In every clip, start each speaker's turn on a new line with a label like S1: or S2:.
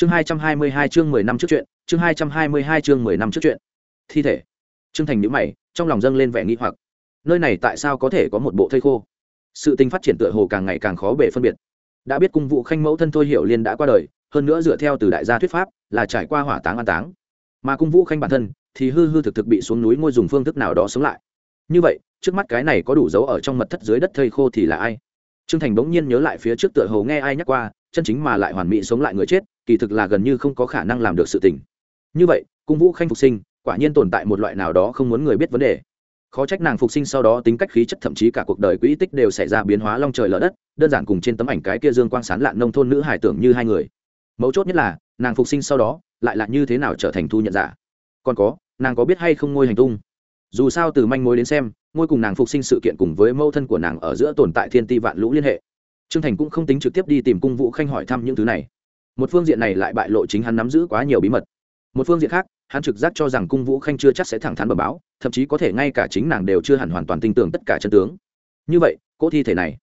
S1: chương hai trăm hai mươi hai chương mười năm trước chuyện, chương hai trăm hai mươi hai chương mười năm trước chuyện. Thi thể. Trương thành nhữ mày, trong lòng dâng lên vẻ nghi hoặc. Nơi này tại sao có thể có một bộ thây khô? Sự tình phát triển tựa hồ càng ngày càng khó bể phân biệt. Đã biết cung vụ khanh mẫu thân thôi hiểu liên đã qua đời, hơn nữa dựa theo từ đại gia thuyết pháp, là trải qua hỏa táng an táng. Mà cung vũ khanh bản thân, thì hư hư thực thực bị xuống núi ngôi dùng phương thức nào đó sống lại. Như vậy, trước mắt cái này có đủ dấu ở trong mật thất dưới đất thây khô thì là ai? Trương thành bỗng nhiên nhớ lại phía trước tựa hồ nghe ai nhắc qua, chân chính mà lại hoàn mỹ sống lại người chết kỳ thực là gần như không có khả năng làm được sự tình. Như vậy, cung vũ khanh phục sinh, quả nhiên tồn tại một loại nào đó không muốn người biết vấn đề. Khó trách nàng phục sinh sau đó tính cách khí chất thậm chí cả cuộc đời quỹ tích đều xảy ra biến hóa long trời lở đất, đơn giản cùng trên tấm ảnh cái kia dương quang sán lạn nông thôn nữ hải tưởng như hai người. Mấu chốt nhất là, nàng phục sinh sau đó, lại là như thế nào trở thành thu nhận giả? Còn có, nàng có biết hay không ngôi hành tung? Dù sao từ manh mối đến xem, ngôi cùng nàng phục sinh sự kiện cùng với mâu thân của nàng ở giữa tồn tại thiên ti vạn lũ liên hệ. Trương thành cũng không tính trực tiếp đi tìm cung vũ khanh hỏi thăm những thứ này một phương diện này lại bại lộ chính hắn nắm giữ quá nhiều bí mật. Một phương diện khác, hắn trực giác cho rằng cung vũ khanh chưa chắc sẽ thẳng thắn bẩm báo, thậm chí có thể ngay cả chính nàng đều chưa hẳn hoàn toàn tin tưởng tất cả chân tướng. Như vậy, cỗ thi thể này,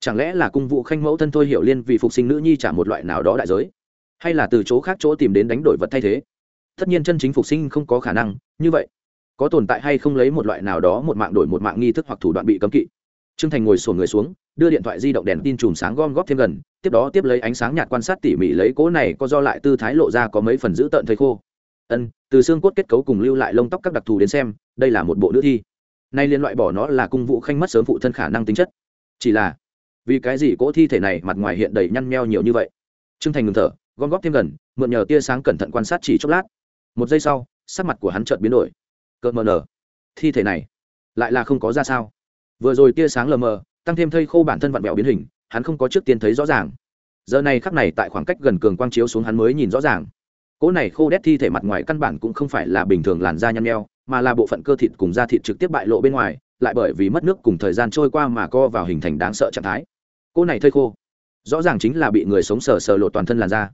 S1: chẳng lẽ là cung vũ khanh mẫu thân thôi hiểu liên vì phục sinh nữ nhi trả một loại nào đó đại giới? Hay là từ chỗ khác chỗ tìm đến đánh đổi vật thay thế? Tất nhiên chân chính phục sinh không có khả năng, như vậy, có tồn tại hay không lấy một loại nào đó một mạng đổi một mạng nghi thức hoặc thủ đoạn bị cấm kỵ? Trương thành ngồi xổm người xuống, đưa điện thoại di động đèn tin chùm sáng gom góp thêm gần, tiếp đó tiếp lấy ánh sáng nhạt quan sát tỉ mỉ lấy cỗ này có do lại tư thái lộ ra có mấy phần giữ tợn thời khô. Ân, từ xương cốt kết cấu cùng lưu lại lông tóc các đặc thù đến xem, đây là một bộ nữ thi. Nay liên loại bỏ nó là cung vụ khanh mất sớm phụ thân khả năng tính chất. Chỉ là, vì cái gì cỗ thi thể này mặt ngoài hiện đầy nhăn nheo nhiều như vậy? Trương thành ngừng thở, gom góp thêm gần, mượn nhờ tia sáng cẩn thận quan sát chỉ chốc lát. Một giây sau, sắc mặt của hắn chợt biến đổi. Cợt mờ nở. Thi thể này, lại là không có ra sao vừa rồi tia sáng lờ mờ, tăng thêm thây khô bản thân vặn vẹo biến hình, hắn không có trước tiên thấy rõ ràng. Giờ này khắc này tại khoảng cách gần cường quang chiếu xuống hắn mới nhìn rõ ràng. Cỗ này khô đét thi thể mặt ngoài căn bản cũng không phải là bình thường làn da nhăn nheo, mà là bộ phận cơ thịt cùng da thịt trực tiếp bại lộ bên ngoài, lại bởi vì mất nước cùng thời gian trôi qua mà co vào hình thành đáng sợ trạng thái. Cỗ này thây khô, rõ ràng chính là bị người sống sờ sờ lộ toàn thân làn da.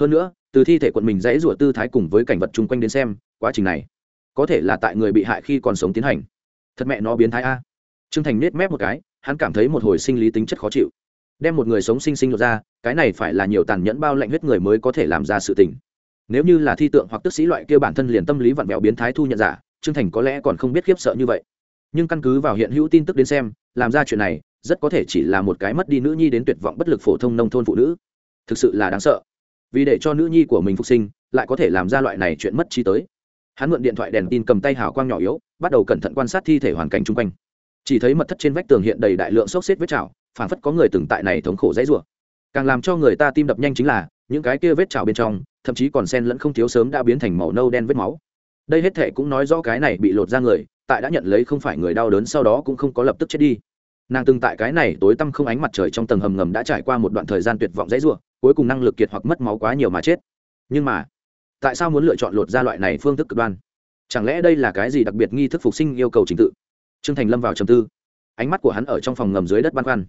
S1: Hơn nữa, từ thi thể quận mình dãy rủa tư thái cùng với cảnh vật chung quanh đến xem, quá trình này có thể là tại người bị hại khi còn sống tiến hành. Thật mẹ nó biến thái a trương thành nết mép một cái, hắn cảm thấy một hồi sinh lý tính chất khó chịu. Đem một người sống sinh sinh lột ra, cái này phải là nhiều tàn nhẫn bao lạnh huyết người mới có thể làm ra sự tình. Nếu như là thi tượng hoặc tức sĩ loại kia bản thân liền tâm lý vặn vẹo biến thái thu nhận giả, trương thành có lẽ còn không biết khiếp sợ như vậy. Nhưng căn cứ vào hiện hữu tin tức đến xem, làm ra chuyện này, rất có thể chỉ là một cái mất đi nữ nhi đến tuyệt vọng bất lực phổ thông nông thôn phụ nữ. Thực sự là đáng sợ. Vì để cho nữ nhi của mình phục sinh, lại có thể làm ra loại này chuyện mất trí tới. Hắn mượn điện thoại đèn tin cầm tay hào quang nhỏ yếu, bắt đầu cẩn thận quan sát thi thể hoàn cảnh chung quanh chỉ thấy mật thất trên vách tường hiện đầy đại lượng xốc xếp vết chảo phản phất có người từng tại này thống khổ dãy rủa. Càng làm cho người ta tim đập nhanh chính là, những cái kia vết chảo bên trong, thậm chí còn sen lẫn không thiếu sớm đã biến thành màu nâu đen vết máu. Đây hết thể cũng nói rõ cái này bị lột ra người, tại đã nhận lấy không phải người đau đớn sau đó cũng không có lập tức chết đi. Nàng từng tại cái này tối tăm không ánh mặt trời trong tầng hầm ngầm đã trải qua một đoạn thời gian tuyệt vọng dãy rủa, cuối cùng năng lực kiệt hoặc mất máu quá nhiều mà chết. Nhưng mà, tại sao muốn lựa chọn lột ra loại này phương thức cực đoan? Chẳng lẽ đây là cái gì đặc biệt nghi thức phục sinh yêu cầu trình tự? Trương thành lâm vào trầm tư. Ánh mắt của hắn ở trong phòng ngầm dưới đất băn khoăn.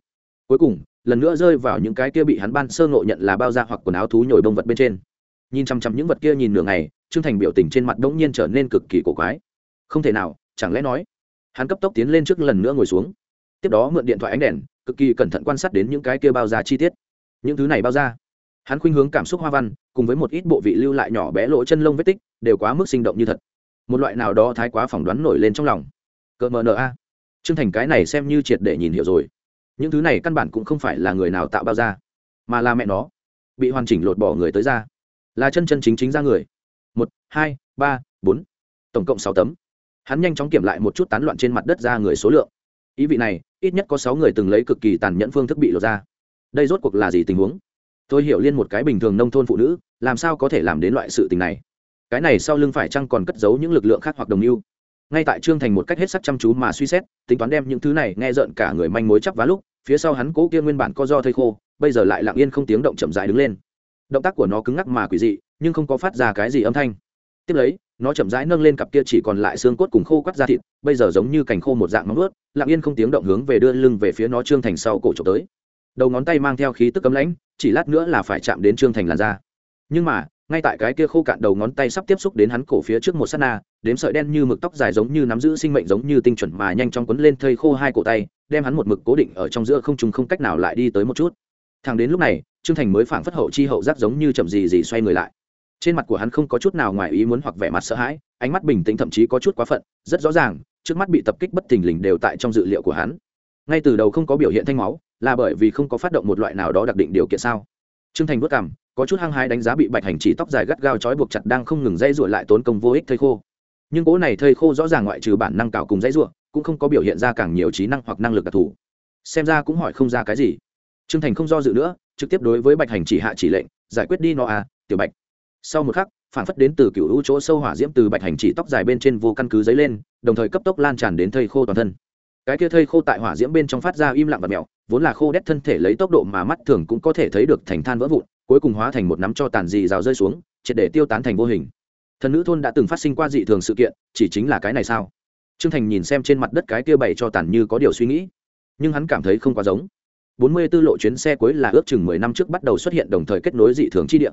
S1: Cuối cùng, lần nữa rơi vào những cái kia bị hắn ban sơ ngộ nhận là bao da hoặc quần áo thú nhồi bông vật bên trên. Nhìn chăm chăm những vật kia nhìn nửa ngày, trương thành biểu tình trên mặt đ ỗ n g nhiên trở nên cực kỳ cổ quái. Không thể nào, chẳng lẽ nói, hắn cấp tốc tiến lên trước lần nữa ngồi xuống. Tiếp đó mượn điện thoại ánh đèn, cực kỳ cẩn thận quan sát đến những cái kia bao da chi tiết. Những thứ này bao da, hắn khuynh hướng cảm xúc hoa văn, cùng với một ít bộ vị lưu lại nhỏ bé lỗ chân lông vết tích, đều quá mức sinh động như thật. Một loại nào đó thái quá phỏng đoán nổi lên trong lòng cỡ mờ nờ a. Chương thành cái này xem như triệt để nhìn hiểu rồi. Những thứ này căn bản cũng không phải là người nào tạo bao ra, mà là mẹ nó. Bị hoàn chỉnh lột bỏ người tới ra. Là chân chân chính chính ra người. Một, hai, ba, bốn. Tổng cộng sáu tấm. Hắn nhanh chóng kiểm lại một chút tán loạn trên mặt đất ra người số lượng. Ý vị này, ít nhất có sáu người từng lấy cực kỳ tàn nhẫn phương thức bị lột ra. Đây rốt cuộc là gì tình huống? Tôi hiểu liên một cái bình thường nông thôn phụ nữ, làm sao có thể làm đến loại sự tình này? Cái này sau lưng phải chăng còn cất giấu những lực lượng khác hoặc đồng mưu? Ngay tại trương thành một cách hết sắc chăm chú mà suy xét, tính toán đem những thứ này nghe rợn cả người manh mối chắp vá lúc, phía sau hắn cố kia nguyên bản co do thây khô, bây giờ lại lặng yên không tiếng động chậm dại đứng lên. Động tác của nó cứng ngắc mà quỷ dị, nhưng không có phát ra cái gì âm thanh. Tiếp lấy, nó chậm rãi nâng lên cặp kia chỉ còn lại xương cốt cùng khô quắt da thịt, bây giờ giống như cành khô một dạng móng ướt lặng yên không tiếng động hướng về đưa lưng về phía nó trương thành sau cổ trộm tới. Đầu ngón tay mang theo khí tức cấm lãnh, chỉ lát nữa là phải chạm đến trương thành làn da. Nhưng mà ngay tại cái kia khô cạn đầu ngón tay sắp tiếp xúc đến hắn cổ phía trước một s á t na, đếm sợi đen như mực tóc dài giống như nắm giữ sinh mệnh giống như tinh chuẩn mà nhanh chóng quấn lên thây khô hai cổ tay, đem hắn một mực cố định ở trong giữa không trùng không cách nào lại đi tới một chút. Thằng đến lúc này, trương thành mới phảng phất hậu chi hậu giác giống như chậm gì gì xoay người lại. Trên mặt của hắn không có chút nào ngoài ý muốn hoặc vẻ mặt sợ hãi, ánh mắt bình tĩnh thậm chí có chút quá phận, rất rõ ràng, trước mắt bị tập kích bất thình lình đều tại trong dự liệu của hắn. Ngay từ đầu không có biểu hiện thanh máu, là bởi vì không có phát động một loại nào đó đặc định điều kiện sao? Trương thành vất cảm có chút hăng hái đánh giá bị bạch hành chỉ tóc dài gắt gao trói buộc chặt đang không ngừng dây ruổi lại tốn công vô ích thây khô. Nhưng cỗ này thây khô rõ ràng ngoại trừ bản năng cào cùng dây ruộng, cũng không có biểu hiện ra càng nhiều trí năng hoặc năng lực đặc thù. Xem ra cũng hỏi không ra cái gì. Trương thành không do dự nữa, trực tiếp đối với bạch hành chỉ hạ chỉ lệnh, giải quyết đi nó à tiểu bạch. Sau một khắc phản phất đến từ cựu hữu chỗ sâu hỏa diễm từ bạch hành chỉ tóc dài bên trên vô căn cứ dấy lên, đồng thời cấp tốc lan tràn đến thây khô toàn thân. Cái kia thây khô tại hỏa diễm bên trong phát ra im lặng và mèo vốn là khô đét thân thể lấy tốc độ mà mắt thường cũng có thể thấy được thành than vỡ vụn cuối cùng hóa thành một nắm cho tàn dị rào rơi xuống, triệt để tiêu tán thành vô hình. Thần nữ thôn đã từng phát sinh qua dị thường sự kiện, chỉ chính là cái này sao? Trương thành nhìn xem trên mặt đất cái kia bày cho tàn như có điều suy nghĩ, nhưng hắn cảm thấy không quá giống. Bốn mươi 44 lộ chuyến xe cuối là ước chừng mười năm trước bắt đầu xuất hiện đồng thời kết nối dị thường chi địa.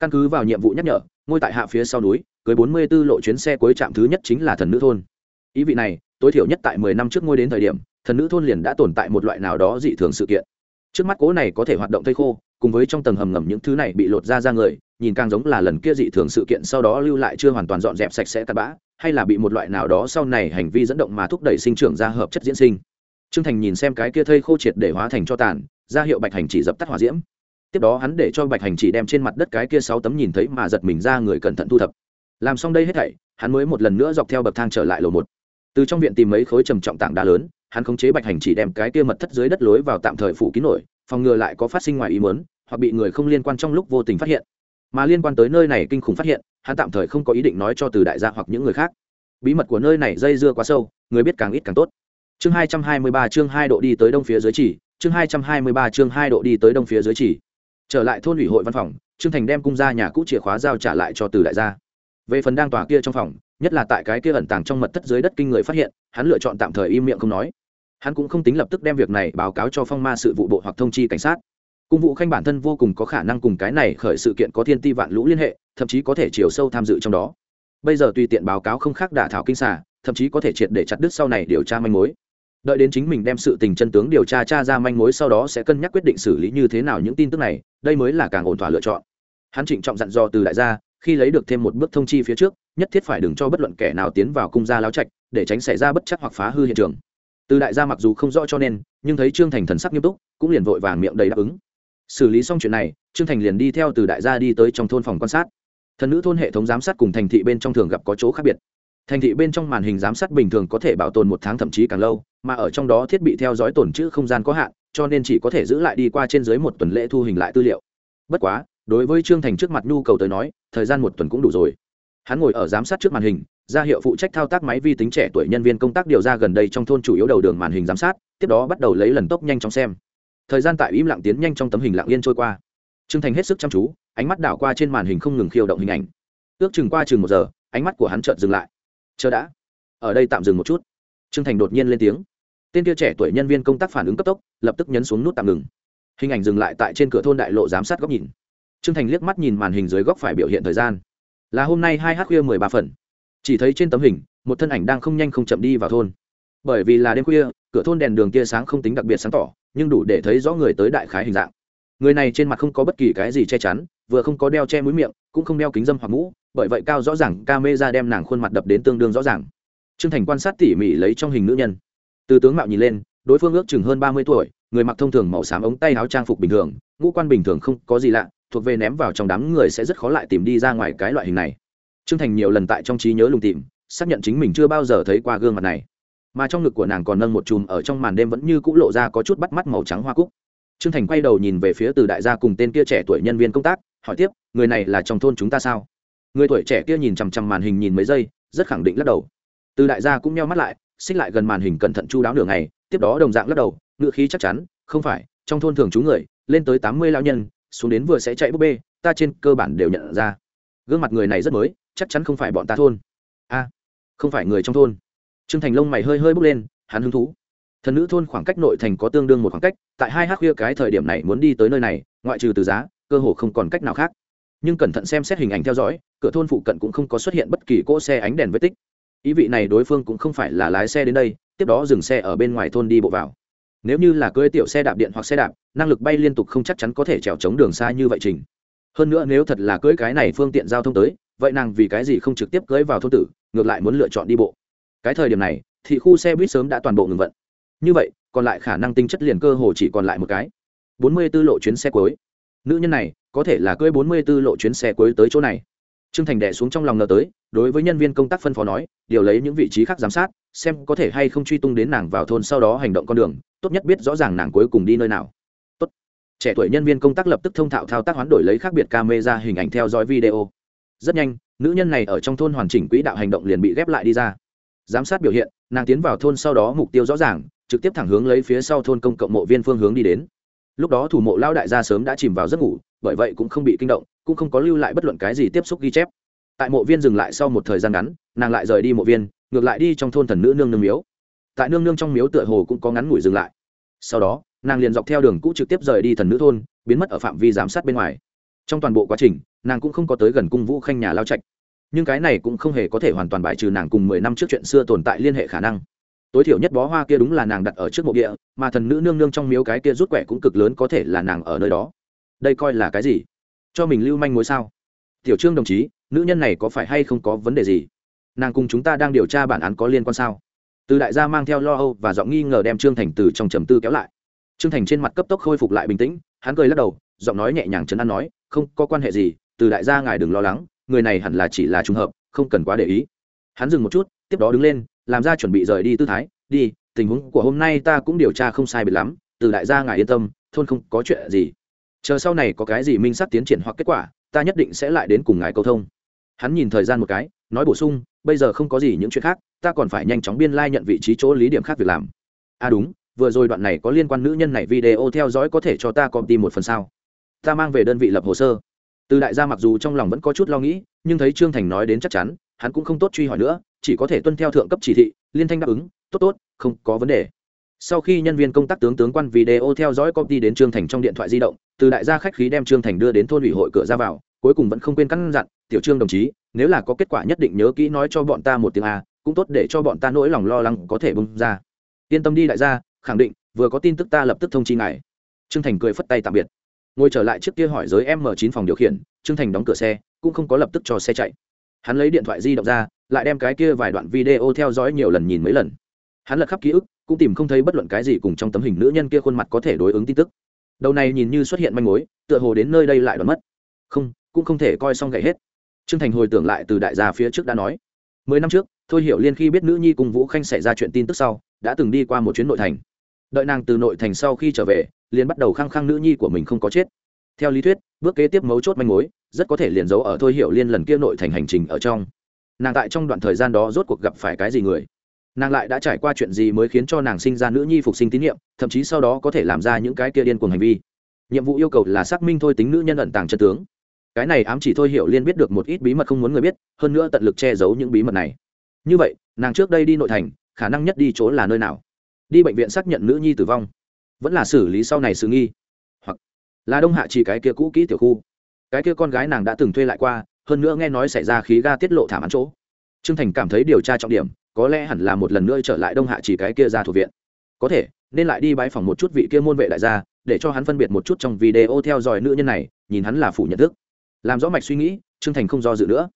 S1: Căn cứ vào nhiệm vụ nhắc nhở ngôi tại hạ phía sau núi, cưới bốn mươi 44 lộ chuyến xe cuối trạm thứ nhất chính là thần nữ thôn. Ý vị này, tối thiểu nhất tại mười năm trước ngôi đến thời điểm, thần nữ thôn liền đã tồn tại một loại nào đó dị thường sự kiện. Trước mắt cố này có thể hoạt động thây khô cùng với trong tầng hầm ngầm những thứ này bị lột ra ra người, nhìn càng giống là lần kia dị thường sự kiện sau đó lưu lại chưa hoàn toàn dọn dẹp sạch sẽ tạt bã, hay là bị một loại nào đó sau này hành vi dẫn động mà thúc đẩy sinh trưởng ra hợp chất diễn sinh. Trương thành nhìn xem cái kia thây khô triệt để hóa thành cho tàn, ra hiệu bạch hành chỉ dập tắt hỏa diễm. Tiếp đó hắn để cho bạch hành chỉ đem trên mặt đất cái kia sáu tấm nhìn thấy mà giật mình ra người cẩn thận thu thập. Làm xong đây hết thảy, hắn mới một lần nữa dọc theo bậc thang trở lại lầu một. Từ trong viện tìm mấy khối trầm trọng tảng đá lớn, hắn khống chế bạch hành chỉ đem cái kia mật thất dưới đất lối vào tạm thời phủ kín nổi phòng ngừa lại có phát sinh ngoài ý muốn, hoặc bị người không liên quan trong lúc vô tình phát hiện. Mà liên quan tới nơi này kinh khủng phát hiện, hắn tạm thời không có ý định nói cho từ đại gia hoặc những người khác. Bí mật của nơi này dây dưa quá sâu, người biết càng ít càng tốt. Chương hai trăm hai mươi ba chương hai độ đi tới đông phía dưới chỉ, chương hai trăm hai mươi ba chương hai độ đi tới đông phía dưới chỉ. Trở lại thôn ủy hội văn phòng, trương thành đem cung ra nhà cũ chìa khóa giao trả lại cho từ đại gia. Về phần đang tòa kia trong phòng, nhất là tại cái kia ẩn tàng trong mật thất dưới đất kinh người phát hiện, hắn lựa chọn tạm thời im miệng không nói hắn cũng không tính lập tức đem việc này báo cáo cho phong ma sự vụ bộ hoặc thông chi cảnh sát. Cung vụ khanh bản thân vô cùng có khả năng cùng cái này khởi sự kiện có thiên ti vạn lũ liên hệ, thậm chí có thể chiều sâu tham dự trong đó. Bây giờ tùy tiện báo cáo không khác đả thảo kinh xả thậm chí có thể triệt để chặt đứt sau này điều tra manh mối. Đợi đến chính mình đem sự tình chân tướng điều tra tra ra manh mối sau đó sẽ cân nhắc quyết định xử lý như thế nào những tin tức này, đây mới là càng ổn thỏa lựa chọn. Hắn trịnh trọng dặn dò từ đại gia, khi lấy được thêm một bước thông chi phía trước, nhất thiết phải đừng cho bất luận kẻ nào tiến vào cung gia láo trạch, để tránh xảy ra bất chắc hoặc phá hư hiện trường từ đại gia mặc dù không rõ cho nên, nhưng thấy trương thành thần sắc nghiêm túc, cũng liền vội vàng miệng đầy đáp ứng. Xử lý xong chuyện này, trương thành liền đi theo từ đại gia đi tới trong thôn phòng quan sát. Thần nữ thôn hệ thống giám sát cùng thành thị bên trong thường gặp có chỗ khác biệt. Thành thị bên trong màn hình giám sát bình thường có thể bảo tồn một tháng thậm chí càng lâu, mà ở trong đó thiết bị theo dõi tồn chữ không gian có hạn, cho nên chỉ có thể giữ lại đi qua trên dưới một tuần lễ thu hình lại tư liệu. Bất quá, đối với trương thành trước mặt nhu cầu tới nói, thời gian một tuần cũng đủ rồi. Hắn ngồi ở giám sát trước màn hình ra hiệu phụ trách thao tác máy vi tính trẻ tuổi nhân viên công tác điều ra gần đây trong thôn chủ yếu đầu đường màn hình giám sát, tiếp đó bắt đầu lấy lần tốc nhanh chóng xem. Thời gian tại im lặng tiến nhanh trong tấm hình lặng yên trôi qua. Trương thành hết sức chăm chú, ánh mắt đảo qua trên màn hình không ngừng khiêu động hình ảnh. Ước chừng qua chừng một giờ, ánh mắt của hắn chợt dừng lại. Chờ đã. Ở đây tạm dừng một chút. Trương thành đột nhiên lên tiếng. Tên kia trẻ tuổi nhân viên công tác phản ứng cấp tốc, lập tức nhấn xuống nút tạm ngừng. Hình ảnh dừng lại tại trên cửa thôn đại lộ giám sát góc nhìn. Trương thành liếc mắt nhìn màn hình dưới góc phải biểu hiện thời gian. Là hôm nay hai h khuya mười ba phần chỉ thấy trên tấm hình, một thân ảnh đang không nhanh không chậm đi vào thôn. Bởi vì là đêm khuya, cửa thôn đèn đường tia sáng không tính đặc biệt sáng tỏ, nhưng đủ để thấy rõ người tới đại khái hình dạng. Người này trên mặt không có bất kỳ cái gì che chắn, vừa không có đeo che mũi miệng, cũng không đeo kính dâm hoặc mũ, bởi vậy cao rõ ràng, ca mê ra đem nàng khuôn mặt đập đến tương đương rõ ràng. T r ư ơ n g thành quan sát tỉ mỉ lấy trong hình nữ nhân. Từ tướng mạo nhìn lên, đối phương ước chừng hơn ba mươi tuổi, người mặc thông thường màu xám ống tay áo trang phục bình thường, ngũ quan bình thường không có gì lạ, thuộc về ném vào trong đám người sẽ rất khó lại tìm đi ra ngoài cái loại hình này. Trương thành nhiều lần tại trong trí nhớ lùng tìm, xác nhận chính mình chưa bao giờ thấy qua gương mặt này. Mà trong ngực của nàng còn nâng một chùm, ở trong màn đêm vẫn như c ũ lộ ra có chút bắt mắt màu trắng hoa cúc. Trương thành quay đầu nhìn về phía từ đại gia cùng tên kia trẻ tuổi nhân viên công tác, hỏi tiếp, người này là trong thôn chúng ta sao? Người tuổi trẻ kia nhìn chằm chằm màn hình nhìn mấy giây, rất khẳng định lắc đầu. Từ đại gia cũng nheo mắt lại, xích lại gần màn hình cẩn thận chu đáo nửa ngày, tiếp đó đồng dạng lắc đầu ngựa khí chắc chắn, không phải, trong thôn thường trú người, lên tới tám mươi lao nhân, xuống đến vừa sẽ chạy búp bê, ta trên cơ bản đều nhận ra gương mặt người này rất mới, chắc chắn không phải bọn ta thôn. A, không phải người trong thôn. Trương thành lông mày hơi hơi bốc lên, hắn hứng thú. Thần nữ thôn khoảng cách nội thành có tương đương một khoảng cách, tại hai hát khuya cái thời điểm này muốn đi tới nơi này, ngoại trừ từ giá, cơ hồ không còn cách nào khác. Nhưng cẩn thận xem xét hình ảnh theo dõi, cửa thôn phụ cận cũng không có xuất hiện bất kỳ cỗ xe ánh đèn vết tích. Ý vị này đối phương cũng không phải là lái xe đến đây, tiếp đó dừng xe ở bên ngoài thôn đi bộ vào. Nếu như là cưỡi tiểu xe đạp điện hoặc xe đạp, năng lực bay liên tục không chắc chắn có thể trèo chống đường xa như vậy trình hơn nữa nếu thật là cưỡi cái này phương tiện giao thông tới, vậy nàng vì cái gì không trực tiếp cưỡi vào thôn tử, ngược lại muốn lựa chọn đi bộ? Cái thời điểm này, thì khu xe buýt sớm đã toàn bộ ngừng vận. Như vậy, còn lại khả năng tinh chất liền cơ hồ chỉ còn lại một cái. Bốn mươi 44 lộ chuyến xe cuối. Nữ nhân này, có thể là cưỡi bốn mươi 44 lộ chuyến xe cuối tới chỗ này. Trương thành đẻ xuống trong lòng nở tới, đối với nhân viên công tác phân phó nói, điều lấy những vị trí khác giám sát, xem có thể hay không truy tung đến nàng vào thôn sau đó hành động con đường, tốt nhất biết rõ ràng nàng cuối cùng đi nơi nào trẻ tuổi nhân viên công tác lập tức thông thạo thao tác hoán đổi lấy khác biệt camera hình ảnh theo dõi video. Rất nhanh, nữ nhân này ở trong thôn hoàn chỉnh quỹ đạo hành động liền bị ghép lại đi ra. Giám sát biểu hiện, nàng tiến vào thôn sau đó mục tiêu rõ ràng, trực tiếp thẳng hướng lấy phía sau thôn công cộng mộ viên phương hướng đi đến. Lúc đó thủ mộ lao đại gia sớm đã chìm vào giấc ngủ, bởi vậy cũng không bị kinh động, cũng không có lưu lại bất luận cái gì tiếp xúc ghi chép. Tại mộ viên dừng lại sau một thời gian ngắn, nàng lại rời đi mộ viên, ngược lại đi trong thôn thần nữ nương nương miếu. Tại nương nương trong miếu tựa hồ cũng có ngắn ngủi dừng lại. Sau đó nàng liền dọc theo đường cũ trực tiếp rời đi thần nữ thôn, biến mất ở phạm vi giám sát bên ngoài. Trong toàn bộ quá trình, nàng cũng không có tới gần cung vũ khanh nhà lao trạch. Nhưng cái này cũng không hề có thể hoàn toàn bài trừ nàng cùng mười năm trước chuyện xưa tồn tại liên hệ khả năng. Tối thiểu nhất bó hoa kia đúng là nàng đặt ở trước mộ địa, mà thần nữ nương nương trong miếu cái kia rút quẻ cũng cực lớn có thể là nàng ở nơi đó. Đây coi là cái gì? Cho mình lưu manh mối sao? Tiểu trương đồng chí, nữ nhân này có phải hay không có vấn đề gì? Nàng cùng chúng ta đang điều tra bản án có liên quan sao? Từ đại gia mang theo lo âu và giọng nghi ngờ đem trương thành từ trong trầm tư kéo lại trương thành trên mặt cấp tốc khôi phục lại bình tĩnh, hắn cười lắc đầu, giọng nói nhẹ nhàng chấn an nói, không, có quan hệ gì, từ đại gia ngài đừng lo lắng, người này hẳn là chỉ là trùng hợp, không cần quá để ý. Hắn dừng một chút, tiếp đó đứng lên, làm ra chuẩn bị rời đi tư thái, đi, tình huống của hôm nay ta cũng điều tra không sai biệt lắm, từ đại gia ngài yên tâm, thôn không có chuyện gì. Chờ sau này có cái gì minh sắc tiến triển hoặc kết quả, ta nhất định sẽ lại đến cùng ngài câu thông. Hắn nhìn thời gian một cái, nói bổ sung, bây giờ không có gì những chuyện khác, ta còn phải nhanh chóng biên lai、like、nhận vị trí chỗ lý điểm khác việc làm. À đúng vừa rồi đoạn này có liên quan nữ nhân này video theo dõi có thể cho ta công ty một phần sao? Ta mang về đơn vị lập hồ sơ. Từ đại gia mặc dù trong lòng vẫn có chút lo nghĩ, nhưng thấy trương thành nói đến chắc chắn, hắn cũng không tốt truy hỏi nữa, chỉ có thể tuân theo thượng cấp chỉ thị, liên thanh đáp ứng, tốt tốt, không có vấn đề. Sau khi nhân viên công tác tướng tướng quan video theo dõi công ty đến trương thành trong điện thoại di động, từ đại gia khách khí đem trương thành đưa đến thôn ủy hội cửa ra vào, cuối cùng vẫn không quên căn dặn, tiểu trương đồng chí, nếu là có kết quả nhất định nhớ kỹ nói cho bọn ta một tiếng a, cũng tốt để cho bọn ta nỗi lòng lo lắng có thể bung ra. Yên tâm đi đại gia khẳng định, vừa có tin tức ta lập tức thông chi ngài. Trương thành cười phất tay tạm biệt. Ngồi trở lại trước kia hỏi giới m 9 phòng điều khiển, trương thành đóng cửa xe, cũng không có lập tức cho xe chạy. Hắn lấy điện thoại di động ra, lại đem cái kia vài đoạn video theo dõi nhiều lần nhìn mấy lần. Hắn lật khắp ký ức, cũng tìm không thấy bất luận cái gì cùng trong tấm hình nữ nhân kia khuôn mặt có thể đối ứng tin tức. Đầu này nhìn như xuất hiện manh mối, tựa hồ đến nơi đây lại đoán mất. Không, cũng không thể coi xong gậy hết. Trương thành hồi tưởng lại từ đại gia phía trước đã nói. Mười năm trước, thôi hiểu liên khi biết nữ nhi cùng vũ khanh xảy ra chuyện tin tức sau, đã từng đi qua một chuyến nội thành đợi nàng từ nội thành sau khi trở về, liền bắt đầu khăng khăng nữ nhi của mình không có chết. Theo lý thuyết, bước kế tiếp mấu chốt manh mối, rất có thể liền giấu ở thôi hiểu liên lần kia nội thành hành trình ở trong. Nàng tại trong đoạn thời gian đó rốt cuộc gặp phải cái gì người? Nàng lại đã trải qua chuyện gì mới khiến cho nàng sinh ra nữ nhi phục sinh tín nhiệm, thậm chí sau đó có thể làm ra những cái kia điên cuồng hành vi? Nhiệm vụ yêu cầu là xác minh thôi tính nữ nhân ẩn tàng chân tướng. Cái này ám chỉ thôi hiểu liên biết được một ít bí mật không muốn người biết, hơn nữa tận lực che giấu những bí mật này. Như vậy, nàng trước đây đi nội thành, khả năng nhất đi chỗ là nơi nào? Đi bệnh viện xác nhận nữ nhi tử vong. Vẫn là xử lý sau này sự nghi. Hoặc là đông hạ chỉ cái kia cũ kỹ tiểu khu. Cái kia con gái nàng đã từng thuê lại qua, hơn nữa nghe nói xảy ra khí ga tiết lộ thảm án chỗ. Trương thành cảm thấy điều tra trọng điểm, có lẽ hẳn là một lần nữa trở lại đông hạ chỉ cái kia ra thuộc viện. Có thể, nên lại đi bãi phòng một chút vị kia môn vệ đại gia, để cho hắn phân biệt một chút trong video theo dõi nữ nhân này, nhìn hắn là phủ nhận thức. Làm rõ mạch suy nghĩ, trương thành không do dự nữa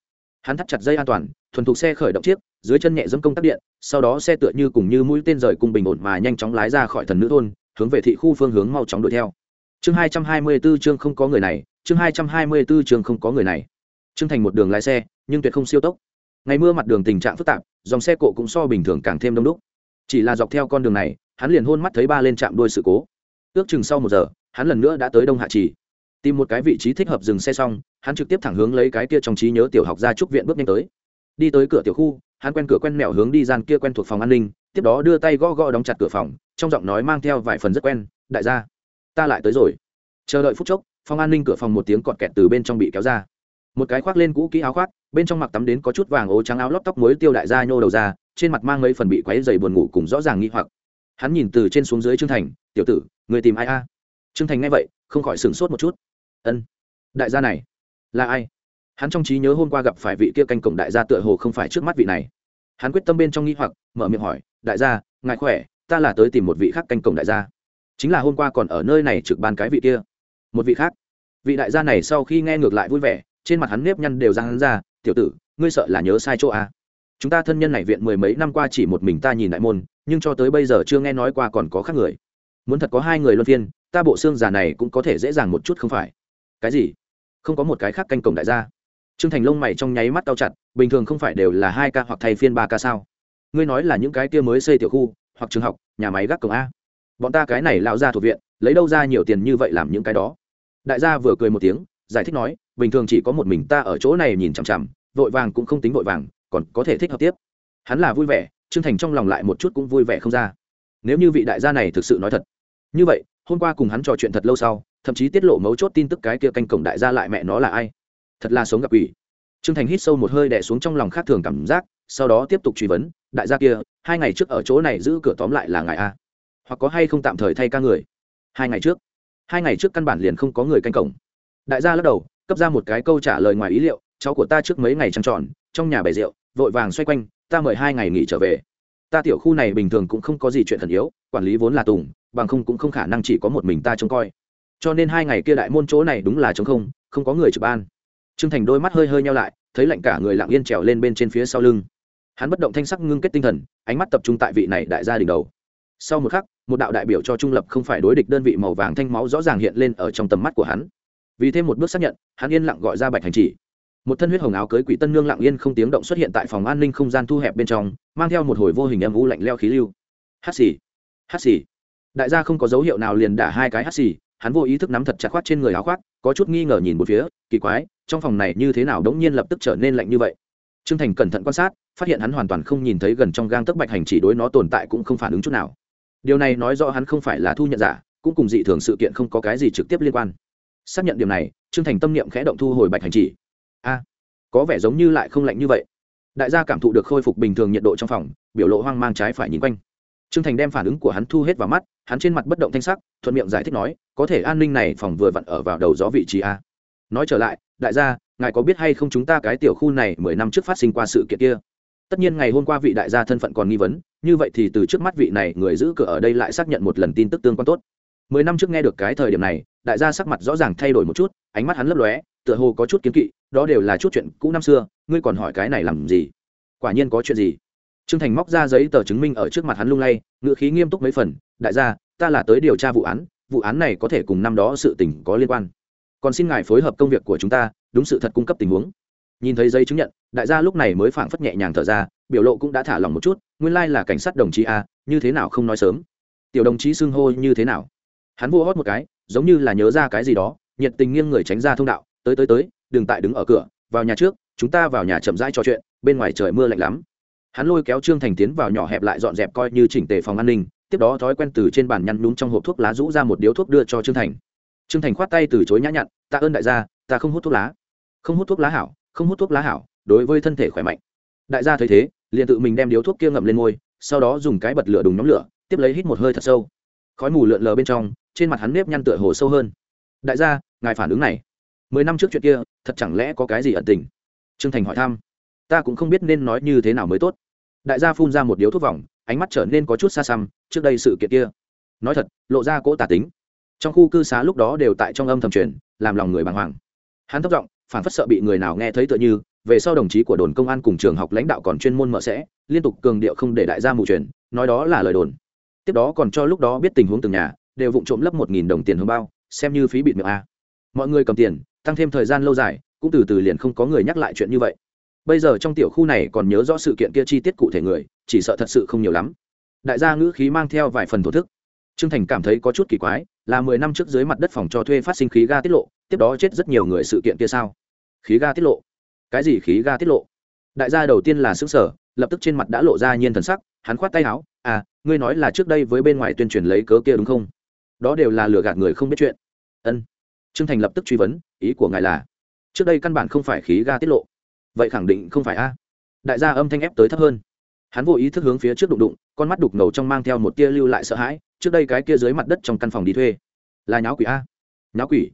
S1: hắn thắt chặt dây an toàn, thuần thục xe khởi động chiếc, dưới chân nhẹ dẫm công tắc điện, sau đó xe tựa như cùng như mũi tên rời cùng bình ổn mà nhanh chóng lái ra khỏi thần nữ thôn, hướng về thị khu phương hướng mau chóng đuổi theo. Chương hai trăm hai mươi b ố chương không có người này, chương hai trăm hai mươi b ố chương không có người này. Chương thành một đường lái xe, nhưng tuyệt không siêu tốc. Ngày mưa mặt đường tình trạng phức tạp, dòng xe cộ cũng so bình thường càng thêm đông đúc. Chỉ là dọc theo con đường này, hắn liền hôn mắt thấy ba lên trạm đôi sự cố. Ước chừng sau một giờ, hắn lần nữa đã tới đông hạ trì tìm một cái vị trí thích hợp dừng xe xong, hắn trực tiếp thẳng hướng lấy cái kia trong trí nhớ tiểu học gia trúc viện bước nhanh tới. Đi tới cửa tiểu khu, hắn quen cửa quen mẹo hướng đi gian kia quen thuộc phòng an ninh, tiếp đó đưa tay gõ gõ đóng chặt cửa phòng, trong giọng nói mang theo vài phần rất quen, đại gia, ta lại tới rồi. Chờ đợi phút chốc, phòng an ninh cửa phòng một tiếng cọt kẹt từ bên trong bị kéo ra. Một cái khoác lên cũ kỹ áo khoác, bên trong mặc tắm đến có chút vàng ố trắng áo lót tóc mới tiêu đại gia nhô đầu ra, trên mặt mang mấy phần bị quáy dày buồn ngủ cùng rõ ràng nghi hoặc. Hắn nhìn từ trên xuống dưới trương thành, tiểu tử, người tìm ai a? Trương thành nghe vậy, không khỏi sửng sốt một chút ân. Đại gia này, là ai? Hắn trong trí nhớ hôm qua gặp phải vị kia canh cổng đại gia tựa hồ không phải trước mắt vị này. Hắn quyết tâm bên trong nghi hoặc, mở miệng hỏi, đại gia, ngài khỏe? Ta là tới tìm một vị khác canh cổng đại gia. Chính là hôm qua còn ở nơi này trực ban cái vị kia. Một vị khác? Vị đại gia này sau khi nghe ngược lại vui vẻ, trên mặt hắn nếp nhăn đều ra hắn ra, tiểu tử, ngươi sợ là nhớ sai chỗ à. chúng ta thân nhân này viện mười mấy năm qua chỉ một mình ta nhìn đại môn, nhưng cho tới bây giờ chưa nghe nói qua còn có khác người. Muốn thật có hai người luân phiên, ta bộ xương già này cũng có thể dễ dàng một chút không phải? Cái gì? Không có một cái khác canh cổng đại gia. Trương thành lông mày trong nháy mắt tao chặt, bình thường không phải đều là hai ca hoặc thay phiên ba ca sao? Ngươi nói là những cái kia mới xây tiểu khu, hoặc trường học, nhà máy gác cổng a. Bọn ta cái này lão ra thuộc viện, lấy đâu ra nhiều tiền như vậy làm những cái đó? Đại gia vừa cười một tiếng, giải thích nói, bình thường chỉ có một mình ta ở chỗ này nhìn chằm chằm, vội vàng cũng không tính vội vàng, còn có thể thích hợp tiếp. Hắn là vui vẻ, trương thành trong lòng lại một chút cũng vui vẻ không ra. Nếu như vị đại gia này thực sự nói thật. Như vậy hôm qua cùng hắn trò chuyện thật lâu sau, thậm chí tiết lộ mấu chốt tin tức cái kia canh cổng đại gia lại mẹ nó là ai. Thật là sống gặp ủy. trương thành hít sâu một hơi đẻ xuống trong lòng khác thường cảm giác, sau đó tiếp tục truy vấn, đại gia kia, hai ngày trước ở chỗ này giữ cửa tóm lại là ngài a? Hoặc có hay không tạm thời thay ca người? Hai ngày trước. Hai ngày trước căn bản liền không có người canh cổng. Đại gia lắc đầu, cấp ra một cái câu trả lời ngoài ý liệu, cháu của ta trước mấy ngày trăng tròn, trong nhà bày rượu, vội vàng xoay quanh, ta mời hai ngày nghỉ trở về ta tiểu khu này bình thường cũng không có gì chuyện thần yếu, quản lý vốn là tùng, bằng không cũng không khả năng chỉ có một mình ta trông coi. Cho nên hai ngày kia đại môn chỗ này đúng là trống không không có người trực ban. T r ư ơ n g thành đôi mắt hơi hơi nhau lại, thấy lạnh cả người lặng yên trèo lên bên trên phía sau lưng. Hắn bất động thanh sắc ngưng kết tinh thần, ánh mắt tập trung tại vị này đại gia đình đầu. Sau một khắc, một đạo đại biểu cho trung lập không phải đối địch đơn vị màu vàng thanh máu rõ ràng hiện lên ở trong tầm mắt của hắn. Vì thêm một bước xác nhận, hắn yên lặng gọi ra bạch hành chỉ một thân huyết hồng áo cưới quỷ tân nương lặng yên không tiếng động xuất hiện tại phòng an ninh không gian thu hẹp bên trong, mang theo một hồi vô hình âm u lạnh leo khí lưu. Hát xì hát xì. Đại gia không có dấu hiệu nào liền đả hai cái hát xì, hắn vô ý thức nắm thật chặt khoát trên người áo khoác, có chút nghi ngờ nhìn một phía, kỳ quái, trong phòng này như thế nào đống nhiên lập tức trở nên lạnh như vậy? T r ư ơ n g thành cẩn thận quan sát, phát hiện hắn hoàn toàn không nhìn thấy gần trong gang tấc bạch hành chỉ đối nó tồn tại cũng không phản ứng chút nào. Điều này nói rõ hắn không phải là thu nhận giả, cũng cùng dị thường sự kiện không có cái gì trực tiếp liên quan. Xác nhận điểm này t r ư ơ n g thành tâm niệm khẽ động thu hồi bạch hành chỉ a có vẻ giống như lại không lạnh như vậy đại gia cảm thụ được khôi phục bình thường nhiệt độ trong phòng biểu lộ hoang mang trái phải nhìn quanh Trương Thành đem phản ứng của hắn thu hết vào mắt, hắn trên mặt bất động thanh sắc, thuận miệng giải thích nói, có thể an ninh này phòng vừa vặn ở vào đầu gió vị trí a. Nói trở lại, đại gia, ngài có biết hay không chúng ta cái tiểu khu này mười năm trước phát sinh qua sự kiện kia? Tất nhiên ngày hôm qua vị đại gia thân phận còn nghi vấn, như vậy thì từ trước mắt vị này người giữ cửa ở đây lại xác nhận một lần tin tức tương quan tốt. Mười năm trước nghe được cái thời điểm này, đại gia sắc mặt rõ ràng thay đổi một chút, ánh mắt hắn lấp lóe, tựa hồ có chút kiến kỵ, đó đều là chút chuyện cũ năm xưa, ngươi còn hỏi cái này làm gì? Quả nhiên có chuyện gì? Trương Thành móc ra giấy tờ chứng minh ở trước mặt hắn lung lay, ngự khí nghiêm túc mấy phần, "Đại gia, ta là tới điều tra vụ án, vụ án này có thể cùng năm đó sự tình có liên quan. Còn xin ngài phối hợp công việc của chúng ta, đúng sự thật cung cấp tình huống." Nhìn thấy giấy chứng nhận, đại gia lúc này mới phảng phất nhẹ nhàng thở ra, biểu lộ cũng đã thả lỏng một chút, nguyên lai là cảnh sát đồng chí a, như thế nào không nói sớm. Tiểu đồng chí xưng hô như thế nào? Hắn vô hót một cái, giống như là nhớ ra cái gì đó, nhiệt tình nghiêng người tránh ra thông đạo, "Tới tới tới, đừng tại đứng ở cửa, vào nhà trước, chúng ta vào nhà chậm rãi trò chuyện, bên ngoài trời mưa lạnh lắm." hắn lôi kéo trương thành tiến vào nhỏ hẹp lại dọn dẹp coi như chỉnh tề phòng an ninh tiếp đó thói quen từ trên bàn nhăn nhúm trong hộp thuốc lá rũ ra một điếu thuốc đưa cho trương thành. Trương thành khoát tay từ chối nhã nhặn tạ ơn đại gia ta không hút thuốc lá. Không hút thuốc lá hảo không hút thuốc lá hảo đối với thân thể khỏe mạnh. Đại gia thấy thế liền tự mình đem điếu thuốc kia ngậm lên môi sau đó dùng cái bật lửa đùng nhóm lửa tiếp lấy hít một hơi thật sâu. Khói mù lượn lờ bên trong trên mặt hắn nếp nhăn tựa hồ sâu hơn. Đại gia ngài phản ứng này mười năm trước chuyện kia, thật chẳng lẽ có cái gì ẩn tình? Trương thành hỏi thăm. Ta cũng không biết nên nói như thế nào mới tốt. Đại gia phun ra một điếu thuốc vòng, ánh mắt trở nên có chút xa xăm, trước đây sự kiện kia. Nói thật, lộ ra cỗ tả tính. Trong khu cư xá lúc đó đều tại trong âm thầm truyền, làm lòng người bàng hoàng. Hắn thất giọng, phản phất sợ bị người nào nghe thấy tựa như, về sau đồng chí của đồn công an cùng trường học lãnh đạo còn chuyên môn mở sẽ, liên tục cường điệu không để đại gia mù truyền, nói đó là lời đồn. Tiếp đó còn cho lúc đó biết tình huống từng nhà, đều vụng trộm lấp một nghìn đồng tiền hương bao, xem như phí bịt miệng a mọi người cầm tiền, tăng thêm thời gian lâu dài, cũng từ từ liền không có người nhắc lại chuyện như vậy. Bây giờ trong tiểu khu này còn nhớ rõ sự kiện kia chi tiết cụ thể người, chỉ sợ thật sự không nhiều lắm. Đại gia ngữ khí mang theo vài phần thổ thức. Trương thành cảm thấy có chút kỳ quái, là mười năm trước dưới mặt đất phòng cho thuê phát sinh khí ga tiết lộ, tiếp đó chết rất nhiều người sự kiện kia sao? Khí ga tiết lộ? Cái gì khí ga tiết lộ? Đại gia đầu tiên là xứ sở lập tức trên mặt đã lộ ra nhiên thần sắc, hắn khoát tay áo à ngươi nói là trước đây với bên ngoài tuyên truyền lấy cớ kia đúng không? Đó đều là lừa gạt người không biết chuyện. Ân trương thành lập tức truy vấn, ý của ngài là, trước đây căn bản không phải khí ga tiết lộ. Vậy khẳng định không phải a. Đại gia âm thanh ép tới thấp hơn. Hắn vô ý thức hướng phía trước đụng đụng, con mắt đục ngầu trong mang theo một tia lưu lại sợ hãi, trước đây cái kia dưới mặt đất trong căn phòng đi thuê. Là nháo quỷ a. Nháo quỷ.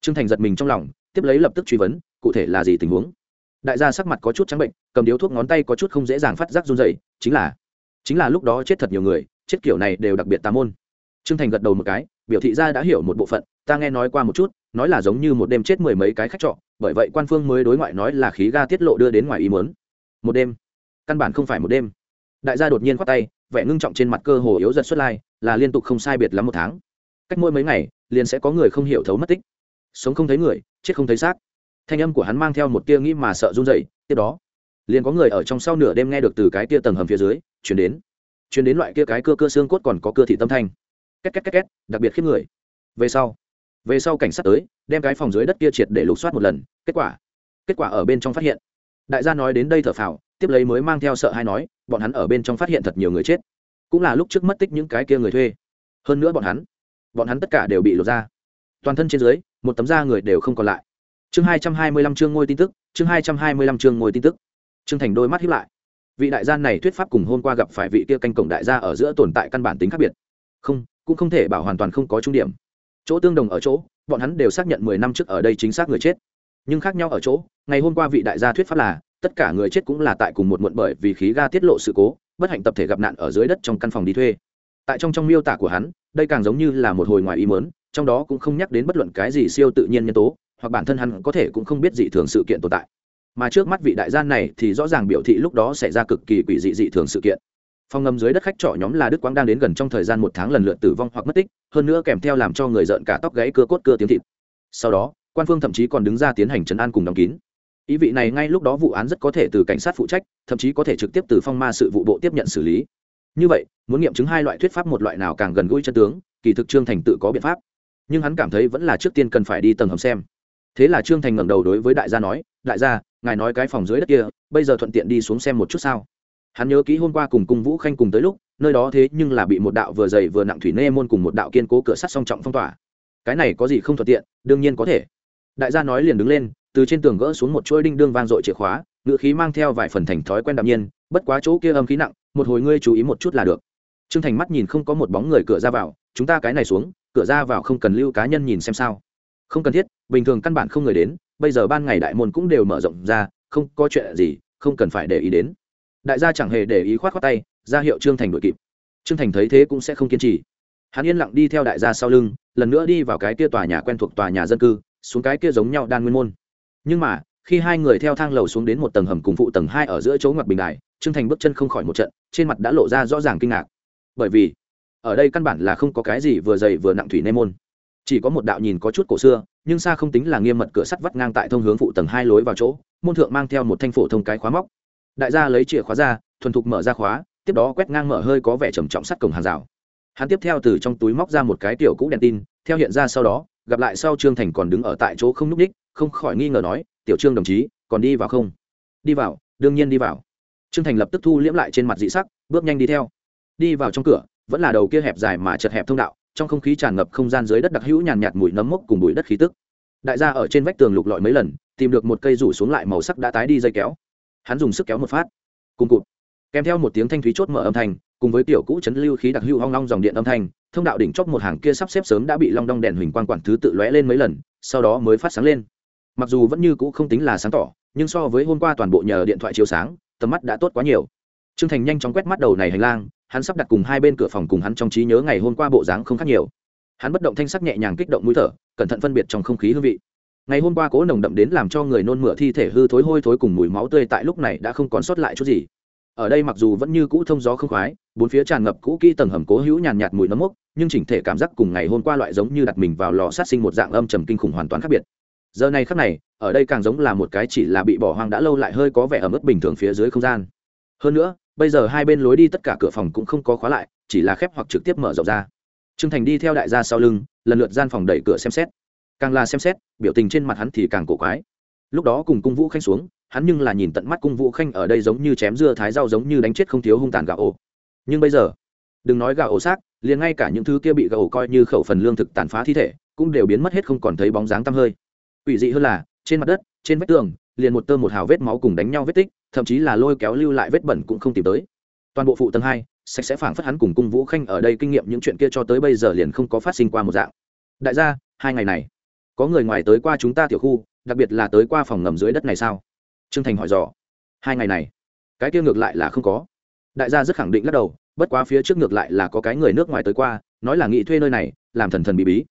S1: Trương thành giật mình trong lòng, tiếp lấy lập tức truy vấn, cụ thể là gì tình huống? Đại gia sắc mặt có chút trắng bệnh, cầm điếu thuốc ngón tay có chút không dễ dàng phát giác run dày chính là chính là lúc đó chết thật nhiều người, chết kiểu này đều đặc biệt tà môn. Trương thành gật đầu một cái biểu thị ra đã hiểu một bộ phận, ta nghe nói qua một chút, nói là giống như một đêm chết mười mấy cái khách trọ, bởi vậy quan phương mới đối ngoại nói là khí ga tiết lộ đưa đến ngoài ý mớn một đêm? Căn bản không phải một đêm. Đại gia đột nhiên khoát tay, vẻ ngưng trọng trên mặt cơ hồ yếu dần xuất lai, là liên tục không sai biệt lắm một tháng. Cách mỗi mấy ngày, liền sẽ có người không hiểu thấu mất tích. Sống không thấy người, chết không thấy xác. Thanh âm của hắn mang theo một tia nghĩ mà sợ run dậy tiếp đó, liền có người ở trong sau nửa đêm nghe được từ cái tia tầng hầm phía dưới, chuyển đến. Chuyển đến loại kia cái cơ cơ xương cốt còn có cơ thị tâm thanh két két két két, đặc biệt khiếp người. Về sau về sau cảnh sát tới, đem cái phòng dưới đất kia triệt để lục soát một lần, kết quả kết quả ở bên trong phát hiện. Đại gia nói đến đây thở phào, tiếp lấy mới mang theo sợ hay nói, bọn hắn ở bên trong phát hiện thật nhiều người chết. Cũng là lúc trước mất tích những cái kia người thuê. Hơn nữa bọn hắn bọn hắn tất cả đều bị lột ra. Toàn thân trên dưới, một tấm da người đều không còn lại. Chương hai trăm hai mươi lăm chương ngôi tin tức, chương hai trăm hai mươi lăm chương ngôi tin tức. Trương thành đôi mắt hiếp lại. Vị đại gia này thuyết pháp cùng hôm qua gặp phải vị kia canh cổng đại gia ở giữa tồn tại căn bản tính khác biệt. Không cũng không thể bảo hoàn toàn không có trung điểm. Chỗ tương đồng ở chỗ, bọn hắn đều xác nhận mười năm trước ở đây chính xác người chết. Nhưng khác nhau ở chỗ, ngày hôm qua vị đại gia thuyết pháp là, tất cả người chết cũng là tại cùng một muộn bởi vì khí ga tiết lộ sự cố, bất hạnh tập thể gặp nạn ở dưới đất trong căn phòng đi thuê. Tại trong trong miêu tả của hắn, đây càng giống như là một hồi ngoài ý mớn trong đó cũng không nhắc đến bất luận cái gì siêu tự nhiên nhân tố, hoặc bản thân hắn có thể cũng không biết dị thường sự kiện tồn tại. Mà trước mắt vị đại gia này thì rõ ràng biểu thị lúc đó xảy ra cực kỳ quỷ dị dị thường sự kiện phòng ngầm dưới đất khách trọ nhóm là đức quang đang đến gần trong thời gian một tháng lần lượt tử vong hoặc mất tích, hơn nữa kèm theo làm cho người rợn cả tóc gãy cưa cốt cưa tiếng thịt. Sau đó, quan phương thậm chí còn đứng ra tiến hành chấn an cùng đóng kín. Ý vị này ngay lúc đó vụ án rất có thể từ cảnh sát phụ trách, thậm chí có thể trực tiếp từ phong ma sự vụ bộ tiếp nhận xử lý. Như vậy, muốn nghiệm chứng hai loại thuyết pháp một loại nào càng gần gũi chân tướng, kỳ thực trương thành tự có biện pháp. Nhưng hắn cảm thấy vẫn là trước tiên cần phải đi tầng hầm xem. Thế là trương thành ngẩng đầu đối với đại gia nói, đại gia, ngài nói cái phòng dưới đất kia, bây giờ thuận tiện đi xuống xem một chút sao? Hắn nhớ kỹ hôm qua cùng cung vũ khanh cùng tới lúc, nơi đó thế nhưng là bị một đạo vừa dày vừa nặng thủy nê môn cùng một đạo kiên cố cửa sắt song trọng phong tỏa. Cái này có gì không thuận tiện, đương nhiên có thể. Đại gia nói liền đứng lên, từ trên tường gỡ xuống một chuỗi đinh đương vang dội chìa khóa, ngựa khí mang theo vài phần thành thói quen đạm nhiên, bất quá chỗ kia âm khí nặng, một hồi ngươi chú ý một chút là được. Trương thành mắt nhìn không có một bóng người cửa ra vào, chúng ta cái này xuống, cửa ra vào không cần lưu cá nhân nhìn xem sao. Không cần thiết, bình thường căn bản không người đến, bây giờ ban ngày đại môn cũng đều mở rộng ra, không có chuyện gì, không cần phải để ý đến đại gia chẳng hề để ý khoát khoát tay, ra hiệu trương thành đội kịp. Trương thành thấy thế cũng sẽ không kiên trì. Hắn yên lặng đi theo đại gia sau lưng, lần nữa đi vào cái kia tòa nhà quen thuộc tòa nhà dân cư, xuống cái kia giống nhau đan nguyên môn. Nhưng mà, khi hai người theo thang lầu xuống đến một tầng hầm cùng phụ tầng hai ở giữa chỗ ngoặt bình đài, trương thành bước chân không khỏi một trận, trên mặt đã lộ ra rõ ràng kinh ngạc. Bởi vì, ở đây căn bản là không có cái gì vừa dày vừa nặng thủy nê môn. Chỉ có một đạo nhìn có chút cổ xưa, nhưng xa không tính là nghiêm mật cửa sắt vắt ngang tại thông hướng phụ tầng hai lối vào chỗ, môn thượng mang theo một thanh phổ thông cái khóa móc đại gia lấy chìa khóa ra, thuần thục mở ra khóa, tiếp đó quét ngang mở hơi có vẻ trầm trọng sắt cổng hàng rào. Hắn tiếp theo từ trong túi móc ra một cái tiểu cũ đèn tin, theo hiện ra sau đó, gặp lại sau trương thành còn đứng ở tại chỗ không n ú c ních không khỏi nghi ngờ nói, tiểu trương đồng chí, còn đi vào không? Đi vào, đương nhiên đi vào. Trương thành lập tức thu liễm lại trên mặt dị sắc, bước nhanh đi theo. Đi vào trong cửa, vẫn là đầu kia hẹp dài mà chật hẹp thông đạo, trong không khí tràn ngập không gian dưới đất đặc hữu nhàn nhạt mùi nấm mốc cùng bụi đất khí tức. Đại gia ở trên vách tường lục lọi mấy lần, tìm được một cây rủ xuống lại màu sắc đã tái đi dây kéo hắn dùng sức kéo một phát, cùng cụt, kèm theo một tiếng thanh thúy chốt mở âm thanh, cùng với tiểu cũ chấn lưu khí đặc hữu hoang long dòng điện âm thanh, thông đạo đỉnh chóp một hàng kia sắp xếp sớm đã bị long đong đèn huỳnh quang quản thứ tự lóe lên mấy lần, sau đó mới phát sáng lên. Mặc dù vẫn như cũ không tính là sáng tỏ, nhưng so với hôm qua toàn bộ nhờ điện thoại chiếu sáng, tầm mắt đã tốt quá nhiều. Trương thành nhanh chóng quét mắt đầu này hành lang, hắn sắp đặt cùng hai bên cửa phòng cùng hắn trong trí nhớ ngày hôm qua bộ dáng không khác nhiều. Hắn bất động thanh sắc nhẹ nhàng kích động mũi thở, cẩn thận phân biệt trong không khí hương vị ngày hôm qua cố nồng đậm đến làm cho người nôn mửa thi thể hư thối hôi thối cùng mùi máu tươi tại lúc này đã không còn sót lại chút gì. Ở đây mặc dù vẫn như cũ thông gió không khoái, bốn phía tràn ngập cũ kỹ tầng hầm cố hữu nhàn nhạt mùi nấm mốc, nhưng chỉnh thể cảm giác cùng ngày hôm qua loại giống như đặt mình vào lò sát sinh một dạng âm trầm kinh khủng hoàn toàn khác biệt. Giờ này khắc này, ở đây càng giống là một cái chỉ là bị bỏ hoang đã lâu lại hơi có vẻ ẩm ướt bình thường phía dưới không gian. Hơn nữa, bây giờ hai bên lối đi tất cả cửa phòng cũng không có khóa lại, chỉ là khép hoặc trực tiếp mở rộng ra. Trương thành đi theo đại gia sau lưng, lần lượt gian phòng đẩy cửa xem xét càng là xem xét, biểu tình trên mặt hắn thì càng cổ quái. Lúc đó cùng cung vũ khanh xuống, hắn nhưng là nhìn tận mắt cung vũ khanh ở đây giống như chém dưa thái rau giống như đánh chết không thiếu hung tàn gạo ổ. Nhưng bây giờ, đừng nói gạo ổ xác, liền ngay cả những thứ kia bị gạo ổ coi như khẩu phần lương thực tàn phá thi thể, cũng đều biến mất hết không còn thấy bóng dáng tăm hơi. Ủy dị hơn là, trên mặt đất, trên vách tường, liền một tơ một hào vết máu cùng đánh nhau vết tích, thậm chí là lôi kéo lưu lại vết bẩn cũng không tìm tới. Toàn bộ phụ tầng hai, sạch sẽ phảng phất hắn cùng cung vũ khanh ở đây kinh nghiệm những chuyện kia cho tới bây giờ liền không có phát sinh qua một dạng. Đại gia, hai ngày này có người ngoài tới qua chúng ta tiểu khu, đặc biệt là tới qua phòng ngầm dưới đất này sao? Trương thành hỏi dò. Hai ngày này, cái kia ngược lại là không có. Đại gia rất khẳng định lắc đầu, bất quá phía trước ngược lại là có cái người nước ngoài tới qua, nói là nghị thuê nơi này, làm thần thần bí bí.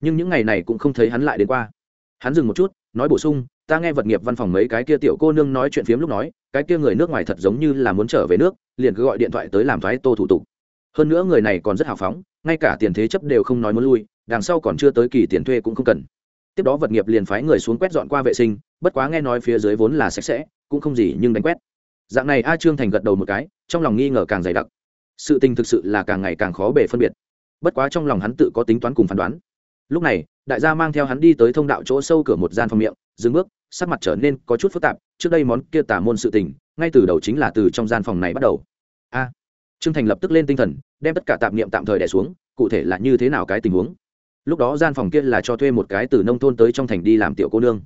S1: Nhưng những ngày này cũng không thấy hắn lại đến qua. Hắn dừng một chút, nói bổ sung, ta nghe vật nghiệp văn phòng mấy cái kia tiểu cô nương nói chuyện phiếm lúc nói, cái kia người nước ngoài thật giống như là muốn trở về nước, liền cứ gọi điện thoại tới làm thoái tô thủ tục. Hơn nữa người này còn rất hào phóng, ngay cả tiền thế chấp đều không nói muốn lui, đằng sau còn chưa tới kỳ tiền thuê cũng không cần tiếp đó vật nghiệp liền phái người xuống quét dọn qua vệ sinh, bất quá nghe nói phía dưới vốn là sạch sẽ, cũng không gì nhưng đánh quét. Dạng này a trương thành gật đầu một cái, trong lòng nghi ngờ càng dày đặc. Sự tình thực sự là càng ngày càng khó bể phân biệt. Bất quá trong lòng hắn tự có tính toán cùng phán đoán. Lúc này, đại gia mang theo hắn đi tới thông đạo chỗ sâu cửa một gian phòng miệng, dừng bước, sắc mặt trở nên có chút phức tạp, trước đây món kia tả môn sự tình, ngay từ đầu chính là từ trong gian phòng này bắt đầu. A! Trương thành lập tức lên tinh thần, đem tất cả tạp niệm tạm thời đẻ xuống, cụ thể là như thế nào cái tình huống? Lúc đó gian phòng kia là cho thuê một cái từ nông thôn tới trong thành đi làm tiểu cô nương.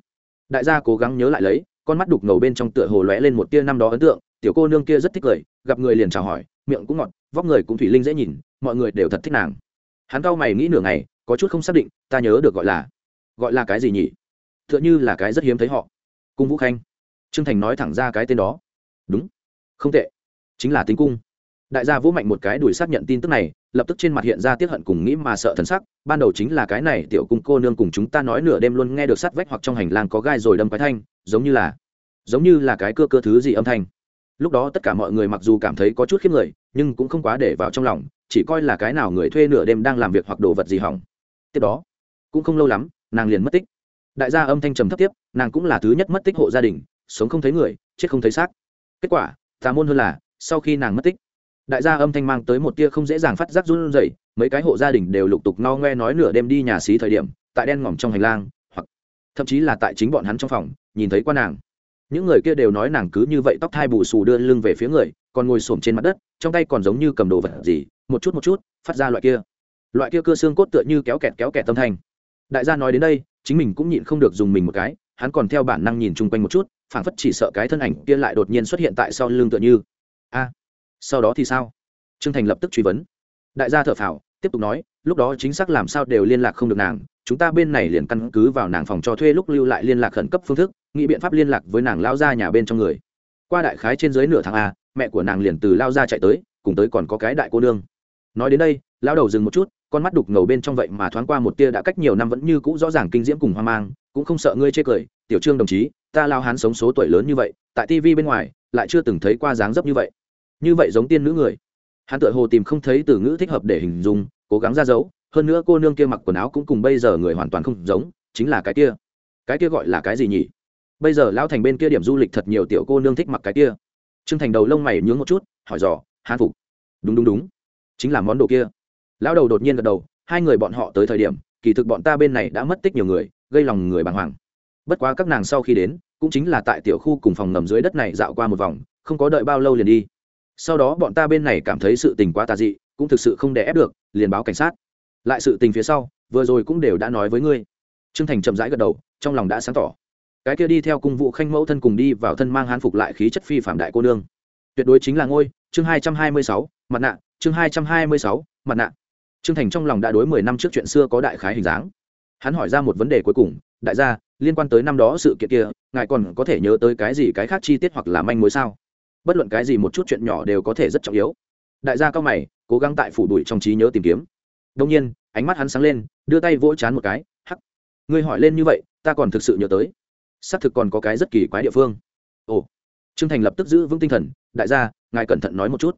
S1: Đại gia cố gắng nhớ lại lấy, con mắt đục ngầu bên trong tựa hồ lóe lên một tia năm đó ấn tượng, tiểu cô nương kia rất thích cười, gặp người liền chào hỏi, miệng cũng ngọt, vóc người cũng thủy linh dễ nhìn, mọi người đều thật thích nàng. Hắn cau mày nghĩ nửa ngày, có chút không xác định, ta nhớ được gọi là gọi là cái gì nhỉ? T h ư ợ n h ư là cái rất hiếm thấy họ. Cung vũ khanh. Trương thành nói thẳng ra cái tên đó. Đúng. Không tệ. Chính là tính cung. Đại gia vũ mạnh một cái đuổi xác nhận tin tức này, lập tức trên mặt hiện ra tiết hận cùng nghĩ mà sợ thần sắc ban đầu chính là cái này tiểu cung cô nương cùng chúng ta nói nửa đêm luôn nghe được sắt vách hoặc trong hành lang có gai rồi đâm cái thanh, giống như là, giống như là cái cơ cơ thứ gì âm thanh. Lúc đó tất cả mọi người mặc dù cảm thấy có chút khiếp người, nhưng cũng không quá để vào trong lòng, chỉ coi là cái nào người thuê nửa đêm đang làm việc hoặc đồ vật gì hỏng. Tiếp đó, cũng không lâu lắm, nàng liền mất tích. Đại gia âm thanh trầm thấp tiếp, nàng cũng là thứ nhất mất tích hộ gia đình, sống không thấy người, chết không thấy xác. Kết quả, tà môn hơn là, sau khi nàng mất tích, đại gia âm thanh mang tới một tia không dễ dàng phát giác run rẩy mấy cái hộ gia đình đều lục tục no ngoe nói nửa đêm đi nhà xí thời điểm, tại đen ngòm trong hành lang, hoặc thậm chí là tại chính bọn hắn trong phòng, nhìn thấy qua nàng. Những người kia đều nói nàng cứ như vậy tóc thai bù xù đưa lưng về phía người, còn ngồi xổm trên mặt đất, trong tay còn giống như cầm đồ vật gì, một chút một chút, phát ra loại kia. Loại kia cơ xương cốt tựa như kéo kẹt kéo kẹt tâm thanh. Đại gia nói đến đây, chính mình cũng nhịn không được dùng mình một cái, hắn còn theo bản năng nhìn chung quanh một chút, phảng phất chỉ sợ cái thân ảnh kia lại đột nhiên xuất hiện tại sau lưng tựa như. A, sau đó thì sao? Trương thành lập tức truy vấn đại gia thở phào, tiếp tục nói, lúc đó chính xác làm sao đều liên lạc không được nàng, chúng ta bên này liền căn cứ vào nàng phòng cho thuê lúc lưu lại liên lạc khẩn cấp phương thức, nghĩ biện pháp liên lạc với nàng lao ra nhà bên trong người. Qua đại khái trên dưới nửa tháng a, mẹ của nàng liền từ lao ra chạy tới, cùng tới còn có cái đại cô nương. Nói đến đây lao đầu dừng một chút, con mắt đục ngầu bên trong vậy mà thoáng qua một tia đã cách nhiều năm vẫn như cũ rõ ràng kinh diễm cùng hoang mang, cũng không sợ ngươi chê cười, tiểu trương đồng chí, ta lao hán sống số tuổi lớn như vậy, tại tv bên ngoài, lại chưa từng thấy qua dáng dấp như vậy. Như vậy giống tiên nữ người hắn tự hồ tìm không thấy từ ngữ thích hợp để hình dung, cố gắng ra dấu, hơn nữa cô nương kia mặc quần áo cũng cùng bây giờ người hoàn toàn không giống, chính là cái kia. Cái kia gọi là cái gì nhỉ? Bây giờ lão thành bên kia điểm du lịch thật nhiều tiểu cô nương thích mặc cái kia. Trương thành đầu lông mày nhướng một chút, hỏi dò, hán phục. Đúng đúng đúng. Chính là món đồ kia. Lão đầu đột nhiên gật đầu, hai người bọn họ tới thời điểm, kỳ thực bọn ta bên này đã mất tích nhiều người, gây lòng người bàng hoàng. Bất quá các nàng sau khi đến, cũng chính là tại tiểu khu cùng phòng ngầm dưới đất này dạo qua một vòng, không có đợi bao lâu liền đi sau đó bọn ta bên này cảm thấy sự tình quá tà dị, cũng thực sự không đè ép được, liền báo cảnh sát. Lại sự tình phía sau, vừa rồi cũng đều đã nói với ngươi. Trương thành chậm rãi gật đầu, trong lòng đã sáng tỏ. Cái kia đi theo cung vụ khanh mẫu thân cùng đi vào thân mang hán phục lại khí chất phi phạm đại cô nương. Tuyệt đối chính là ngôi, chương hai trăm hai mươi sáu, mặt nạ, chương hai trăm hai mươi sáu, mặt nạ. Trương thành trong lòng đã đối mười năm trước chuyện xưa có đại khái hình dáng. Hắn hỏi ra một vấn đề cuối cùng, đại gia, liên quan tới năm đó sự kiện kia, ngài còn có thể nhớ tới cái gì cái khác chi tiết hoặc là manh mối sao? Bất luận cái gì một chút chuyện nhỏ đều có thể rất trọng yếu. Đại gia cao mày, cố gắng tại phủ đuổi trong trí nhớ tìm kiếm. Đông nhiên, ánh mắt hắn sáng lên, đưa tay vỗ chán một cái, hắc, ngươi hỏi lên như vậy, ta còn thực sự nhớ tới. Xác thực còn có cái rất kỳ quái địa phương. Ồ. Trương thành lập tức giữ vững tinh thần, đại gia, ngài cẩn thận nói một chút.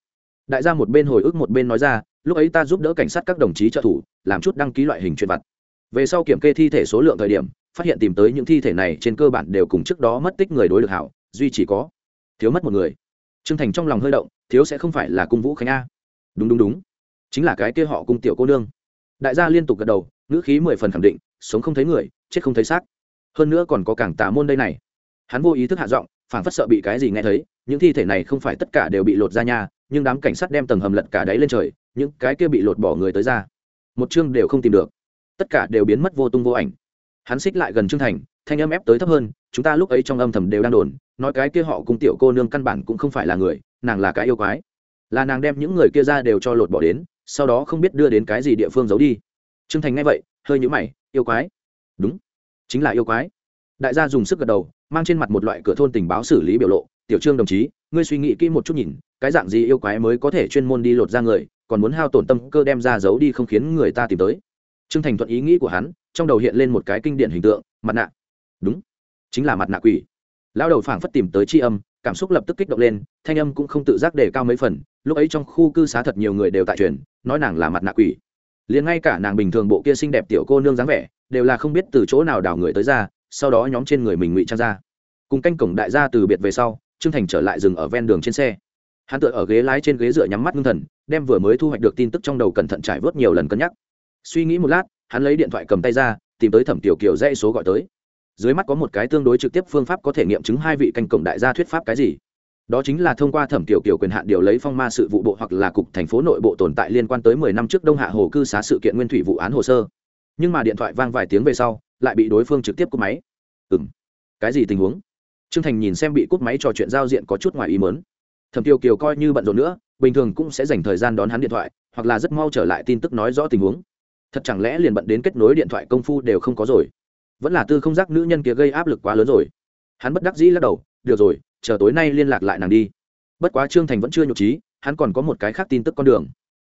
S1: Đại gia một bên hồi ức một bên nói ra, lúc ấy ta giúp đỡ cảnh sát các đồng chí trợ thủ, làm chút đăng ký loại hình chuyện vặt. Về sau kiểm kê thi thể số lượng thời điểm, phát hiện tìm tới những thi thể này trên cơ bản đều cùng trước đó mất tích người đối được hảo, duy chỉ có thiếu mất một người trương thành trong lòng hơi động, thiếu sẽ không phải là cung vũ khánh a. Đúng đúng đúng. Chính là cái kia họ cung tiểu cô nương. Đại gia liên tục gật đầu, ngữ khí mười phần khẳng định, sống không thấy người, chết không thấy xác. Hơn nữa còn có cảng tà môn đây này. Hắn vô ý thức hạ giọng phản phất sợ bị cái gì nghe thấy, những thi thể này không phải tất cả đều bị lột ra nhà nhưng đám cảnh sát đem tầng hầm lật cả đáy lên trời, những cái kia bị lột bỏ người tới ra. Một chương đều không tìm được. Tất cả đều biến mất vô tung vô ảnh. Hắn xích lại gần trương thành thanh âm ép tới thấp hơn, chúng ta lúc ấy trong âm thầm đều đang đồn, nói cái kia họ cùng tiểu cô nương căn bản cũng không phải là người, nàng là cái yêu quái. Là nàng đem những người kia ra đều cho lột bỏ đến, sau đó không biết đưa đến cái gì địa phương giấu đi. Trương thành nghe vậy, hơi nhũ mày, yêu quái? Đúng, chính là yêu quái. Đại gia dùng sức gật đầu, mang trên mặt một loại cửa thôn tình báo xử lý biểu lộ. Tiểu trương đồng chí, ngươi suy nghĩ kỹ một chút nhìn, cái dạng gì yêu quái mới có thể chuyên môn đi lột ra người, còn muốn hao tổn tâm cơ đem ra giấu đi không khiến người ta tìm tới. Trương thành thuận ý nghĩ của hắn, trong đầu hiện lên một cái kinh điển hình tượng, mặt nạ đúng. Chính là mặt nạ quỷ. Lão đầu phảng phất tìm tới tri âm, cảm xúc lập tức kích động lên, thanh âm cũng không tự giác để cao mấy phần, lúc ấy trong khu cư xá thật nhiều người đều tại truyền, nói nàng là mặt nạ quỷ. Liền ngay cả nàng bình thường bộ kia xinh đẹp tiểu cô nương dáng vẻ, đều là không biết từ chỗ nào đào người tới ra, sau đó nhóm trên người mình ngụy trang ra. Cùng canh cổng đại gia từ biệt về sau, trương thành trở lại dừng ở ven đường trên xe. Hắn tựa ở ghế lái trên ghế dựa nhắm mắt ngưng thần, đem vừa mới thu hoạch được tin tức trong đầu cẩn thận trải vớt nhiều lần cân nhắc. Suy nghĩ một lát, hắn lấy điện thoại cầm tay ra, tìm tới thẩm tiểu kiều dãy số gọi tới dưới mắt có một cái tương đối trực tiếp phương pháp có thể nghiệm chứng hai vị canh cổng đại gia thuyết pháp cái gì. Đó chính là thông qua thẩm tiểu kiểu quyền hạn điều lấy phong ma sự vụ bộ hoặc là cục thành phố nội bộ tồn tại liên quan tới mười năm trước đông hạ hồ cư xá sự kiện nguyên thủy vụ án hồ sơ. Nhưng mà điện thoại vang vài tiếng về sau, lại bị đối phương trực tiếp cúp máy. Ừ m cái gì tình huống? Trương thành nhìn xem bị cúp máy trò chuyện giao diện có chút ngoài ý mớn thẩm tiêu kiều coi như bận rộn nữa, bình thường cũng sẽ dành thời gian đón hắn điện thoại, hoặc là rất mau trở lại tin tức nói rõ tình huống. Thật chẳng lẽ liền bận đến kết nối điện thoại công phu đều không có rồi? Vẫn là tư không giác nữ nhân kia gây áp lực quá lớn rồi. Hắn bất đắc dĩ lắc đầu, được rồi, chờ tối nay liên lạc lại nàng đi. Bất quá trương thành vẫn chưa nhục trí, hắn còn có một cái khác tin tức con đường.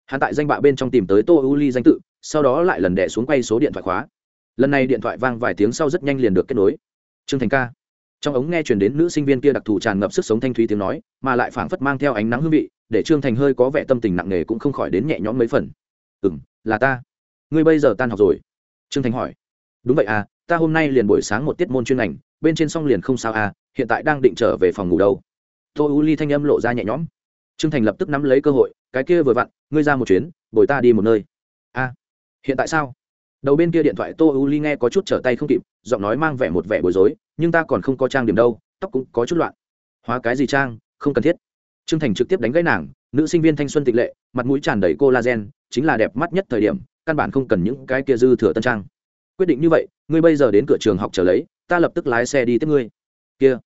S1: Hắn tại danh bạ bên trong tìm tới tô u ly danh tự, sau đó lại lần đẻ xuống quay số điện thoại khóa. Lần này điện thoại vang vài tiếng sau rất nhanh liền được kết nối. Trương thành ca. Trong ống nghe chuyển đến nữ sinh viên kia đặc thù tràn ngập sức sống thanh thúy tiếng nói, mà lại phảng phất mang theo ánh nắng hương vị, để trương thành hơi có vẻ tâm tình nặng nề cũng không khỏi đến nhẹ nhõm mấy phần. Ừ m là ta. Ngươi bây giờ tan học rồi. Trương thành hỏi. Đúng vậy à ta hôm nay liền buổi sáng một tiết môn chuyên ngành bên trên xong liền không sao à hiện tại đang định trở về phòng ngủ đâu. Tô u ly thanh âm lộ ra nhẹ nhõm. Trương thành lập tức nắm lấy cơ hội cái kia vừa vặn ngươi ra một chuyến bồi ta đi một nơi. A à, hiện tại sao? Đầu bên kia điện thoại tô u ly nghe có chút trở tay không kịp giọng nói mang vẻ một vẻ bối rối nhưng ta còn không có trang điểm đâu tóc cũng có chút loạn. Hóa cái gì trang không cần thiết. Trương thành trực tiếp đánh gãy nàng nữ sinh viên thanh xuân tịch lệ mặt mũi tràn đầy collagen chính là đẹp mắt nhất thời điểm căn bản không cần những cái kia dư thừa tân trang quyết định như vậy, ngươi bây giờ đến cửa trường học trở lấy, ta lập tức lái xe đi tiếp ngươi. Kia,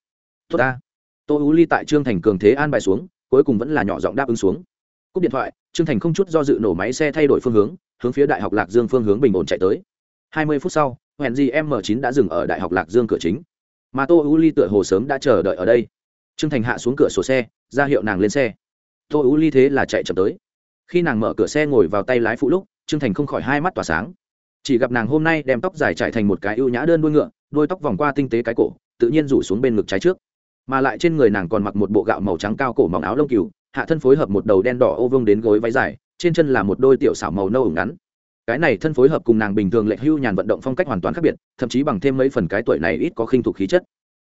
S1: tốt ta. Tô ú ly tại trương thành cường thế an bài xuống, cuối cùng vẫn là nhỏ giọng đáp ứng xuống. Cúp điện thoại, trương thành không chút do dự nổ máy xe thay đổi phương hướng hướng phía đại học lạc dương phương hướng bình ổn chạy tới. Hai mươi phút sau, hẹn gì m chín đã dừng ở đại học lạc dương cửa chính. Mà tô u ly tựa hồ sớm đã chờ đợi ở đây. Trương thành hạ xuống cửa sổ xe, ra hiệu nàng lên xe. Tô u ly thế là chạy chậm tới. Khi nàng mở cửa xe ngồi vào tay lái phụ lúc, trương thành không khỏi hai mắt tỏa sáng chỉ gặp nàng hôm nay đem tóc dài trải thành một cái ưu nhã đơn đuôi ngựa, đôi tóc vòng qua tinh tế cái cổ, tự nhiên rủ xuống bên ngực trái trước. Mà lại trên người nàng còn mặc một bộ gạo màu trắng cao cổ mỏng áo lông cừu, hạ thân phối hợp một đầu đen đỏ ô vương đến gối váy dài, trên chân là một đôi tiểu xảo màu nâu ửng ngắn. Cái này thân phối hợp cùng nàng bình thường lệch hưu nhàn vận động phong cách hoàn toàn khác biệt, thậm chí bằng thêm mấy phần cái tuổi này ít có khinh thuộc khí chất.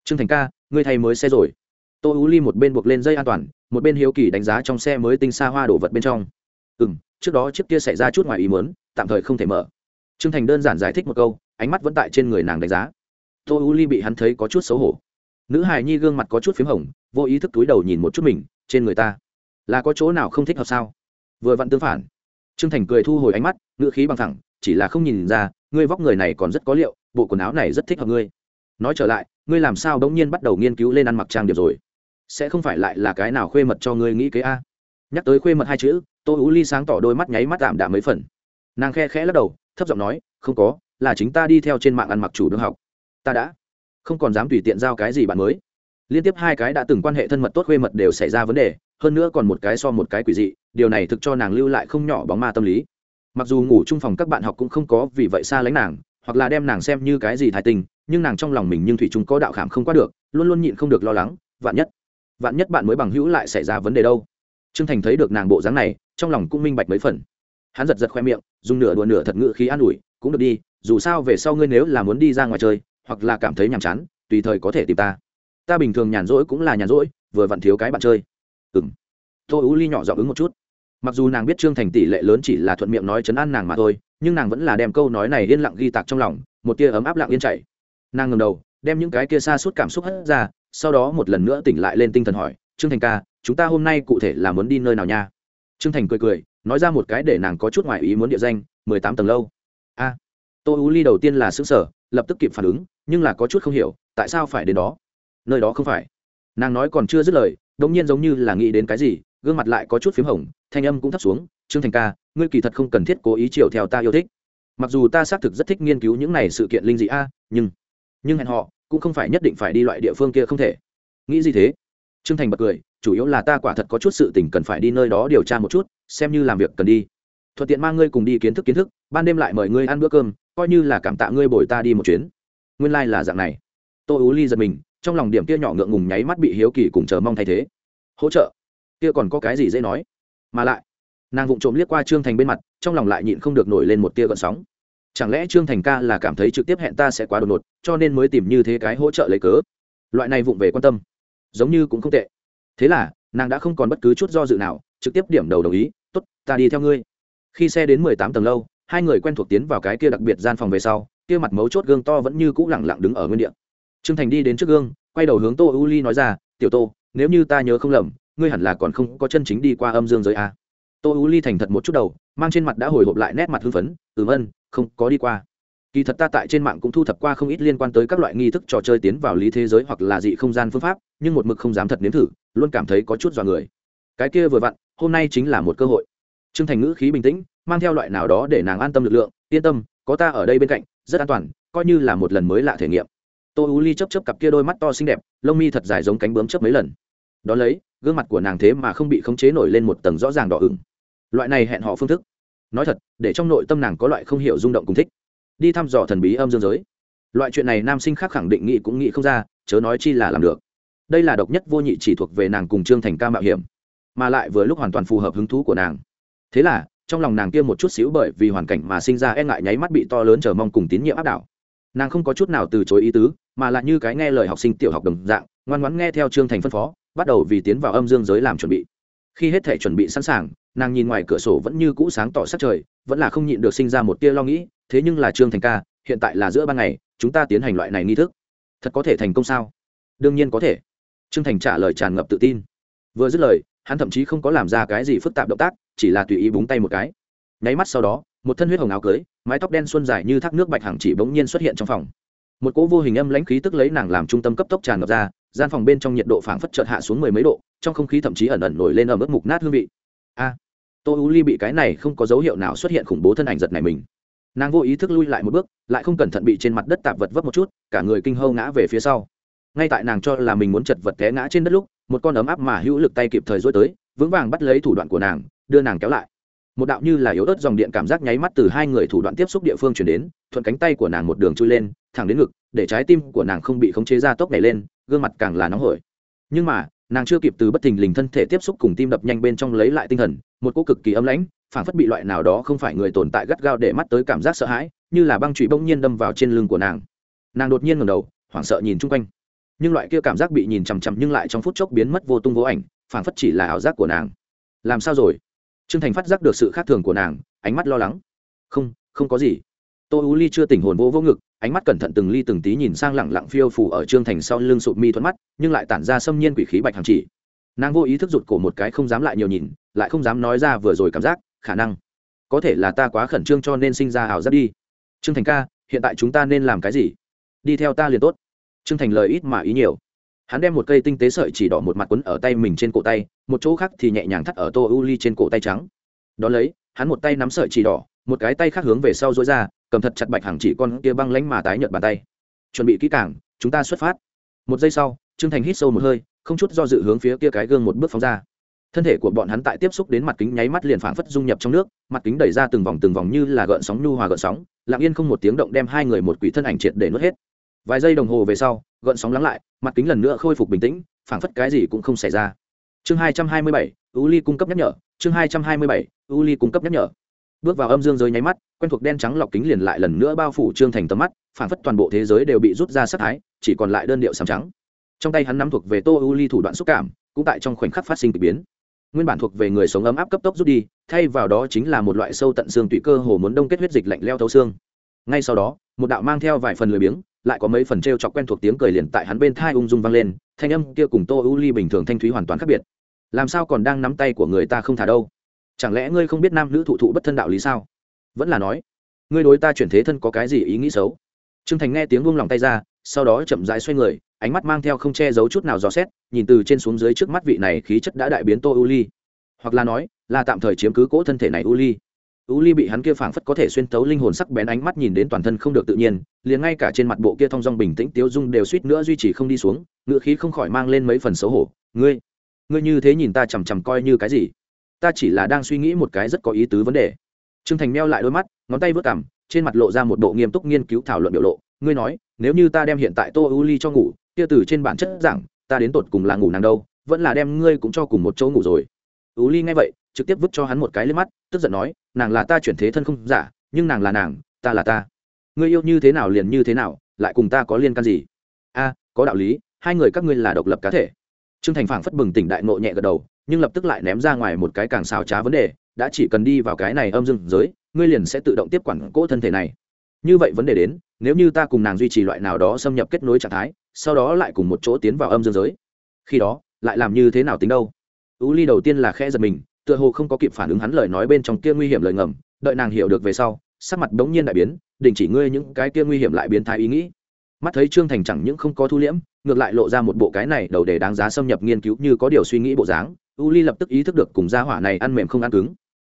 S1: Trương thành ca, ngươi thay mới xe rồi. Tô ú ly một bên buộc lên dây an toàn, một bên hiếu kỳ đánh giá trong xe mới tinh xa hoa đổ vật bên trong. Ừ m trước đó chiếc kia xảy ra chút ngoài ý muốn, tạm thời không thể mở trương thành đơn giản giải thích một câu, ánh mắt vẫn tại trên người nàng đánh giá. Tô u ly bị hắn thấy có chút xấu hổ. Nữ hài nhi gương mặt có chút p h í m hồng, vô ý thức túi đầu nhìn một chút mình, trên người ta. Là có chỗ nào không thích hợp sao? Vừa vặn tương phản. Trương thành cười thu hồi ánh mắt, ngữ khí bằng thẳng, chỉ là không nhìn ra, ngươi vóc người này còn rất có liệu, bộ quần áo này rất thích hợp ngươi. Nói trở lại, ngươi làm sao bỗng nhiên bắt đầu nghiên cứu lên ăn mặc trang điểm rồi? Sẽ không phải lại là cái nào khuê mật cho ngươi nghĩ kế a? Nhắc tới khuê mật hai chữ, tô ú ly sáng tỏ đôi mắt nháy mắt tạm đạm mấy phần. Nàng khe khẽ lắc đầu thấp giọng nói, không có, là chính ta đi theo trên mạng ăn mặc chủ đương học. Ta đã. Không còn dám tùy tiện giao cái gì bạn mới. Liên tiếp hai cái đã từng quan hệ thân mật tốt khuê mật đều xảy ra vấn đề, hơn nữa còn một cái so một cái quỷ dị, điều này thực cho nàng lưu lại không nhỏ bóng ma tâm lý. Mặc dù ngủ chung phòng các bạn học cũng không có vì vậy xa lánh nàng, hoặc là đem nàng xem như cái gì thái tình, nhưng nàng trong lòng mình nhưng thủy chúng có đạo khảm không qua được, luôn luôn nhịn không được lo lắng, vạn nhất vạn nhất bạn mới bằng hữu lại xảy ra vấn đề đâu. T r ư ơ n g thành thấy được nàng bộ dáng này, trong lòng cũng minh bạch mấy phần hắn giật giật khoe miệng, dùng nửa đùa nửa thật ngự khí an ủi, cũng được đi, dù sao về sau ngươi nếu là muốn đi ra ngoài chơi, hoặc là cảm thấy nhàm chán, tùy thời có thể tìm ta. Ta bình thường nhàn rỗi cũng là nhàn rỗi, vừa vặn thiếu cái bạn chơi. Ừ m tô ú ly nhỏ giọng ứng một chút. Mặc dù nàng biết trương thành tỷ lệ lớn chỉ là thuận miệng nói chấn an nàng mà thôi, nhưng nàng vẫn là đem câu nói này yên lặng ghi tạc trong lòng, một tia ấm áp lặng yên chảy. Nàng ngầm đầu, đem những cái kia xa suốt cảm xúc hất ra, sau đó một lần nữa tỉnh lại lên tinh thần hỏi, trương thành ca, chúng ta hôm nay cụ thể là muốn đi nơi nào nha? Trương thành cười cười nói ra một cái để nàng có chút ngoại ý muốn địa danh mười tám tầng lâu. A à, tô u ly đầu tiên là xứ sở lập tức kịp phản ứng nhưng là có chút không hiểu tại sao phải đến đó? Nơi đó không phải. Nàng nói còn chưa dứt lời đ ỗ n g nhiên giống như là nghĩ đến cái gì gương mặt lại có chút p h í m hồng thanh âm cũng thấp xuống trương thành ca ngươi kỳ thật không cần thiết cố ý chiều theo ta yêu thích. Mặc dù ta xác thực rất thích nghiên cứu những này sự kiện linh dị a nhưng nhưng hẹn họ cũng không phải nhất định phải đi loại địa phương kia không thể. Nghĩ gì thế? Trương thành bật cười, chủ yếu là ta quả thật có chút sự tình cần phải đi nơi đó điều tra một chút, xem như làm việc cần đi. Thuận tiện mang ngươi cùng đi kiến thức kiến thức, ban đêm lại mời ngươi ăn bữa cơm, coi như là cảm tạ ngươi bồi ta đi một chuyến. Nguyên lai、like、là dạng này. Tô ú ly giật mình, trong lòng điểm kia nhỏ ngượng ngùng nháy mắt bị hiếu kỳ cùng chờ mong thay thế. Hỗ trợ? Kia còn có cái gì dễ nói? Mà lại, nàng vụng trộm liếc qua trương thành bên mặt, trong lòng lại nhịn không được nổi lên một tia gợn sóng. Chẳng lẽ trương thành ca là cảm thấy trực tiếp hẹn ta sẽ quá đột ngột, cho nên mới tìm như thế cái hỗ trợ lấy cớ? Loại này vụng về quan tâm giống như cũng không tệ. Thế là, nàng đã không còn bất cứ chút do dự nào, trực tiếp điểm đầu đồng ý t ố t ta đi theo ngươi. Khi xe đến mười tám tầng lâu, hai người quen thuộc tiến vào cái kia đặc biệt gian phòng về sau, kia mặt mấu chốt gương to vẫn như cũ lẳng lặng đứng ở nguyên đ ị a t r ư ơ n g thành đi đến trước gương, quay đầu hướng tô u ly nói ra, tiểu tô, nếu như ta nhớ không lầm, ngươi hẳn là còn không có chân chính đi qua âm dương giới a tô u ly thành thật một chút đầu, mang trên mặt đã hồi hộp lại nét mặt hưng phấn, ừm ân không có đi qua kỳ thật ta tại trên mạng cũng thu thập qua không ít liên quan tới các loại nghi thức trò chơi tiến vào lý thế giới hoặc là dị không gian phương pháp, nhưng một mực không dám thật nếm thử, luôn cảm thấy có chút dọa người. Cái kia vừa vặn, hôm nay chính là một cơ hội. T r ư ơ n g thành ngữ khí bình tĩnh, mang theo loại nào đó để nàng an tâm lực lượng, yên tâm, có ta ở đây bên cạnh, rất an toàn, coi như là một lần mới lạ thể nghiệm. Tô u ly chấp chấp cặp kia đôi mắt to xinh đẹp, lông mi thật dài giống cánh bướm chấp mấy lần. Đ ó lấy, gương mặt của nàng thế mà không bị khống chế nổi lên một tầng rõ ràng đỏ ửng. Loại này hẹn họ phương thức. Nói thật, để trong nội tâm nàng có loại không hiểu rung động cùng thích đi thăm dò thần bí âm dương giới. Loại chuyện này nam sinh khác khẳng định nghĩ cũng nghĩ không ra, chớ nói chi là làm được. Đây là độc nhất vô nhị chỉ thuộc về nàng cùng trương thành ca mạo hiểm, mà lại vừa lúc hoàn toàn phù hợp hứng thú của nàng. Thế là, trong lòng nàng kia một chút xíu bởi vì hoàn cảnh mà sinh ra e ngại nháy mắt bị to lớn chờ mong cùng tín nhiệm áp đảo. Nàng không có chút nào từ chối ý tứ, mà lại như cái nghe lời học sinh tiểu học đồng dạng, ngoan ngoãn nghe theo trương thành phân phó, bắt đầu vì tiến vào âm dương giới làm chuẩn bị. Khi hết thể chuẩn bị sẵn sàng, nàng nhìn ngoài cửa sổ vẫn như cũ sáng tỏ sắc trời, vẫn là không nhịn được sinh ra một tia lo nghĩ thế nhưng là trương thành ca hiện tại là giữa ban ngày chúng ta tiến hành loại này nghi thức. Thật có thể thành công sao? Đương nhiên có thể. Trương thành trả lời tràn ngập tự tin. Vừa dứt lời hắn thậm chí không có làm ra cái gì phức tạp động tác chỉ là tùy ý búng tay một cái. Nháy mắt sau đó một thân huyết hồng áo cưới mái tóc đen xuân dài như thác nước bạch hằng chỉ bỗng nhiên xuất hiện trong phòng. Một cỗ vô hình âm lãnh khí tức lấy nàng làm trung tâm cấp tốc tràn ngập ra gian phòng bên trong nhiệt độ phảng phất chợt hạ xuống mười mấy độ trong không khí thậm chí ẩn ẩn nổi lên ở mức mục nát hương vị. A à, tô u ly bị cái này không có dấu hiệu nào xuất hiện khủng bố thân ảnh giật này mình nàng vô ý thức lui lại một bước, lại không cẩn thận bị trên mặt đất tạp vật vấp một chút, cả người kinh hâu ngã về phía sau. Ngay tại nàng cho là mình muốn chật vật té ngã trên đất lúc, một con ấm áp mà hữu lực tay kịp thời dối tới, vững vàng bắt lấy thủ đoạn của nàng, đưa nàng kéo lại. Một đạo như là yếu ớt dòng điện cảm giác nháy mắt từ hai người thủ đoạn tiếp xúc địa phương chuyển đến, thuận cánh tay của nàng một đường chui lên, thẳng đến ngực, để trái tim của nàng không bị khống chế ra tốc này lên, gương mặt càng là nóng hổi. Nhưng mà, nàng chưa kịp từ bất thình lình thân thể tiếp xúc cùng tim đập nhanh bên trong lấy lại tinh thần, một cô cực kỳ ấm lãnh phản phất bị loại nào đó không phải người tồn tại gắt gao để mắt tới cảm giác sợ hãi, như là băng trụy bỗng nhiên đâm vào trên lưng của nàng. Nàng đột nhiên ngẩng đầu, hoảng sợ nhìn chung quanh. Nhưng loại kia cảm giác bị nhìn chằm chằm nhưng lại trong phút chốc biến mất vô tung vô ảnh phản phất chỉ là ảo giác của nàng. Làm sao rồi? T r ư ơ n g thành phát giác được sự khác thường của nàng, ánh mắt lo lắng. Không không có gì. Tô u ly chưa tỉnh hồn vô vô ngực, ánh mắt cẩn thận từng ly từng tí nhìn sang lẳng lặng phiêu phủ ở trương thành sau lưng sụp mi thuận mắt, nhưng lại tản ra xâm nhiên quỷ khí bạch hàng chỉ. Nàng vô ý thức rụt cổ một cái không dám lại nhiều nhìn, lại không dám nói ra vừa rồi cảm giác khả năng. Có thể là ta quá khẩn trương cho nên sinh ra ảo giác đi. Trương thành ca, hiện tại chúng ta nên làm cái gì? Đi theo ta liền tốt. Trương thành lời ít mà ý nhiều. Hắn đem một cây tinh tế sợi chỉ đỏ một mặt quấn ở tay mình trên cổ tay, một chỗ khác thì nhẹ nhàng thắt ở tô u ly trên cổ tay trắng. Đó lấy, hắn một tay nắm sợi chỉ đỏ, một cái tay khác hướng về sau dối ra, cầm thật chặt bạch hàng chỉ con kia băng lánh mà tái nhợt bàn tay. Chuẩn bị kỹ càng, chúng ta xuất phát. Một giây sau, trương thành hít sâu một hơi, không chút do dự hướng phía kia cái gương một bước phóng ra thân thể của bọn hắn tại tiếp xúc đến mặt kính nháy mắt liền phảng phất dung nhập trong nước, mặt kính đẩy ra từng vòng từng vòng như là gợn sóng nhu hòa gợn sóng, lặng yên không một tiếng động đem hai người một quỷ thân ảnh triệt để nuốt hết. Vài giây đồng hồ về sau, gợn sóng lắng lại, mặt kính lần nữa khôi phục bình tĩnh, phảng phất cái gì cũng không xảy ra. Chương hai trăm hai mươi bảy, u ly cung cấp nhắc nhở, chương hai trăm hai mươi bảy, u ly cung cấp nhắc nhở. Bước vào âm dương giới nháy mắt, quen thuộc đen trắng lọc kính liền lại lần nữa bao phủ trương thành tầm mắt, phảng phất toàn bộ thế giới đều bị rút ra sắc thái, chỉ còn lại đơn điệu sám trắng. Trong tay hắn nắm thuộc về tô u ly thủ đoạn xúc cảm, cũng tại trong khoảnh khắc phát sinh k ỳ biến nguyên bản thuộc về người sống ấm áp cấp tốc rút đi, thay vào đó chính là một loại sâu tận xương tùy cơ hồ muốn đông kết huyết dịch lạnh leo thấu xương. Ngay sau đó, một đạo mang theo vài phần lười biếng, lại có mấy phần t r e o chọc quen thuộc tiếng cười liền tại hắn bên thai ung dung vang lên, thanh âm kia cùng tô u ly bình thường thanh thúy hoàn toàn khác biệt. Làm sao còn đang nắm tay của người ta không thả đâu? Chẳng lẽ ngươi không biết nam nữ thụ thụ bất thân đạo lý sao? Vẫn là nói, ngươi đối ta chuyển thế thân có cái gì ý nghĩ xấu? T r ư ơ n g thành nghe tiếng buông lòng tay ra sau đó chậm rãi xoay người, ánh mắt mang theo không che giấu chút nào dò xét, nhìn từ trên xuống dưới trước mắt vị này khí chất đã đại biến tô u ly hoặc là nói, là tạm thời chiếm cứ cỗ thân thể này u ly u ly bị hắn kia phảng phất có thể xuyên tấu linh hồn sắc bén ánh mắt nhìn đến toàn thân không được tự nhiên, liền ngay cả trên mặt bộ kia thong dong bình tĩnh tiếu dung đều suýt nữa duy trì không đi xuống ngựa khí không khỏi mang lên mấy phần xấu hổ. Ngươi ngươi như thế nhìn ta chằm chằm coi như cái gì? Ta chỉ là đang suy nghĩ một cái rất có ý tứ vấn đề. T r ư ơ n g thành meo lại đôi mắt, ngón tay vớt cảm trên mặt lộ ra một bộ nghiêm túc nghiên cứu thảo luận biểu lộ. Ngươi nói nếu như ta đem hiện tại tô u ly cho ngủ, kia từ trên bản chất rằng ta đến tột cùng là ngủ nàng đâu, vẫn là đem ngươi cũng cho cùng một chỗ ngủ rồi. U ly nghe vậy, trực tiếp vứt cho hắn một cái lên mắt, tức giận nói, nàng là ta chuyển thế thân không giả, nhưng nàng là nàng, ta là ta. Ngươi yêu như thế nào liền như thế nào, lại cùng ta có liên can gì? A, có đạo lý, hai người các ngươi là độc lập cá thể. Trương thành phảng phất bừng tỉnh đại nộ nhẹ gật đầu, nhưng lập tức lại ném ra ngoài một cái càng xào trá vấn đề, đã chỉ cần đi vào cái này âm dương giới, ngươi liền sẽ tự động tiếp quản cỗ thân thể này như vậy vấn đề đến, nếu như ta cùng nàng duy trì loại nào đó xâm nhập kết nối trạng thái, sau đó lại cùng một chỗ tiến vào âm dương giới, khi đó, lại làm như thế nào tính đâu? U ly đầu tiên là khe giật mình, tựa hồ không có kịp phản ứng hắn lời nói bên trong kia nguy hiểm lời ngầm, đợi nàng hiểu được về sau, sắc mặt đống nhiên đại biến, đình chỉ ngươi những cái kia nguy hiểm lại biến thái ý nghĩ. Mắt thấy trương thành chẳng những không có thu liễm, ngược lại lộ ra một bộ cái này đầu để đáng giá xâm nhập nghiên cứu như có điều suy nghĩ bộ dáng u ly lập tức ý thức được cùng gia hỏa này ăn mềm không ăn cứng.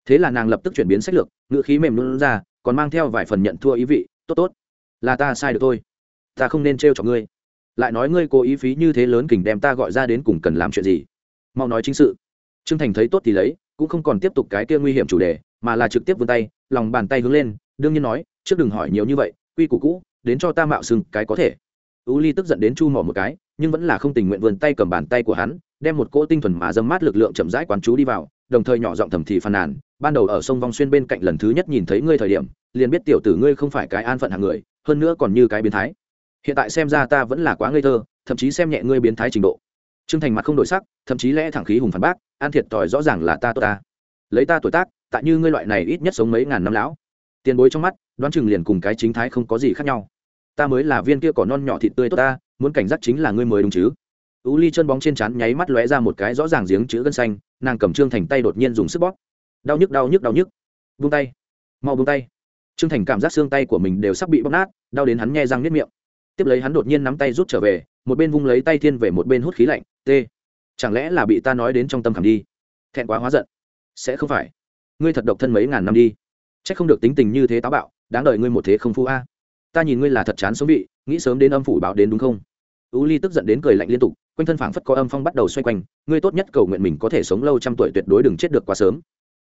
S1: Thế là nàng lập tức chuyển biến sách lược, ngữ khí mềm luôn ra còn mang theo vài phần nhận thua ý vị, tốt tốt, là ta sai được thôi, ta không nên trêu cho ngươi. Lại nói ngươi cố ý phí như thế lớn kình đem ta gọi ra đến cùng cần làm chuyện gì? Mau nói chính sự. Trương thành thấy tốt thì lấy, cũng không còn tiếp tục cái kia nguy hiểm chủ đề, mà là trực tiếp vươn tay, lòng bàn tay hướng lên, đương nhiên nói, trước đừng hỏi nhiều như vậy, quy củ cũ, đến cho ta mạo sừng cái có thể. U ly tức giận đến chu mỏ một cái, nhưng vẫn là không tình nguyện vươn tay cầm bàn tay của hắn, đem một cỗ tinh thuần mà dâm mát lực lượng chậm rãi quán chú đi vào, đồng thời nhỏ giọng thầm thì phàn nàn ban đầu ở sông vong xuyên bên cạnh lần thứ nhất nhìn thấy ngươi thời điểm, liền biết tiểu tử ngươi không phải cái an phận hàng người, hơn nữa còn như cái biến thái. Hiện tại xem ra ta vẫn là quá ngây thơ, thậm chí xem nhẹ ngươi biến thái trình độ. Trương thành mặt không đổi sắc, thậm chí lẽ thẳng khí hùng phản bác, an thiệt tỏi rõ ràng là ta tốt ta. Lấy ta tuổi tác, tại như ngươi loại này ít nhất sống mấy ngàn năm lão. Tiền bối trong mắt, đoán chừng liền cùng cái chính thái không có gì khác nhau. Ta mới là viên kia cỏ non nhỏ thịt tươi tốt ta, muốn cảnh giác chính là ngươi mới đúng chứ. Ú ly chân bóng trên trán nháy mắt lóe ra một cái rõ ràng giếng chữ gân xanh, nàng cầm trương thành tay đột nhiên dùng sức bóp đau nhức đau nhức đau nhức. Vung tay. Mau vung tay. Trương thành cảm giác xương tay của mình đều sắp bị bóp nát, đau đến hắn nghe răng nếp miệng. Tiếp lấy hắn đột nhiên nắm tay rút trở về, một bên vung lấy tay thiên về một bên hút khí lạnh t chẳng lẽ là bị ta nói đến trong tâm khảm đi? Thẹn quá hóa giận. Sẽ không phải. Ngươi thật độc thân mấy ngàn năm đi. C h ắ c không được tính tình như thế táo bạo, đáng đợi ngươi một thế không phu a. Ta nhìn ngươi là thật chán sống vị, nghĩ sớm đến âm phủ báo đến đúng không? U ly tức giận đến cười lạnh liên tục, quanh thân phảng phất có âm phong bắt đầu xoay quanh, ngươi tốt nhất cầu nguyện mình có thể sống lâu trăm tuổi tuyệt đối đừng chết được quá sớm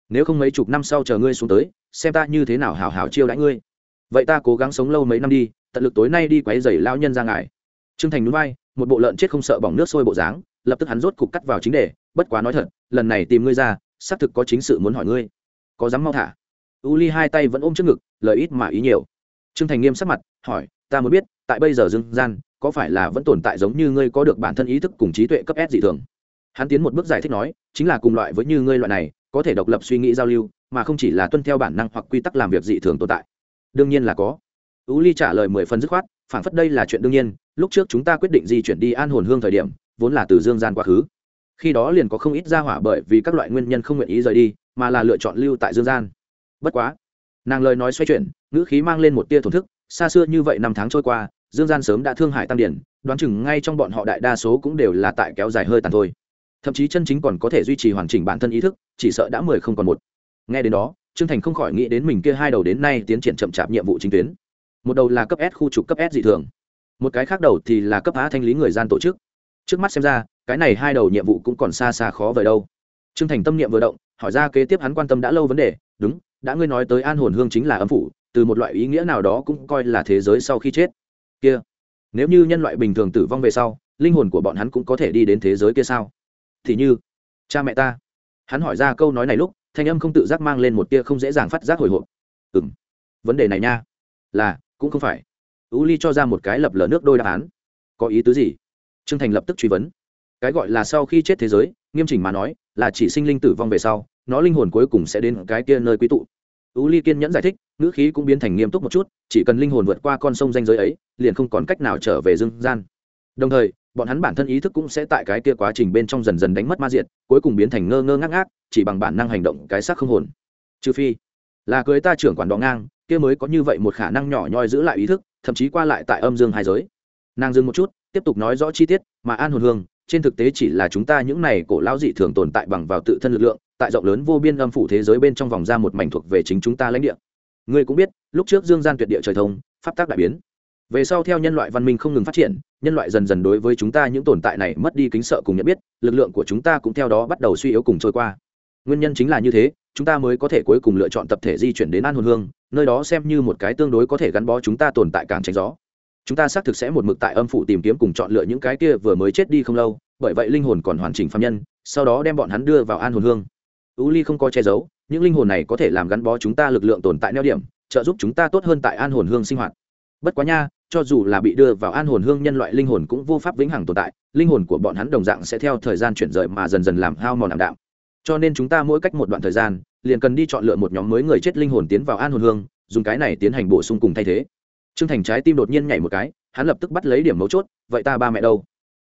S1: nếu không mấy chục năm sau chờ ngươi xuống tới, xem ta như thế nào hào hào chiêu đãi ngươi. Vậy ta cố gắng sống lâu mấy năm đi, tận lực tối nay đi quấy giày lao nhân ra ngài. Trương thành núi vai, một bộ lợn chết không sợ bỏng nước sôi bộ dáng, lập tức hắn rốt cục cắt vào chính đề, bất quá nói thật, lần này tìm ngươi ra, xác thực có chính sự muốn hỏi ngươi. Có dám mau thả? U ly hai tay vẫn ôm trước ngực, lời ít mà ý nhiều. Trương thành nghiêm sắc mặt, hỏi, ta muốn biết, tại bây giờ dương gian, có phải là vẫn tồn tại giống như ngươi có được bản thân ý thức cùng trí tuệ cấp s dị thường? Hắn tiến một bước giải thích nói, chính là cùng loại với như ngươi loại này có thể độc lập suy nghĩ giao lưu, mà không chỉ là tuân theo bản năng hoặc quy tắc làm việc dị thường tồn tại. Đương nhiên là có. U ly trả lời mười phần dứt khoát phản phất đây là chuyện đương nhiên, lúc trước chúng ta quyết định di chuyển đi an hồn hương thời điểm, vốn là từ dương gian quá khứ. Khi đó liền có không ít gia hỏa bởi vì các loại nguyên nhân không nguyện ý rời đi, mà là lựa chọn lưu tại dương gian. Bất quá, nàng lời nói xoay chuyển, ngữ khí mang lên một tia thổn thức, xa xưa như vậy năm tháng trôi qua, dương gian sớm đã thương hại tăng điển, đoán chừng ngay trong bọn họ đại đa số cũng đều là tại kéo dài hơi tàn thôi thậm chí chân chính còn có thể duy trì hoàn chỉnh bản thân ý thức, chỉ sợ đã mười không còn một. Nghe đến đó, trương thành không khỏi nghĩ đến mình kia hai đầu đến nay tiến triển chậm chạp nhiệm vụ chính tuyến. Một đầu là cấp s khu trục cấp s dị thường, một cái khác đầu thì là cấp á thanh lý người gian tổ chức. Trước mắt xem ra, cái này hai đầu nhiệm vụ cũng còn xa xa khó vời đâu. Trương thành tâm niệm vừa động, hỏi ra kế tiếp hắn quan tâm đã lâu vấn đề, đúng, đã ngươi nói tới an hồn hương chính là âm phủ, từ một loại ý nghĩa nào đó cũng coi là thế giới sau khi chết. Kia, nếu như nhân loại bình thường tử vong về sau, linh hồn của bọn hắn cũng có thể đi đến thế giới kia sao? Thì như, cha mẹ ta. Hắn hỏi ra câu nói này lúc, thanh âm không tự giác mang lên một tia không dễ dàng phát giác hồi hộp. Ừ m vấn đề này nha, là, cũng không phải. U ly cho ra một cái lập lờ nước đôi đáp án. Có ý tứ gì? T r ư ơ n g thành lập tức truy vấn. Cái gọi là sau khi chết thế giới, nghiêm chỉnh mà nói, là chỉ sinh linh tử vong về sau, nó linh hồn cuối cùng sẽ đến cái kia nơi quý tụ. U ly kiên nhẫn giải thích, ngữ khí cũng biến thành nghiêm túc một chút, chỉ cần linh hồn vượt qua con sông danh giới ấy, liền không còn cách nào trở về dương gian đồng thời, bọn hắn bản thân ý thức cũng sẽ tại cái kia quá trình bên trong dần dần đánh mất ma diệt, cuối cùng biến thành ngơ ngơ ngác ngác, chỉ bằng bản năng hành động cái xác không hồn. Trừ phi, là cưới ta trưởng quản đỏ ngang, kia mới có như vậy một khả năng nhỏ nhoi giữ lại ý thức, thậm chí qua lại tại âm dương hai giới. Nàng dừng một chút, tiếp tục nói rõ chi tiết, mà an hồn hương, trên thực tế chỉ là chúng ta những này cổ lão dị thường tồn tại bằng vào tự thân lực lượng, tại rộng lớn vô biên âm phủ thế giới bên trong vòng ra một mảnh thuộc về chính chúng ta lãnh địa. Ngươi cũng biết, lúc trước dương gian tuyệt địa trời thông, pháp tác đại biến về sau theo nhân loại văn minh không ngừng phát triển, nhân loại dần dần đối với chúng ta những tồn tại này mất đi kính sợ cùng nhận biết, lực lượng của chúng ta cũng theo đó bắt đầu suy yếu cùng trôi qua. Nguyên nhân chính là như thế, chúng ta mới có thể cuối cùng lựa chọn tập thể di chuyển đến an hồn hương, nơi đó xem như một cái tương đối có thể gắn bó chúng ta tồn tại càng tránh gió. Chúng ta xác thực sẽ một mực tại âm phủ tìm kiếm cùng chọn lựa những cái kia vừa mới chết đi không lâu, bởi vậy linh hồn còn hoàn chỉnh phạm nhân, sau đó đem bọn hắn đưa vào an hồn hương. U ly không có che giấu, những linh hồn này có thể làm gắn bó chúng ta lực lượng tồn tại neo điểm, trợ giúp chúng ta tốt hơn tại an hồn hương sinh hoạt bất quá nha, cho dù là bị đưa vào an hồn hương nhân loại linh hồn cũng vô pháp vĩnh hằng tồn tại, linh hồn của bọn hắn đồng dạng sẽ theo thời gian chuyển rời mà dần dần làm hao mòn ảm đạm. Cho nên chúng ta mỗi cách một đoạn thời gian, liền cần đi chọn lựa một nhóm mới người chết linh hồn tiến vào an hồn hương, dùng cái này tiến hành bổ sung cùng thay thế. Trương thành trái tim đột nhiên nhảy một cái, hắn lập tức bắt lấy điểm mấu chốt, vậy ta ba mẹ đâu?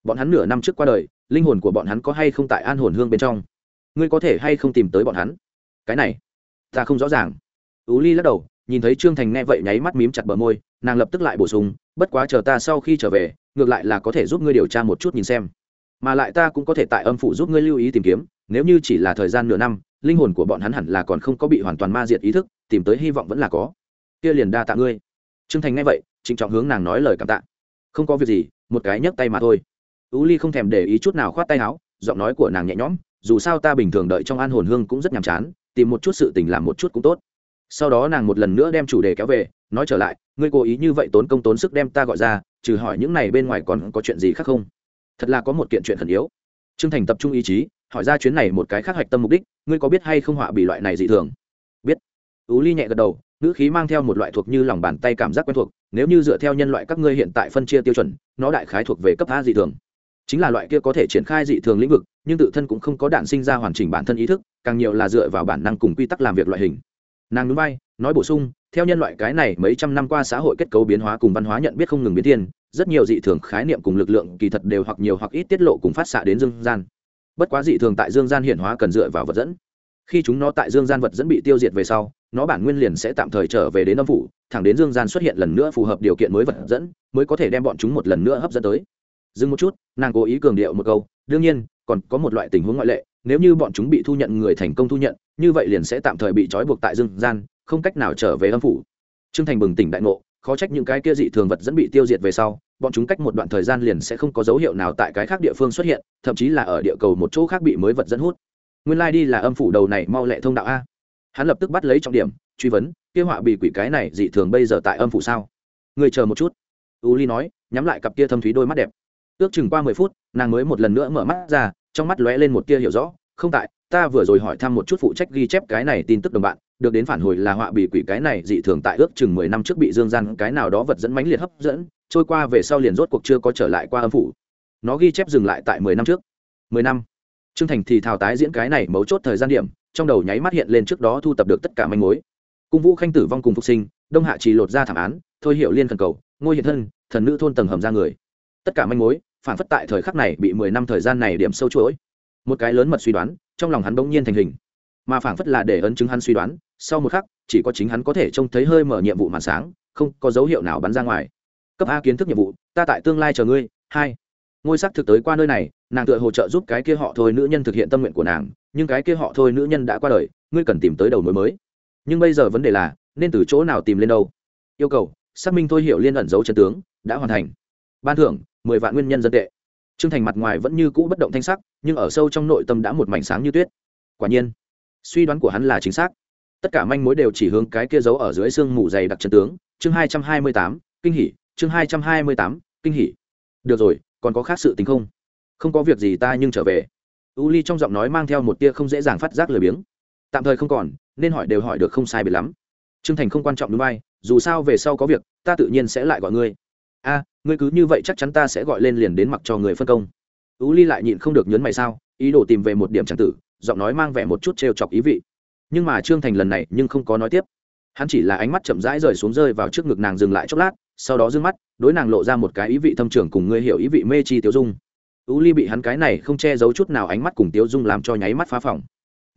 S1: Bọn hắn nửa năm trước qua đời, linh hồn của bọn hắn có hay không tại an hồn hương bên trong? Ngươi có thể hay không tìm tới bọn hắn? Cái này, ta không rõ ràng. Tú ly lắc đầu, nhìn thấy trương thành nghe vậy nháy mắt mím chặt bờ môi nàng lập tức lại bổ sung, bất quá chờ ta sau khi trở về, ngược lại là có thể giúp ngươi điều tra một chút nhìn xem. Mà lại ta cũng có thể tại âm phủ giúp ngươi lưu ý tìm kiếm, nếu như chỉ là thời gian nửa năm, linh hồn của bọn hắn hẳn là còn không có bị hoàn toàn ma diệt ý thức, tìm tới hy vọng vẫn là có. Kia liền đa tạ ngươi. Trương thành nghe vậy, trịnh trọng hướng nàng nói lời cảm tạ. Không có việc gì, một cái nhấc tay mà thôi. Ú ly không thèm để ý chút nào khoát tay áo, giọng nói của nàng nhẹ nhõm, dù sao ta bình thường đợi trong an hồn hương cũng rất nhàm chán, tìm một chút sự tình làm một chút cũng tốt sau đó nàng một lần nữa đem chủ đề kéo về, nói trở lại, ngươi cố ý như vậy tốn công tốn sức đem ta gọi ra, trừ hỏi những này bên ngoài còn có chuyện gì khác không? Thật là có một kiện chuyện khẩn yếu. Trương thành tập trung ý chí, hỏi ra chuyến này một cái khác hạch tâm mục đích, ngươi có biết hay không họa bị loại này dị thường? Biết. Tú ly nhẹ gật đầu, ngữ khí mang theo một loại thuộc như lòng bàn tay cảm giác quen thuộc, nếu như dựa theo nhân loại các ngươi hiện tại phân chia tiêu chuẩn, nó đại khái thuộc về cấp a dị thường. Chính là loại kia có thể triển khai dị thường lĩnh vực, nhưng tự thân cũng không có đạn sinh ra hoàn chỉnh bản thân ý thức, càng nhiều là dựa vào bản năng cùng quy tắc làm việc loại hình nàng núi bay nói bổ sung, theo nhân loại cái này mấy trăm năm qua xã hội kết cấu biến hóa cùng văn hóa nhận biết không ngừng biến thiên, rất nhiều dị thường khái niệm cùng lực lượng kỳ thật đều hoặc nhiều hoặc ít tiết lộ cùng phát xạ đến dương gian. Bất quá dị thường tại dương gian hiện hóa cần dựa vào vật dẫn. Khi chúng nó tại dương gian vật dẫn bị tiêu diệt về sau, nó bản nguyên liền sẽ tạm thời trở về đến âm phủ, thẳng đến dương gian xuất hiện lần nữa phù hợp điều kiện mới vật dẫn, mới có thể đem bọn chúng một lần nữa hấp dẫn tới. Dừng một chút, nàng cố ý cường điệu một câu, đương nhiên, còn có một loại tình huống ngoại lệ, nếu như bọn chúng bị thu nhận người thành công thu nhận như vậy liền sẽ tạm thời bị trói buộc tại dương gian, không cách nào trở về âm phủ. Trương thành bừng tỉnh đại ngộ, khó trách những cái kia dị thường vật dẫn bị tiêu diệt về sau, bọn chúng cách một đoạn thời gian liền sẽ không có dấu hiệu nào tại cái khác địa phương xuất hiện, thậm chí là ở địa cầu một chỗ khác bị mới vật dẫn hút. Nguyên lai、like、đi là âm phủ đầu này mau lẹ thông đạo a. Hắn lập tức bắt lấy trọng điểm, truy vấn, kia họa bị quỷ cái này dị thường bây giờ tại âm phủ sao? Người chờ một chút. U ly nói, nhắm lại cặp kia thâm thúy đôi mắt đẹp. Ước chừng qua mười phút, nàng mới một lần nữa mở mắt ra, trong mắt lóe lên một tia hiểu rõ, không tại ta vừa rồi hỏi thăm một chút phụ trách ghi chép cái này tin tức đồng bạn, được đến phản hồi là họa bị quỷ cái này dị thường tại ước chừng mười năm trước bị dương gian cái nào đó vật dẫn mãnh liệt hấp dẫn, trôi qua về sau liền rốt cuộc chưa có trở lại qua âm phủ. Nó ghi chép dừng lại tại mười năm trước. Mười năm. Trương thành thì thào tái diễn cái này mấu chốt thời gian điểm, trong đầu nháy mắt hiện lên trước đó thu tập được tất cả manh mối. Cung vũ khanh tử vong cùng phục sinh, đông hạ chỉ lột ra thảm án, thôi hiệu liên thần cầu ngôi hiện thân, thần nữ thôn tầng hầm ra người. Tất cả manh mối, phản phất tại thời khắc này bị mười năm thời gian này điểm sâu chuỗi một cái lớn mật suy đoán, trong lòng hắn bỗng nhiên thành hình. Mà phản phất là để ấn chứng hắn suy đoán, sau một khắc, chỉ có chính hắn có thể trông thấy hơi mở nhiệm vụ màn sáng, không có dấu hiệu nào bắn ra ngoài. Cấp a kiến thức nhiệm vụ, ta tại tương lai chờ ngươi, hai. Ngôi sắc thực tới qua nơi này, nàng tựa hỗ trợ giúp cái kia họ thôi nữ nhân thực hiện tâm nguyện của nàng, nhưng cái kia họ thôi nữ nhân đã qua đời, ngươi cần tìm tới đầu mối mới. Nhưng bây giờ vấn đề là, nên từ chỗ nào tìm lên đâu? Yêu cầu, xác minh thôi hiểu liên ẩn dấu chân tướng, đã hoàn thành. Ban thưởng, mười vạn nguyên nhân dân tệ trương thành mặt ngoài vẫn như cũ bất động thanh sắc, nhưng ở sâu trong nội tâm đã một mảnh sáng như tuyết. Quả nhiên, suy đoán của hắn là chính xác. Tất cả manh mối đều chỉ hướng cái kia giấu ở dưới xương mù dày đặc chân tướng. Chương hai trăm hai mươi tám, kinh hỉ. Chương hai trăm hai mươi tám, kinh hỉ. Được rồi, còn có khác sự tình không? Không có việc gì ta nhưng trở về. U ly trong giọng nói mang theo một tia không dễ dàng phát giác lười biếng. Tạm thời không còn, nên hỏi đều hỏi được không sai biệt lắm. Trương thành không quan trọng đúng vai dù sao về sau có việc, ta tự nhiên sẽ lại gọi ngươi a, ngươi cứ như vậy chắc chắn ta sẽ gọi lên liền đến mặc cho người phân công. Tú ly lại nhịn không được nhấn mày sao, ý đồ tìm về một điểm tràng tử, giọng nói mang vẻ một chút trêu chọc ý vị. Nhưng mà trương thành lần này nhưng không có nói tiếp. Hắn chỉ là ánh mắt chậm rãi rời xuống rơi vào trước ngực nàng dừng lại chốc lát, sau đó d ư ơ n g mắt, đối nàng lộ ra một cái ý vị thâm trưởng cùng ngươi hiểu ý vị mê chi tiêu dung. Tú ly bị hắn cái này không che giấu chút nào ánh mắt cùng tiêu dung làm cho nháy mắt phá phòng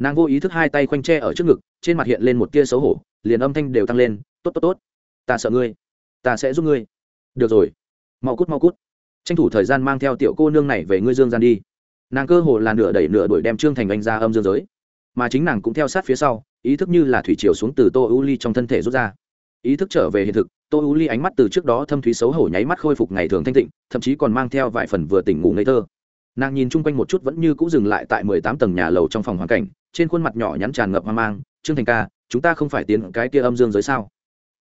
S1: nàng vô ý thức hai tay khoanh tre ở trước ngực, trên mặt hiện lên một tia xấu hổ, liền âm thanh đều tăng lên, tốt tốt tốt. Ta sợ ngươi. Ta sẽ giúp ngươi được rồi. Mau cút mau cút. Tranh thủ thời gian mang theo tiểu cô nương này về ngươi dương gian đi. Nàng cơ hồ là nửa đẩy nửa đuổi đem trương thành anh ra âm dương giới. Mà chính nàng cũng theo sát phía sau, ý thức như là thủy chiều xuống từ tô u ly trong thân thể rút ra. Ý thức trở về hiện thực, tô u ly ánh mắt từ trước đó thâm thúy xấu hổ nháy mắt khôi phục ngày thường thanh tịnh, thậm chí còn mang theo vài phần vừa tỉnh ngủ ngây thơ. Nàng nhìn chung quanh một chút vẫn như cũ dừng lại tại mười tám tầng nhà lầu trong phòng hoàn cảnh, trên khuôn mặt nhỏ nhắn tràn ngập hoang mang, trương thành ca, chúng ta không phải tiến cái kia âm dương giới sao?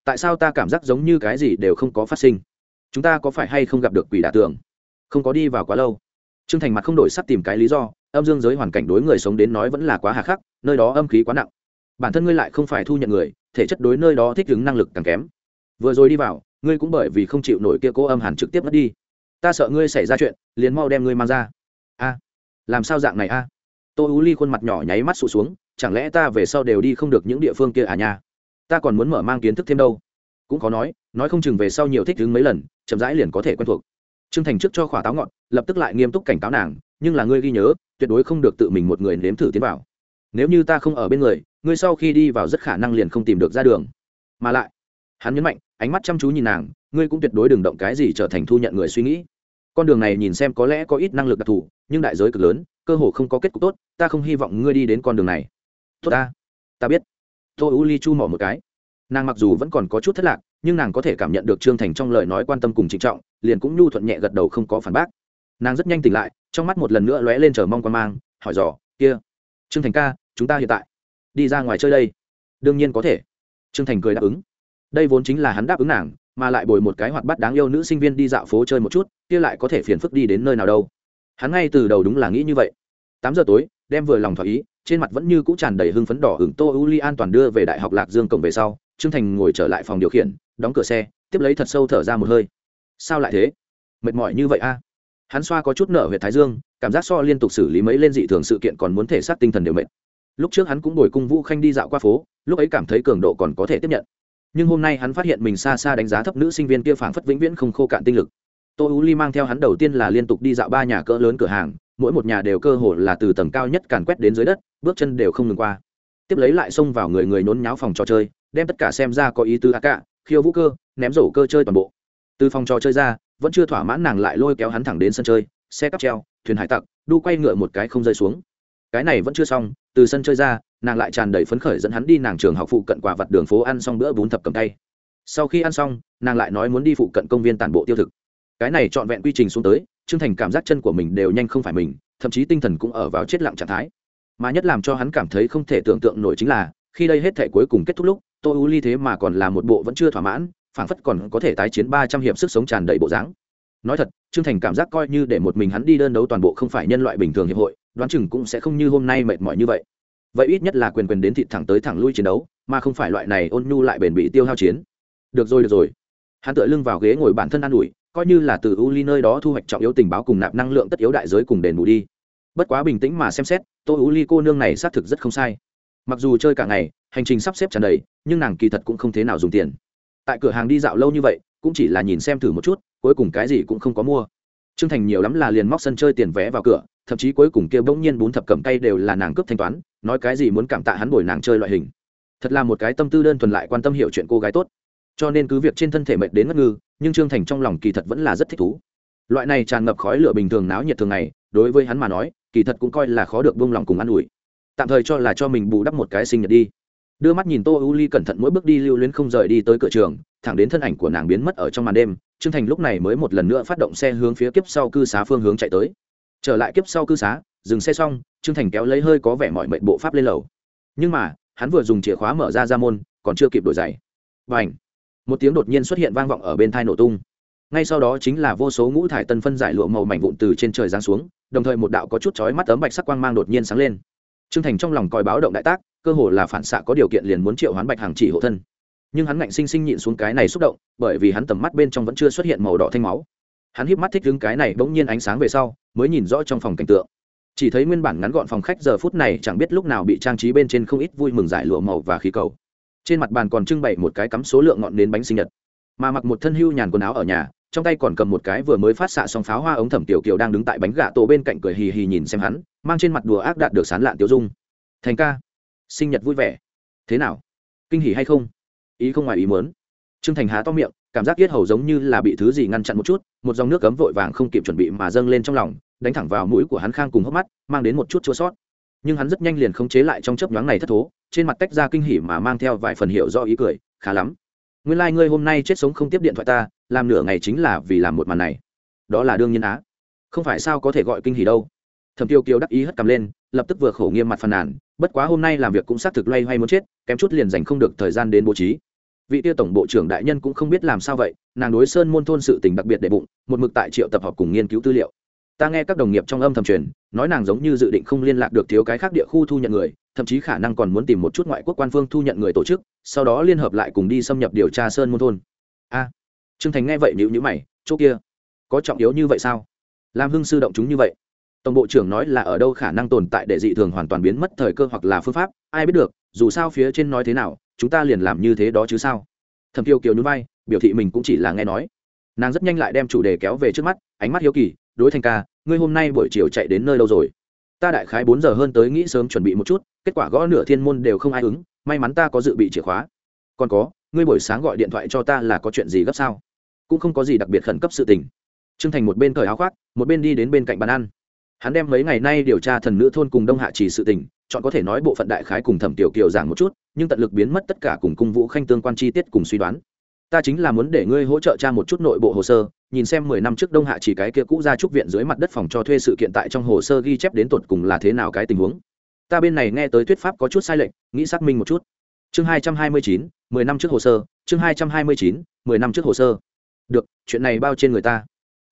S1: Tại sao ta cảm giác giống như cái gì đều không có phát sinh? Chúng ta có phải hay không gặp được quỷ đả tường? Không có đi vào quá lâu. Trương thành mặt không đổi sắp tìm cái lý do, âm dương giới hoàn cảnh đối người sống đến nói vẫn là quá hà khắc, nơi đó âm khí quá nặng. Bản thân ngươi lại không phải thu nhận người, thể chất đối nơi đó thích ứng năng lực càng kém. Vừa rồi đi vào, ngươi cũng bởi vì không chịu nổi kia cố âm hẳn trực tiếp mất đi. Ta sợ ngươi xảy ra chuyện, liền mau đem ngươi mang ra. A, làm sao dạng này a? Tô u ly khuôn mặt nhỏ nháy mắt sụt xuống, chẳng lẽ ta về sau đều đi không được những địa phương kia à nha? Ta còn muốn mở mang kiến thức thêm đâu? Cũng khó nói nói không chừng về sau nhiều thích đứng mấy lần, chậm rãi liền có thể quen thuộc. Trương thành trước cho khỏa táo ngọn, lập tức lại nghiêm túc cảnh cáo nàng, nhưng là ngươi ghi nhớ, tuyệt đối không được tự mình một người nếm thử tiến vào. Nếu như ta không ở bên người, ngươi sau khi đi vào rất khả năng liền không tìm được ra đường. Mà lại, hắn nhấn mạnh, ánh mắt chăm chú nhìn nàng, ngươi cũng tuyệt đối đừng động cái gì trở thành thu nhận người suy nghĩ. Con đường này nhìn xem có lẽ có ít năng lực đặc thù, nhưng đại giới cực lớn, cơ hồ không có kết cục tốt, ta không hy vọng ngươi đi đến con đường này. Tốt ta. Ta biết. Tôi u ly chu mỏ một cái. Nàng mặc dù vẫn còn có chút thất lạc nhưng nàng có thể cảm nhận được trương thành trong lời nói quan tâm cùng trịnh trọng, liền cũng nhu thuận nhẹ gật đầu không có phản bác. Nàng rất nhanh tỉnh lại, trong mắt một lần nữa lóe lên chờ mong quan mang, hỏi dò, kia, trương thành ca, chúng ta hiện tại đi ra ngoài chơi đây? Đương nhiên có thể. Trương thành cười đáp ứng. Đây vốn chính là hắn đáp ứng nàng, mà lại bồi một cái hoạt bát đáng yêu nữ sinh viên đi dạo phố chơi một chút, kia lại có thể phiền phức đi đến nơi nào đâu. Hắn ngay từ đầu đúng là nghĩ như vậy. Tám giờ tối đem vừa lòng thỏa ý, trên mặt vẫn như cũ tràn đầy hưng phấn đỏ hưởng tô u li an toàn đưa về đại học lạc dương cổng về sau, trương thành ngồi trở lại phòng điều khiển, đóng cửa xe, tiếp lấy thật sâu thở ra một hơi. Sao lại thế? Mệt mỏi như vậy a? Hắn xoa có chút nở huyện thái dương, cảm giác so liên tục xử lý mấy lên dị thường sự kiện còn muốn thể xác tinh thần đều mệt. Lúc trước hắn cũng bồi cung vũ khanh đi dạo qua phố, lúc ấy cảm thấy cường độ còn có thể tiếp nhận. Nhưng hôm nay hắn phát hiện mình xa xa đánh giá thấp nữ sinh viên kia phảng phất vĩnh viễn không khô cạn tinh lực. Tô u ly mang theo hắn đầu tiên là liên tục đi dạo ba nhà cỡ lớn cửa hàng mỗi một nhà đều cơ hồ là từ tầng cao nhất càn quét đến dưới đất, bước chân đều không ngừng qua. Tiếp lấy lại xông vào người người nhốn nháo phòng trò chơi, đem tất cả xem ra có ý tứ a cả, khiêu vũ cơ, ném rổ cơ chơi toàn bộ. Từ phòng trò chơi ra, vẫn chưa thỏa mãn nàng lại lôi kéo hắn thẳng đến sân chơi, xe cắp treo, thuyền hải tặc, đu quay ngựa một cái không rơi xuống. Cái này vẫn chưa xong, từ sân chơi ra, nàng lại tràn đầy phấn khởi dẫn hắn đi nàng trường học phụ cận quả vặt đường phố ăn xong bữa bún thập cầm tay. Sau khi ăn xong, nàng lại nói muốn đi phụ cận công viên tản bộ tiêu thực. Cái này trọn vẹn quy trình xuống tới trương thành cảm giác chân của mình đều nhanh không phải mình, thậm chí tinh thần cũng ở vào chết lặng trạng thái. Mà nhất làm cho hắn cảm thấy không thể tưởng tượng nổi chính là, khi đây hết thể cuối cùng kết thúc lúc, tô u ly thế mà còn là một bộ vẫn chưa thỏa mãn, phảng phất còn có thể tái chiến ba trăm hiệp sức sống tràn đầy bộ dáng. Nói thật, trương thành cảm giác coi như để một mình hắn đi đơn đấu toàn bộ không phải nhân loại bình thường hiệp hội, đoán chừng cũng sẽ không như hôm nay mệt mỏi như vậy. Vậy ít nhất là quyền quyền đến thịt thẳng tới thẳng lui chiến đấu, mà không phải loại này ôn nhu lại bền bị tiêu hao chiến. Được rồi được rồi. Hắn tựa lưng vào ghế ngồi bản thân an ủi coi như là từ u ly nơi đó thu hoạch trọng yếu tình báo cùng nạp năng lượng tất yếu đại giới cùng đền bù đi. Bất quá bình tĩnh mà xem xét, tô u ly cô nương này xác thực rất không sai. Mặc dù chơi cả ngày, hành trình sắp xếp tràn đầy, nhưng nàng kỳ thật cũng không thế nào dùng tiền. Tại cửa hàng đi dạo lâu như vậy, cũng chỉ là nhìn xem thử một chút, cuối cùng cái gì cũng không có mua. T r ư ơ n g thành nhiều lắm là liền móc sân chơi tiền vé vào cửa, thậm chí cuối cùng kia bỗng nhiên bốn thập cầm tay đều là nàng cướp thanh toán, nói cái gì muốn cảm tạ hắn bồi nàng chơi loại hình. Thật là một cái tâm tư đơn thuần lại quan tâm hiểu chuyện cô gái tốt. Cho nên cứ việc trên thân thể mệt đến ngất ngư nhưng trương thành trong lòng kỳ thật vẫn là rất thích thú. Loại này tràn ngập khói lửa bình thường náo nhiệt thường ngày, đối với hắn mà nói, kỳ thật cũng coi là khó được bông lòng cùng ă n ủi. Tạm thời cho là cho mình bù đắp một cái sinh nhật đi. Đưa mắt nhìn tô u ly cẩn thận mỗi bước đi lưu luyến không rời đi tới cửa trường, thẳng đến thân ảnh của nàng biến mất ở trong màn đêm, trương thành lúc này mới một lần nữa phát động xe hướng phía kiếp sau cư xá phương hướng chạy tới. Trở lại kiếp sau cư xá, dừng xe xong, trương thành kéo lấy hơi có vẻ mọi mệnh bộ pháp lên lầu. Nhưng mà, hắn vừa dùng chìa khóa mở ra ra môn, còn chưa kịp đổi giày. Và ảnh một tiếng đột nhiên xuất hiện vang vọng ở bên thai nổ tung. Ngay sau đó chính là vô số ngũ thải tân phân giải lụa màu mảnh vụn từ trên trời giáng xuống, đồng thời một đạo có chút chói mắt tấm bạch sắc quang mang đột nhiên sáng lên. Trương thành trong lòng còi báo động đại tác, cơ hồ là phản xạ có điều kiện liền muốn triệu hoán bạch hàng chỉ hộ thân. Nhưng hắn ngạnh sinh sinh nhịn xuống cái này xúc động, bởi vì hắn tầm mắt bên trong vẫn chưa xuất hiện màu đỏ thanh máu. Hắn híp mắt thích đứng cái này bỗng nhiên ánh sáng về sau, mới nhìn rõ trong phòng cảnh tượng. Chỉ thấy nguyên bản ngắn gọn phòng khách giờ phút này chẳng biết lúc nào bị trang trí bên trên không ít vui mừng giải lụa màu và khí cầu trên mặt bàn còn trưng bày một cái cắm số lượng ngọn đến bánh sinh nhật. Mà mặc một thân hưu nhàn quần áo ở nhà, trong tay còn cầm một cái vừa mới phát xạ xong pháo hoa ống thẩm tiểu kiều đang đứng tại bánh gà tổ bên cạnh cười hì hì nhìn xem hắn, mang trên mặt đùa ác đạt được sán lạn tiêu dung. Thành ca, sinh nhật vui vẻ. Thế nào? Kinh hỉ hay không? Ý không ngoài ý muốn. Trương thành há to miệng, cảm giác yết hầu giống như là bị thứ gì ngăn chặn một chút, một dòng nước cấm vội vàng không kịp chuẩn bị mà dâng lên trong lòng, đánh thẳng vào mũi của hắn khang cùng hốc mắt, mang đến một chút chua sót. Nhưng hắn rất nhanh liền khống chế lại trong chớp nhoáng này thất thố trên mặt tách ra kinh hỉ mà mang theo vài phần hiệu do ý cười, khá lắm. Nguyên lai、like、ngươi hôm nay chết sống không tiếp điện thoại ta, làm nửa ngày chính là vì làm một màn này. Đó là đương nhiên á. Không phải sao có thể gọi kinh hỉ đâu. Thẩm tiêu kiều đắc ý hất cầm lên, lập tức vừa khổ nghiêm mặt phàn nàn, bất quá hôm nay làm việc cũng xác thực loay hoay muốn chết, kém chút liền dành không được thời gian đến bố trí. Vị tiêu tổng bộ trưởng đại nhân cũng không biết làm sao vậy, nàng đối sơn môn thôn sự tình đặc biệt để bụng, một mực tại triệu tập họp cùng nghiên cứu tư liệu. Ta nghe các đồng nghiệp trong âm thầm truyền, nói nàng giống như dự định không liên lạc được thiếu cái khác địa khu thu nhận người thậm chí khả năng còn muốn tìm một chút ngoại quốc quan phương thu nhận người tổ chức, sau đó liên hợp lại cùng đi xâm nhập điều tra sơn môn thôn. A, trương thành nghe vậy nếu như mày, chỗ kia, có trọng yếu như vậy sao? Làm hưng sư động chúng như vậy, tổng bộ trưởng nói là ở đâu khả năng tồn tại để dị thường hoàn toàn biến mất thời cơ hoặc là phương pháp, ai biết được, dù sao phía trên nói thế nào, chúng ta liền làm như thế đó chứ sao? Thầm tiêu kiều nhún vai, biểu thị mình cũng chỉ là nghe nói. Nàng rất nhanh lại đem chủ đề kéo về trước mắt, ánh mắt hiếu kỳ, đối thành ca, ngươi hôm nay buổi chiều chạy đến nơi đâu rồi? Ta đại khái bốn giờ hơn tới nghĩ sớm chuẩn bị một chút, kết quả gõ nửa thiên môn đều không ai ứng, may mắn ta có dự bị chìa khóa. Còn có, ngươi buổi sáng gọi điện thoại cho ta là có chuyện gì gấp sao? Cũng không có gì đặc biệt khẩn cấp sự tình. Trương thành một bên cởi áo khoác, một bên đi đến bên cạnh bàn ăn. Hắn đem mấy ngày nay điều tra thần nữ thôn cùng đông hạ chỉ sự tình, chọn có thể nói bộ phận đại khái cùng thẩm tiểu kiều giảng một chút, nhưng tận lực biến mất tất cả cùng cung vũ khanh tương quan chi tiết cùng suy đoán. Ta chính là muốn để ngươi hỗ trợ tra một chút nội bộ hồ sơ nhìn xem mười năm trước đông hạ chỉ cái kia cũ ra trúc viện dưới mặt đất phòng cho thuê sự kiện tại trong hồ sơ ghi chép đến tột cùng là thế nào cái tình huống. Ta bên này nghe tới thuyết pháp có chút sai lệch, nghĩ xác minh một chút. Chương hai trăm hai mươi chín, mười năm trước hồ sơ, chương hai trăm hai mươi chín, mười năm trước hồ sơ. Được, chuyện này bao trên người ta.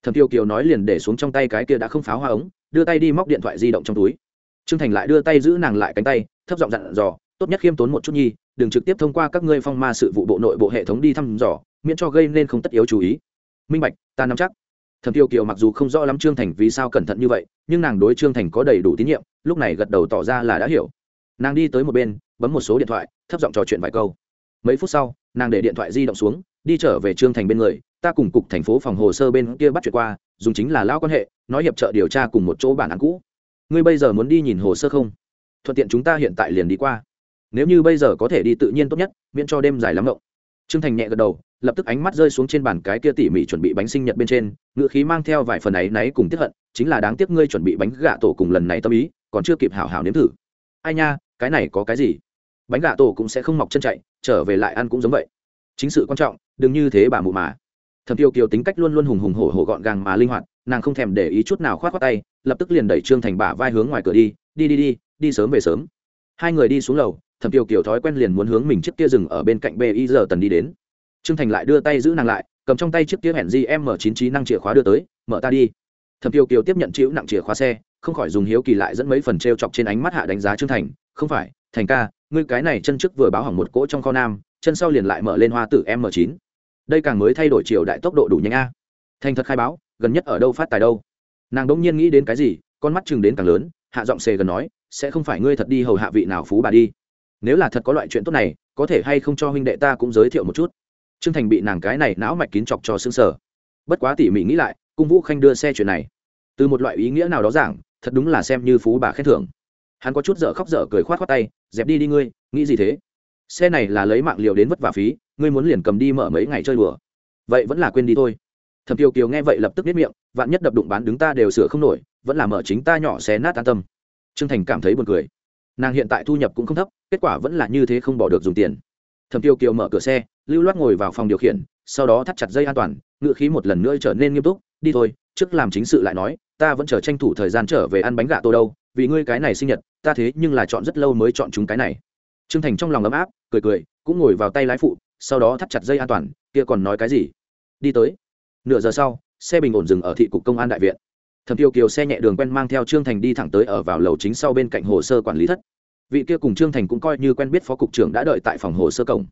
S1: Thẩm tiêu kiều nói liền để xuống trong tay cái kia đã không pháo hoa ống, đưa tay đi móc điện thoại di động trong túi. Trương thành lại đưa tay giữ nàng lại cánh tay, thấp giọng dặn dò, tốt nhất khiêm tốn một chút nhi, đừng trực tiếp thông qua các ngươi phong ma sự vụ bộ nội bộ hệ thống đi thăm dò, miễn cho gây nên không tất yếu chú ý minh bạch, ta nắm chắc. Thẩm tiêu kiều mặc dù không rõ lắm trương thành vì sao cẩn thận như vậy, nhưng nàng đối trương thành có đầy đủ tín nhiệm, lúc này gật đầu tỏ ra là đã hiểu. Nàng đi tới một bên, bấm một số điện thoại, thấp giọng trò chuyện vài câu. Mấy phút sau, nàng để điện thoại di động xuống, đi trở về trương thành bên người, ta cùng cục thành phố phòng hồ sơ bên kia bắt chuyện qua, dùng chính là lao quan hệ, nói hiệp trợ điều tra cùng một chỗ bản án cũ. Ngươi bây giờ muốn đi nhìn hồ sơ không? Thuận tiện chúng ta hiện tại liền đi qua. Nếu như bây giờ có thể đi tự nhiên tốt nhất, miễn cho đêm dài lắm rộng trương thành nhẹ gật đầu lập tức ánh mắt rơi xuống trên bàn cái kia tỉ mỉ chuẩn bị bánh sinh nhật bên trên ngựa khí mang theo vài phần ấy náy cùng tiếp hận, chính là đáng tiếc ngươi chuẩn bị bánh gà tổ cùng lần này tâm ý, còn chưa kịp hảo hảo nếm thử. Ai nha, cái này có cái gì? Bánh gà tổ cũng sẽ không mọc chân chạy, trở về lại ăn cũng giống vậy. Chính sự quan trọng, đừng như thế bà mụ mà. Thẩm tiêu kiều tính cách luôn luôn hùng hùng hổ hổ gọn gàng mà linh hoạt, nàng không thèm để ý chút nào khoát khoát tay, lập tức liền đẩy trương thành bả vai hướng ngoài cửa đi đi đi đi đi sớm về sớm. Hai người đi xuống lầu, thẩm tiêu kiều thói quen liền muốn hướng mình chiếc kia rừng ở bên cạnh bi giờ tần đi đến trương thành lại đưa tay giữ nàng lại, cầm trong tay chiếc kia hẹn gm chín trí năng chìa khóa đưa tới, mở ta đi. Thẩm tiêu kiều tiếp nhận chịu nặng chìa khóa xe, không khỏi dùng hiếu kỳ lại dẫn mấy phần t r e o chọc trên ánh mắt hạ đánh giá trương thành, không phải, thành ca, ngươi cái này chân trước vừa báo hỏng một cỗ trong kho nam, chân sau liền lại mở lên hoa tử m chín. Đây càng mới thay đổi chiều đại tốc độ đủ nhanh a. Thành thật khai báo, gần nhất ở đâu phát tài đâu? Nàng đ ỗ n g nhiên nghĩ đến cái gì, con mắt chừng đến càng lớn, hạ giọng xề gần nói, sẽ không phải ngươi thật đi hầu hạ vị nào phú bà đi. Nếu là thật có loại chuyện tốt này, có thể hay không cho huynh đệ ta cũng giới thiệu một chút trương thành bị nàng cái này não mạch kín chọc cho xương sở bất quá tỉ mỉ nghĩ lại, cung vũ khanh đưa xe chuyện này, từ một loại ý nghĩa nào đó giảng, thật đúng là xem như phú bà khen thưởng. Hắn có chút dở khóc dở cười khoát khoát tay, dẹp đi đi ngươi, nghĩ gì thế? Xe này là lấy mạng liều đến vất vả phí, ngươi muốn liền cầm đi mở mấy ngày chơi đùa. Vậy vẫn là quên đi thôi. Thẩm tiêu kiều nghe vậy lập tức biết miệng, vạn nhất đập đụng bán đứng ta đều sửa không nổi, vẫn là mở chính ta nhỏ xé nát an tâm. Trương thành cảm thấy buồn cười. Nàng hiện tại thu nhập cũng không thấp, kết quả vẫn là như thế không bỏ được dùng tiền. Thẩm tiêu kiều mở cửa xe lưu loát ngồi vào phòng điều khiển, sau đó thắt chặt dây an toàn, ngựa khí một lần nữa trở nên nghiêm túc, đi thôi, trước làm chính sự lại nói, ta vẫn chờ tranh thủ thời gian trở về ăn bánh gà tô đâu, vì ngươi cái này sinh nhật, ta thế nhưng là chọn rất lâu mới chọn chúng cái này. T r ư ơ n g thành trong lòng ấm áp, cười cười, cũng ngồi vào tay lái phụ, sau đó thắt chặt dây an toàn, kia còn nói cái gì? Đi tới. Nửa giờ sau, xe bình ổn dừng ở thị cục công an đại viện. Thẩm tiêu kiều xe nhẹ đường quen mang theo trương thành đi thẳng tới ở vào lầu chính sau bên cạnh hồ sơ quản lý thất. Vị kia cùng trương thành cũng coi như quen biết phó cục trưởng đã đợi tại phòng hồ sơ cổng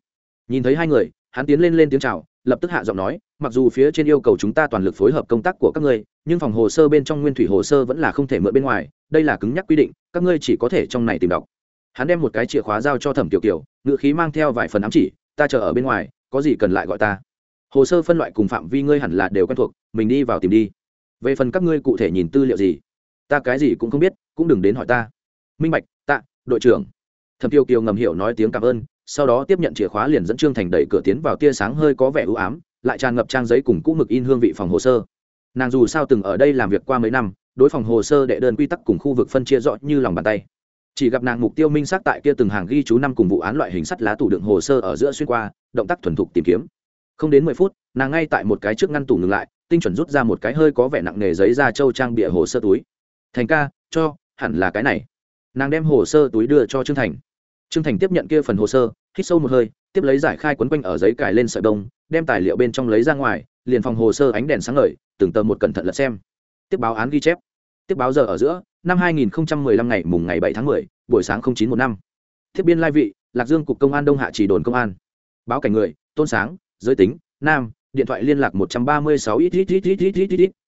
S1: nhìn thấy hai người, hắn tiến lên lên tiếng chào, lập tức hạ giọng nói, mặc dù phía trên yêu cầu chúng ta toàn lực phối hợp công tác của các ngươi, nhưng phòng hồ sơ bên trong nguyên thủy hồ sơ vẫn là không thể mượn bên ngoài, đây là cứng nhắc quy định, các ngươi chỉ có thể trong này tìm đọc. Hắn đem một cái chìa khóa giao cho thẩm tiểu kiều ngự khí mang theo vài phần ám chỉ, ta chờ ở bên ngoài, có gì cần lại gọi ta? Hồ sơ phân loại cùng phạm vi ngươi hẳn là đều quen thuộc, mình đi vào tìm đi. Về phần các ngươi cụ thể nhìn tư liệu gì? Ta cái gì cũng không biết, cũng đừng đến hỏi ta. Minh bạch, tạ, đội trưởng. Thẩm tiêu kiều ngầm hiểu nói tiếng cảm ơn sau đó tiếp nhận chìa khóa liền dẫn trương thành đẩy cửa tiến vào tia sáng hơi có vẻ ưu ám, lại tràn ngập trang giấy cùng cũ mực in hương vị phòng hồ sơ. Nàng dù sao từng ở đây làm việc qua mấy năm, đối phòng hồ sơ đệ đơn quy tắc cùng khu vực phân chia rõ như lòng bàn tay. Chỉ gặp nàng mục tiêu minh xác tại kia từng hàng ghi chú năm cùng vụ án loại hình sắt lá tủ đựng hồ sơ ở giữa xuyên qua, động tác thuần thục tìm kiếm. Không đến mười phút, nàng ngay tại một cái trước ngăn tủ ngừng lại, tinh chuẩn rút ra một cái hơi có vẻ nặng nề giấy da châu trang bịa hồ sơ túi. Thành ca, cho, hẳn là cái này. Nàng đem hồ sơ túi đưa cho trương thành trương thành tiếp nhận kia phần hồ sơ hít sâu một hơi tiếp lấy giải khai quấn quanh ở giấy cài lên sợi bông đem tài liệu bên trong lấy ra ngoài liền phòng hồ sơ ánh đèn sáng ngời từng tờ một cẩn thận lật xem tiếp báo án ghi chép tiếp báo giờ ở giữa năm 2015 ngày mùng ngày 7 tháng 10, buổi sáng 0915. Tiếp biên lai vị, Lạc Dương cục công an Đông Hạ chỉ đồn công an. Báo cảnh người, Tôn Sáng, giới tính, nam, điện thoại liên lạc 136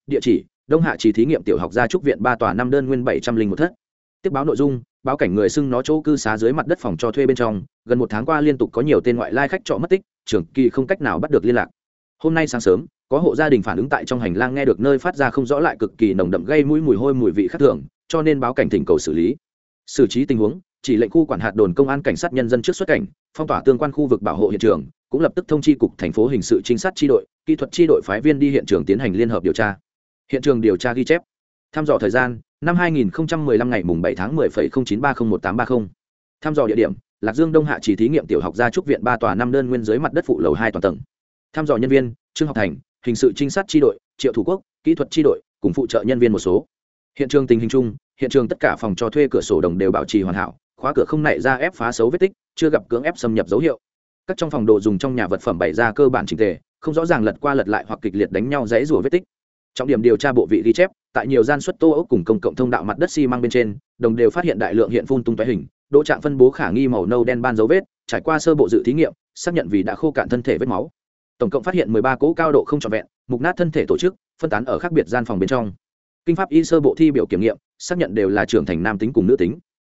S1: địa chỉ, Đông Hạ chỉ thí nghiệm tiểu học gia trúc viện ba tòa năm đơn nguyên 701 thất. Tiếp báo nội dung, báo cảnh người xưng nó chỗ cư xá dưới mặt đất phòng cho thuê bên trong, gần một tháng qua liên tục có nhiều tên ngoại lai khách trọ mất tích, trưởng kỳ không cách nào bắt được liên lạc. Hôm nay sáng sớm, có hộ gia đình phản ứng tại trong hành lang nghe được nơi phát ra không rõ lại cực kỳ nồng đậm gây mũi mùi hôi mùi vị khác thường cho nên báo cảnh thỉnh cầu xử lý. Xử trí tình huống chỉ lệnh khu quản hạt đồn công an cảnh sát nhân dân trước xuất cảnh phong tỏa tương quan khu vực bảo hộ hiện trường cũng lập tức thông chi cục thành phố hình sự trinh sát tri đội kỹ thuật tri đội phái viên đi hiện trường tiến hành liên hợp điều tra. Hiện trường điều tra ghi chép. Thăm dò thời gian năm 2015 ngày mùng 7 tháng 10,09301830 thăm dò địa điểm lạc dương đông hạ chỉ thí nghiệm tiểu học gia trúc viện ba tòa năm đơn nguyên dưới mặt đất phụ lầu hai toàn tầng. Thăm dò nhân viên trương học thành hình sự trinh sát Chi đội triệu thủ quốc kỹ thuật Chi đội cùng phụ trợ nhân viên một số. Hiện trường tình hình chung hiện trường tất cả phòng cho thuê cửa sổ đồng đều bảo trì hoàn hảo khóa cửa không nảy ra ép phá xấu vết tích chưa gặp cưỡng ép xâm nhập dấu hiệu. Các trong phòng đồ dùng trong nhà vật phẩm bày ra cơ bản chỉnh tề không rõ ràng lật qua lật lại hoặc kịch liệt đánh nhau dãy rủa vết tích trọng điểm điều tra bộ vị ghi chép, tại nhiều gian xuất tô ốc cùng công cộng thông đạo mặt đất xi măng bên trên, đồng đều phát hiện đại lượng hiện phun tung tóe hình, đỗ trạng phân bố khả nghi màu nâu đen ban dấu vết, trải qua sơ bộ dự thí nghiệm, xác nhận vì đã khô cạn thân thể vết máu. Tổng cộng phát hiện 13 cỗ cao độ không trọn vẹn, mục nát thân thể tổ chức, phân tán ở khác biệt gian phòng bên trong. Kinh pháp y sơ bộ thi biểu kiểm nghiệm, xác nhận đều là trưởng thành nam tính cùng nữ tính.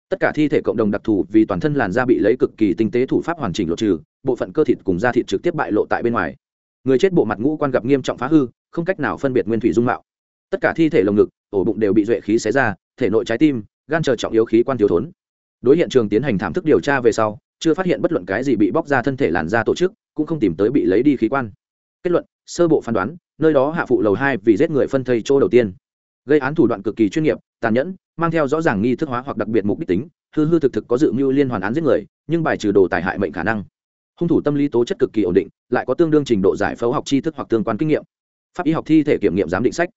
S1: Tất cả thi thể cộng đồng đặc thù vì toàn thân làn da bị lấy cực kỳ tinh tế thủ pháp hoàn chỉnh lộ trừ, bộ phận cơ thịt cùng da thịt trực tiếp bại lộ tại bên ngoài. Người chết bộ mặt ngũ quan gặp nghiêm trọng phá hư không cách nào phân biệt nguyên thủy dung mạo. Tất cả thi thể lồng ngực, ổ bụng đều bị duệ khí xé ra, thể nội trái tim, gan chờ trọng yếu khí quan thiếu thốn. Đối hiện trường tiến hành thảm thức điều tra về sau, chưa phát hiện bất luận cái gì bị bóc ra thân thể làn da tổ chức, cũng không tìm tới bị lấy đi khí quan. Kết luận, sơ bộ phán đoán, nơi đó hạ phụ lầu hai vì giết người phân thây chỗ đầu tiên. Gây án thủ đoạn cực kỳ chuyên nghiệp, tàn nhẫn, mang theo rõ ràng nghi thức hóa hoặc đặc biệt mục đích tính, hư hư thực thực có dự mưu liên hoàn án giết người, nhưng bài trừ đồ tài hại mệnh khả năng. Hung thủ tâm lý tố chất cực kỳ ổn định, lại có tương đương trình độ giải phẫu học tri thức hoặc tương quan kinh nghiệm pháp y học thi thể kiểm nghiệm giám định sách.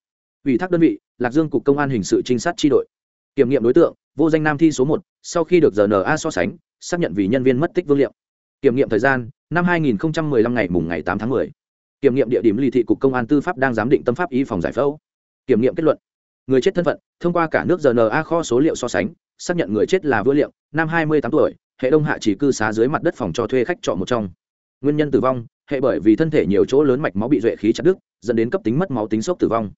S1: Ủy thác đơn vị, lạc dương cục công an hình sự trinh sát tri đội. Kiểm nghiệm đối tượng, vô danh nam thi số một, sau khi được rna so sánh, xác nhận vì nhân viên mất tích vương liệu. Kiểm nghiệm thời gian, năm 2015 ngày mùng ngày 8 tháng 10. kiểm nghiệm địa điểm lì thị cục công an tư pháp đang giám định tâm pháp y phòng giải phẫu. Kiểm nghiệm kết luận, người chết thân phận, thông qua cả nước rna kho số liệu so sánh, xác nhận người chết là vương liệu, năm 28 tuổi, hệ đông hạ chỉ cư xá dưới mặt đất phòng cho thuê khách trọ một trong. Nguyên nhân tử vong hệ bởi vì thân thể nhiều chỗ lớn mạch máu bị duệ khí chặt đứt, dẫn đến cấp tính mất máu tính sốc tử vong.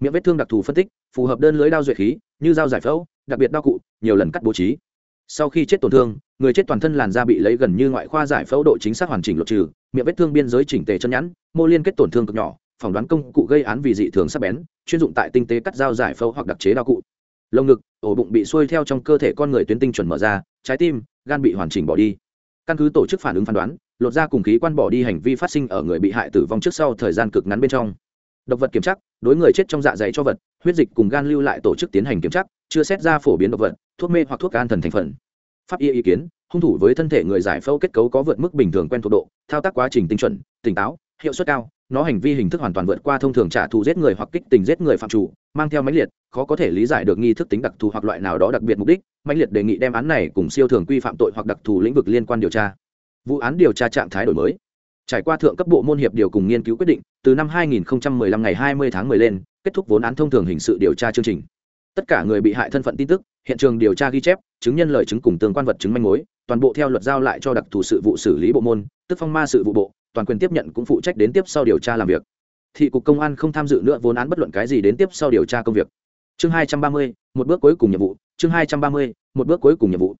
S1: Miệng vết thương đặc thù phân tích, phù hợp đơn lưới đao duệ khí, như dao giải phẫu, đặc biệt đao cụ, nhiều lần cắt bố trí. Sau khi chết tổn thương, người chết toàn thân làn da bị lấy gần như ngoại khoa giải phẫu độ chính xác hoàn chỉnh lột trừ, miệng vết thương biên giới chỉnh tề chân nhẵn, mô liên kết tổn thương cực nhỏ, phỏng đoán công cụ gây án vì dị thường sắc bén, chuyên dụng tại tinh tế cắt dao giải phẫu hoặc đặc chế đao cụ. Lồng ngực, ổ bụng bị xuôi theo trong cơ thể con người tuyến tinh chuẩn mở ra, trái tim, gan bị hoàn chỉnh bỏ đi. Căn cứ tổ chức phản ứng phán đoán lột ra cùng khí quan bỏ đi hành vi phát sinh ở người bị hại tử vong trước sau thời gian cực ngắn bên trong. Độc vật kiểm tra, đối người chết trong dạ dày cho vật, huyết dịch cùng gan lưu lại tổ chức tiến hành kiểm tra, chưa xét ra phổ biến độc vật, thuốc mê hoặc thuốc an thần thành phần. Pháp y ý kiến, hung thủ với thân thể người giải phẫu kết cấu có vượt mức bình thường quen thuộc độ, thao tác quá trình tinh chuẩn, tỉnh táo, hiệu suất cao, nó hành vi hình thức hoàn toàn vượt qua thông thường trả thù giết người hoặc kích tình giết người phạm chủ, mang theo mãnh liệt, khó có thể lý giải được nghi thức tính đặc thù hoặc loại nào đó đặc biệt mục đích, mãnh liệt đề nghị đem án này cùng siêu thường quy phạm tội hoặc đặc thù lĩnh vực liên quan điều tra vụ án điều tra trạng thái đổi mới. Trải qua thượng cấp bộ môn hiệp điều cùng nghiên cứu quyết định, từ năm 2015 ngày 20 tháng 10 lên, kết thúc vốn án thông thường hình sự điều tra chương trình. Tất cả người bị hại thân phận tin tức, hiện trường điều tra ghi chép, chứng nhân lời chứng cùng tương quan vật chứng manh mối, toàn bộ theo luật giao lại cho đặc thù sự vụ xử lý bộ môn, tức phong ma sự vụ bộ, toàn quyền tiếp nhận cũng phụ trách đến tiếp sau điều tra làm việc. Thị cục công an không tham dự nữa vốn án bất luận cái gì đến tiếp sau điều tra công việc. Chương hai trăm ba mươi, một bước cuối cùng nhiệm vụ, chương hai trăm ba mươi, một bước cuối cùng nhiệm vụ.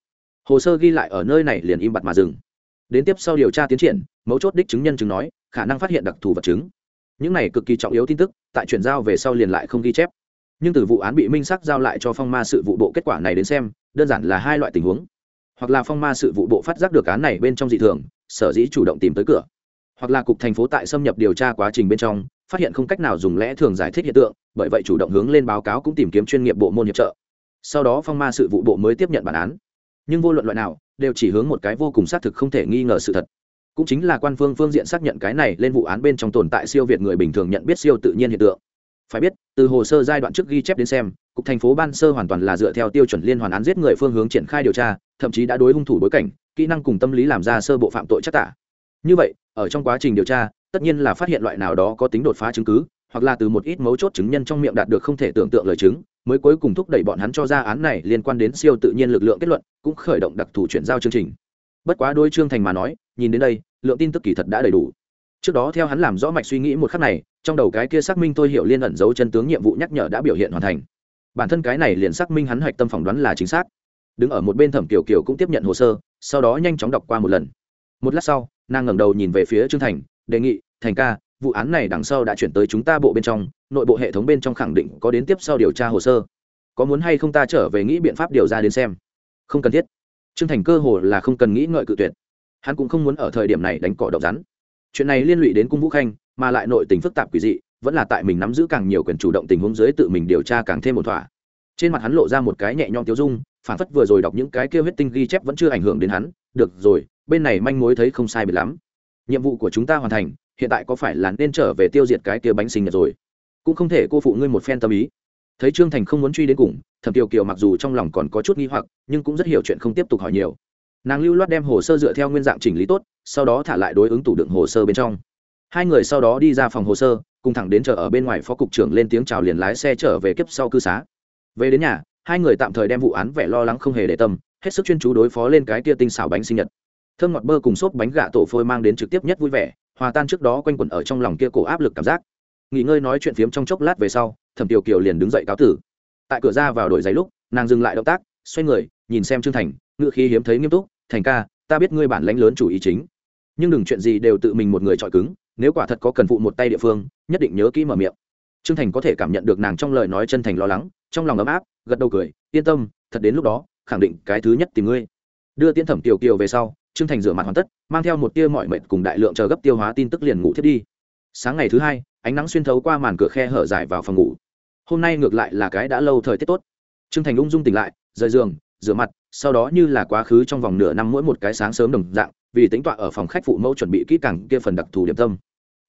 S1: Hồ sơ ghi lại ở nơi này liền im bặt mà dừng đến tiếp sau điều tra tiến triển, mấu chốt đích chứng nhân chứng nói, khả năng phát hiện đặc thù vật chứng. Những này cực kỳ trọng yếu tin tức, tại chuyển giao về sau liền lại không ghi chép. Nhưng từ vụ án bị minh sắc giao lại cho phong ma sự vụ bộ kết quả này đến xem, đơn giản là hai loại tình huống. Hoặc là phong ma sự vụ bộ phát giác được án này bên trong dị thường, sở dĩ chủ động tìm tới cửa. Hoặc là cục thành phố tại xâm nhập điều tra quá trình bên trong, phát hiện không cách nào dùng lẽ thường giải thích hiện tượng, bởi vậy chủ động hướng lên báo cáo cũng tìm kiếm chuyên nghiệp bộ môn hiệp trợ. Sau đó phong ma sự vụ bộ mới tiếp nhận bản án. Nhưng vô luận loại nào đều chỉ hướng một cái vô cùng xác thực không thể nghi ngờ sự thật. Cũng chính là quan phương phương diện xác nhận cái này lên vụ án bên trong tồn tại siêu việt người bình thường nhận biết siêu tự nhiên hiện tượng. Phải biết, từ hồ sơ giai đoạn trước ghi chép đến xem, cục thành phố ban sơ hoàn toàn là dựa theo tiêu chuẩn liên hoàn án giết người phương hướng triển khai điều tra, thậm chí đã đối hung thủ bối cảnh, kỹ năng cùng tâm lý làm ra sơ bộ phạm tội chắc tả. Như vậy, ở trong quá trình điều tra, tất nhiên là phát hiện loại nào đó có tính đột phá chứng cứ, hoặc là từ một ít mấu chốt chứng nhân trong miệng đạt được không thể tưởng tượng lời chứng mới cuối cùng thúc đẩy bọn hắn cho ra án này liên quan đến siêu tự nhiên lực lượng kết luận, cũng khởi động đặc thù chuyển giao chương trình. Bất quá đôi trương thành mà nói, nhìn đến đây, lượng tin tức kỳ thật đã đầy đủ. Trước đó theo hắn làm rõ mạch suy nghĩ một khắc này, trong đầu cái kia xác minh tôi hiểu liên ẩn dấu chân tướng nhiệm vụ nhắc nhở đã biểu hiện hoàn thành. Bản thân cái này liền xác minh hắn hạch tâm phỏng đoán là chính xác. Đứng ở một bên thẩm kiều kiều cũng tiếp nhận hồ sơ, sau đó nhanh chóng đọc qua một lần. Một lát sau, nàng ngẩng đầu nhìn về phía trương thành, đề nghị, thành ca vụ án này đằng sau đã chuyển tới chúng ta bộ bên trong, nội bộ hệ thống bên trong khẳng định có đến tiếp sau điều tra hồ sơ. Có muốn hay không ta trở về nghĩ biện pháp điều ra đến xem. Không cần thiết. Trương thành cơ hồ là không cần nghĩ ngợi cự tuyệt. Hắn cũng không muốn ở thời điểm này đánh cỏ độc rắn. Chuyện này liên lụy đến cung vũ khanh, mà lại nội tình phức tạp quỷ dị, vẫn là tại mình nắm giữ càng nhiều quyền chủ động tình huống dưới tự mình điều tra càng thêm một thỏa. Trên mặt hắn lộ ra một cái nhẹ nhõm tiêu dung, phản phất vừa rồi đọc những cái kêu huyết tinh ghi chép vẫn chưa ảnh hưởng đến hắn. Được rồi, bên này manh mối thấy không sai biệt lắm. Nhiệm vụ của chúng ta hoàn thành hiện tại có phải là nên trở về tiêu diệt cái kia bánh sinh nhật rồi? Cũng không thể cô phụ ngươi một phen tâm ý. Thấy trương thành không muốn truy đến cùng, thẩm kiều kiều mặc dù trong lòng còn có chút nghi hoặc, nhưng cũng rất hiểu chuyện không tiếp tục hỏi nhiều. Nàng lưu loát đem hồ sơ dựa theo nguyên dạng chỉnh lý tốt, sau đó thả lại đối ứng tủ đựng hồ sơ bên trong. Hai người sau đó đi ra phòng hồ sơ, cùng thẳng đến chợ ở bên ngoài phó cục trưởng lên tiếng chào liền lái xe trở về kiếp sau cư xá. Về đến nhà, hai người tạm thời đem vụ án vẻ lo lắng không hề để tâm, hết sức chuyên chú đối phó lên cái tia tinh xảo bánh sinh nhật thơm ngọt bơ cùng xốp bánh gà tổ phôi mang đến trực tiếp nhất vui vẻ, hòa tan trước đó quanh quẩn ở trong lòng kia cổ áp lực cảm giác. Nghỉ ngơi nói chuyện phiếm trong chốc lát về sau, thẩm tiểu kiều liền đứng dậy cáo tử. Tại cửa ra vào đổi giấy lúc, nàng dừng lại động tác, xoay người, nhìn xem trương thành ngự khí hiếm thấy nghiêm túc, thành ca, ta biết ngươi bản lãnh lớn chủ ý chính, nhưng đừng chuyện gì đều tự mình một người chọi cứng, nếu quả thật có cần phụ một tay địa phương, nhất định nhớ kỹ mở miệng. Trương thành có thể cảm nhận được nàng trong lời nói chân thành lo lắng, trong lòng ấm áp, gật đầu cười, yên tâm, thật đến lúc đó, khẳng định cái thứ nhất tìm ngươi. Đưa tiễn thẩm tiểu kiều về sau trương thành rửa mặt hoàn tất, mang theo một tia mọi mệt cùng đại lượng chờ gấp tiêu hóa tin tức liền ngủ thiết đi. Sáng ngày thứ hai, ánh nắng xuyên thấu qua màn cửa khe hở dài vào phòng ngủ. Hôm nay ngược lại là cái đã lâu thời tiết tốt. Trương thành ung dung tỉnh lại, rời giường, rửa mặt, sau đó như là quá khứ trong vòng nửa năm mỗi một cái sáng sớm đồng dạng, vì tính tọa ở phòng khách phụ mẫu chuẩn bị kỹ càng kia phần đặc thù điểm tâm.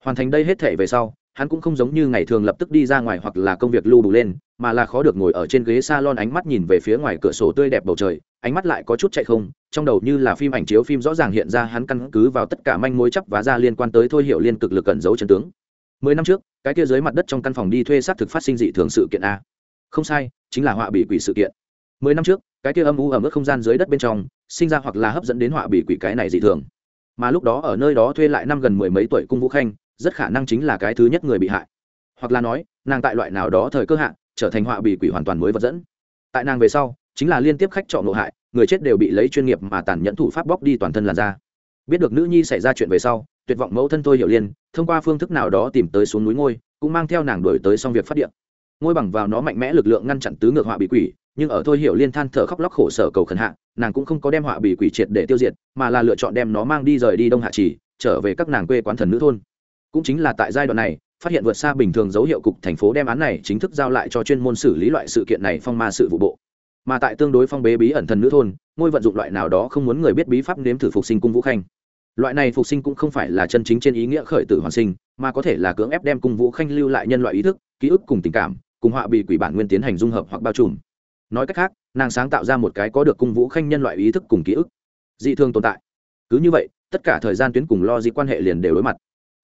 S1: Hoàn thành đây hết thể về sau, hắn cũng không giống như ngày thường lập tức đi ra ngoài hoặc là công việc lưu bù lên, mà là khó được ngồi ở trên ghế salon ánh mắt nhìn về phía ngoài cửa sổ tươi đẹp bầu trời ánh mắt lại có chút chạy không, trong đầu như là phim ảnh chiếu phim rõ ràng hiện ra hắn căn cứ vào tất cả manh mối chấp và ra liên quan tới thôi hiểu liên cực lực cẩn giấu chân tướng. Mười năm trước, cái kia dưới mặt đất trong căn phòng đi thuê xác thực phát sinh dị thường sự kiện a. Không sai, chính là họa bị quỷ sự kiện. Mười năm trước, cái kia âm u ở mức không gian dưới đất bên trong, sinh ra hoặc là hấp dẫn đến họa bị quỷ cái này dị thường. Mà lúc đó ở nơi đó thuê lại năm gần mười mấy tuổi cung vũ khanh, rất khả năng chính là cái thứ nhất người bị hại. Hoặc là nói, nàng tại loại nào đó thời cơ hạn trở thành họa bị quỷ hoàn toàn mới vật dẫn. Tại nàng về sau chính là liên tiếp khách trọ nộ hại, người chết đều bị lấy chuyên nghiệp mà tàn nhẫn thủ pháp bóc đi toàn thân làn da. Biết được nữ nhi xảy ra chuyện về sau, tuyệt vọng mẫu thân tôi hiểu liên thông qua phương thức nào đó tìm tới xuống núi ngôi, cũng mang theo nàng đổi tới xong việc phát điện. Ngôi bằng vào nó mạnh mẽ lực lượng ngăn chặn tứ ngược họa bị quỷ, nhưng ở thôi hiểu liên than thở khóc lóc khổ sở cầu khẩn hạ, nàng cũng không có đem họa bị quỷ triệt để tiêu diệt, mà là lựa chọn đem nó mang đi rời đi đông hạ trì, trở về các nàng quê quán thần nữ thôn. Cũng chính là tại giai đoạn này, phát hiện vượt xa bình thường dấu hiệu cục thành phố đem án này chính thức giao lại cho chuyên môn xử lý loại sự kiện này phong ma sự vụ bộ mà tại tương đối phong bế bí ẩn thần nữ thôn, ngôi vận dụng loại nào đó không muốn người biết bí pháp nếm thử phục sinh cung vũ khanh. Loại này phục sinh cũng không phải là chân chính trên ý nghĩa khởi tử hoàn sinh, mà có thể là cưỡng ép đem cung vũ khanh lưu lại nhân loại ý thức, ký ức cùng tình cảm, cùng họa bị quỷ bản nguyên tiến hành dung hợp hoặc bao trùm. Nói cách khác, nàng sáng tạo ra một cái có được cung vũ khanh nhân loại ý thức cùng ký ức. Dị thường tồn tại. Cứ như vậy, tất cả thời gian tuyến cùng lo di quan hệ liền đều đối mặt.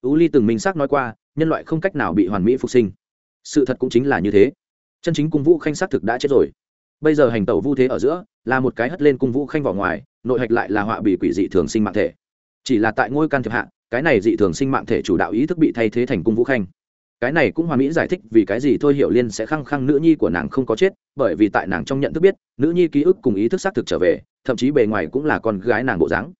S1: U ly từng minh xác nói qua, nhân loại không cách nào bị hoàn mỹ phục sinh. Sự thật cũng chính là như thế. Chân chính cung vũ khanh xác thực đã chết rồi bây giờ hành tẩu vu thế ở giữa, là một cái hất lên cung vũ khanh vỏ ngoài, nội hạch lại là họa bị quỷ dị thường sinh mạng thể. Chỉ là tại ngôi can thiệp hạ, cái này dị thường sinh mạng thể chủ đạo ý thức bị thay thế thành cung vũ khanh. Cái này cũng hoàn mỹ giải thích vì cái gì thôi hiểu liên sẽ khăng khăng nữ nhi của nàng không có chết, bởi vì tại nàng trong nhận thức biết, nữ nhi ký ức cùng ý thức xác thực trở về, thậm chí bề ngoài cũng là con gái nàng bộ dáng.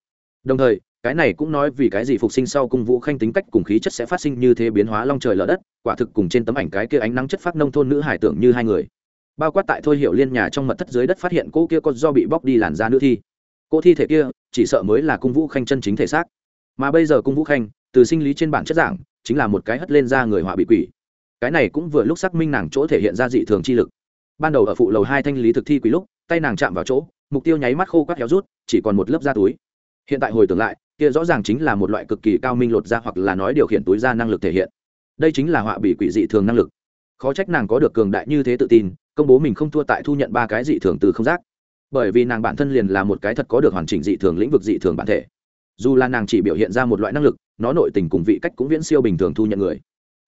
S1: Đồng thời, cái này cũng nói vì cái gì phục sinh sau cung vũ khanh tính cách cùng khí chất sẽ phát sinh như thế biến hóa long trời lở đất, quả thực cùng trên tấm ảnh cái kia ánh nắng chất phát nông thôn nữ hải tưởng như hai người bao quát tại thôi hiểu liên nhà trong mật thất dưới đất phát hiện cô kia có do bị bóc đi làn da nữ thi. Cô thi thể kia, chỉ sợ mới là cung vũ khanh chân chính thể xác. Mà bây giờ cung vũ khanh, từ sinh lý trên bản chất giảng chính là một cái hất lên ra người họa bị quỷ. Cái này cũng vừa lúc xác minh nàng chỗ thể hiện ra dị thường chi lực. Ban đầu ở phụ lầu hai thanh lý thực thi quỷ lúc, tay nàng chạm vào chỗ, mục tiêu nháy mắt khô quát héo rút, chỉ còn một lớp da túi. Hiện tại hồi tưởng lại, kia rõ ràng chính là một loại cực kỳ cao minh lột da hoặc là nói điều khiển túi da năng lực thể hiện. Đây chính là họa bị quỷ dị thường năng lực. Khó trách nàng có được cường đại như thế tự tin công bố mình không thua tại thu nhận ba cái dị thường từ không giác. Bởi vì nàng bản thân liền là một cái thật có được hoàn chỉnh dị thường lĩnh vực dị thường bản thể. Dù là nàng chỉ biểu hiện ra một loại năng lực, nó nội tình cùng vị cách cũng viễn siêu bình thường thu nhận người.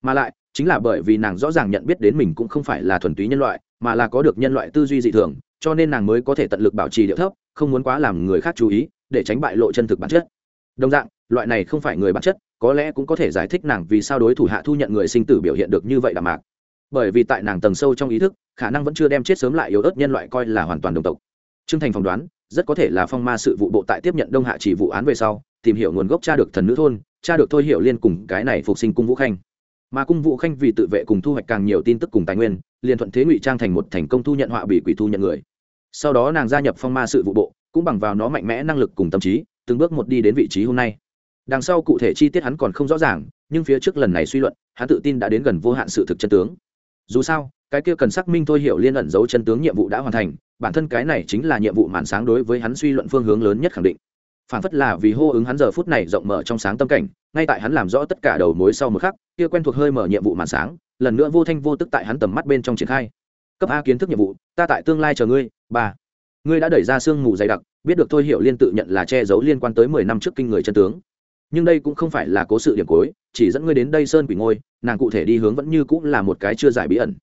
S1: Mà lại, chính là bởi vì nàng rõ ràng nhận biết đến mình cũng không phải là thuần túy nhân loại, mà là có được nhân loại tư duy dị thường, cho nên nàng mới có thể tận lực bảo trì điệu thấp, không muốn quá làm người khác chú ý, để tránh bại lộ chân thực bản chất. Đồng dạng, loại này không phải người bản chất, có lẽ cũng có thể giải thích nàng vì sao đối thủ hạ thu nhận người sinh tử biểu hiện được như vậy đạm mạc bởi vì tại nàng tầng sâu trong ý thức, khả năng vẫn chưa đem chết sớm lại yếu ớt nhân loại coi là hoàn toàn đồng tộc. Trương thành phỏng đoán, rất có thể là phong ma sự vụ bộ tại tiếp nhận đông hạ chỉ vụ án về sau, tìm hiểu nguồn gốc cha được thần nữ thôn cha được thôi hiểu liên cùng cái này phục sinh cung vũ khanh. Mà cung vũ khanh vì tự vệ cùng thu hoạch càng nhiều tin tức cùng tài nguyên, liền thuận thế ngụy trang thành một thành công thu nhận họa bị quỷ thu nhận người. Sau đó nàng gia nhập phong ma sự vụ bộ, cũng bằng vào nó mạnh mẽ năng lực cùng tâm trí, từng bước một đi đến vị trí hôm nay. Đằng sau cụ thể chi tiết hắn còn không rõ ràng, nhưng phía trước lần này suy luận, hắn tự tin đã đến gần vô hạn sự thực chân tướng dù sao, cái kia cần xác minh thôi hiểu liên ẩn giấu chân tướng nhiệm vụ đã hoàn thành, bản thân cái này chính là nhiệm vụ màn sáng đối với hắn suy luận phương hướng lớn nhất khẳng định. Phản phất là vì hô ứng hắn giờ phút này rộng mở trong sáng tâm cảnh, ngay tại hắn làm rõ tất cả đầu mối sau một khắc, kia quen thuộc hơi mở nhiệm vụ màn sáng, lần nữa vô thanh vô tức tại hắn tầm mắt bên trong triển khai. Cấp a kiến thức nhiệm vụ, ta tại tương lai chờ ngươi, ba. Ngươi đã đẩy ra sương mù dày đặc, biết được thôi hiểu liên tự nhận là che giấu liên quan tới mười năm trước kinh người chân tướng nhưng đây cũng không phải là cố sự điểm cuối, chỉ dẫn ngươi đến đây sơn quỷ ngôi, nàng cụ thể đi hướng vẫn như cũng là một cái chưa giải bí ẩn.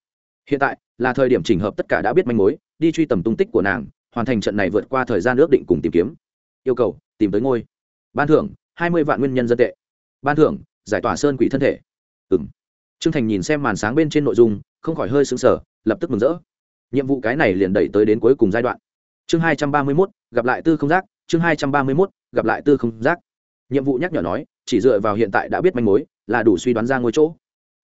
S1: Hiện tại, là thời điểm chỉnh hợp tất cả đã biết manh mối, đi truy tầm tung tích của nàng, hoàn thành trận này vượt qua thời gian ước định cùng tìm kiếm. Yêu cầu, tìm tới ngôi. Ban thưởng, hai mươi vạn nguyên nhân dân tệ. Ban thưởng, giải tỏa sơn quỷ thân thể. Ừ m t r ư ơ n g thành nhìn xem màn sáng bên trên nội dung, không khỏi hơi xứng sở lập tức mừng rỡ. Nhiệm vụ cái này liền đẩy tới đến cuối cùng giai đoạn. Chương hai trăm ba mươi mốt, gặp lại tư không giác. Chương hai trăm ba mươi mốt, gặp lại tư không giác nhiệm vụ nhắc nhở nói, chỉ dựa vào hiện tại đã biết manh mối, là đủ suy đoán ra ngôi chỗ.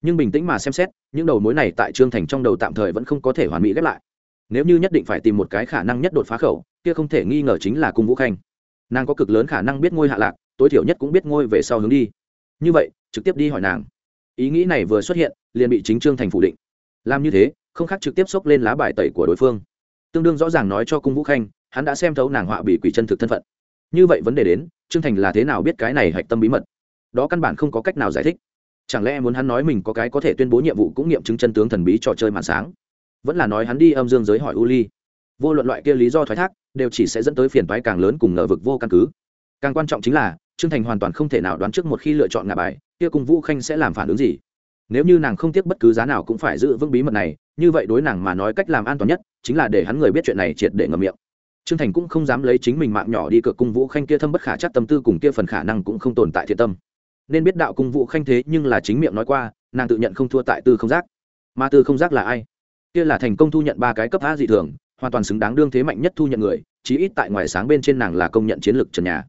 S1: Nhưng bình tĩnh mà xem xét, những đầu mối này tại trương thành trong đầu tạm thời vẫn không có thể hoàn mỹ ghép lại. Nếu như nhất định phải tìm một cái khả năng nhất đột phá khẩu, kia không thể nghi ngờ chính là cung vũ khanh. Nàng có cực lớn khả năng biết ngôi hạ lạc, tối thiểu nhất cũng biết ngôi về sau hướng đi. Như vậy, trực tiếp đi hỏi nàng. Ý nghĩ này vừa xuất hiện, liền bị chính trương thành phủ định. Làm như thế, không khác trực tiếp xốc lên lá bài tẩy của đối phương. Tương đương rõ ràng nói cho cung vũ khanh, hắn đã xem thấu nàng họa bị quỷ chân thực thân phận. Như vậy vấn đề đến trương thành là thế nào biết cái này hạch tâm bí mật? Đó căn bản không có cách nào giải thích. Chẳng lẽ muốn hắn nói mình có cái có thể tuyên bố nhiệm vụ cũng nghiệm chứng chân tướng thần bí trò chơi màn sáng? Vẫn là nói hắn đi âm dương giới hỏi u ly. Vô luận loại kia lý do thoái thác, đều chỉ sẽ dẫn tới phiền toái càng lớn cùng ngờ vực vô căn cứ. Càng quan trọng chính là, trương thành hoàn toàn không thể nào đoán trước một khi lựa chọn ngả bài, kia cùng vũ khanh sẽ làm phản ứng gì. Nếu như nàng không tiếc bất cứ giá nào cũng phải giữ vững bí mật này, như vậy đối nàng mà nói cách làm an toàn nhất, chính là để hắn người biết chuyện này triệt để ngầm miệng trương thành cũng không dám lấy chính mình mạng nhỏ đi cược cung vũ khanh kia thâm bất khả chắc tâm tư cùng kia phần khả năng cũng không tồn tại thiện tâm. Nên biết đạo cung vũ khanh thế nhưng là chính miệng nói qua, nàng tự nhận không thua tại tư không giác. Mà tư không giác là ai? Kia là thành công thu nhận ba cái cấp a dị thường, hoàn toàn xứng đáng đương thế mạnh nhất thu nhận người, chí ít tại ngoài sáng bên trên nàng là công nhận chiến lược trần nhà.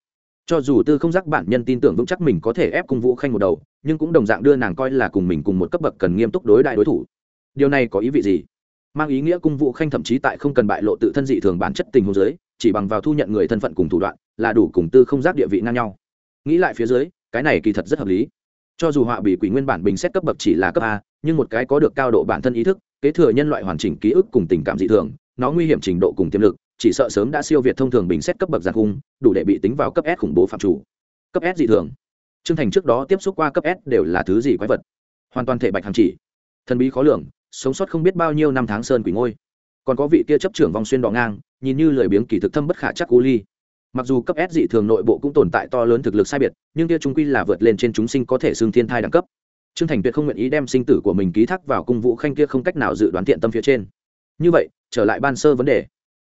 S1: Cho dù tư không giác bản nhân tin tưởng vững chắc mình có thể ép cung vũ khanh một đầu, nhưng cũng đồng dạng đưa nàng coi là cùng mình cùng một cấp bậc cần nghiêm túc đối đại đối thủ. Điều này có ý vị gì? Mang ý nghĩa cung vũ khanh thậm chí tại không cần bại lộ tự thân dị thường bản chất tình huống giới chỉ bằng vào thu nhận người thân phận cùng thủ đoạn, là đủ cùng tư không giác địa vị ngang nhau. Nghĩ lại phía dưới, cái này kỳ thật rất hợp lý. Cho dù họa bị quỷ nguyên bản bình xét cấp bậc chỉ là cấp a, nhưng một cái có được cao độ bản thân ý thức, kế thừa nhân loại hoàn chỉnh ký ức cùng tình cảm dị thường, nó nguy hiểm trình độ cùng tiềm lực, chỉ sợ sớm đã siêu việt thông thường bình xét cấp bậc giặc hung đủ để bị tính vào cấp s khủng bố phạm chủ. Cấp s dị thường. Trương thành trước đó tiếp xúc qua cấp s đều là thứ gì quái vật? Hoàn toàn thể bạch hàng chỉ. Thần bí khó lường sống sót không biết bao nhiêu năm tháng sơn quỷ ngôi. Còn có vị kia chấp trưởng vòng xuyên đỏ ngang, nhìn như lời biếng kỳ thực thâm bất khả chắc cu ly. Mặc dù cấp s dị thường nội bộ cũng tồn tại to lớn thực lực sai biệt, nhưng kia chúng quy là vượt lên trên chúng sinh có thể xương thiên thai đẳng cấp. Trương thành tuyệt không nguyện ý đem sinh tử của mình ký thác vào cung vũ khanh kia không cách nào dự đoán thiện tâm phía trên. Như vậy, trở lại ban sơ vấn đề.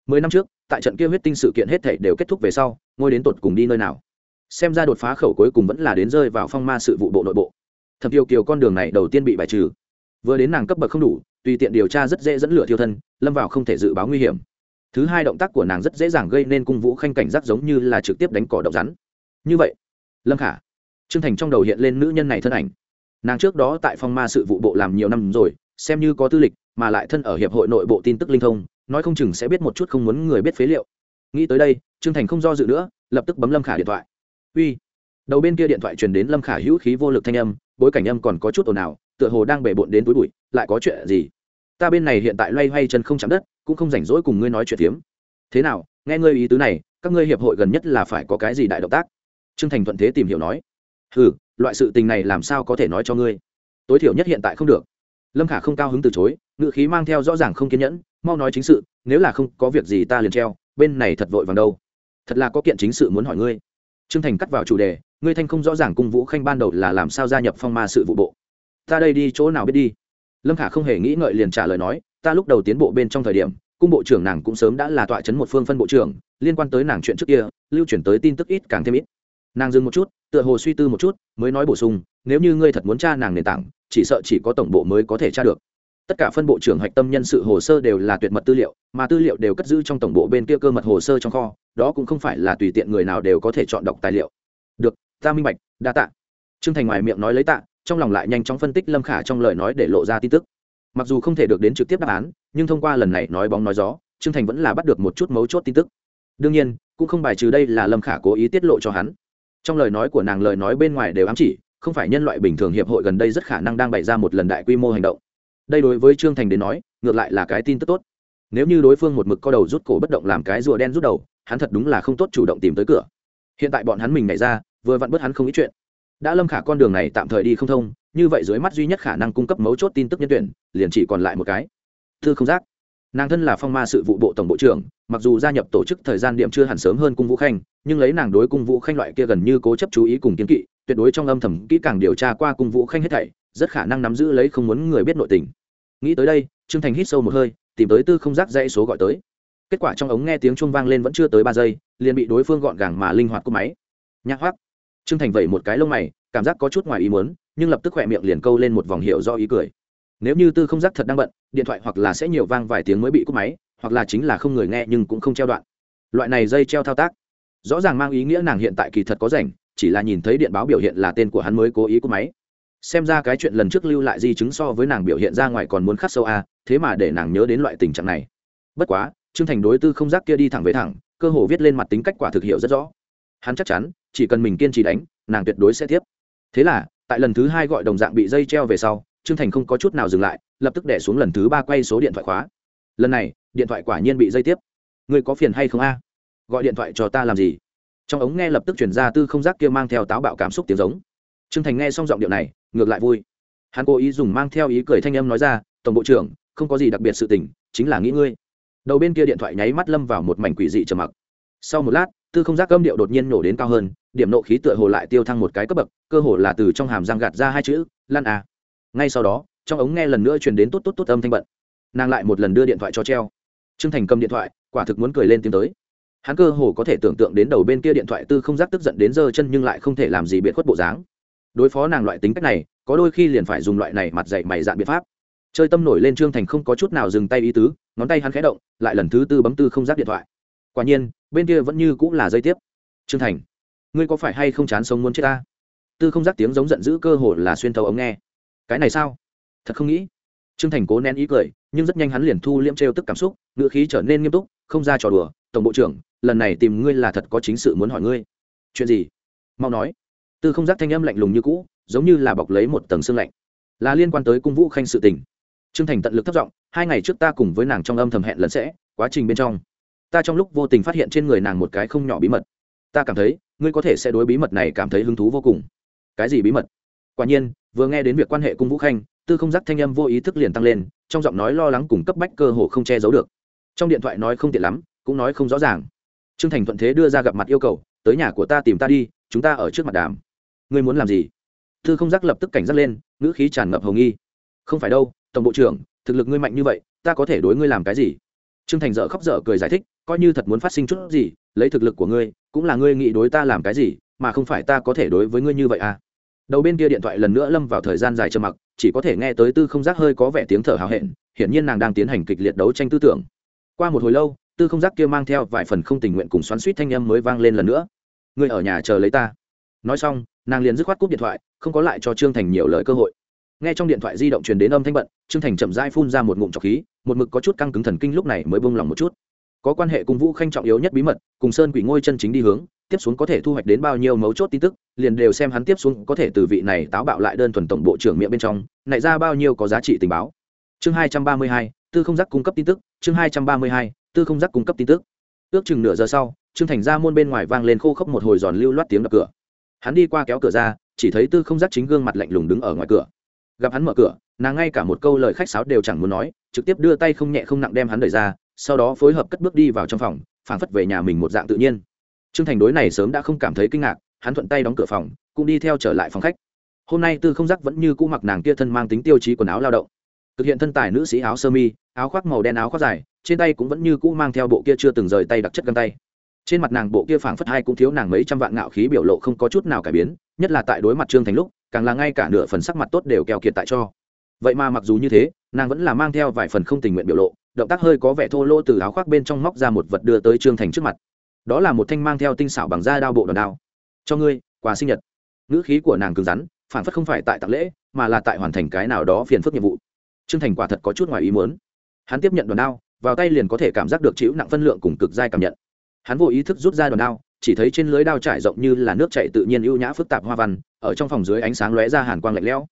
S1: Mười năm trước, tại trận kia huyết tinh sự kiện hết thể đều kết thúc về sau, ngôi đến tột cùng đi nơi nào? Xem ra đột phá khẩu cuối cùng vẫn là đến rơi vào phong ma sự vụ bộ nội bộ. Thẩm tiêu kiều con đường này đầu tiên bị bài trừ vừa đến nàng cấp bậc không đủ, tùy tiện điều tra rất dễ dẫn lửa thiêu thân, lâm vào không thể dự báo nguy hiểm. Thứ hai động tác của nàng rất dễ dàng gây nên cung vũ khanh cảnh giác giống như là trực tiếp đánh cỏ độc rắn. Như vậy, lâm khả, trương thành trong đầu hiện lên nữ nhân này thân ảnh. Nàng trước đó tại phong ma sự vụ bộ làm nhiều năm rồi, xem như có tư lịch, mà lại thân ở hiệp hội nội bộ tin tức linh thông, nói không chừng sẽ biết một chút không muốn người biết phế liệu. Nghĩ tới đây, trương thành không do dự nữa, lập tức bấm lâm khả điện thoại. Uy. Đầu bên kia điện thoại truyền đến lâm khả hữu khí vô lực thanh âm, bối cảnh âm còn có chút ồn ào tựa hồ đang bể bộn đến túi bụi, lại có chuyện gì? Ta bên này hiện tại loay hoay chân không chạm đất, cũng không rảnh rỗi cùng ngươi nói chuyện tiếm thế nào, nghe ngươi ý tứ này, các ngươi hiệp hội gần nhất là phải có cái gì đại động tác? Trương thành thuận thế tìm hiểu nói. Ừ loại sự tình này làm sao có thể nói cho ngươi? Tối thiểu nhất hiện tại không được. Lâm khả không cao hứng từ chối ngự khí mang theo rõ ràng không kiên nhẫn, mau nói chính sự, nếu là không có việc gì ta liền treo, bên này thật vội vàng đâu. Thật là có kiện chính sự muốn hỏi ngươi. Trương thành cắt vào chủ đề, ngươi thanh không rõ ràng cung vũ khanh ban đầu là làm sao gia nhập phong ma sự vụ bộ ta đây đi chỗ nào biết đi. Lâm khả không hề nghĩ ngợi liền trả lời nói, ta lúc đầu tiến bộ bên trong thời điểm, cung bộ trưởng nàng cũng sớm đã là tọa chấn một phương phân bộ trưởng, liên quan tới nàng chuyện trước kia, lưu chuyển tới tin tức ít càng thêm ít. Nàng dừng một chút, tựa hồ suy tư một chút, mới nói bổ sung, nếu như ngươi thật muốn tra nàng nền tảng, chỉ sợ chỉ có tổng bộ mới có thể tra được. Tất cả phân bộ trưởng hạch tâm nhân sự hồ sơ đều là tuyệt mật tư liệu, mà tư liệu đều cất giữ trong tổng bộ bên kia cơ mật hồ sơ trong kho, đó cũng không phải là tùy tiện người nào đều có thể chọn đọc tài liệu. Được, ta minh bạch, đa tạ. Trương thành ngoài miệng nói lấy tạ trong lòng lại nhanh chóng phân tích lâm khả trong lời nói để lộ ra tin tức. Mặc dù không thể được đến trực tiếp đáp án, nhưng thông qua lần này nói bóng nói gió, trương thành vẫn là bắt được một chút mấu chốt tin tức. Đương nhiên, cũng không bài trừ đây là lâm khả cố ý tiết lộ cho hắn. Trong lời nói của nàng lời nói bên ngoài đều ám chỉ, không phải nhân loại bình thường hiệp hội gần đây rất khả năng đang bày ra một lần đại quy mô hành động. Đây đối với trương thành đến nói, ngược lại là cái tin tức tốt. Nếu như đối phương một mực co đầu rút cổ bất động làm cái rùa đen rút đầu, hắn thật đúng là không tốt chủ động tìm tới cửa. Hiện tại bọn hắn mình nhảy ra, vừa vặn bớt hắn không ít chuyện đã lâm khả con đường này tạm thời đi không thông, như vậy dưới mắt duy nhất khả năng cung cấp mấu chốt tin tức nhân tuyển, liền chỉ còn lại một cái. Thư không giác. Nàng thân là phong ma sự vụ bộ tổng bộ trưởng, mặc dù gia nhập tổ chức thời gian điểm chưa hẳn sớm hơn cung vũ khanh, nhưng lấy nàng đối cung vũ khanh loại kia gần như cố chấp chú ý cùng kiến kỵ, tuyệt đối trong âm thầm kỹ càng điều tra qua cung vũ khanh hết thảy, rất khả năng nắm giữ lấy không muốn người biết nội tình. Nghĩ tới đây, trương thành hít sâu một hơi, tìm tới tư không giác dãy số gọi tới. Kết quả trong ống nghe tiếng chuông vang lên vẫn chưa tới ba giây, liền bị đối phương gọn gàng mà linh hoạt cúp máy. Nhạc hoác trương thành vẩy một cái lông mày, cảm giác có chút ngoài ý muốn, nhưng lập tức khỏe miệng liền câu lên một vòng hiệu do ý cười. Nếu như tư không giác thật đang bận, điện thoại hoặc là sẽ nhiều vang vài tiếng mới bị cúp máy, hoặc là chính là không người nghe nhưng cũng không treo đoạn. Loại này dây treo thao tác, rõ ràng mang ý nghĩa nàng hiện tại kỳ thật có rảnh, chỉ là nhìn thấy điện báo biểu hiện là tên của hắn mới cố ý cúp máy. Xem ra cái chuyện lần trước lưu lại di chứng so với nàng biểu hiện ra ngoài còn muốn khắc sâu a, thế mà để nàng nhớ đến loại tình trạng này. Bất quá, trương thành đối tư không giác kia đi thẳng về thẳng, cơ hồ viết lên mặt tính cách quả thực hiệu rất rõ. Hắn chắc chắn chỉ cần mình kiên trì đánh, nàng tuyệt đối sẽ tiếp. Thế là, tại lần thứ hai gọi đồng dạng bị dây treo về sau, trương thành không có chút nào dừng lại, lập tức đẻ xuống lần thứ ba quay số điện thoại khóa. Lần này, điện thoại quả nhiên bị dây tiếp. Người có phiền hay không a? Gọi điện thoại cho ta làm gì? Trong ống nghe lập tức chuyển ra tư không giác kia mang theo táo bạo cảm xúc tiếng giống. Trương thành nghe xong giọng điệu này, ngược lại vui. Hắn cố ý dùng mang theo ý cười thanh âm nói ra, tổng bộ trưởng, không có gì đặc biệt sự tình, chính là nghĩ ngươi. Đầu bên kia điện thoại nháy mắt lâm vào một mảnh quỷ dị trầm mặc. Sau một lát tư không giác âm điệu đột nhiên nổ đến cao hơn, điểm nộ khí tựa hồ lại tiêu thăng một cái cấp bậc, cơ hồ là từ trong hàm răng gạt ra hai chữ, lan à ngay sau đó, trong ống nghe lần nữa truyền đến tốt tốt tốt âm thanh bận. Nàng lại một lần đưa điện thoại cho treo. Trương thành cầm điện thoại, quả thực muốn cười lên tiếng tới. Hắn cơ hồ có thể tưởng tượng đến đầu bên kia điện thoại tư không giác tức giận đến giơ chân nhưng lại không thể làm gì biệt khuất bộ dáng. Đối phó nàng loại tính cách này, có đôi khi liền phải dùng loại này mặt dạy mày dạn biện pháp. Chơi tâm nổi lên trương thành không có chút nào dừng tay ý tứ, ngón tay hắn khẽ động, lại lần thứ tư bấm tư không giác điện thoại. Quả nhiên bên kia vẫn như cũng là dây tiếp. Trương thành, ngươi có phải hay không chán sống muốn chết ta? Tư không giác tiếng giống giận dữ cơ hồ là xuyên thấu ống nghe. Cái này sao? Thật không nghĩ. Trương thành cố nén ý cười, nhưng rất nhanh hắn liền thu liễm trêu tức cảm xúc, ngựa khí trở nên nghiêm túc, không ra trò đùa. Tổng bộ trưởng, lần này tìm ngươi là thật có chính sự muốn hỏi ngươi. Chuyện gì? Mau nói. Tư không giác thanh âm lạnh lùng như cũ, giống như là bọc lấy một tầng xương lạnh. Là liên quan tới cung vũ khanh sự tình. Trương thành tận lực thất giọng, hai ngày trước ta cùng với nàng trong âm thầm hẹn lẫn sẽ, quá trình bên trong ta trong lúc vô tình phát hiện trên người nàng một cái không nhỏ bí mật. Ta cảm thấy, ngươi có thể sẽ đối bí mật này cảm thấy hứng thú vô cùng. Cái gì bí mật? Quả nhiên, vừa nghe đến việc quan hệ cung vũ khanh, tư không giác thanh âm vô ý thức liền tăng lên, trong giọng nói lo lắng cùng cấp bách cơ hồ không che giấu được. Trong điện thoại nói không tiện lắm, cũng nói không rõ ràng. Trương thành thuận thế đưa ra gặp mặt yêu cầu, tới nhà của ta tìm ta đi, chúng ta ở trước mặt đàm. Ngươi muốn làm gì? Tư không giác lập tức cảnh giác lên, ngữ khí tràn ngập hầu nghi. Không phải đâu, tổng bộ trưởng, thực lực ngươi mạnh như vậy, ta có thể đối ngươi làm cái gì? Trương thành dở khóc dở cười giải thích, coi như thật muốn phát sinh chút gì, lấy thực lực của ngươi, cũng là ngươi nghĩ đối ta làm cái gì, mà không phải ta có thể đối với ngươi như vậy à? Đầu bên kia điện thoại lần nữa lâm vào thời gian dài trầm mặc, chỉ có thể nghe tới tư không giác hơi có vẻ tiếng thở hào hẹn, hiển nhiên nàng đang tiến hành kịch liệt đấu tranh tư tưởng. Qua một hồi lâu, tư không giác kia mang theo vài phần không tình nguyện cùng xoắn suýt thanh âm mới vang lên lần nữa. Ngươi ở nhà chờ lấy ta. Nói xong, nàng liền dứt khoát cúp điện thoại, không có lại cho trương thành nhiều lời cơ hội nghe trong điện thoại di động truyền đến âm thanh bận, trương thành chậm dai phun ra một ngụm trọc khí, một mực có chút căng cứng thần kinh lúc này mới bông lòng một chút. Có quan hệ cùng vũ khanh trọng yếu nhất bí mật, cùng sơn quỷ ngôi chân chính đi hướng, tiếp xuống có thể thu hoạch đến bao nhiêu mấu chốt tin tức, liền đều xem hắn tiếp xuống có thể từ vị này táo bạo lại đơn thuần tổng bộ trưởng miệng bên trong, nảy ra bao nhiêu có giá trị tình báo. Chương hai trăm ba mươi hai, tư không giác cung cấp tin tức, chương hai trăm ba mươi hai, tư không giác cung cấp tin tức. Ước chừng nửa giờ sau, trương thành ra môn bên ngoài vang lên khô khốc một hồi giòn lưu loát tiếng đập cửa. Hắn đi qua kéo cửa ra, chỉ thấy tư không giác chính gương mặt lạnh lùng đứng ở ngoài cửa gặp hắn mở cửa, nàng ngay cả một câu lời khách sáo đều chẳng muốn nói, trực tiếp đưa tay không nhẹ không nặng đem hắn đẩy ra, sau đó phối hợp cất bước đi vào trong phòng, phảng phất về nhà mình một dạng tự nhiên. Trương thành đối này sớm đã không cảm thấy kinh ngạc, hắn thuận tay đóng cửa phòng, cũng đi theo trở lại phòng khách. Hôm nay tư không giác vẫn như cũ mặc nàng kia thân mang tính tiêu chí quần áo lao động. Thực hiện thân tài nữ sĩ áo sơ mi, áo khoác màu đen áo khoác dài, trên tay cũng vẫn như cũ mang theo bộ kia chưa từng rời tay đặc chất găng tay. Trên mặt nàng bộ kia phảng phất hai cũng thiếu nàng mấy trăm vạn ngạo khí biểu lộ không có chút nào cải biến, nhất là tại đối mặt trương thành lúc càng là ngay cả nửa phần sắc mặt tốt đều keo kiệt tại cho. Vậy mà mặc dù như thế, nàng vẫn là mang theo vài phần không tình nguyện biểu lộ, động tác hơi có vẻ thô lỗ từ áo khoác bên trong móc ra một vật đưa tới trương thành trước mặt. Đó là một thanh mang theo tinh xảo bằng da đao bộ đòn đao. Cho ngươi, quà sinh nhật. Ngữ khí của nàng cứng rắn phản phất không phải tại tặng lễ, mà là tại hoàn thành cái nào đó phiền phức nhiệm vụ. Trương thành quả thật có chút ngoài ý muốn. Hắn tiếp nhận đòn đao, vào tay liền có thể cảm giác được chịu nặng phân lượng cùng cực dai cảm nhận. Hắn vô ý thức rút ra đòn đao chỉ thấy trên lưới đao trải rộng như là nước chảy tự nhiên ưu nhã phức tạp hoa văn, ở trong phòng dưới ánh sáng lóe ra hàn quang lạnh lẽo.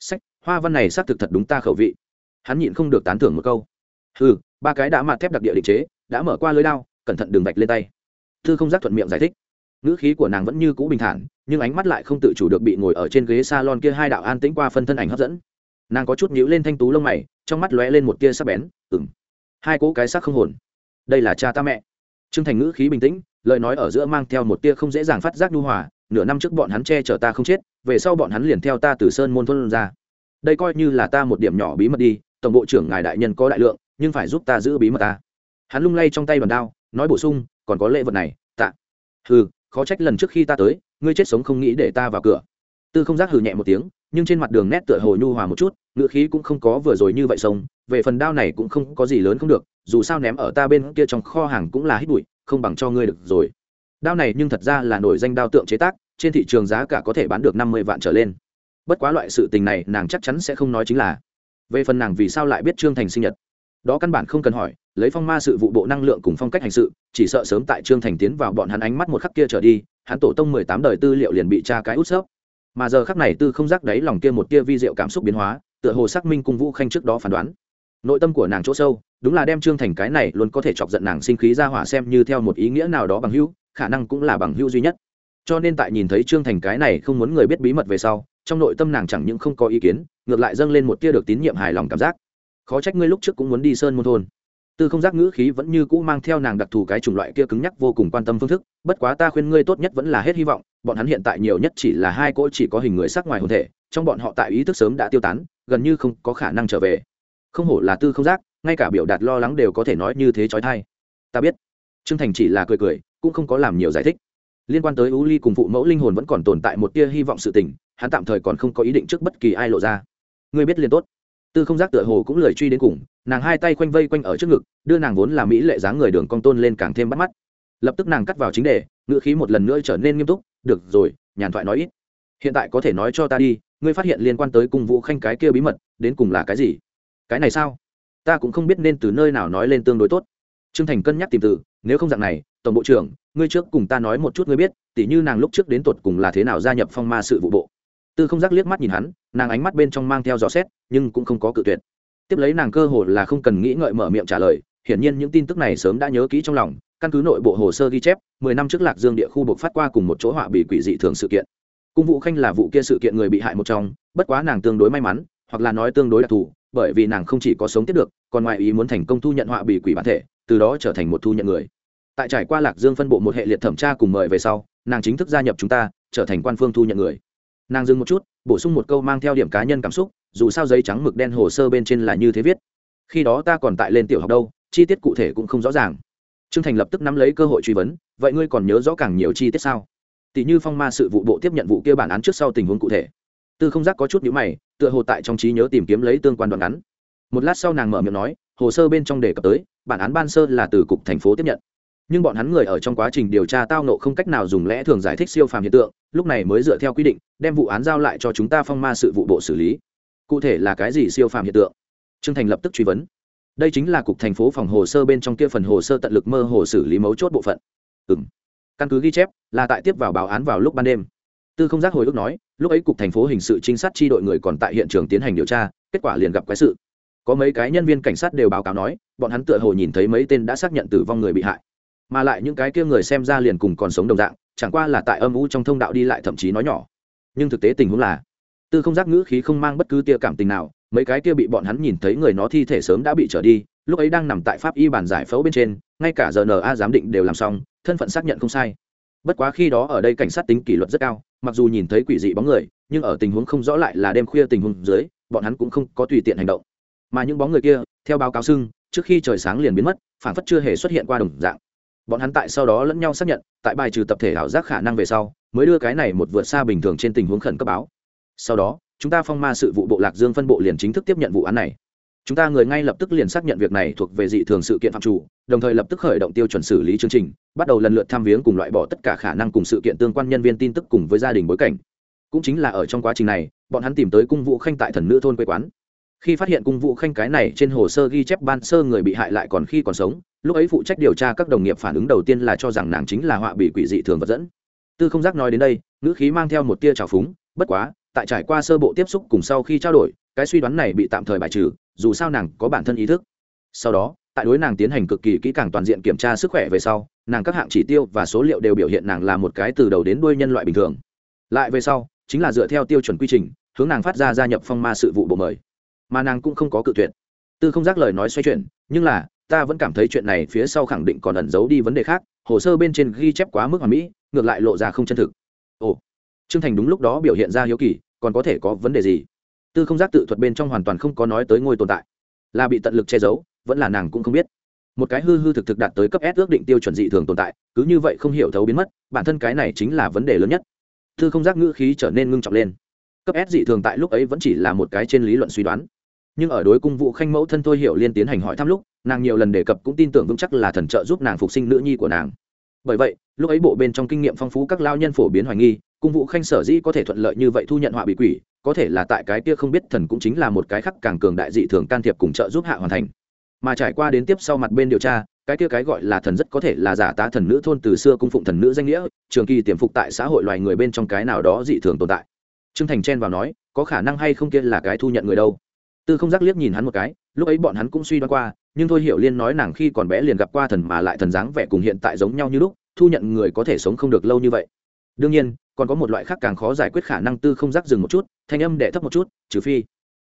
S1: Sách, hoa văn này xác thực thật đúng ta khẩu vị. Hắn nhịn không được tán thưởng một câu. Ừ ba cái đã mạt thép đặc địa định chế, đã mở qua lưới đao, cẩn thận đường vạch lên tay. Thư không giác thuận miệng giải thích. Ngữ khí của nàng vẫn như cũ bình thản, nhưng ánh mắt lại không tự chủ được bị ngồi ở trên ghế s a lon kia hai đạo an tĩnh qua phân thân ảnh hấp dẫn. Nàng có chút nhíu lên thanh tú lông mày, trong mắt lóe lên một tia sắc bén ừng hai cỗ cái sắc không hồn. Đây là cha ta mẹ. T r ư ơ n g thành ngữ khí bình tĩnh lời nói ở giữa mang theo một tia không dễ dàng phát giác nhu hòa nửa năm trước bọn hắn che chở ta không chết về sau bọn hắn liền theo ta từ sơn môn thôn ra. Đây coi như là ta một điểm nhỏ bí mật đi tổng bộ trưởng ngài đại nhân có đại lượng nhưng phải giúp ta giữ bí mật ta. Hắn lung lay trong tay bàn đao nói bổ sung còn có lễ vật này tạ. Hừ, khó trách lần trước khi ta tới ngươi chết sống không nghĩ để ta vào cửa. Tư không giác hừ nhẹ một tiếng nhưng trên mặt đường nét tựa hồ nhu hòa một chút ngựa khí cũng không có vừa rồi như vậy sông về phần đao này cũng không có gì lớn không được dù sao ném ở ta bên kia trong kho hàng cũng là hít bụi không bằng cho ngươi được rồi. Đao này nhưng thật ra là nổi danh đao tượng chế tác, trên thị trường giá cả có thể bán được năm mươi vạn trở lên. Bất quá loại sự tình này, nàng chắc chắn sẽ không nói chính là. Về phần nàng vì sao lại biết trương thành sinh nhật? Đó căn bản không cần hỏi, lấy phong ma sự vụ bộ năng lượng cùng phong cách hành sự, chỉ sợ sớm tại trương thành tiến vào bọn hắn ánh mắt một khắc kia trở đi, hắn tổ tông mười tám đời tư liệu liền bị tra cái út sấp mà giờ khắc này tư không giác đáy lòng kia một kia vi diệu cảm xúc biến hóa, tựa hồ xác minh cung vũ khanh trước đó phán đoán nội tâm của nàng chỗ sâu, đúng là đem trương thành cái này luôn có thể chọc giận nàng sinh khí ra hỏa xem như theo một ý nghĩa nào đó bằng hữu, khả năng cũng là bằng hữu duy nhất. Cho nên tại nhìn thấy trương thành cái này không muốn người biết bí mật về sau, trong nội tâm nàng chẳng những không có ý kiến, ngược lại dâng lên một tia được tín nhiệm hài lòng cảm giác. Khó trách ngươi lúc trước cũng muốn đi sơn môn thôn. Tư không giác ngữ khí vẫn như cũ mang theo nàng đặc thù cái chủng loại kia cứng nhắc vô cùng quan tâm phương thức, bất quá ta khuyên ngươi tốt nhất vẫn là hết hy vọng, bọn hắn hiện tại nhiều nhất chỉ là hai cỗ chỉ có hình người sắc ngoài hồn thể, trong bọn họ tại ý thức sớm đã tiêu tán, gần như không có khả năng trở về không hổ là tư không giác, ngay cả biểu đạt lo lắng đều có thể nói như thế trói thai. Ta biết. Trương thành chỉ là cười cười, cũng không có làm nhiều giải thích. Liên quan tới u ly cùng phụ mẫu linh hồn vẫn còn tồn tại một tia hy vọng sự tình, hắn tạm thời còn không có ý định trước bất kỳ ai lộ ra. Ngươi biết liền tốt. Tư không giác tựa hồ cũng lời truy đến cùng, nàng hai tay quanh vây quanh ở trước ngực, đưa nàng vốn là mỹ lệ dáng người đường cong tôn lên càng thêm bắt mắt. Lập tức nàng cắt vào chính đề, ngữ khí một lần nữa trở nên nghiêm túc, được rồi, nhàn thoại nói ít. Hiện tại có thể nói cho ta đi, ngươi phát hiện liên quan tới cung vũ khanh cái kia bí mật, đến cùng là cái gì? Cái này sao? Ta cũng không biết nên từ nơi nào nói lên tương đối tốt. T r ư ơ n g thành cân nhắc tìm từ, nếu không dạng này, tổng bộ trưởng, ngươi trước cùng ta nói một chút ngươi biết, tỉ như nàng lúc trước đến tột cùng là thế nào gia nhập phong ma sự vụ bộ. Tư không giác liếc mắt nhìn hắn, nàng ánh mắt bên trong mang theo dò xét nhưng cũng không có cự tuyệt. Tiếp lấy nàng cơ hồ là không cần nghĩ ngợi mở miệng trả lời, hiển nhiên những tin tức này sớm đã nhớ kỹ trong lòng, căn cứ nội bộ hồ sơ ghi chép, mười năm trước lạc dương địa khu buộc phát qua cùng một chỗ họa bị quỷ dị thường sự kiện. Cung vụ khanh là vụ kia sự kiện người bị hại một trong, bất quá nàng tương đối may mắn, hoặc là nói tương đối đặc thù bởi vì nàng không chỉ có sống tiếp được, còn ngoài ý muốn thành công thu nhận họa bị quỷ bản thể, từ đó trở thành một thu nhận người. Tại trải qua lạc dương phân bộ một hệ liệt thẩm tra cùng mời về sau, nàng chính thức gia nhập chúng ta, trở thành quan phương thu nhận người. Nàng dừng một chút, bổ sung một câu mang theo điểm cá nhân cảm xúc, dù sao giấy trắng mực đen hồ sơ bên trên là như thế viết. Khi đó ta còn tại lên tiểu học đâu, chi tiết cụ thể cũng không rõ ràng. Trương thành lập tức nắm lấy cơ hội truy vấn, vậy ngươi còn nhớ rõ càng nhiều chi tiết sao? Tỷ như phong ma sự vụ bộ tiếp nhận vụ kia bản án trước sau tình huống cụ thể tư không giác có chút nhữ mày, tựa hồ tại trong trí nhớ tìm kiếm lấy tương quan đoạn ngắn. Một lát sau nàng mở miệng nói, hồ sơ bên trong đề cập tới, bản án ban sơ là từ cục thành phố tiếp nhận. Nhưng bọn hắn người ở trong quá trình điều tra tao nộ không cách nào dùng lẽ thường giải thích siêu phàm hiện tượng, lúc này mới dựa theo quy định, đem vụ án giao lại cho chúng ta phong ma sự vụ bộ xử lý. Cụ thể là cái gì siêu phàm hiện tượng? Trương thành lập tức truy vấn. Đây chính là cục thành phố phòng hồ sơ bên trong kia phần hồ sơ tận lực mơ hồ xử lý mấu chốt bộ phận. Ừ m căn cứ ghi chép, là tại tiếp vào báo án vào lúc ban đêm tư không giác hồi ức nói, lúc ấy cục thành phố hình sự trinh sát tri đội người còn tại hiện trường tiến hành điều tra, kết quả liền gặp quái sự. Có mấy cái nhân viên cảnh sát đều báo cáo nói, bọn hắn tựa hồ nhìn thấy mấy tên đã xác nhận tử vong người bị hại. Mà lại những cái kia người xem ra liền cùng còn sống đồng dạng, chẳng qua là tại âm u trong thông đạo đi lại thậm chí nói nhỏ. Nhưng thực tế tình huống là, tư không giác ngữ khí không mang bất cứ tia cảm tình nào, mấy cái kia bị bọn hắn nhìn thấy người nó thi thể sớm đã bị trở đi, lúc ấy đang nằm tại pháp y bàn giải phẫu bên trên, ngay cả giờ na giám định đều làm xong, thân phận xác nhận không sai. Bất quá khi đó ở đây cảnh sát tính kỷ luật rất cao mặc dù nhìn thấy quỷ dị bóng người, nhưng ở tình huống không rõ lại là đêm khuya tình huống dưới, bọn hắn cũng không có tùy tiện hành động. Mà những bóng người kia, theo báo cáo xưng, trước khi trời sáng liền biến mất, phản phất chưa hề xuất hiện qua đồng dạng. Bọn hắn tại sau đó lẫn nhau xác nhận, tại bài trừ tập thể ảo giác khả năng về sau, mới đưa cái này một vượt xa bình thường trên tình huống khẩn cấp báo. Sau đó, chúng ta phong ma sự vụ bộ lạc dương phân bộ liền chính thức tiếp nhận vụ án này chúng ta người ngay lập tức liền xác nhận việc này thuộc về dị thường sự kiện phạm chủ, đồng thời lập tức khởi động tiêu chuẩn xử lý chương trình, bắt đầu lần lượt tham viếng cùng loại bỏ tất cả khả năng cùng sự kiện tương quan nhân viên tin tức cùng với gia đình bối cảnh. Cũng chính là ở trong quá trình này, bọn hắn tìm tới cung vũ khanh tại thần nữ thôn quê quán. Khi phát hiện cung vũ khanh cái này trên hồ sơ ghi chép ban sơ người bị hại lại còn khi còn sống, lúc ấy phụ trách điều tra các đồng nghiệp phản ứng đầu tiên là cho rằng nàng chính là họa bị quỷ dị thường vật dẫn. Tư không giác nói đến đây, ngữ khí mang theo một tia trào phúng, bất quá tại trải qua sơ bộ tiếp xúc cùng sau khi trao đổi, cái suy đoán này bị tạm thời bài trừ, dù sao nàng có bản thân ý thức. Sau đó, tại đối nàng tiến hành cực kỳ kỹ càng toàn diện kiểm tra sức khỏe về sau, nàng các hạng chỉ tiêu và số liệu đều biểu hiện nàng là một cái từ đầu đến đuôi nhân loại bình thường. Lại về sau, chính là dựa theo tiêu chuẩn quy trình, hướng nàng phát ra gia nhập phong ma sự vụ bộ mời. Mà nàng cũng không có cự tuyệt. Tư không giác lời nói xoay chuyển, nhưng là, ta vẫn cảm thấy chuyện này phía sau khẳng định còn ẩn giấu đi vấn đề khác, hồ sơ bên trên ghi chép quá mức hoàn mỹ, ngược lại lộ ra không chân thực. Ồ, trương thành đúng lúc đó biểu hiện ra hiếu kỳ còn có thể có vấn đề gì? Tư không giác tự thuật bên trong hoàn toàn không có nói tới ngôi tồn tại. Là bị tận lực che giấu, vẫn là nàng cũng không biết. Một cái hư hư thực thực đạt tới cấp s ước định tiêu chuẩn dị thường tồn tại, cứ như vậy không hiểu thấu biến mất, bản thân cái này chính là vấn đề lớn nhất. Tư không giác ngữ khí trở nên ngưng trọng lên. Cấp s dị thường tại lúc ấy vẫn chỉ là một cái trên lý luận suy đoán. Nhưng ở đối cung vụ khanh mẫu thân thôi hiểu liên tiến hành hỏi thăm lúc, nàng nhiều lần đề cập cũng tin tưởng vững chắc là thần trợ giúp nàng phục sinh nữ nhi của nàng. Bởi vậy, lúc ấy bộ bên trong kinh nghiệm phong phú các lao nhân phổ biến hoài nghi cung vụ khanh sở dĩ có thể thuận lợi như vậy thu nhận họa bị quỷ, có thể là tại cái kia không biết thần cũng chính là một cái khắc càng cường đại dị thường can thiệp cùng trợ giúp hạ hoàn thành. Mà trải qua đến tiếp sau mặt bên điều tra, cái kia cái gọi là thần rất có thể là giả tá thần nữ thôn từ xưa cung phụng thần nữ danh nghĩa, trường kỳ tiềm phục tại xã hội loài người bên trong cái nào đó dị thường tồn tại. Trương thành chen vào nói, có khả năng hay không kia là cái thu nhận người đâu? Tư không giác liếc nhìn hắn một cái, lúc ấy bọn hắn cũng suy đoán qua, nhưng thôi hiểu liên nói nàng khi còn bé liền gặp qua thần mà lại thần dáng vẻ cùng hiện tại giống nhau như lúc, thu nhận người có thể sống không được lâu như vậy. Đương nhiên còn có một loại khác càng khó giải quyết khả năng tư không giác dừng một chút, thanh âm đệ thấp một chút, trừ phi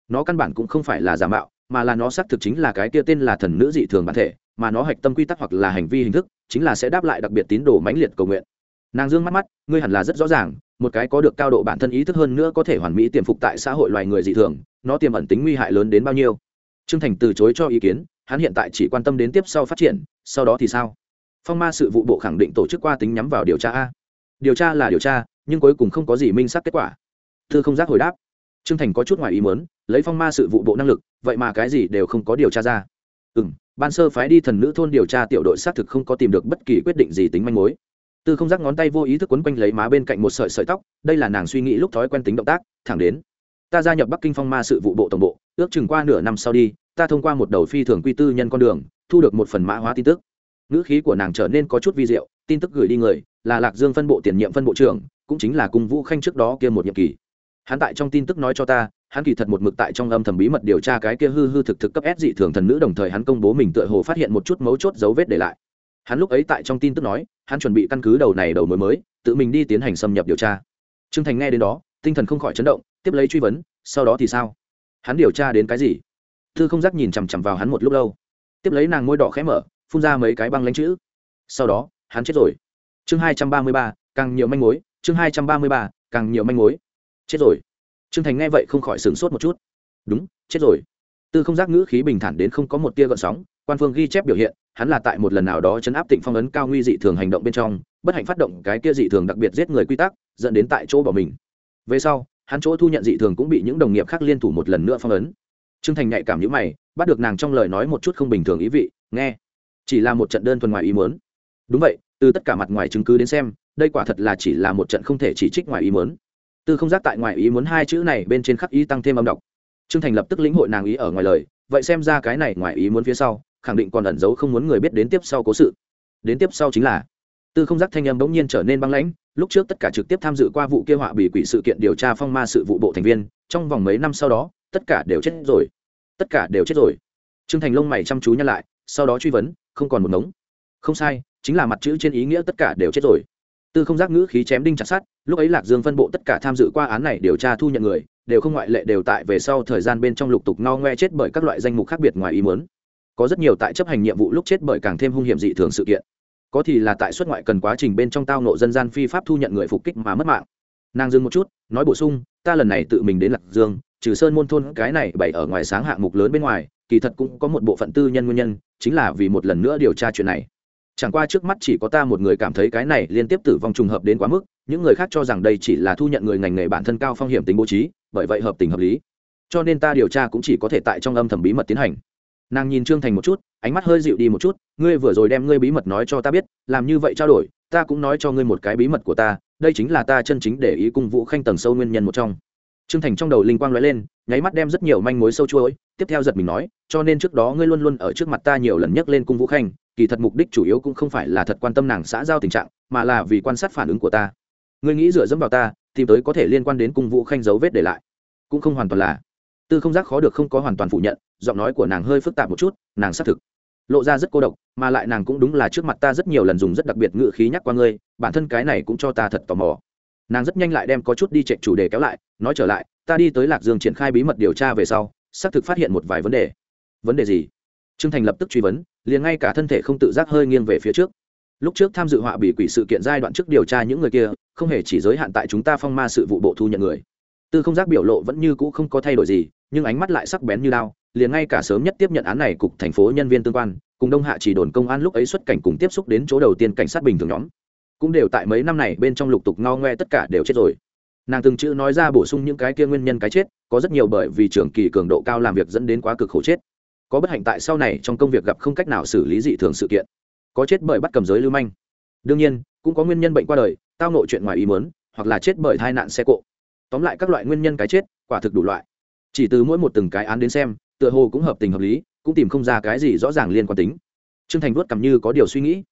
S1: nó căn bản cũng không phải là giả mạo, mà là nó xác thực chính là cái kia tên là thần nữ dị thường bản thể, mà nó hạch tâm quy tắc hoặc là hành vi hình thức chính là sẽ đáp lại đặc biệt tín đồ mãnh liệt cầu nguyện. Nàng dương mắt mắt, ngươi hẳn là rất rõ ràng, một cái có được cao độ bản thân ý thức hơn nữa có thể hoàn mỹ tiềm phục tại xã hội loài người dị thường, nó tiềm ẩn tính nguy hại lớn đến bao nhiêu? Trương thành từ chối cho ý kiến, hắn hiện tại chỉ quan tâm đến tiếp sau phát triển, sau đó thì sao? Phong ma sự vụ bộ khẳng định tổ chức qua tính nhắm vào điều tra a. Điều tra là điều tra nhưng cuối cùng không có gì minh xác kết quả. Thư không giác hồi đáp. T r ư ơ n g thành có chút ngoài ý mớn lấy phong ma sự vụ bộ năng lực, vậy mà cái gì đều không có điều tra ra. Ừ m ban sơ phái đi thần nữ thôn điều tra tiểu đội xác thực không có tìm được bất kỳ quyết định gì tính manh mối. Tư không giác ngón tay vô ý thức quấn quanh lấy má bên cạnh một sợi sợi tóc, đây là nàng suy nghĩ lúc thói quen tính động tác, thẳng đến. Ta gia nhập bắc kinh phong ma sự vụ bộ tổng bộ, ước chừng qua nửa năm sau đi, ta thông qua một đầu phi thường quy tư nhân con đường, thu được một phần mã hóa tin tức. Ngữ khí của nàng trở nên có chút vi diệu, tin tức gửi đi người, là lạc dương phân bộ tiền nhiệm phân bộ trưởng cũng chính là cung vũ khanh trước đó kia một nhiệm kỳ. Hắn tại trong tin tức nói cho ta, hắn kỳ thật một mực tại trong âm thầm bí mật điều tra cái kia hư hư thực thực cấp ép dị thường thần nữ, đồng thời hắn công bố mình tựa hồ phát hiện một chút mấu chốt dấu vết để lại. Hắn lúc ấy tại trong tin tức nói, hắn chuẩn bị căn cứ đầu này đầu mối mới, tự mình đi tiến hành xâm nhập điều tra. T r ư ơ n g thành nghe đến đó, tinh thần không khỏi chấn động, tiếp lấy truy vấn, sau đó thì sao? Hắn điều tra đến cái gì? Thư không giác nhìn chằm chằm vào hắn một lúc lâu. Tiếp lấy nàng môi đỏ khẽ mở, phun ra mấy cái băng lanh chữ. Sau đó, hắn chết rồi. Chương hai trăm ba mươi ba, càng nhiều manh mối chương hai trăm ba mươi ba, càng nhiều manh mối. Chết rồi. Trương thành nghe vậy không khỏi sửng sốt một chút. Đúng, chết rồi. Tư không giác ngữ khí bình thản đến không có một tia gợn sóng, quan phương ghi chép biểu hiện, hắn là tại một lần nào đó chấn áp tịnh phong ấn cao nguy dị thường hành động bên trong, bất hạnh phát động cái kia dị thường đặc biệt giết người quy tắc, dẫn đến tại chỗ bỏ mình. Về sau, hắn chỗ thu nhận dị thường cũng bị những đồng nghiệp khác liên thủ một lần nữa phong ấn. Trương thành nhạy cảm nhữ mày, bắt được nàng trong lời nói một chút không bình thường ý vị, nghe, chỉ là một trận đơn thuần ngoài ý muốn. Đúng vậy từ tất cả mặt ngoài chứng cứ đến xem, đây quả thật là chỉ là một trận không thể chỉ trích ngoài ý muốn. Tư không giác tại ngoài ý muốn hai chữ này bên trên khắc ý tăng thêm âm đọc trương thành lập tức lĩnh hội nàng ý ở ngoài lời, vậy xem ra cái này ngoài ý muốn phía sau, khẳng định còn ẩn giấu không muốn người biết đến tiếp sau cố sự. Đến tiếp sau chính là tư không giác thanh âm bỗng nhiên trở nên băng lãnh, lúc trước tất cả trực tiếp tham dự qua vụ kêu họa bị quỷ sự kiện điều tra phong ma sự vụ bộ thành viên, trong vòng mấy năm sau đó, tất cả đều chết rồi. Tất cả đều chết rồi. Trương thành lông mày chăm chú nhăn lại, sau đó truy vấn, không còn một ngống không sai, chính là mặt chữ trên ý nghĩa tất cả đều chết rồi. Tư không giác ngữ khí chém đinh chặt sát lúc ấy lạc dương phân bộ tất cả tham dự qua án này điều tra thu nhận người, đều không ngoại lệ đều tại về sau thời gian bên trong lục tục no ngoe chết bởi các loại danh mục khác biệt ngoài ý muốn. Có rất nhiều tại chấp hành nhiệm vụ lúc chết bởi càng thêm hung hiểm dị thường sự kiện. Có thì là tại xuất ngoại cần quá trình bên trong tao nộ dân gian phi pháp thu nhận người phục kích mà mất mạng. Nàng dừng một chút, nói bổ sung, ta lần này tự mình đến lạc dương, trừ sơn môn thôn cái này bày ở ngoài sáng hạng mục lớn bên ngoài, kỳ thật cũng có một bộ phận tư nhân nguyên nhân, chính là vì một lần nữa điều tra chuyện này chẳng qua trước mắt chỉ có ta một người cảm thấy cái này liên tiếp tử vong trùng hợp đến quá mức, những người khác cho rằng đây chỉ là thu nhận người ngành nghề bản thân cao phong hiểm tính bố trí, bởi vậy hợp tình hợp lý. Cho nên ta điều tra cũng chỉ có thể tại trong âm thầm bí mật tiến hành. Nàng nhìn trương thành một chút, ánh mắt hơi dịu đi một chút, ngươi vừa rồi đem ngươi bí mật nói cho ta biết, làm như vậy trao đổi, ta cũng nói cho ngươi một cái bí mật của ta, đây chính là ta chân chính để ý cung vũ khanh tầng sâu nguyên nhân một trong trương thành trong đầu linh quang lóe lên nháy mắt đem rất nhiều manh mối sâu chuối, tiếp theo giật mình nói cho nên trước đó ngươi luôn luôn ở trước mặt ta nhiều lần nhắc lên cung vũ khanh kỳ thật mục đích chủ yếu cũng không phải là thật quan tâm nàng xã giao tình trạng mà là vì quan sát phản ứng của ta. Ngươi nghĩ dựa dẫm vào ta tìm tới có thể liên quan đến cung vũ khanh dấu vết để lại. Cũng không hoàn toàn là. Tư không giác khó được không có hoàn toàn phủ nhận giọng nói của nàng hơi phức tạp một chút nàng xác thực lộ ra rất cô độc mà lại nàng cũng đúng là trước mặt ta rất nhiều lần dùng rất đặc biệt ngữ khí nhắc qua ngươi bản thân cái này cũng cho ta thật tò mò nàng rất nhanh lại đem có chút đi chạy chủ đề kéo lại, nói trở lại, ta đi tới lạc dương triển khai bí mật điều tra về sau, xác thực phát hiện một vài vấn đề. Vấn đề gì? Trương thành lập tức truy vấn, liền ngay cả thân thể không tự giác hơi nghiêng về phía trước. Lúc trước tham dự họa bị quỷ sự kiện giai đoạn trước điều tra những người kia, không hề chỉ giới hạn tại chúng ta phong ma sự vụ bộ thu nhận người. Tư không giác biểu lộ vẫn như cũ không có thay đổi gì, nhưng ánh mắt lại sắc bén như lao liền ngay cả sớm nhất tiếp nhận án này cục thành phố nhân viên tương quan, cùng đông hạ chỉ đồn công an lúc ấy xuất cảnh cùng tiếp xúc đến chỗ đầu tiên cảnh sát bình thường nhóm cũng đều tại mấy năm này bên trong lục tục ngao ngoe tất cả đều chết rồi. Nàng từng chữ nói ra bổ sung những cái kia nguyên nhân cái chết, có rất nhiều bởi vì trường kỳ cường độ cao làm việc dẫn đến quá cực khổ chết. Có bất hạnh tại sau này trong công việc gặp không cách nào xử lý dị thường sự kiện. Có chết bởi bắt cầm giới lưu manh. Đương nhiên, cũng có nguyên nhân bệnh qua đời, tao nội chuyện ngoài ý muốn, hoặc là chết bởi tai nạn xe cộ. Tóm lại các loại nguyên nhân cái chết, quả thực đủ loại. Chỉ từ mỗi một từng cái án đến xem, tựa hồ cũng hợp tình hợp lý, cũng tìm không ra cái gì rõ ràng liên quan tính. Trương thành vuốt cầm như có điều suy nghĩ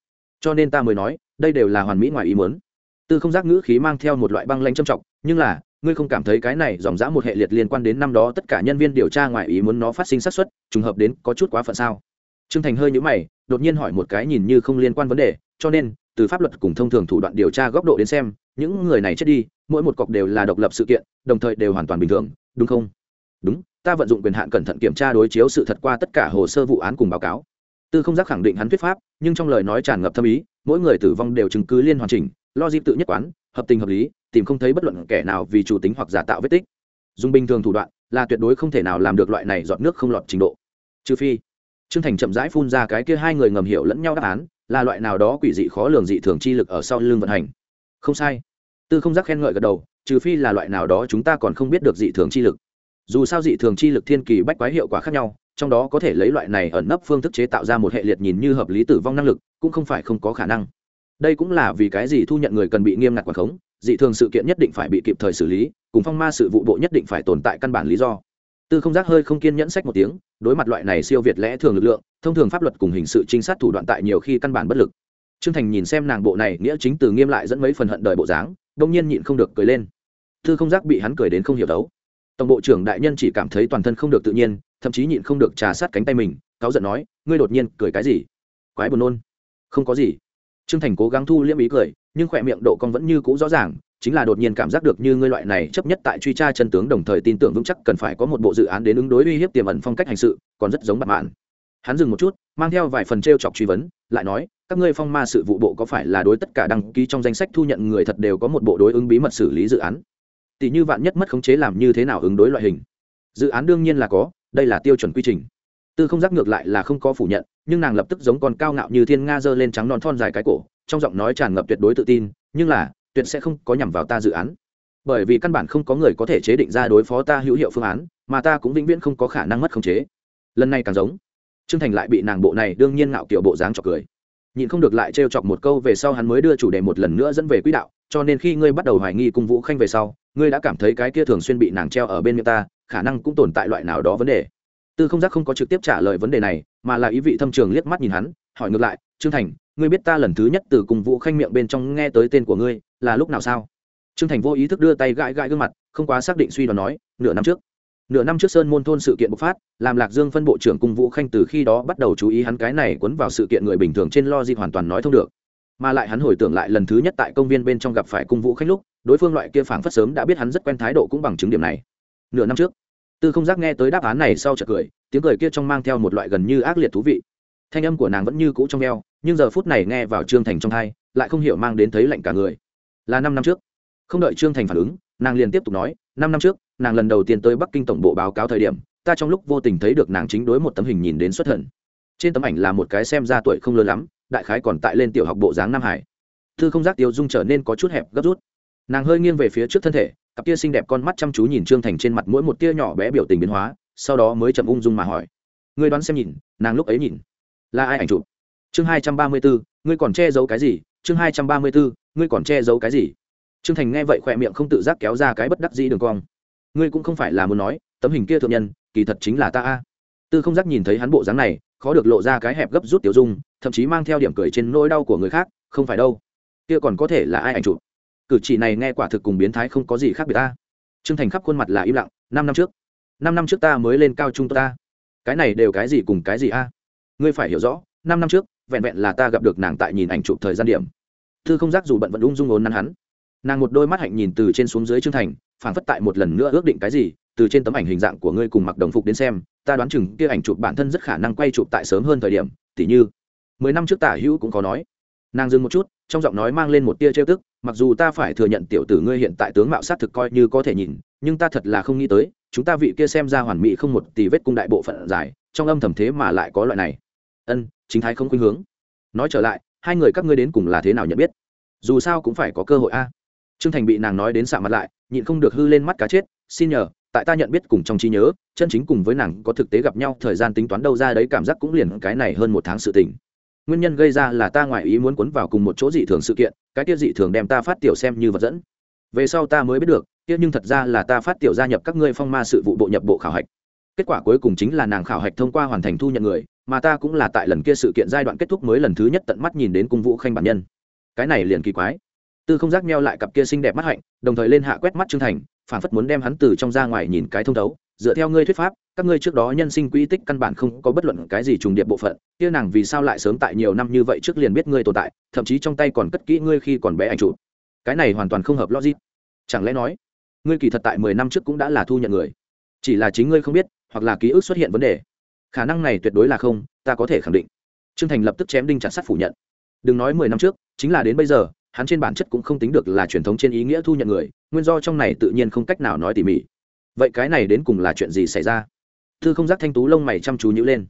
S1: cho nên ta mới nói, đây đều là hoàn mỹ ngoài ý muốn. Tư không giác ngữ khí mang theo một loại băng lanh trầm trọng, nhưng là, ngươi không cảm thấy cái này dòng dã một hệ liệt liên quan đến năm đó tất cả nhân viên điều tra ngoài ý muốn nó phát sinh xác suất, trùng hợp đến có chút quá phận sao? Trương thành hơi nhũ mày, đột nhiên hỏi một cái nhìn như không liên quan vấn đề, cho nên, từ pháp luật cùng thông thường thủ đoạn điều tra góc độ đến xem, những người này chết đi, mỗi một cọc đều là độc lập sự kiện, đồng thời đều hoàn toàn bình thường, đúng không? Đúng, ta vận dụng quyền hạn cẩn thận kiểm tra đối chiếu sự thật qua tất cả hồ sơ vụ án cùng báo cáo tư không giác khẳng định hắn thuyết pháp, nhưng trong lời nói tràn ngập thâm ý, mỗi người tử vong đều chứng cứ liên hoàn chỉnh, lo dịp tự nhất quán, hợp tình hợp lý, tìm không thấy bất luận kẻ nào vì chủ tính hoặc giả tạo vết tích. Dùng bình thường thủ đoạn, là tuyệt đối không thể nào làm được loại này dọn nước không lọt trình độ. Trừ phi, trương thành chậm rãi phun ra cái kia hai người ngầm hiểu lẫn nhau đáp án, là loại nào đó quỷ dị khó lường dị thường chi lực ở sau lưng vận hành. Không sai. Tư không giác khen ngợi gật đầu, trừ phi là loại nào đó chúng ta còn không biết được dị thường chi lực. Dù sao dị thường chi lực thiên kỳ bách quái hiệu quả khác nhau trong đó có thể lấy loại này ẩn nấp phương thức chế tạo ra một hệ liệt nhìn như hợp lý tử vong năng lực, cũng không phải không có khả năng. Đây cũng là vì cái gì thu nhận người cần bị nghiêm ngặt quản khống, dị thường sự kiện nhất định phải bị kịp thời xử lý, cùng phong ma sự vụ bộ nhất định phải tồn tại căn bản lý do. Tư không giác hơi không kiên nhẫn sách một tiếng, đối mặt loại này siêu việt lẽ thường lực lượng, thông thường pháp luật cùng hình sự trinh sát thủ đoạn tại nhiều khi căn bản bất lực. Trương thành nhìn xem nàng bộ này nghĩa chính từ nghiêm lại dẫn mấy phần hận đời bộ dáng, đông nhiên nhịn không được cười lên. Tư không giác bị hắn cười đến không hiểu đấu tổng bộ trưởng đại nhân chỉ cảm thấy toàn thân không được tự nhiên, thậm chí nhịn không được trà sát cánh tay mình, cáu giận nói, ngươi đột nhiên cười cái gì? Quái buồn nôn. Không có gì. Trương thành cố gắng thu liễm ý cười, nhưng khỏe miệng độ con vẫn như cũ rõ ràng, chính là đột nhiên cảm giác được như ngươi loại này chấp nhất tại truy tra chân tướng đồng thời tin tưởng vững chắc cần phải có một bộ dự án đến ứng đối uy hiếp tiềm ẩn phong cách hành sự, còn rất giống bạn mạn. Hắn dừng một chút, mang theo vài phần t r e o chọc truy vấn, lại nói, các ngươi phong ma sự vụ bộ có phải là đối tất cả đăng ký trong danh sách thu nhận người thật đều có một bộ đối ứng bí mật xử lý dự án? Tỷ như vạn nhất mất khống chế làm như thế nào ứng đối loại hình? Dự án đương nhiên là có, đây là tiêu chuẩn quy trình. Tư không giác ngược lại là không có phủ nhận, nhưng nàng lập tức giống con cao ngạo như thiên nga giơ lên trắng non thon dài cái cổ, trong giọng nói tràn ngập tuyệt đối tự tin, nhưng là, tuyệt sẽ không có nhằm vào ta dự án. Bởi vì căn bản không có người có thể chế định ra đối phó ta hữu hiệu phương án, mà ta cũng vĩnh viễn không có khả năng mất khống chế. Lần này càng giống. Trương thành lại bị nàng bộ này đương nhiên ngạo kiểu bộ dáng chọc cười. Nhịn không được lại trêu chọc một câu về sau hắn mới đưa chủ đề một lần nữa dẫn về quỹ đạo, cho nên khi ngươi bắt đầu hoài nghi cung vũ khanh về sau ngươi đã cảm thấy cái kia thường xuyên bị nàng treo ở bên miệng ta, khả năng cũng tồn tại loại nào đó vấn đề. Tư không giác không có trực tiếp trả lời vấn đề này, mà là ý vị thâm trường liếc mắt nhìn hắn, hỏi ngược lại, trương thành, ngươi biết ta lần thứ nhất từ cùng vũ khanh miệng bên trong nghe tới tên của ngươi, là lúc nào sao? Trương thành vô ý thức đưa tay gãi gãi gương mặt, không quá xác định suy đoán nói, nửa năm trước. Nửa năm trước sơn môn thôn sự kiện bộc phát, làm lạc dương phân bộ trưởng cung vũ khanh từ khi đó bắt đầu chú ý hắn cái này quấn vào sự kiện người bình thường trên lo gì hoàn toàn nói thông được mà lại hắn hồi tưởng lại lần thứ nhất tại công viên bên trong gặp phải cung vũ khách lúc, đối phương loại kia phảng phất sớm đã biết hắn rất quen thái độ cũng bằng chứng điểm này. Nửa năm trước, tư không giác nghe tới đáp án này sau chợt cười, tiếng cười kia trong mang theo một loại gần như ác liệt thú vị. Thanh âm của nàng vẫn như cũ trong eo, nhưng giờ phút này nghe vào trương thành trong thai lại không hiểu mang đến thấy lạnh cả người. Là năm năm trước. Không đợi trương thành phản ứng, nàng liền tiếp tục nói, năm năm trước, nàng lần đầu tiên tới bắc kinh tổng bộ báo cáo thời điểm, ta trong lúc vô tình thấy được nàng chính đối một tấm hình nhìn đến xuất thần. Trên tấm ảnh là một cái xem ra tuổi không lớn lắm đại khái còn tại lên tiểu học bộ dáng nam hải. Thư không giác tiêu dung trở nên có chút hẹp, gấp rút. Nàng hơi nghiêng về phía trước thân thể, cặp tia xinh đẹp con mắt chăm chú nhìn trương thành trên mặt mỗi một tia nhỏ bé biểu tình biến hóa, sau đó mới chậm ung dung mà hỏi. Ngươi đoán xem nhìn, nàng lúc ấy nhìn là ai ảnh chụp? Chương hai trăm ba mươi bốn, ngươi còn che giấu cái gì? Chương hai trăm ba mươi bốn, ngươi còn che giấu cái gì? Trương thành nghe vậy khỏe miệng không tự giác kéo ra cái bất đắc dĩ đường cong. Ngươi cũng không phải là muốn nói, tấm hình kia thượng nhân, kỳ thật chính là ta a. Tư không giác nhìn thấy hắn bộ dáng này, khó được lộ ra cái hẹp gấp rút tiểu dung thậm chí mang theo điểm cười trên nỗi đau của người khác, không phải đâu. Kia còn có thể là ai ảnh chụp? Cử chỉ này nghe quả thực cùng biến thái không có gì khác biệt ta. Trương thành khắp khuôn mặt là im lặng, năm năm trước. Năm năm trước ta mới lên cao trung ta. Cái này đều cái gì cùng cái gì a? Ngươi phải hiểu rõ, năm năm trước, vẹn vẹn là ta gặp được nàng tại nhìn ảnh chụp thời gian điểm. Thư không giác dù bận vẫn ung dung ốn nắn hắn. Nàng một đôi mắt hạnh nhìn từ trên xuống dưới trương thành phản phất tại một lần nữa ước định cái gì, từ trên tấm ảnh hình dạng của ngươi cùng mặc đồng phục đến xem, ta đoán chừng kia ảnh chụp bản thân rất khả năng quay chụp tại sớm hơn thời điểm, tỉ như mười năm trước tả hữu cũng có nói. Nàng dừng một chút, trong giọng nói mang lên một tia trêu tức, mặc dù ta phải thừa nhận tiểu tử ngươi hiện tại tướng mạo sát thực coi như có thể nhìn, nhưng ta thật là không nghĩ tới, chúng ta vị kia xem ra hoàn mỹ không một tỷ vết cung đại bộ phận dài, trong âm thầm thế mà lại có loại này. Ân, chính thái không khuynh hướng. Nói trở lại, hai người các ngươi đến cùng là thế nào nhận biết? Dù sao cũng phải có cơ hội a. Trương thành bị nàng nói đến xạ mặt lại, nhịn không được hư lên mắt cá chết, xin nhờ, tại ta nhận biết cùng trong trí nhớ, chân chính cùng với nàng có thực tế gặp nhau thời gian tính toán đâu ra đấy cảm giác cũng liền cái này hơn một tháng sự tình nguyên nhân gây ra là ta ngoại ý muốn cuốn vào cùng một chỗ dị thường sự kiện, cái kia dị thường đem ta phát tiểu xem như vật dẫn. Về sau ta mới biết được, kia nhưng thật ra là ta phát tiểu gia nhập các ngươi phong ma sự vụ bộ nhập bộ khảo hạch. Kết quả cuối cùng chính là nàng khảo hạch thông qua hoàn thành thu nhận người, mà ta cũng là tại lần kia sự kiện giai đoạn kết thúc mới lần thứ nhất tận mắt nhìn đến cung vũ khanh bản nhân. Cái này liền kỳ quái. Tư không giác meo lại cặp kia xinh đẹp mắt hạnh, đồng thời lên hạ quét mắt trương thành phản phất muốn đem hắn từ trong ra ngoài nhìn cái thông thấu dựa theo ngươi thuyết pháp, các ngươi trước đó nhân sinh quỹ tích căn bản không có bất luận cái gì trùng điệp bộ phận, kia nàng vì sao lại sớm tại nhiều năm như vậy trước liền biết ngươi tồn tại, thậm chí trong tay còn cất kỹ ngươi khi còn bé ảnh chụp. Cái này hoàn toàn không hợp logic. Chẳng lẽ nói, ngươi kỳ thật tại mười năm trước cũng đã là thu nhận người? Chỉ là chính ngươi không biết, hoặc là ký ức xuất hiện vấn đề. Khả năng này tuyệt đối là không, ta có thể khẳng định. Trương thành lập tức chém đinh chặt sắt phủ nhận. Đừng nói mười năm trước, chính là đến bây giờ, hắn trên bản chất cũng không tính được là truyền thống trên ý nghĩa thu nhận người, nguyên do trong này tự nhiên không cách nào nói tỉ mỉ vậy cái này đến cùng là chuyện gì xảy ra? Thư không giác thanh tú lông mày chăm chú nhữ lên.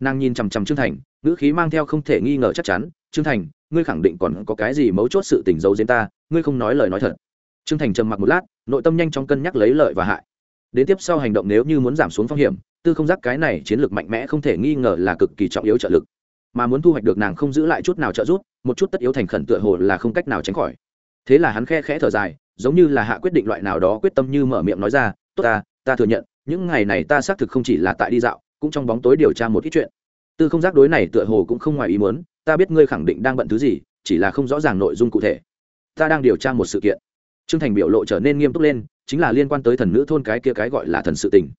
S1: Nàng nhìn chằm chằm trương thành, ngữ khí mang theo không thể nghi ngờ chắc chắn, trương thành, ngươi khẳng định còn có cái gì mấu chốt sự tình giấu giếm ta, ngươi không nói lời nói thật. Trương thành trầm mặc một lát, nội tâm nhanh chóng cân nhắc lấy lợi và hại. Đến tiếp sau hành động nếu như muốn giảm xuống phong hiểm, tư không giác cái này chiến lược mạnh mẽ không thể nghi ngờ là cực kỳ trọng yếu trợ lực. Mà muốn thu hoạch được nàng không giữ lại chút nào trợ giúp, một chút tất yếu thành khẩn tựa hồ là không cách nào tránh khỏi. Thế là hắn khe khẽ thở dài, giống như là hạ quyết định loại nào đó quyết tâm như mở miệng nói ra tốt ta ta thừa nhận, những ngày này ta xác thực không chỉ là tại đi dạo, cũng trong bóng tối điều tra một ít chuyện. Tư không giác đối này tựa hồ cũng không ngoài ý muốn, ta biết ngươi khẳng định đang bận thứ gì, chỉ là không rõ ràng nội dung cụ thể. Ta đang điều tra một sự kiện. Trương thành biểu lộ trở nên nghiêm túc lên, chính là liên quan tới thần nữ thôn cái kia cái gọi là thần sự tình.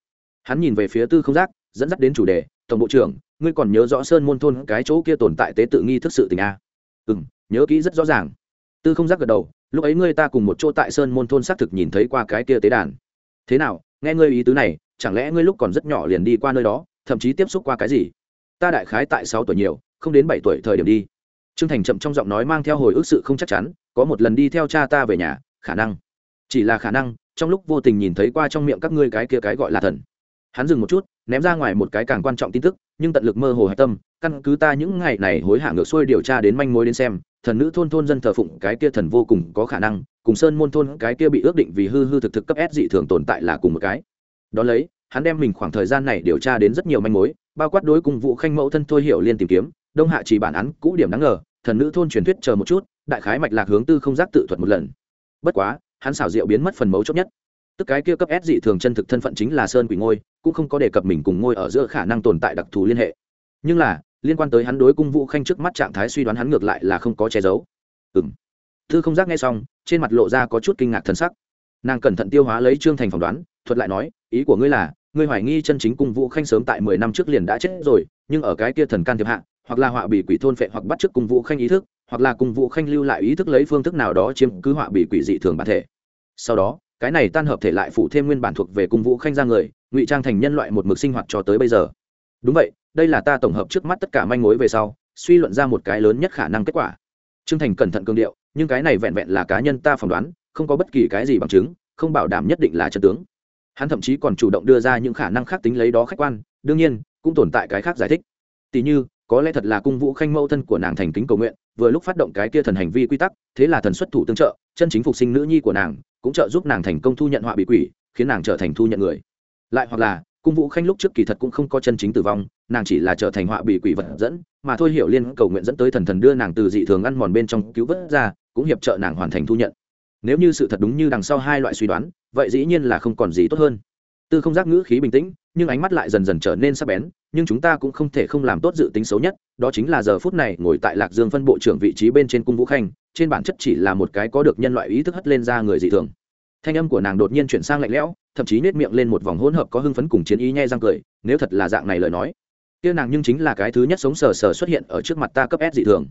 S1: Hắn nhìn về phía tư không giác, dẫn dắt đến chủ đề, tổng bộ trưởng, ngươi còn nhớ rõ sơn môn thôn cái chỗ kia tồn tại tế tự nghi thức sự tình a à? ừ m nhớ kỹ rất rõ ràng. Tư không giác gật đầu, lúc ấy ngươi ta cùng một chỗ tại sơn môn thôn xác thực nhìn thấy qua cái kia tế đàn thế nào, nghe ngươi ý tứ này, chẳng lẽ ngươi lúc còn rất nhỏ liền đi qua nơi đó, thậm chí tiếp xúc qua cái gì? Ta đại khái tại sáu tuổi nhiều, không đến bảy tuổi thời điểm đi. T r ư ơ n g thành chậm trong giọng nói mang theo hồi ức sự không chắc chắn, có một lần đi theo cha ta về nhà, khả năng. Chỉ là khả năng, trong lúc vô tình nhìn thấy qua trong miệng các ngươi cái kia cái gọi là thần. Hắn dừng một chút, ném ra ngoài một cái càng quan trọng tin tức, nhưng tận lực mơ hồ hạch tâm, căn cứ ta những ngày này hối hả ngược xuôi điều tra đến manh mối đến xem, thần nữ thôn thôn dân thờ phụng cái kia thần vô cùng có khả năng cùng sơn môn thôn cái kia bị ước định vì hư hư thực thực cấp s dị thường tồn tại là cùng một cái. Đó lấy, hắn đem mình khoảng thời gian này điều tra đến rất nhiều manh mối, bao quát đối cùng vụ khanh mẫu thân thôi hiểu liên tìm kiếm, đông hạ chỉ bản án cũ điểm đáng ngờ, thần nữ thôn truyền thuyết chờ một chút, đại khái mạch lạc hướng tư không giác tự thuật một lần. Bất quá, hắn xảo diệu biến mất phần mấu chốt nhất. Tức cái kia cấp s dị thường chân thực thân phận chính là sơn quỷ ngôi, cũng không có đề cập mình cùng ngôi ở giữa khả năng tồn tại đặc thù liên hệ. Nhưng là, liên quan tới hắn đối cung vũ khanh trước mắt trạng thái suy đoán hắn ngược lại là không có che giấu. Ừng thư không giác nghe xong, trên mặt lộ ra có chút kinh ngạc thân sắc. Nàng cẩn thận tiêu hóa lấy trương thành phỏng đoán, thuật lại nói, ý của ngươi là, ngươi hoài nghi chân chính cung vũ khanh sớm tại mười năm trước liền đã chết rồi, nhưng ở cái kia thần can thiệp hạ, hoặc là họa bị quỷ thôn phệ hoặc bắt chước cung vũ khanh ý thức, hoặc là cung vũ khanh lưu lại ý thức lấy phương thức nào đó chiếm cứ họa bị quỷ dị thường bản thể. Sau đó, cái này tan hợp thể lại phụ thêm nguyên bản thuộc về cung vũ khanh ra người, ngụy trang thành nhân loại một mực sinh hoạt cho tới bây giờ. Đúng vậy, đây là ta tổng hợp trước mắt tất cả manh mối về sau, suy luận ra một cái lớn nhất khả năng kết quả trương thành cẩn thận cương điệu, nhưng cái này vẹn vẹn là cá nhân ta phỏng đoán, không có bất kỳ cái gì bằng chứng, không bảo đảm nhất định là chân tướng. Hắn thậm chí còn chủ động đưa ra những khả năng khác tính lấy đó khách quan, đương nhiên, cũng tồn tại cái khác giải thích. Tỉ như, có lẽ thật là cung vũ khanh mẫu thân của nàng thành kính cầu nguyện, vừa lúc phát động cái kia thần hành vi quy tắc, thế là thần xuất thủ tương trợ, chân chính phục sinh nữ nhi của nàng, cũng trợ giúp nàng thành công thu nhận họa bị quỷ, khiến nàng trở thành thu nhận người. Lại hoặc là cung vũ khanh lúc trước kỳ thật cũng không có chân chính tử vong, nàng chỉ là trở thành họa bị quỷ vật dẫn, mà thôi hiểu liên cầu nguyện dẫn tới thần thần đưa nàng từ dị thường ăn mòn bên trong cứu vớt ra, cũng hiệp trợ nàng hoàn thành thu nhận. Nếu như sự thật đúng như đằng sau hai loại suy đoán, vậy dĩ nhiên là không còn gì tốt hơn. Tư không giác ngữ khí bình tĩnh, nhưng ánh mắt lại dần dần trở nên sắc bén, nhưng chúng ta cũng không thể không làm tốt dự tính xấu nhất, đó chính là giờ phút này ngồi tại lạc dương phân bộ trưởng vị trí bên trên cung vũ khanh, trên bản chất chỉ là một cái có được nhân loại ý thức hất lên ra người dị thường. Thanh âm của nàng đột nhiên chuyển sang lạnh lẽo thậm chí nết miệng lên một vòng hỗn hợp có hưng phấn cùng chiến ý nhai răng cười, nếu thật là dạng này lời nói. Kia nàng nhưng chính là cái thứ nhất sống sờ sờ xuất hiện ở trước mặt ta cấp s dị thường.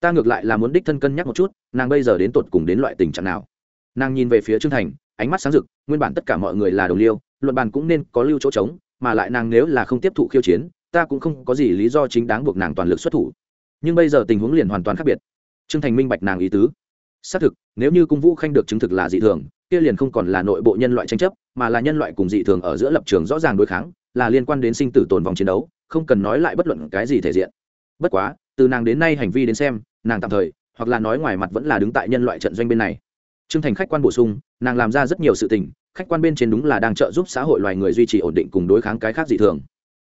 S1: Ta ngược lại là muốn đích thân cân nhắc một chút, nàng bây giờ đến tột cùng đến loại tình trạng nào. Nàng nhìn về phía trương thành, ánh mắt sáng rực, nguyên bản tất cả mọi người là đồng liêu, luận bàn cũng nên có lưu chỗ trống, mà lại nàng nếu là không tiếp thụ khiêu chiến, ta cũng không có gì lý do chính đáng buộc nàng toàn lực xuất thủ. Nhưng bây giờ tình huống liền hoàn toàn khác biệt. Trương thành minh bạch nàng ý tứ. Xác thực, nếu như cung vũ khanh được chứng thực là dị thường kia liền không còn là nội bộ nhân loại tranh chấp mà là nhân loại cùng dị thường ở giữa lập trường rõ ràng đối kháng là liên quan đến sinh tử tồn vòng chiến đấu không cần nói lại bất luận cái gì thể diện bất quá từ nàng đến nay hành vi đến xem nàng tạm thời hoặc là nói ngoài mặt vẫn là đứng tại nhân loại trận doanh bên này Trương Thành khách quan bổ sung, nàng làm ra rất nhiều sự tình, khách quan bên trên đúng là đang trợ giúp xã hội loài người duy trì ổn định cùng đối kháng cái khác dị thường.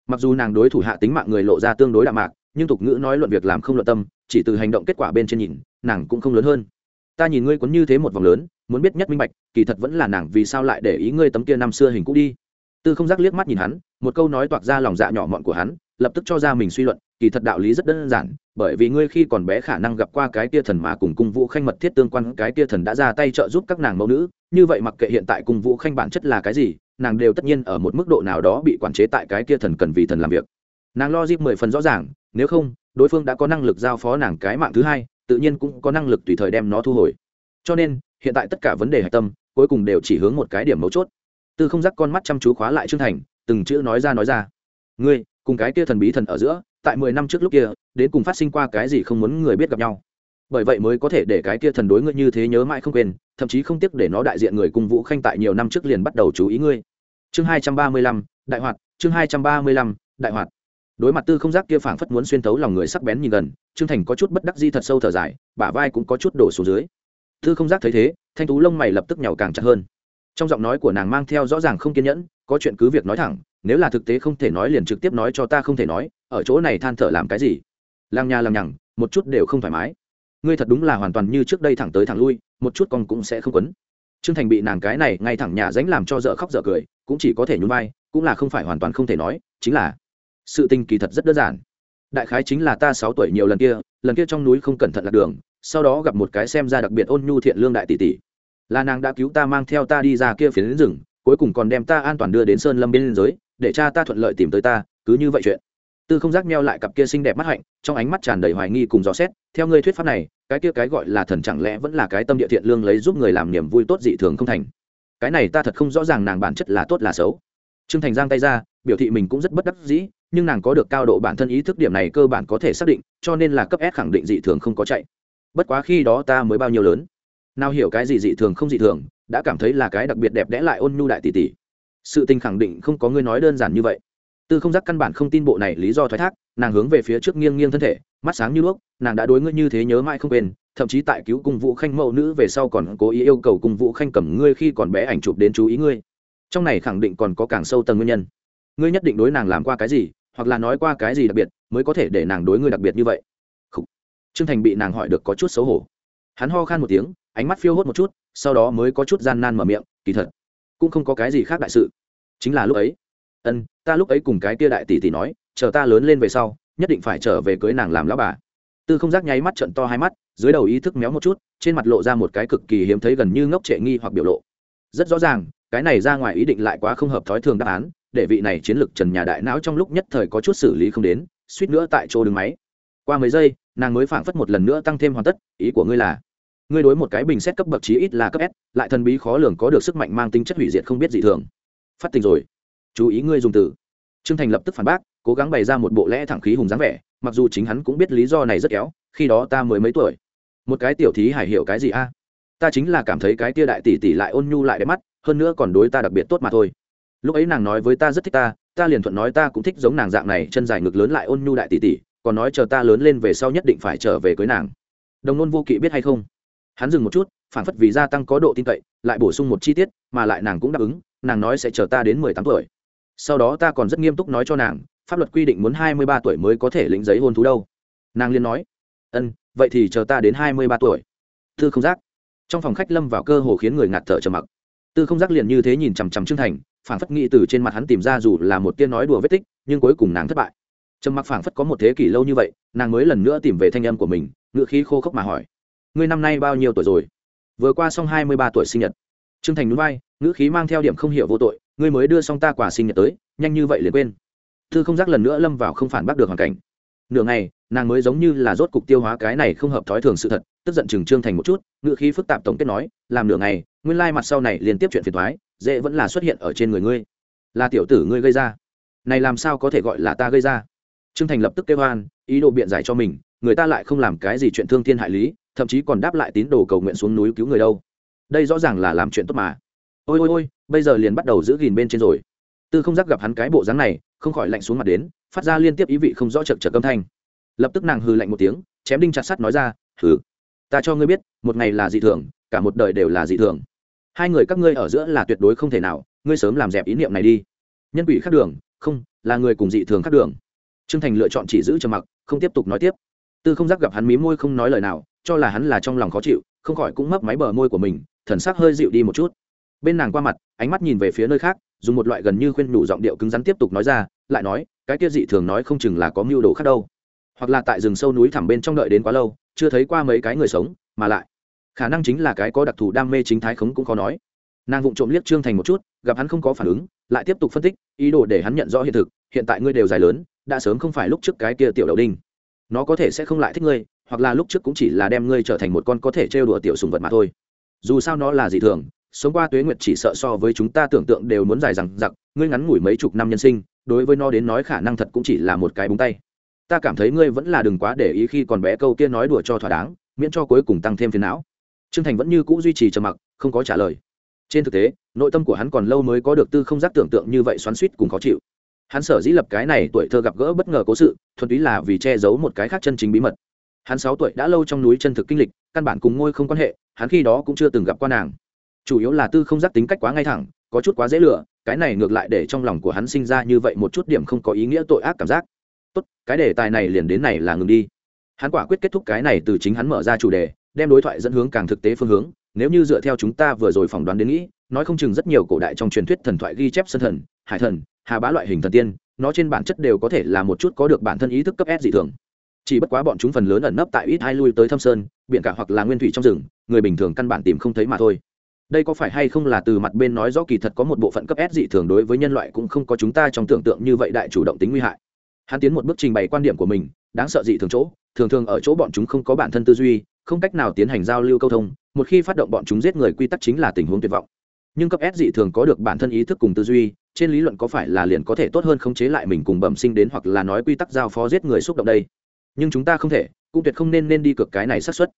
S1: Mặc dù nàng đối thủ hạ tính mạng người lộ ra tương đối đạm mạc, nhưng tục ngữ nói luận việc làm không luận tâm, chỉ từ hành động kết quả bên trên nhìn, nàng cũng không lớn hơn. Ta nhìn ngươi quấn như thế một vòng lớn, muốn biết nhất minh bạch, kỳ thật vẫn là nàng vì sao lại để ý ngươi tấm kia năm xưa hình cũ đi. Tư không giác liếc mắt nhìn hắn, một câu nói toạc ra lòng dạ nhỏ mọn của hắn, lập tức cho ra mình suy luận, kỳ thật đạo lý rất đơn giản, bởi vì ngươi khi còn bé khả năng gặp qua cái kia thần mà cùng cung vũ khanh mật thiết tương quan cái kia thần đã ra tay trợ giúp các nàng mẫu nữ như vậy mặc kệ hiện tại cung vũ khanh bản chất là cái gì nàng đều tất nhiên ở một mức độ nào đó bị quản chế tại cái kia thần cần vì thần làm việc nàng lo dip mười phần rõ ràng nếu không đối phương đã có năng lực giao phó nàng cái mạng thứ hai tự nhiên cũng có năng lực tùy thời đem nó thu hồi cho nên hiện tại tất cả vấn đề hạch tâm, cuối cùng đều chỉ hướng một cái điểm mấu chốt. Tư không dắt con mắt chăm chú khóa lại trương thành, từng chữ nói ra nói ra. Ngươi, cùng cái kia thần bí thần ở giữa, tại mười năm trước lúc kia, đến cùng phát sinh qua cái gì không muốn người biết gặp nhau? Bởi vậy mới có thể để cái kia thần đối ngươi như thế nhớ mãi không quên, thậm chí không tiếc để nó đại diện người cùng vũ khanh tại nhiều năm trước liền bắt đầu chú ý ngươi. Chương hai trăm ba mươi lăm, đại hoạt, chương hai trăm ba mươi lăm, đại hoạt. Đối mặt tư không giác kia phảng phất muốn xuyên thấu lòng người sắc bén nhìn gần, trương thành có chút bất đắc di thật sâu thở dài, bả vai cũng có chút đổ xuống dưới tư không giác thấy thế, thanh tú lông mày lập tức nhàu càng chặt hơn. Trong giọng nói của nàng mang theo rõ ràng không kiên nhẫn, có chuyện cứ việc nói thẳng, nếu là thực tế không thể nói liền trực tiếp nói cho ta không thể nói, ở chỗ này than thở làm cái gì? Làng nhà làm nhằng, một chút đều không thoải mái. Ngươi thật đúng là hoàn toàn như trước đây thẳng tới thẳng lui, một chút con cũng sẽ không quấn. Trương thành bị nàng cái này ngay thẳng nhà dánh làm cho dở khóc dở cười, cũng chỉ có thể nhún vai, cũng là không phải hoàn toàn không thể nói, chính là sự tình kỳ thật rất đơn giản. Đại khái chính là ta sáu tuổi nhiều lần kia lần kia trong núi không cẩn thận lạc đường sau đó gặp một cái xem ra đặc biệt ôn nhu thiện lương đại tỷ tỷ. Là nàng đã cứu ta mang theo ta đi ra kia phiến rừng, cuối cùng còn đem ta an toàn đưa đến sơn lâm biên giới, để cha ta thuận lợi tìm tới ta, cứ như vậy chuyện. Tư không giác meo lại cặp kia xinh đẹp mắt hạnh, trong ánh mắt tràn đầy hoài nghi cùng dò xét, theo ngươi thuyết pháp này, cái kia cái gọi là thần chẳng lẽ vẫn là cái tâm địa thiện lương lấy giúp người làm niềm vui tốt dị thường không thành? Cái này ta thật không rõ ràng nàng bản chất là tốt là xấu. Trương thành giang tay ra, biểu thị mình cũng rất bất đắc dĩ, nhưng nàng có được cao độ bản thân ý thức điểm này cơ bản có thể xác định, cho nên là cấp s khẳng định dị thường không có chạy bất quá khi đó ta mới bao nhiêu lớn. Nào hiểu cái gì dị thường không dị thường, đã cảm thấy là cái đặc biệt đẹp đẽ lại ôn nhu đại tỷ tỷ. Sự tình khẳng định không có ngươi nói đơn giản như vậy. Tư không giác căn bản không tin bộ này lý do thoái thác, nàng hướng về phía trước nghiêng nghiêng thân thể, mắt sáng như đuốc, nàng đã đối ngươi như thế nhớ mãi không quên, thậm chí tại cứu cung vũ khanh mẫu nữ về sau còn cố ý yêu cầu cung vũ khanh cầm ngươi khi còn bé ảnh chụp đến chú ý ngươi. Trong này khẳng định còn có càng sâu tầng nguyên nhân. Ngươi nhất định đối nàng làm qua cái gì, hoặc là nói qua cái gì đặc biệt, mới có thể để nàng đối ngươi đặc biệt như vậy trương thành bị nàng hỏi được có chút xấu hổ. Hắn ho khan một tiếng, ánh mắt phiêu hốt một chút, sau đó mới có chút gian nan mở miệng, kỳ thật, cũng không có cái gì khác đại sự. Chính là lúc ấy. Ân, ta lúc ấy cùng cái tia đại tỷ tỷ nói, chờ ta lớn lên về sau, nhất định phải trở về cưới nàng làm lão bà. Tư không giác nháy mắt trận to hai mắt, dưới đầu ý thức méo một chút, trên mặt lộ ra một cái cực kỳ hiếm thấy gần như ngốc trệ nghi hoặc biểu lộ. Rất rõ ràng, cái này ra ngoài ý định lại quá không hợp thói thường đáp án, để vị này chiến lược trần nhà đại não trong lúc nhất thời có chút xử lý không đến, suýt nữa tại chỗ đứng máy qua mấy giây, nàng mới phảng phất một lần nữa tăng thêm hoàn tất, ý của ngươi là, ngươi đối một cái bình xét cấp bậc chí ít là cấp s, lại thần bí khó lường có được sức mạnh mang tính chất hủy diệt không biết gì thường. Phát tình rồi. Chú ý ngươi dùng từ. Trương thành lập tức phản bác, cố gắng bày ra một bộ lẽ thẳng khí hùng dáng vẻ, mặc dù chính hắn cũng biết lý do này rất kéo, khi đó ta mới mấy tuổi. Một cái tiểu thí hải hiểu cái gì a? Ta chính là cảm thấy cái tia đại tỷ tỷ lại ôn nhu lại đẹp mắt, hơn nữa còn đối ta đặc biệt tốt mà thôi. Lúc ấy nàng nói với ta rất thích ta ta liền thuận nói ta cũng thích giống nàng dạng này, chân dài ngực lớn lại ôn nhu đại tỷ tỷ còn nói chờ ta lớn lên về sau nhất định phải trở về cưới nàng. Đồng nôn vô kỵ biết hay không? Hắn dừng một chút phản phất vì gia tăng có độ tin cậy, lại bổ sung một chi tiết, mà lại nàng cũng đáp ứng, nàng nói sẽ chờ ta đến mười tám tuổi. Sau đó ta còn rất nghiêm túc nói cho nàng, pháp luật quy định muốn hai mươi ba tuổi mới có thể lĩnh giấy hôn thú đâu. Nàng liên nói, ân, vậy thì chờ ta đến hai mươi ba tuổi. Tư không giác. Trong phòng khách lâm vào cơ hồ khiến người ngạt thở trầm mặc. Tư không giác liền như thế nhìn chằm chằm trương thành phản phất nghĩ từ trên mặt hắn tìm ra dù là một tiên nói đùa vết tích, nhưng cuối cùng nàng thất bại trầm mặc phảng phất có một thế kỷ lâu như vậy, nàng mới lần nữa tìm về thanh âm của mình ngựa khí khô khốc mà hỏi, ngươi năm nay bao nhiêu tuổi rồi? Vừa qua xong hai mươi ba tuổi sinh nhật. Trương thành núi bay ngữ khí mang theo điểm không hiểu vô tội, ngươi mới đưa xong ta quả sinh nhật tới, nhanh như vậy liền quên. Thư không giác lần nữa lâm vào không phản bác được hoàn cảnh. Nửa ngày, nàng mới giống như là rốt cục tiêu hóa cái này không hợp thói thường sự thật, tức giận chừng trương thành một chút, ngữ khí phức tạp tổng kết nói, làm nửa ngày, nguyên lai mặt sau này liên tiếp chuyện phiền thoái dễ vẫn là xuất hiện ở trên người ngươi. Là tiểu tử ngươi gây ra. Này làm sao có thể gọi là ta gây ra? Trương thành lập tức kêu hoan ý đồ biện giải cho mình, người ta lại không làm cái gì chuyện thương thiên hại lý, thậm chí còn đáp lại tín đồ cầu nguyện xuống núi cứu người đâu. Đây rõ ràng là làm chuyện tốt mà. Ôi ôi ôi, bây giờ liền bắt đầu giữ gìn bên trên rồi. Tư không giác gặp hắn cái bộ dáng này, không khỏi lạnh xuống mặt đến, phát ra liên tiếp ý vị không rõ chật chật âm thanh. Lập tức nàng hừ lạnh một tiếng, chém đinh chặt sắt nói ra, hừ, ta cho ngươi biết, một ngày là dị thường, cả một đời đều là dị thường. Hai người các ngươi ở giữa là tuyệt đối không thể nào, ngươi sớm làm dẹp ý niệm này đi. Nhân quỷ khác đường, không, là người cùng dị thường khác đường trương thành lựa chọn chỉ giữ trầm mặc, không tiếp tục nói tiếp. Tư không giác gặp hắn mí môi không nói lời nào, cho là hắn là trong lòng khó chịu, không khỏi cũng mấp máy bờ môi của mình, thần sắc hơi dịu đi một chút. Bên nàng qua mặt, ánh mắt nhìn về phía nơi khác, dùng một loại gần như khuyên đủ giọng điệu cứng rắn tiếp tục nói ra, lại nói, cái kia dị thường nói không chừng là có mưu đồ khác đâu. Hoặc là tại rừng sâu núi thẳm bên trong đợi đến quá lâu, chưa thấy qua mấy cái người sống, mà lại, khả năng chính là cái có đặc thù đam mê chính thái khống cũng khó nói. Nàng vụng trộm liếc trương thành một chút, gặp hắn không có phản ứng, lại tiếp tục phân tích, ý đồ để hắn nhận rõ hiện thực, hiện tại ngươi đều dài lớn đã sớm không phải lúc trước cái kia tiểu đầu đinh. Nó có thể sẽ không lại thích ngươi, hoặc là lúc trước cũng chỉ là đem ngươi trở thành một con có thể trêu đùa tiểu sùng vật mà thôi. Dù sao nó là gì thường, sống qua tuế nguyệt chỉ sợ so với chúng ta tưởng tượng đều muốn dài rằng giặc ngươi ngắn ngủi mấy chục năm nhân sinh, đối với nó đến nói khả năng thật cũng chỉ là một cái búng tay. Ta cảm thấy ngươi vẫn là đừng quá để ý khi còn bé câu kia nói đùa cho thỏa đáng, miễn cho cuối cùng tăng thêm phiền não. Trương thành vẫn như cũ duy trì trầm mặc, không có trả lời. Trên thực tế, nội tâm của hắn còn lâu mới có được tư không giác tưởng tượng như vậy xoắn suýt cùng khó chịu hắn sở dĩ lập cái này tuổi thơ gặp gỡ bất ngờ cố sự, thuần túy là vì che giấu một cái khác chân chính bí mật. Hắn sáu tuổi đã lâu trong núi chân thực kinh lịch, căn bản cùng ngôi không quan hệ, hắn khi đó cũng chưa từng gặp qua nàng. Chủ yếu là tư không giác tính cách quá ngay thẳng, có chút quá dễ lựa cái này ngược lại để trong lòng của hắn sinh ra như vậy một chút điểm không có ý nghĩa tội ác cảm giác. Tốt, cái đề tài này liền đến này là ngừng đi. Hắn quả quyết kết thúc cái này từ chính hắn mở ra chủ đề, đem đối thoại dẫn hướng càng thực tế phương hướng, nếu như dựa theo chúng ta vừa rồi phỏng đoán đến nghĩ, nói không chừng rất nhiều cổ đại trong truyền thuyết thần thoại ghi chép sân thần, hải thần hà bá loại hình thần tiên, nó trên bản chất đều có thể là một chút có được bản thân ý thức cấp s dị thường. Chỉ bất quá bọn chúng phần lớn ẩn nấp tại ít hai lui tới thâm sơn, biển cả hoặc là nguyên thủy trong rừng, người bình thường căn bản tìm không thấy mà thôi. Đây có phải hay không là từ mặt bên nói rõ kỳ thật có một bộ phận cấp s dị thường đối với nhân loại cũng không có chúng ta trong tưởng tượng như vậy đại chủ động tính nguy hại. Hắn tiến một bước trình bày quan điểm của mình, đáng sợ dị thường chỗ, thường thường ở chỗ bọn chúng không có bản thân tư duy, không cách nào tiến hành giao lưu câu thông, một khi phát động bọn chúng giết người quy tắc chính là tình huống tuyệt vọng. Nhưng cấp s dị thường có được bản thân ý thức cùng tư duy trên lý luận có phải là liền có thể tốt hơn khống chế lại mình cùng bẩm sinh đến hoặc là nói quy tắc giao phó giết người xúc động đây? Nhưng chúng ta không thể, cũng tuyệt không nên nên đi cực cái này xác suất.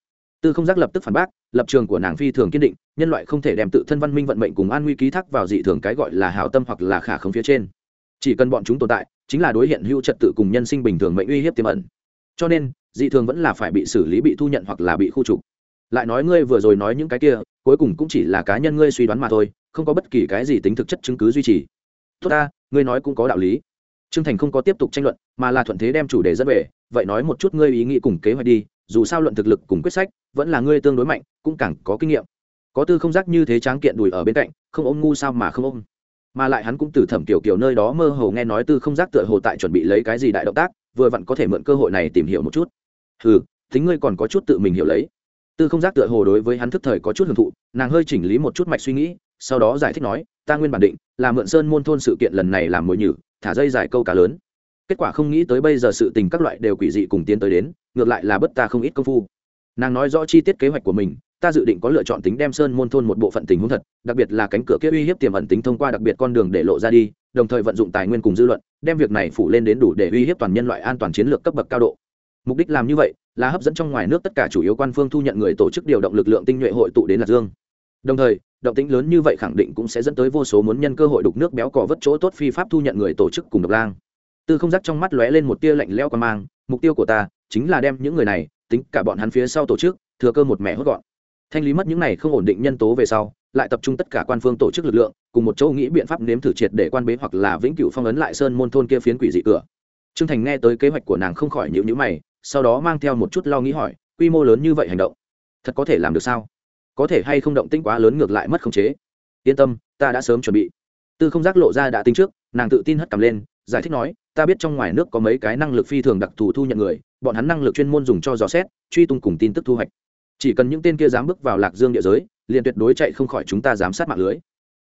S1: Tư không giác lập tức phản bác, lập trường của nàng phi thường kiên định, nhân loại không thể đem tự thân văn minh vận mệnh cùng an nguy ký thác vào dị thường cái gọi là hảo tâm hoặc là khả không phía trên. Chỉ cần bọn chúng tồn tại, chính là đối hiện hữu trật tự cùng nhân sinh bình thường mệnh uy hiếp tiềm ẩn. Cho nên, dị thường vẫn là phải bị xử lý, bị thu nhận hoặc là bị khu trục. Lại nói ngươi vừa rồi nói những cái kia, cuối cùng cũng chỉ là cá nhân ngươi suy đoán mà thôi, không có bất kỳ cái gì tính thực chất chứng cứ duy trì tốt ta, ngươi nói cũng có đạo lý. Trương thành không có tiếp tục tranh luận, mà là thuận thế đem chủ đề dẫn về. Vậy nói một chút ngươi ý nghĩ cùng kế hoạch đi, dù sao luận thực lực cùng quyết sách, vẫn là ngươi tương đối mạnh, cũng càng có kinh nghiệm. Có tư không giác như thế tráng kiện đùi ở bên cạnh, không ôm ngu sao mà không ôm. Mà lại hắn cũng từ thẩm kiểu kiểu nơi đó mơ hồ nghe nói tư không giác tựa hồ tại chuẩn bị lấy cái gì đại động tác, vừa vặn có thể mượn cơ hội này tìm hiểu một chút. Ừ tính ngươi còn có chút tự mình hiểu lấy. Tư không giác tựa hồ đối với hắn thức thời có chút hưởng thụ, nàng hơi chỉnh lý một chút mạch suy nghĩ, sau đó giải thích nói ta nguyên bản định là mượn sơn môn thôn sự kiện lần này làm mồi nhử, thả dây dài câu cá lớn. Kết quả không nghĩ tới bây giờ sự tình các loại đều quỷ dị cùng tiến tới đến, ngược lại là bất ta không ít công phu. Nàng nói rõ chi tiết kế hoạch của mình, ta dự định có lựa chọn tính đem sơn môn thôn một bộ phận tình huống thật, đặc biệt là cánh cửa kia uy hiếp tiềm ẩn tính thông qua đặc biệt con đường để lộ ra đi, đồng thời vận dụng tài nguyên cùng dư luận, đem việc này phủ lên đến đủ để uy hiếp toàn nhân loại an toàn chiến lược cấp bậc cao độ. Mục đích làm như vậy, là hấp dẫn trong ngoài nước tất cả chủ yếu quan phương thu nhận người tổ chức điều động lực lượng tinh nhuệ hội tụ đến lạc dương đồng thời, động tĩnh lớn như vậy khẳng định cũng sẽ dẫn tới vô số muốn nhân cơ hội đục nước béo cò vất chỗ tốt phi pháp thu nhận người tổ chức cùng độc lang. Tư không giác trong mắt lóe lên một tia lạnh leo qua mang, mục tiêu của ta chính là đem những người này, tính cả bọn hắn phía sau tổ chức, thừa cơ một mẻ hốt gọn. Thanh lý mất những này không ổn định nhân tố về sau, lại tập trung tất cả quan phương tổ chức lực lượng, cùng một chỗ nghĩ biện pháp nếm thử triệt để quan bế hoặc là vĩnh cửu phong ấn lại sơn môn thôn kia phiến quỷ dị cửa. Trương thành nghe tới kế hoạch của nàng không khỏi nhịu nhữ mày, sau đó mang theo một chút lo nghĩ hỏi, quy mô lớn như vậy hành động, thật có thể làm được sao? Có thể hay không động tĩnh quá lớn ngược lại mất khống chế. Yên tâm, ta đã sớm chuẩn bị. Tư không giác lộ ra đã tính trước, nàng tự tin hất cầm lên, giải thích nói, ta biết trong ngoài nước có mấy cái năng lực phi thường đặc thù thu nhận người, bọn hắn năng lực chuyên môn dùng cho dò xét, truy tung cùng tin tức thu hoạch. Chỉ cần những tên kia dám bước vào lạc dương địa giới, liền tuyệt đối chạy không khỏi chúng ta giám sát mạng lưới.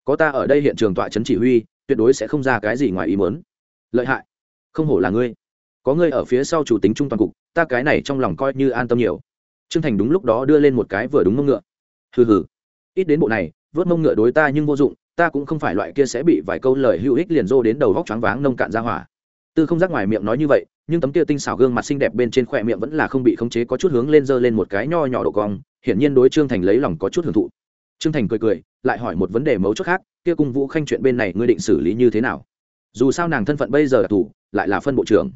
S1: Có ta ở đây hiện trường tọa trấn chỉ huy, tuyệt đối sẽ không ra cái gì ngoài ý mớn lợi hại. Không hổ là ngươi. Có ngươi ở phía sau chủ tính trung toàn cục, ta cái này trong lòng coi như an tâm nhiều. Trương thành đúng lúc đó đưa lên một cái vừa đúng mông ngựa hừ hừ. Ít đến bộ này, vớt mông ngựa đối ta nhưng vô dụng, ta cũng không phải loại kia sẽ bị vài câu lời hữu ích liền rô đến đầu vóc choáng váng nông cạn ra hỏa. Tư không giác ngoài miệng nói như vậy, nhưng tấm kia tinh xảo gương mặt xinh đẹp bên trên khỏe miệng vẫn là không bị khống chế, có chút hướng lên dơ lên một cái nho nhỏ độ cong, hiển nhiên đối trương thành lấy lòng có chút hưởng thụ. Trương thành cười cười, lại hỏi một vấn đề mấu chốt khác, kia cung vũ khanh chuyện bên này ngươi định xử lý như thế nào? Dù sao nàng thân phận bây giờ là thủ, lại là phân bộ trưởng.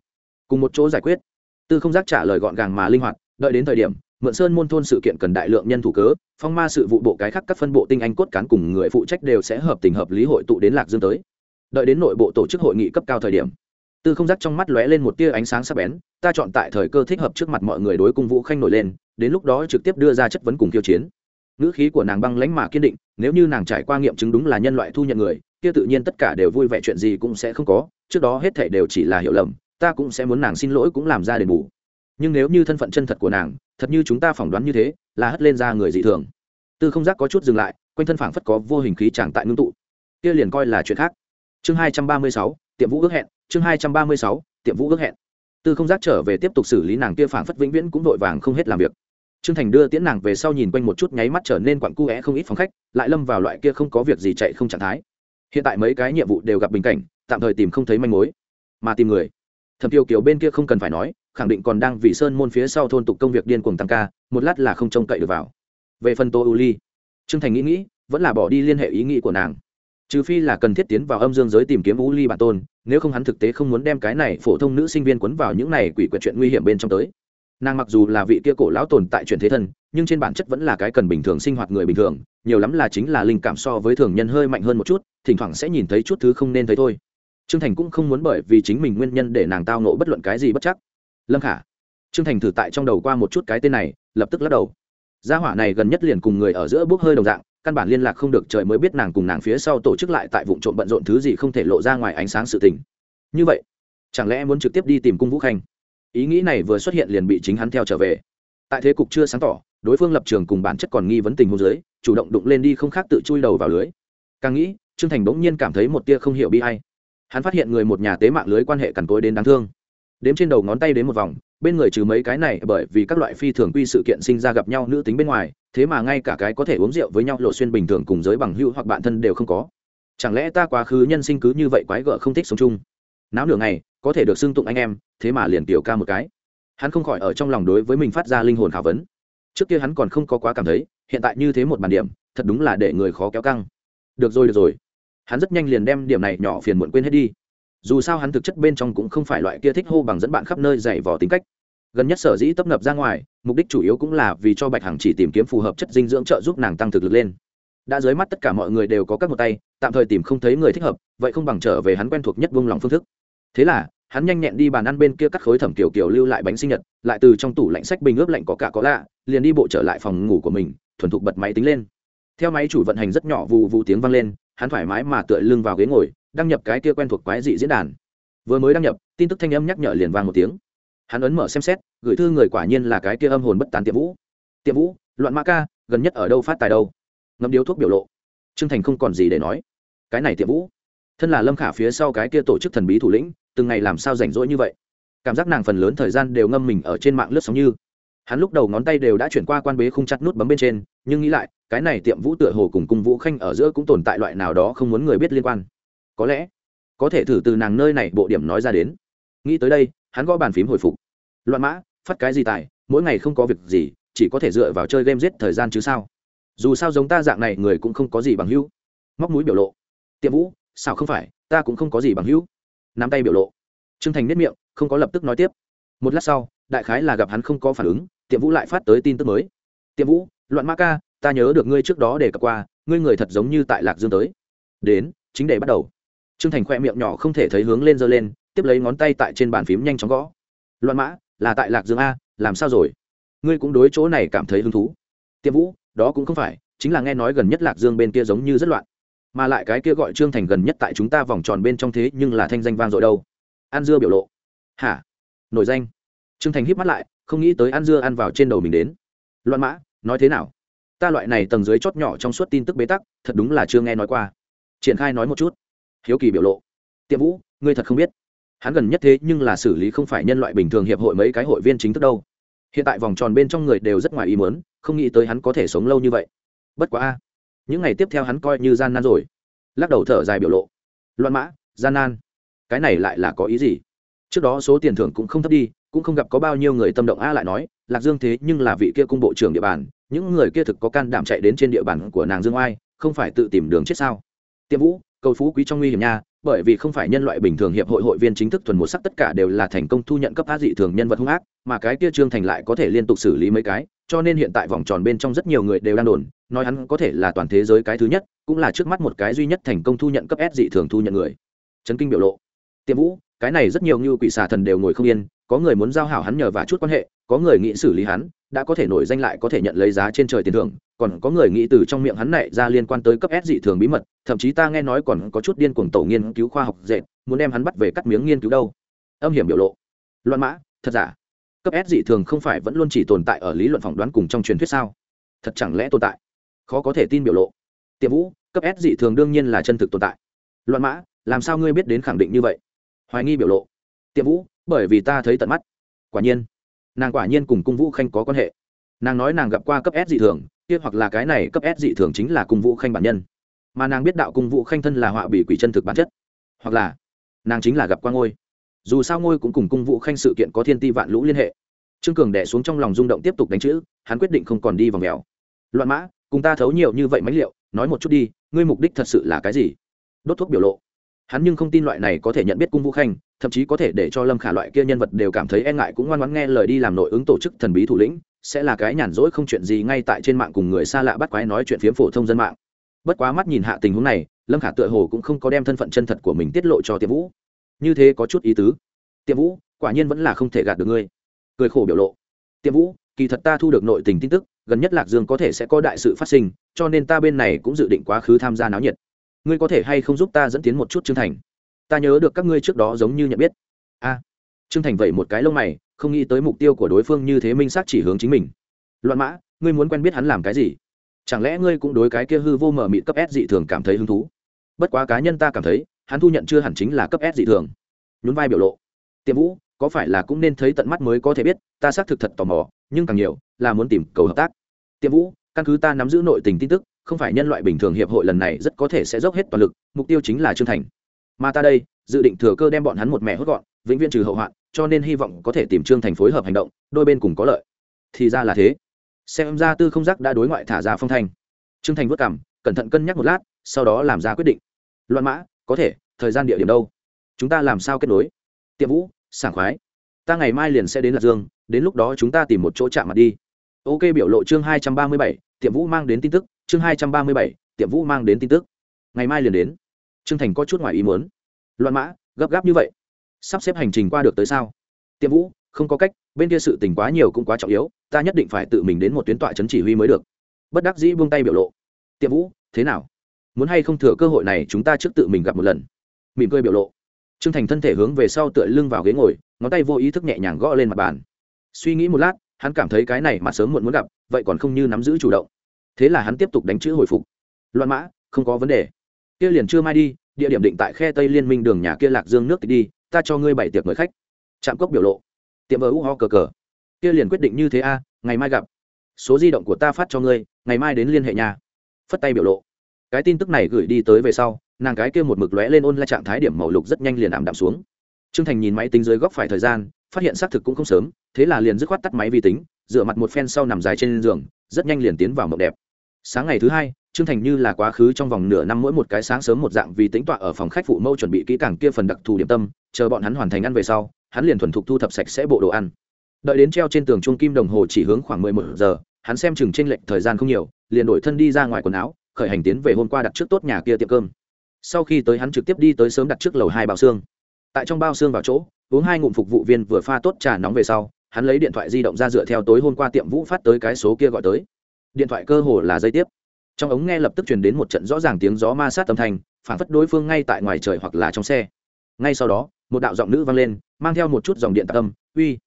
S1: Cùng một chỗ giải quyết. Tư không giác trả lời gọn gàng mà linh hoạt, đợi đến thời điểm mượn sơn môn thôn sự kiện cần đại lượng nhân thủ cớ, phong ma sự vụ bộ cái khác các phân bộ tinh anh cốt cán cùng người phụ trách đều sẽ hợp tình hợp lý hội tụ đến lạc dương tới. Đợi đến nội bộ tổ chức hội nghị cấp cao thời điểm, tư không giác trong mắt lóe lên một tia ánh sáng sắc bén, ta chọn tại thời cơ thích hợp trước mặt mọi người đối cung vũ khanh nổi lên, đến lúc đó trực tiếp đưa ra chất vấn cùng kiêu chiến. Ngữ khí của nàng băng lãnh mà kiên định, nếu như nàng trải qua nghiệm chứng đúng là nhân loại thu nhận người, kia tự nhiên tất cả đều vui vẻ chuyện gì cũng sẽ không có, trước đó hết thể đều chỉ là hiểu lầm, ta cũng sẽ muốn nàng xin lỗi cũng làm ra đền bù. Nhưng nếu như thân phận chân thật của nàng thật như chúng ta phỏng đoán như thế, là hất lên ra người dị thường. Tư không giác có chút dừng lại, quanh thân phảng phất có vô hình khí chẳng tại ngưng tụ. Kia liền coi là chuyện khác. Chương hai trăm ba mươi sáu, tiệm vũ ước hẹn, chương hai trăm ba mươi sáu, tiệm vũ ước hẹn. Tư không giác trở về tiếp tục xử lý nàng kia phảng phất vĩnh viễn cũng vội vàng không hết làm việc. Trương thành đưa tiễn nàng về sau nhìn quanh một chút nháy mắt trở nên quặn cu é không ít phòng khách, lại lâm vào loại kia không có việc gì chạy không trạng thái. Hiện tại mấy cái nhiệm vụ đều gặp bình cảnh, tạm thời tìm không thấy manh mối, mà tìm người thẩm tiêu kiều bên kia không cần phải nói, khẳng định còn đang vì sơn môn phía sau thôn tục công việc điên cuồng tăng ca, một lát là không trông cậy được vào. Về phần tô u ly, trương thành nghĩ nghĩ, vẫn là bỏ đi liên hệ ý nghĩ của nàng. Trừ phi là cần thiết tiến vào âm dương giới tìm kiếm u ly bản tôn, nếu không hắn thực tế không muốn đem cái này phổ thông nữ sinh viên quấn vào những này quỷ quyệt chuyện nguy hiểm bên trong tới. Nàng mặc dù là vị kia cổ lão tồn tại truyền thế thân, nhưng trên bản chất vẫn là cái cần bình thường sinh hoạt người bình thường, nhiều lắm là chính là linh cảm so với thường nhân hơi mạnh hơn một chút, thỉnh thoảng sẽ nhìn thấy chút thứ không nên thấy thôi trương thành cũng không muốn bởi vì chính mình nguyên nhân để nàng tao nộ bất luận cái gì bất chắc. Lâm khả, trương thành thử tại trong đầu qua một chút cái tên này, lập tức lắc đầu. Gia hỏa này gần nhất liền cùng người ở giữa bốc hơi đồng dạng, căn bản liên lạc không được trời mới biết nàng cùng nàng phía sau tổ chức lại tại vụ trộm bận rộn thứ gì không thể lộ ra ngoài ánh sáng sự tình. Như vậy, chẳng lẽ muốn trực tiếp đi tìm cung vũ khanh? Ý nghĩ này vừa xuất hiện liền bị chính hắn theo trở về. Tại thế cục chưa sáng tỏ, đối phương lập trường cùng bản chất còn nghi vấn tình hôn giới chủ động đụng lên đi không khác tự chui đầu vào lưới. Càng nghĩ, trương thành bỗng nhiên cảm thấy một tia không hiểu bi hay hắn phát hiện người một nhà tế mạng lưới quan hệ cằn cối đến đáng thương. Đếm trên đầu ngón tay đến một vòng, bên người trừ mấy cái này bởi vì các loại phi thường quy sự kiện sinh ra gặp nhau nữ tính bên ngoài, thế mà ngay cả cái có thể uống rượu với nhau lộ xuyên bình thường cùng giới bằng hữu hoặc bạn thân đều không có. Chẳng lẽ ta quá khứ nhân sinh cứ như vậy quái gở không thích sống chung? Náo nửa ngày, có thể được xưng tụng anh em, thế mà liền tiểu ca một cái. Hắn không khỏi ở trong lòng đối với mình phát ra linh hồn khảo vấn. Trước kia hắn còn không có quá cảm thấy, hiện tại như thế một bàn điểm, thật đúng là để người khó kéo căng. Được rồi được rồi hắn rất nhanh liền đem điểm này nhỏ phiền muộn quên hết đi. Dù sao hắn thực chất bên trong cũng không phải loại kia thích hô bằng dẫn bạn khắp nơi dày vò tính cách. Gần nhất sở dĩ tấp nập ra ngoài, mục đích chủ yếu cũng là vì cho bạch hằng chỉ tìm kiếm phù hợp chất dinh dưỡng trợ giúp nàng tăng thực lực lên. Đã dưới mắt tất cả mọi người đều có các một tay, tạm thời tìm không thấy người thích hợp, vậy không bằng trở về hắn quen thuộc nhất vung lòng phương thức. Thế là, hắn nhanh nhẹn đi bàn ăn bên kia cắt khối thẩm kiểu kiểu lưu lại bánh sinh nhật, lại từ trong tủ lạnh sách bình ướp lạnh có cả có lạ, liền đi bộ trở lại phòng ngủ của mình, thuần thục bật máy tính lên. Theo máy chủ vận hành rất nhỏ vụ vụ tiếng vang lên hắn thoải mái mà tựa lưng vào ghế ngồi, đăng nhập cái kia quen thuộc quái dị diễn đàn. Vừa mới đăng nhập, tin tức thanh âm nhắc nhở liền vang một tiếng. Hắn ấn mở xem xét, gửi thư người quả nhiên là cái kia âm hồn bất tán tiệm vũ. Tiệm vũ, loạn ma ca, gần nhất ở đâu phát tài đâu? Ngâm điếu thuốc biểu lộ. Trương thành không còn gì để nói. Cái này tiệm vũ, thân là lâm khả phía sau cái kia tổ chức thần bí thủ lĩnh, từng ngày làm sao rảnh rỗi như vậy? Cảm giác nàng phần lớn thời gian đều ngâm mình ở trên mạng lướt sóng như. Hắn lúc đầu ngón tay đều đã chuyển qua quan bế không chặt nút bấm bên trên nhưng nghĩ lại, cái này tiệm vũ tựa hồ cùng cung vũ khanh ở giữa cũng tồn tại loại nào đó không muốn người biết liên quan. Có lẽ, có thể thử từ nàng nơi này bộ điểm nói ra đến. Nghĩ tới đây, hắn gõ bàn phím hồi phục. Loạn mã, phát cái gì tài, mỗi ngày không có việc gì, chỉ có thể dựa vào chơi game giết thời gian chứ sao? Dù sao giống ta dạng này người cũng không có gì bằng hữu. Móc mũi biểu lộ. Tiệm vũ, sao không phải, ta cũng không có gì bằng hữu. Nắm tay biểu lộ. T r ư ơ n g thành nếp miệng, không có lập tức nói tiếp. Một lát sau, đại khái là gặp hắn không có phản ứng, tiệm vũ lại phát tới tin tức mới. Tiệm vũ loạn mã ca, ta nhớ được ngươi trước đó để cập qua, ngươi người thật giống như tại lạc dương tới. Đến, chính để bắt đầu. T r ư ơ n g thành khoe miệng nhỏ không thể thấy hướng lên giơ lên, tiếp lấy ngón tay tại trên bàn phím nhanh chóng gõ. Loạn mã, là tại lạc dương a, làm sao rồi? Ngươi cũng đối chỗ này cảm thấy hứng thú. Tiệm vũ, đó cũng không phải, chính là nghe nói gần nhất lạc dương bên kia giống như rất loạn. Mà lại cái kia gọi trương thành gần nhất tại chúng ta vòng tròn bên trong thế nhưng là thanh danh vang dội đâu. An dưa biểu lộ. Hả? Nổi danh. Trương thành híp mắt lại, không nghĩ tới ăn dưa ăn vào trên đầu mình đến. Loạn mã nói thế nào? Ta loại này tầng dưới chót nhỏ trong suốt tin tức bế tắc, thật đúng là chưa nghe nói qua. Triển khai nói một chút. Hiếu kỳ biểu lộ. Tiệm vũ, ngươi thật không biết. Hắn gần nhất thế nhưng là xử lý không phải nhân loại bình thường hiệp hội mấy cái hội viên chính thức đâu. Hiện tại vòng tròn bên trong người đều rất ngoài ý mớn không nghĩ tới hắn có thể sống lâu như vậy. Bất quá a, những ngày tiếp theo hắn coi như gian nan rồi. Lắc đầu thở dài biểu lộ. Loạn mã, gian nan. Cái này lại là có ý gì? Trước đó số tiền thưởng cũng không thấp đi, cũng không gặp có bao nhiêu người tâm động a lại nói, lạc dương thế nhưng là vị kia cung bộ trưởng địa bàn, những người kia thực có can đảm chạy đến trên địa bàn của nàng dương oai, không phải tự tìm đường chết sao? Tiệm vũ, cầu phú quý trong nguy hiểm nha, bởi vì không phải nhân loại bình thường hiệp hội hội viên chính thức thuần một sắc tất cả đều là thành công thu nhận cấp á dị thường nhân vật hung ác, mà cái kia trương thành lại có thể liên tục xử lý mấy cái, cho nên hiện tại vòng tròn bên trong rất nhiều người đều đang đồn, nói hắn có thể là toàn thế giới cái thứ nhất, cũng là trước mắt một cái duy nhất thành công thu nhận cấp s dị thường thu nhận người. Trấn kinh biểu lộ. Tiệm vũ cái này rất nhiều như quỷ xà thần đều ngồi không yên có người muốn giao hảo hắn nhờ và chút quan hệ có người nghĩ xử lý hắn đã có thể nổi danh lại có thể nhận lấy giá trên trời tiền thưởng còn có người nghĩ từ trong miệng hắn này ra liên quan tới cấp S dị thường bí mật, thậm chí ta nghe nói còn có chút điên cuồng tổ nghiên cứu khoa học dệt, muốn đem hắn bắt về cắt miếng nghiên cứu đâu. Âm hiểm biểu lộ. Loan mã, thật giả? Cấp S dị thường không phải vẫn luôn chỉ tồn tại ở lý luận phỏng đoán cùng trong truyền thuyết sao? Thật chẳng lẽ tồn tại? Khó có thể tin biểu lộ. Tiệm Vũ, cấp S dị thường đương nhiên là chân thực tồn tại. Loan mã, làm sao ngươi biết đến khẳng định như vậy? Hoài nghi biểu lộ. Tiệm Vũ, bởi vì ta thấy tận mắt. Quả nhiên, nàng quả nhiên cùng cung Vũ Khanh có quan hệ. Nàng nói nàng gặp qua cấp S dị thường, kia hoặc là cái này cấp S dị thường chính là cung vũ khanh bản nhân. Mà nàng biết đạo cung vũ khanh thân là họa bị quỷ chân thực bản chất. Hoặc là nàng chính là gặp qua ngôi. Dù sao ngôi cũng cùng cung vũ khanh sự kiện có thiên ti vạn lũ liên hệ. Trương cường đẻ xuống trong lòng rung động tiếp tục đánh chữ hắn quyết định không còn đi vòng mèo. Loạn mã cùng ta thấu nhiều như vậy mánh liệu nói một chút đi ngươi mục đích thật sự là cái gì? Đốt thuốc biểu lộ hắn nhưng không tin loại này có thể nhận biết cung vũ khanh, thậm chí có thể để cho lâm khả loại kia nhân vật đều cảm thấy e ngại cũng ngoan ngoãn nghe lời đi làm nội ứng tổ chức thần bí thủ lĩnh, sẽ là cái nhàn rỗi không chuyện gì ngay tại trên mạng cùng người xa lạ bắt quái nói chuyện phiếm phổ thông dân mạng. Bất quá mắt nhìn hạ tình huống này, lâm khả tựa hồ cũng không có đem thân phận chân thật của mình tiết lộ cho tiệm vũ. Như thế có chút ý tứ. Tiệm vũ, quả nhiên vẫn là không thể gạt được ngươi. Cười khổ biểu lộ. Tiệm vũ, kỳ thật ta thu được nội tình tin tức, gần nhất lạc dương có thể sẽ có đại sự phát sinh, cho nên ta bên này cũng dự định quá khứ tham gia náo nhiệt ngươi có thể hay không giúp ta dẫn tiến một chút Trương thành? Ta nhớ được các ngươi trước đó giống như nhận biết. A. À, Trương thành vậy một cái lông mày không nghĩ tới mục tiêu của đối phương như thế minh xác chỉ hướng chính mình. Loạn mã ngươi muốn quen biết hắn làm cái gì? Chẳng lẽ ngươi cũng đối cái kia hư vô mở mịt cấp s dị thường cảm thấy hứng thú? Bất quá cá nhân ta cảm thấy hắn thu nhận chưa hẳn chính là cấp s dị thường. Nhún vai biểu lộ. Tiệm vũ có phải là cũng nên thấy tận mắt mới có thể biết ta xác thực thật tò mò nhưng càng nhiều là muốn tìm cầu hợp tác. Tiệm vũ căn cứ ta nắm giữ nội tình tin tức không phải nhân loại bình thường hiệp hội lần này rất có thể sẽ dốc hết toàn lực, mục tiêu chính là trương thành. Mà ta đây, dự định thừa cơ đem bọn hắn một mẹ hốt gọn, vĩnh viễn trừ hậu hoạn, cho nên hy vọng có thể tìm trương thành phối hợp hành động, đôi bên cùng có lợi. Thì ra là thế. Xem ra tư không giác đã đối ngoại thả ra phong thanh. Trương thành vất cảm cẩn thận cân nhắc một lát, sau đó làm ra quyết định. Loạn mã, có thể, thời gian địa điểm đâu? Chúng ta làm sao kết nối? Tiệm vũ, sảng khoái. Ta ngày mai liền sẽ đến lạc dương, đến lúc đó chúng ta tìm một chỗ chạm mặt đi. Ok, biểu lộ chương hai trăm ba mươi bảy, tiệm vũ mang đến tin tức chương hai trăm ba mươi bảy, tiệm vũ mang đến tin tức. Ngày mai liền đến. Trương thành có chút ngoài ý muốn. Loạn mã, gấp gáp như vậy. Sắp xếp hành trình qua được tới sao? Tiệm vũ, không có cách, bên kia sự tình quá nhiều cũng quá trọng yếu, ta nhất định phải tự mình đến một tuyến tọa chấn chỉ huy mới được. Bất đắc dĩ buông tay biểu lộ. Tiệm vũ, thế nào? Muốn hay không thừa cơ hội này chúng ta trước tự mình gặp một lần? Mỉm cười biểu lộ. T r ư ơ n g thành thân thể hướng về sau tựa lưng vào ghế ngồi, ngón tay vô ý thức nhẹ nhàng gõ lên mặt bàn. Suy nghĩ một lát, hắn cảm thấy cái này mà sớm muộn muốn gặp, vậy còn không như nắm giữ chủ động thế là hắn tiếp tục đánh chữ hồi phục. Loạn mã, không có vấn đề. Kia liền chưa mai đi, địa điểm định tại khe tây liên minh đường nhà kia lạc dương nước đi, ta cho ngươi bảy tiệc mời khách. Trạm cốc biểu lộ. Tiệm vờ u ho cờ cờ. Kia liền quyết định như thế a, ngày mai gặp. Số di động của ta phát cho ngươi, ngày mai đến liên hệ nhà. Phất tay biểu lộ. Cái tin tức này gửi đi tới về sau, nàng cái kia một mực lóe lên ôn lại trạng thái điểm màu lục rất nhanh liền ảm đạm xuống. Trương thành nhìn máy tính dưới góc phải thời gian, phát hiện xác thực cũng không sớm, thế là liền dứt khoát tắt máy vi tính dựa mặt một phen sau nằm dài trên giường, rất nhanh liền tiến vào mộng đẹp sáng ngày thứ hai, trương thành như là quá khứ trong vòng nửa năm mỗi một cái sáng sớm một dạng vì tính tọa ở phòng khách phụ mâu chuẩn bị kỹ càng kia phần đặc thù điểm tâm, chờ bọn hắn hoàn thành ăn về sau, hắn liền thuần thục thu thập sạch sẽ bộ đồ ăn. Đợi đến treo trên tường trung kim đồng hồ chỉ hướng khoảng mười một giờ, hắn xem chừng trên lệnh thời gian không nhiều, liền đổi thân đi ra ngoài quần áo, khởi hành tiến về hôm qua đặt trước tốt nhà kia tiệm cơm. Sau khi tới hắn trực tiếp đi tới sớm đặt trước lầu hai bao xương. Tại trong bao xương vào chỗ, uống hai ngụm phục vụ viên vừa pha tốt trà nóng về sau, hắn lấy điện thoại di động ra dựa theo tối hôm qua tiệm vũ phát tới cái số kia gọi tới điện thoại cơ hồ là dây tiếp. Trong ống nghe lập tức truyền đến một trận rõ ràng tiếng gió ma sát âm thanh phản phất đối phương ngay tại ngoài trời hoặc là trong xe. Ngay sau đó, một đạo giọng nữ vang lên, mang theo một chút dòng điện tạc âm, uy,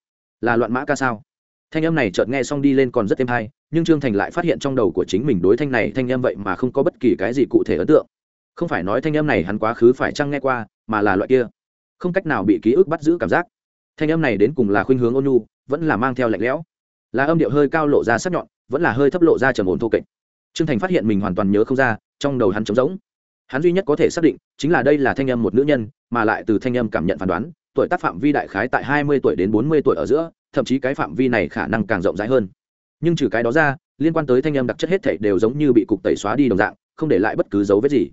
S1: là loạn mã ca sao? Thanh âm này chợt nghe xong đi lên còn rất êm hay, nhưng trương thành lại phát hiện trong đầu của chính mình đối thanh này thanh âm vậy mà không có bất kỳ cái gì cụ thể ấn tượng. Không phải nói thanh âm này hắn quá khứ phải chăng nghe qua, mà là loại kia. Không cách nào bị ký ức bắt giữ cảm giác. Thanh âm này đến cùng là khuynh hướng ôn nhu, vẫn là mang theo lạnh lẽo. Là âm điệu hơi cao lộ ra sắc nhọn vẫn là hơi thấp lộ ra trầm ổn thô kệch. Trương thành phát hiện mình hoàn toàn nhớ không ra, trong đầu hắn trống rỗng. Hắn duy nhất có thể xác định chính là đây là thanh âm một nữ nhân, mà lại từ thanh âm cảm nhận phán đoán, tuổi tác phạm vi đại khái tại hai mươi tuổi đến bốn mươi tuổi ở giữa, thậm chí cái phạm vi này khả năng càng rộng rãi hơn. Nhưng trừ cái đó ra, liên quan tới thanh âm đặc chất hết thảy đều giống như bị cục tẩy xóa đi đồng dạng, không để lại bất cứ dấu vết gì.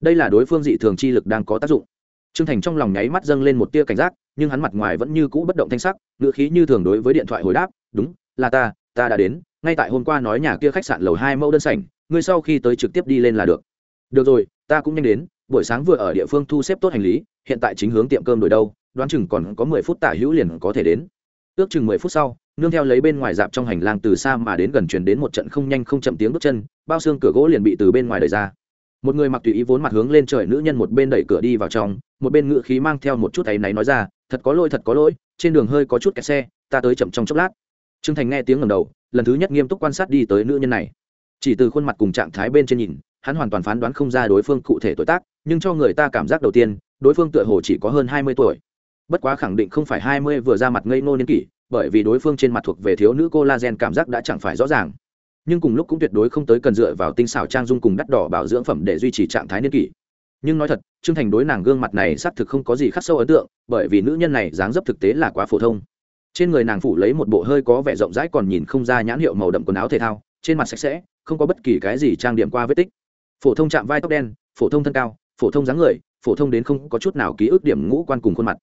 S1: Đây là đối phương dị thường chi lực đang có tác dụng. Trương thành trong lòng nháy mắt dâng lên một tia cảnh giác, nhưng hắn mặt ngoài vẫn như cũ bất động thanh sắc, ngữ khí như thường đối với điện thoại hồi đáp, đúng, là ta ta đã đến ngay tại hôm qua nói nhà kia khách sạn lầu hai mẫu đơn sảnh, ngươi sau khi tới trực tiếp đi lên là được. Được rồi, ta cũng nhanh đến, buổi sáng vừa ở địa phương thu xếp tốt hành lý, hiện tại chính hướng tiệm cơm đổi đâu, đoán chừng còn có mười phút tả hữu liền có thể đến. Ước chừng mười phút sau, nương theo lấy bên ngoài dạp trong hành lang từ xa mà đến gần truyền đến một trận không nhanh không chậm tiếng bước chân, bao xương cửa gỗ liền bị từ bên ngoài đẩy ra. Một người mặc tùy ý vốn mặt hướng lên trời nữ nhân một bên đẩy cửa đi vào trong, một bên ngự khí mang theo một chút áy náy nói ra, thật có lỗi, thật có lỗi, trên đường hơi có chút kẹt xe, ta tới chậm trong chốc lát. Trương thành nghe tiếng ngầm đầu, lần thứ nhất nghiêm túc quan sát đi tới nữ nhân này. Chỉ từ khuôn mặt cùng trạng thái bên trên nhìn, hắn hoàn toàn phán đoán không ra đối phương cụ thể tuổi tác, nhưng cho người ta cảm giác đầu tiên, đối phương tựa hồ chỉ có hơn hai mươi tuổi. Bất quá khẳng định không phải hai mươi vừa ra mặt ngây ngô niên kỷ, bởi vì đối phương trên mặt thuộc về thiếu nữ collagen cảm giác đã chẳng phải rõ ràng. Nhưng cùng lúc cũng tuyệt đối không tới cần dựa vào tinh xảo trang dung cùng đắt đỏ bảo dưỡng phẩm để duy trì trạng thái niên kỷ. Nhưng nói thật, trương thành đối nàng gương mặt này xác thực không có gì khắc sâu ấn tượng, bởi vì nữ nhân này dáng dấp thực tế là quá phổ thông trên người nàng phủ lấy một bộ hơi có vẻ rộng rãi còn nhìn không ra nhãn hiệu màu đậm quần áo thể thao, trên mặt sạch sẽ, không có bất kỳ cái gì trang điểm qua vết tích. Phổ thông chạm vai tóc đen, phổ thông thân cao, phổ thông dáng người, phổ thông đến không có chút nào ký ức điểm ngũ quan cùng khuôn mặt.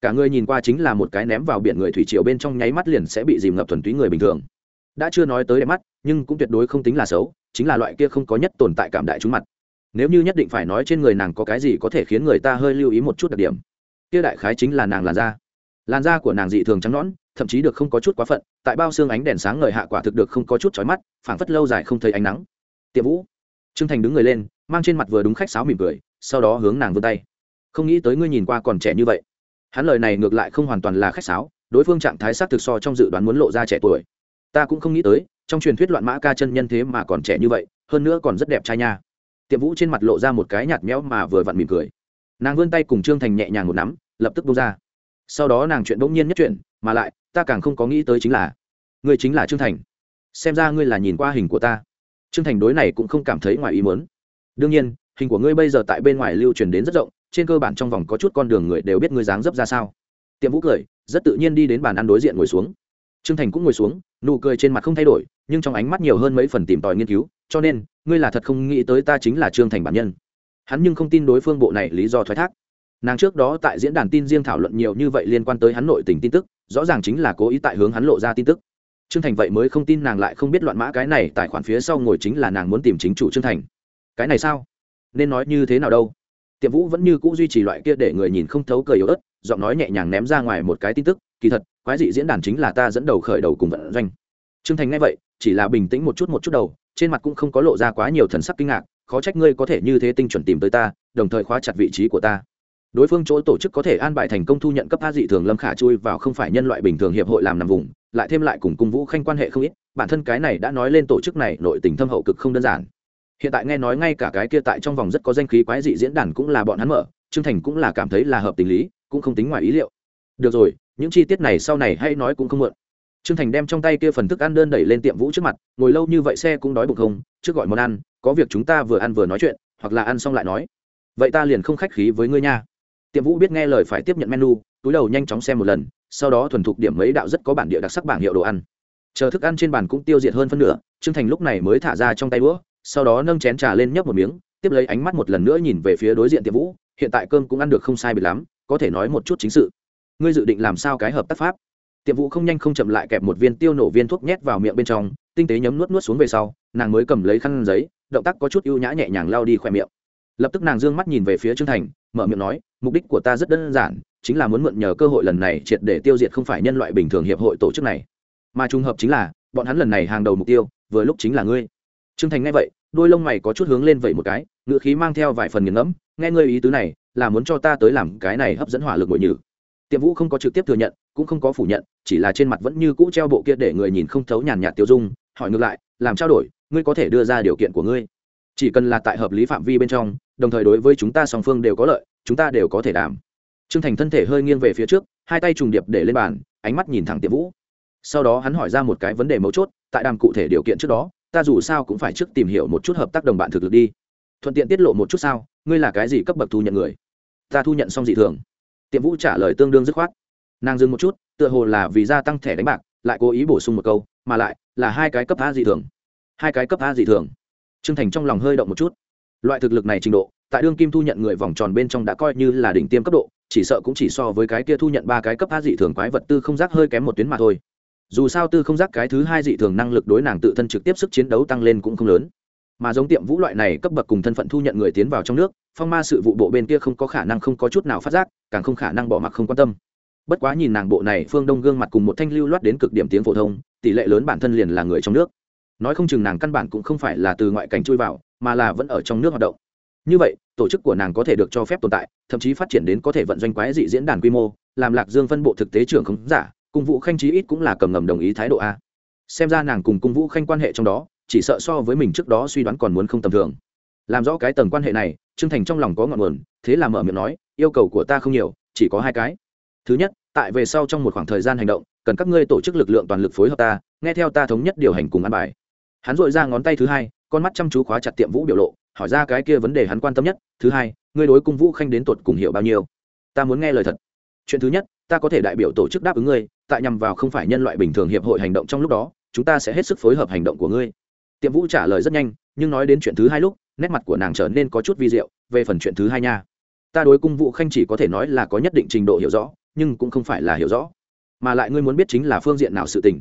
S1: Cả người nhìn qua chính là một cái ném vào biển người thủy triều bên trong nháy mắt liền sẽ bị dìm ngập thuần túy người bình thường. Đã chưa nói tới đẹp mắt, nhưng cũng tuyệt đối không tính là xấu, chính là loại kia không có nhất tồn tại cảm đại trúng mặt. Nếu như nhất định phải nói trên người nàng có cái gì có thể khiến người ta hơi lưu ý một chút đặc điểm, kia đại khái chính là nàng làn da làn da của nàng dị thường trắng nõn, thậm chí được không có chút quá phận, tại bao xương ánh đèn sáng ngời hạ quả thực được không có chút chói mắt, phảng phất lâu dài không thấy ánh nắng. Tiệm vũ. Trương thành đứng người lên, mang trên mặt vừa đúng khách sáo mỉm cười, sau đó hướng nàng vươn tay. Không nghĩ tới ngươi nhìn qua còn trẻ như vậy. Hắn lời này ngược lại không hoàn toàn là khách sáo, đối phương trạng thái sát thực so trong dự đoán muốn lộ ra trẻ tuổi. Ta cũng không nghĩ tới, trong truyền thuyết loạn mã ca chân nhân thế mà còn trẻ như vậy, hơn nữa còn rất đẹp trai nha. Tiệm vũ trên mặt lộ ra một cái nhạt méo mà vừa vặn mỉm cười. Nàng vươn tay cùng trương thành nhẹ nhàng một nắm, lập tức bông ra sau đó nàng chuyện bỗng nhiên nhất chuyện mà lại, ta càng không có nghĩ tới chính là, ngươi chính là trương thành. Xem ra ngươi là nhìn qua hình của ta. Trương thành đối này cũng không cảm thấy ngoài ý muốn. Đương nhiên, hình của ngươi bây giờ tại bên ngoài lưu truyền đến rất rộng, trên cơ bản trong vòng có chút con đường người đều biết ngươi dáng dấp ra sao. Tiệm vũ cười, rất tự nhiên đi đến bàn ăn đối diện ngồi xuống. Trương thành cũng ngồi xuống, nụ cười trên mặt không thay đổi, nhưng trong ánh mắt nhiều hơn mấy phần tìm tòi nghiên cứu, cho nên, ngươi là thật không nghĩ tới ta chính là trương thành bản nhân. Hắn nhưng không tin đối phương bộ này lý do thoái thác nàng trước đó tại diễn đàn tin riêng thảo luận nhiều như vậy liên quan tới hắn nội tình tin tức, rõ ràng chính là cố ý tại hướng hắn lộ ra tin tức. Trương thành vậy mới không tin nàng lại không biết loạn mã cái này tài khoản phía sau ngồi chính là nàng muốn tìm chính chủ trương thành. Cái này sao? Nên nói như thế nào đâu? Tiệm vũ vẫn như c ũ duy trì loại kia để người nhìn không thấu cười yếu ớt, giọng nói nhẹ nhàng ném ra ngoài một cái tin tức, kỳ thật, quái dị diễn đàn chính là ta dẫn đầu khởi đầu cùng vận doanh. Trương thành nghe vậy, chỉ là bình tĩnh một chút một chút đầu, trên mặt cũng không có lộ ra quá nhiều thần sắc kinh ngạc, khó trách ngươi có thể như thế tinh chuẩn tìm tới ta, đồng thời khóa chặt vị trí của ta đối phương chỗ tổ chức có thể an bài thành công thu nhận cấp a dị thường lâm khả chui vào không phải nhân loại bình thường hiệp hội làm nằm vùng, lại thêm lại cùng cung vũ khanh quan hệ không ít, bản thân cái này đã nói lên tổ chức này nội tình thâm hậu cực không đơn giản. Hiện tại nghe nói ngay cả cái kia tại trong vòng rất có danh khí quái dị diễn đàn cũng là bọn hắn mở, trương thành cũng là cảm thấy là hợp tình lý, cũng không tính ngoài ý liệu. Được rồi, những chi tiết này sau này hay nói cũng không muộn. Trương thành đem trong tay kia phần thức ăn đơn đẩy lên tiệm vũ trước mặt, ngồi lâu như vậy xe cũng đói bụng không, trước gọi món ăn, có việc chúng ta vừa ăn vừa nói chuyện, hoặc là ăn xong lại nói. Vậy ta liền không khách khí với ngươi nha tiệm vũ biết nghe lời phải tiếp nhận menu, túi đầu nhanh chóng xem một lần, sau đó thuần thục điểm mấy đạo rất có bản địa đặc sắc bảng hiệu đồ ăn. Chờ thức ăn trên bàn cũng tiêu diệt hơn phân nửa, trương thành lúc này mới thả ra trong tay đũa, sau đó nâng chén trà lên nhấp một miếng, tiếp lấy ánh mắt một lần nữa nhìn về phía đối diện tiệm vũ, hiện tại cơm cũng ăn được không sai bị lắm, có thể nói một chút chính sự. Ngươi dự định làm sao cái hợp tác pháp? Tiệm vũ không nhanh không chậm lại kẹp một viên tiêu nổ viên thuốc nhét vào miệng bên trong, tinh tế nhấm nuốt nuốt xuống về sau, nàng mới cầm lấy khăn giấy, động tác có chút ưu nhã nhẹ nhàng lao đi khỏe miệng. Lập tức nàng d ư ơ n g mắt nhìn về phía trương thành, mở miệng nói mục đích của ta rất đơn giản, chính là muốn mượn nhờ cơ hội lần này triệt để tiêu diệt không phải nhân loại bình thường hiệp hội tổ chức này. Mà trùng hợp chính là, bọn hắn lần này hàng đầu mục tiêu, vừa lúc chính là ngươi. Trương thành nghe vậy, đôi lông mày có chút hướng lên vậy một cái ngựa khí mang theo vài phần nghiền ngẫm, nghe ngươi ý tứ này, là muốn cho ta tới làm cái này hấp dẫn hỏa lực bội nhử. Tiệm vũ không có trực tiếp thừa nhận, cũng không có phủ nhận, chỉ là trên mặt vẫn như cũ treo bộ kia để người nhìn không thấu nhàn nhạt tiêu dung, hỏi ngược lại, làm trao đổi, ngươi có thể đưa ra điều kiện của ngươi? Chỉ cần là tại hợp lý phạm vi bên trong, đồng thời đối với chúng ta song phương đều có lợi, chúng ta đều có thể đảm. T r ư ơ n g thành thân thể hơi nghiêng về phía trước, hai tay trùng điệp để lên bàn, ánh mắt nhìn thẳng tiệm vũ. Sau đó hắn hỏi ra một cái vấn đề mấu chốt, tại đàm cụ thể điều kiện trước đó, ta dù sao cũng phải trước tìm hiểu một chút hợp tác đồng bạn thực lực đi. Thuận tiện tiết lộ một chút sao, ngươi là cái gì cấp bậc thu nhận người? Ta thu nhận xong dị thường. Tiệm vũ trả lời tương đương dứt khoát. Nàng dừng một chút, tựa hồ là vì gia tăng thẻ đánh bạc, lại cố ý bổ sung một câu, mà lại là hai cái cấp a dị thường. Hai cái cấp a dị thường. Trương thành trong lòng hơi động một chút. Loại thực lực này trình độ, tại đương kim thu nhận người vòng tròn bên trong đã coi như là đỉnh tiêm cấp độ, chỉ sợ cũng chỉ so với cái kia thu nhận ba cái cấp a dị thường quái vật tư không giác hơi kém một tuyến mà thôi. Dù sao tư không giác cái thứ hai dị thường năng lực đối nàng tự thân trực tiếp sức chiến đấu tăng lên cũng không lớn. Mà giống tiệm vũ loại này cấp bậc cùng thân phận thu nhận người tiến vào trong nước, phong ma sự vụ bộ bên kia không có khả năng không có chút nào phát giác, càng không khả năng bỏ mặc không quan tâm. Bất quá nhìn nàng bộ này phương đông gương mặt cùng một thanh lưu loát đến cực điểm tiếng phổ thông, tỷ lệ lớn bản thân liền là người trong nước nói không chừng nàng căn bản cũng không phải là từ ngoại cảnh chui vào, mà là vẫn ở trong nước hoạt động. Như vậy, tổ chức của nàng có thể được cho phép tồn tại, thậm chí phát triển đến có thể vận doanh quái dị diễn đàn quy mô, làm lạc dương phân bộ thực tế trưởng khống giả cung vũ khanh chí ít cũng là cầm ngầm đồng ý thái độ a. Xem ra nàng cùng cung vũ khanh quan hệ trong đó, chỉ sợ so với mình trước đó suy đoán còn muốn không tầm thường. Làm rõ cái tầng quan hệ này, trương thành trong lòng có ngọn nguồn, thế là mở miệng nói, yêu cầu của ta không nhiều, chỉ có hai cái. Thứ nhất, tại về sau trong một khoảng thời gian hành động, cần các ngươi tổ chức lực lượng toàn lực phối hợp ta, nghe theo ta thống nhất điều hành cùng ăn bài hắn dội ra ngón tay thứ hai, con mắt chăm chú khóa chặt tiệm vũ biểu lộ, hỏi ra cái kia vấn đề hắn quan tâm nhất, thứ hai, ngươi đối cung vũ khanh đến tột cùng hiểu bao nhiêu? Ta muốn nghe lời thật. Chuyện thứ nhất, ta có thể đại biểu tổ chức đáp ứng ngươi, tại nhằm vào không phải nhân loại bình thường hiệp hội hành động trong lúc đó, chúng ta sẽ hết sức phối hợp hành động của ngươi. Tiệm vũ trả lời rất nhanh, nhưng nói đến chuyện thứ hai lúc, nét mặt của nàng trở nên có chút vi diệu, về phần chuyện thứ hai nha, ta đối cung vũ khanh chỉ có thể nói là có nhất định trình độ hiểu rõ, nhưng cũng không phải là hiểu rõ, mà lại ngươi muốn biết chính là phương diện nào sự tình.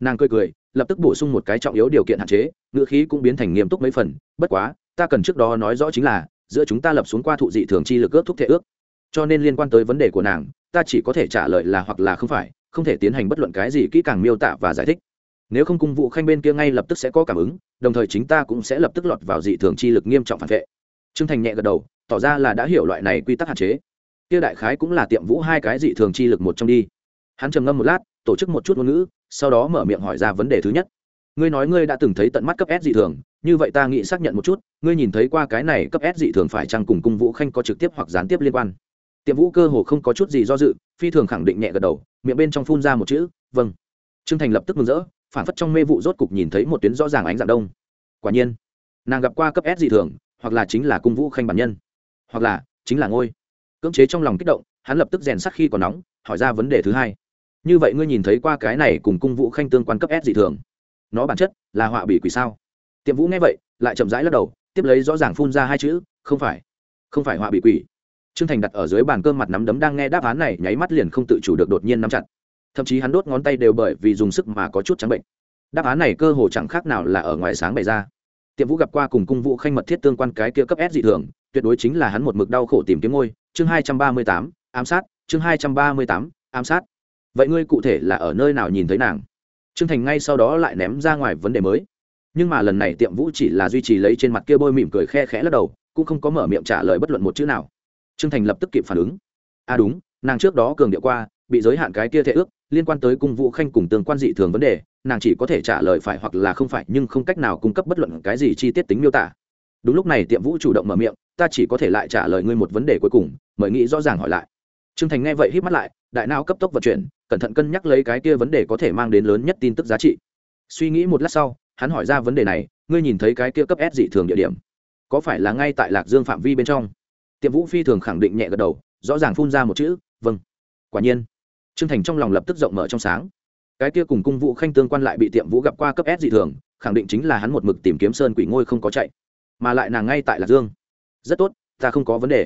S1: Nàng cười cười lập tức bổ sung một cái trọng yếu điều kiện hạn chế, ngữ khí cũng biến thành nghiêm túc mấy phần, bất quá, ta cần trước đó nói rõ chính là, giữa chúng ta lập xuống qua thụ dị thường chi lực ước thúc thể ước. Cho nên liên quan tới vấn đề của nàng, ta chỉ có thể trả lời là hoặc là không phải, không thể tiến hành bất luận cái gì kỹ càng miêu tả và giải thích. Nếu không cung vụ khanh bên kia ngay lập tức sẽ có cảm ứng, đồng thời chính ta cũng sẽ lập tức lọt vào dị thường chi lực nghiêm trọng phản vệ. T r ư ơ n g thành nhẹ gật đầu, tỏ ra là đã hiểu loại này quy tắc hạn chế. Kia đại khái cũng là tiệm vũ hai cái dị thường chi lực một trong đi. Hắn trầm ngâm một lát tổ chức một chút ngôn ngữ, sau đó mở miệng hỏi ra vấn đề thứ nhất. Ngươi nói ngươi đã từng thấy tận mắt cấp s dị thường, như vậy ta nghĩ xác nhận một chút, ngươi nhìn thấy qua cái này cấp s dị thường phải chăng cùng cung vũ khanh có trực tiếp hoặc gián tiếp liên quan? Tiệm vũ cơ hồ không có chút gì do dự, phi thường khẳng định nhẹ gật đầu, miệng bên trong phun ra một chữ vâng. T r ư ơ n g thành lập tức mừng rỡ, phản phất trong mê vụ rốt cục nhìn thấy một tuyến rõ ràng ánh dạng đông. Quả nhiên, nàng gặp qua cấp s dị thường, hoặc là chính là cung vũ khanh bản nhân, hoặc là chính là ngôi. Cưỡng chế trong lòng kích động, hắn lập tức rèn sắc khi còn nóng, hỏi ra vấn đề thứ hai như vậy ngươi nhìn thấy qua cái này cùng cung vũ khanh tương quan cấp s dị thường. Nó bản chất là họa bị quỷ sao? Tiệm vũ nghe vậy, lại chậm rãi lắc đầu, tiếp lấy rõ ràng phun ra hai chữ, không phải không phải họa bị quỷ. Trương thành đặt ở dưới bàn cơm mặt nắm đấm đang nghe đáp án này, nháy mắt liền không tự chủ được đột nhiên nắm chặt. Thậm chí hắn đốt ngón tay đều bởi vì dùng sức mà có chút trắng bệnh. Đáp án này cơ hồ chẳng khác nào là ở ngoài sáng bày ra. Tiệm vũ gặp qua cùng cung vũ khanh mật thiết tương quan cái kia cấp s dị thường, tuyệt đối chính là hắn một mực đau khổ tìm kiếm ngôi. Chương hai trăm ba mươi tám, ám sát. Chương hai trăm ba mươi tám, ám sát vậy ngươi cụ thể là ở nơi nào nhìn thấy nàng? Trương thành ngay sau đó lại ném ra ngoài vấn đề mới. Nhưng mà lần này tiệm vũ chỉ là duy trì lấy trên mặt kia bôi mỉm cười khe khẽ lắc đầu, cũng không có mở miệng trả lời bất luận một chữ nào. Trương thành lập tức kịp phản ứng. À đúng, nàng trước đó cường điệu qua, bị giới hạn cái kia thể ước, liên quan tới cung vũ khanh cùng tương quan dị thường vấn đề, nàng chỉ có thể trả lời phải hoặc là không phải, nhưng không cách nào cung cấp bất luận cái gì chi tiết tính miêu tả. Đúng lúc này tiệm vũ chủ động mở miệng, ta chỉ có thể lại trả lời ngươi một vấn đề cuối cùng, mời nghĩ rõ ràng hỏi lại. Trương thành nghe vậy hít mắt lại, đại não cấp tốc vận chuyển cẩn thận cân nhắc lấy cái kia vấn đề có thể mang đến lớn nhất tin tức giá trị. Suy nghĩ một lát sau, hắn hỏi ra vấn đề này, ngươi nhìn thấy cái kia cấp s dị thường địa điểm, có phải là ngay tại lạc dương phạm vi bên trong? Tiệm vũ phi thường khẳng định nhẹ gật đầu, rõ ràng phun ra một chữ vâng. Quả nhiên t r ư ơ n g thành trong lòng lập tức rộng mở trong sáng. Cái kia cùng cung vũ khanh tương quan lại bị tiệm vũ gặp qua cấp s dị thường, khẳng định chính là hắn một mực tìm kiếm sơn quỷ ngôi không có chạy, mà lại nàng ngay tại lạc dương. Rất tốt, ta không có vấn đề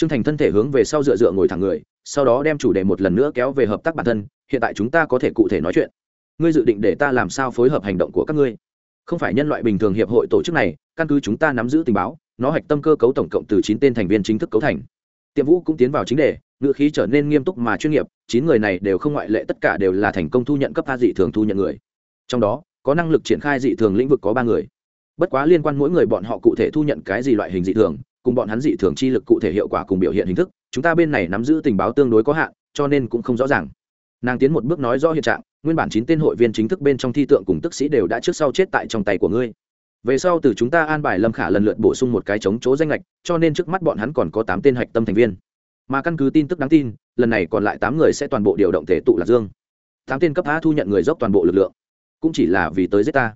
S1: t r ư ơ n g thành thân thể hướng về sau dựa dựa ngồi thẳng người, sau đó đem chủ đề một lần nữa kéo về hợp tác bản thân, hiện tại chúng ta có thể cụ thể nói chuyện. Ngươi dự định để ta làm sao phối hợp hành động của các ngươi? Không phải nhân loại bình thường hiệp hội tổ chức này, căn cứ chúng ta nắm giữ tình báo, nó hạch tâm cơ cấu tổng cộng từ chín tên thành viên chính thức cấu thành. Tiệm vũ cũng tiến vào chính đề, ngựa khí trở nên nghiêm túc mà chuyên nghiệp, chín người này đều không ngoại lệ tất cả đều là thành công thu nhận cấp ba dị thường thu nhận người. Trong đó, có năng lực triển khai dị thường lĩnh vực có ba người. Bất quá liên quan mỗi người bọn họ cụ thể thu nhận cái gì loại hình dị thường cùng bọn hắn dị thường chi lực cụ thể hiệu quả cùng biểu hiện hình thức, chúng ta bên này nắm giữ tình báo tương đối có hạn, cho nên cũng không rõ ràng. Nàng tiến một bước nói rõ hiện trạng, nguyên bản chín tên hội viên chính thức bên trong thi tượng cùng tức sĩ đều đã trước sau chết tại trong tay của ngươi. Về sau từ chúng ta an bài lâm khả lần lượt bổ sung một cái chống chỗ danh lệch cho nên trước mắt bọn hắn còn có tám tên hạch tâm thành viên. Mà căn cứ tin tức đáng tin, lần này còn lại tám người sẽ toàn bộ điều động thể tụ lạc dương. Tám tên cấp a thu nhận người dốc toàn bộ lực lượng. Cũng chỉ là vì tới giết ta.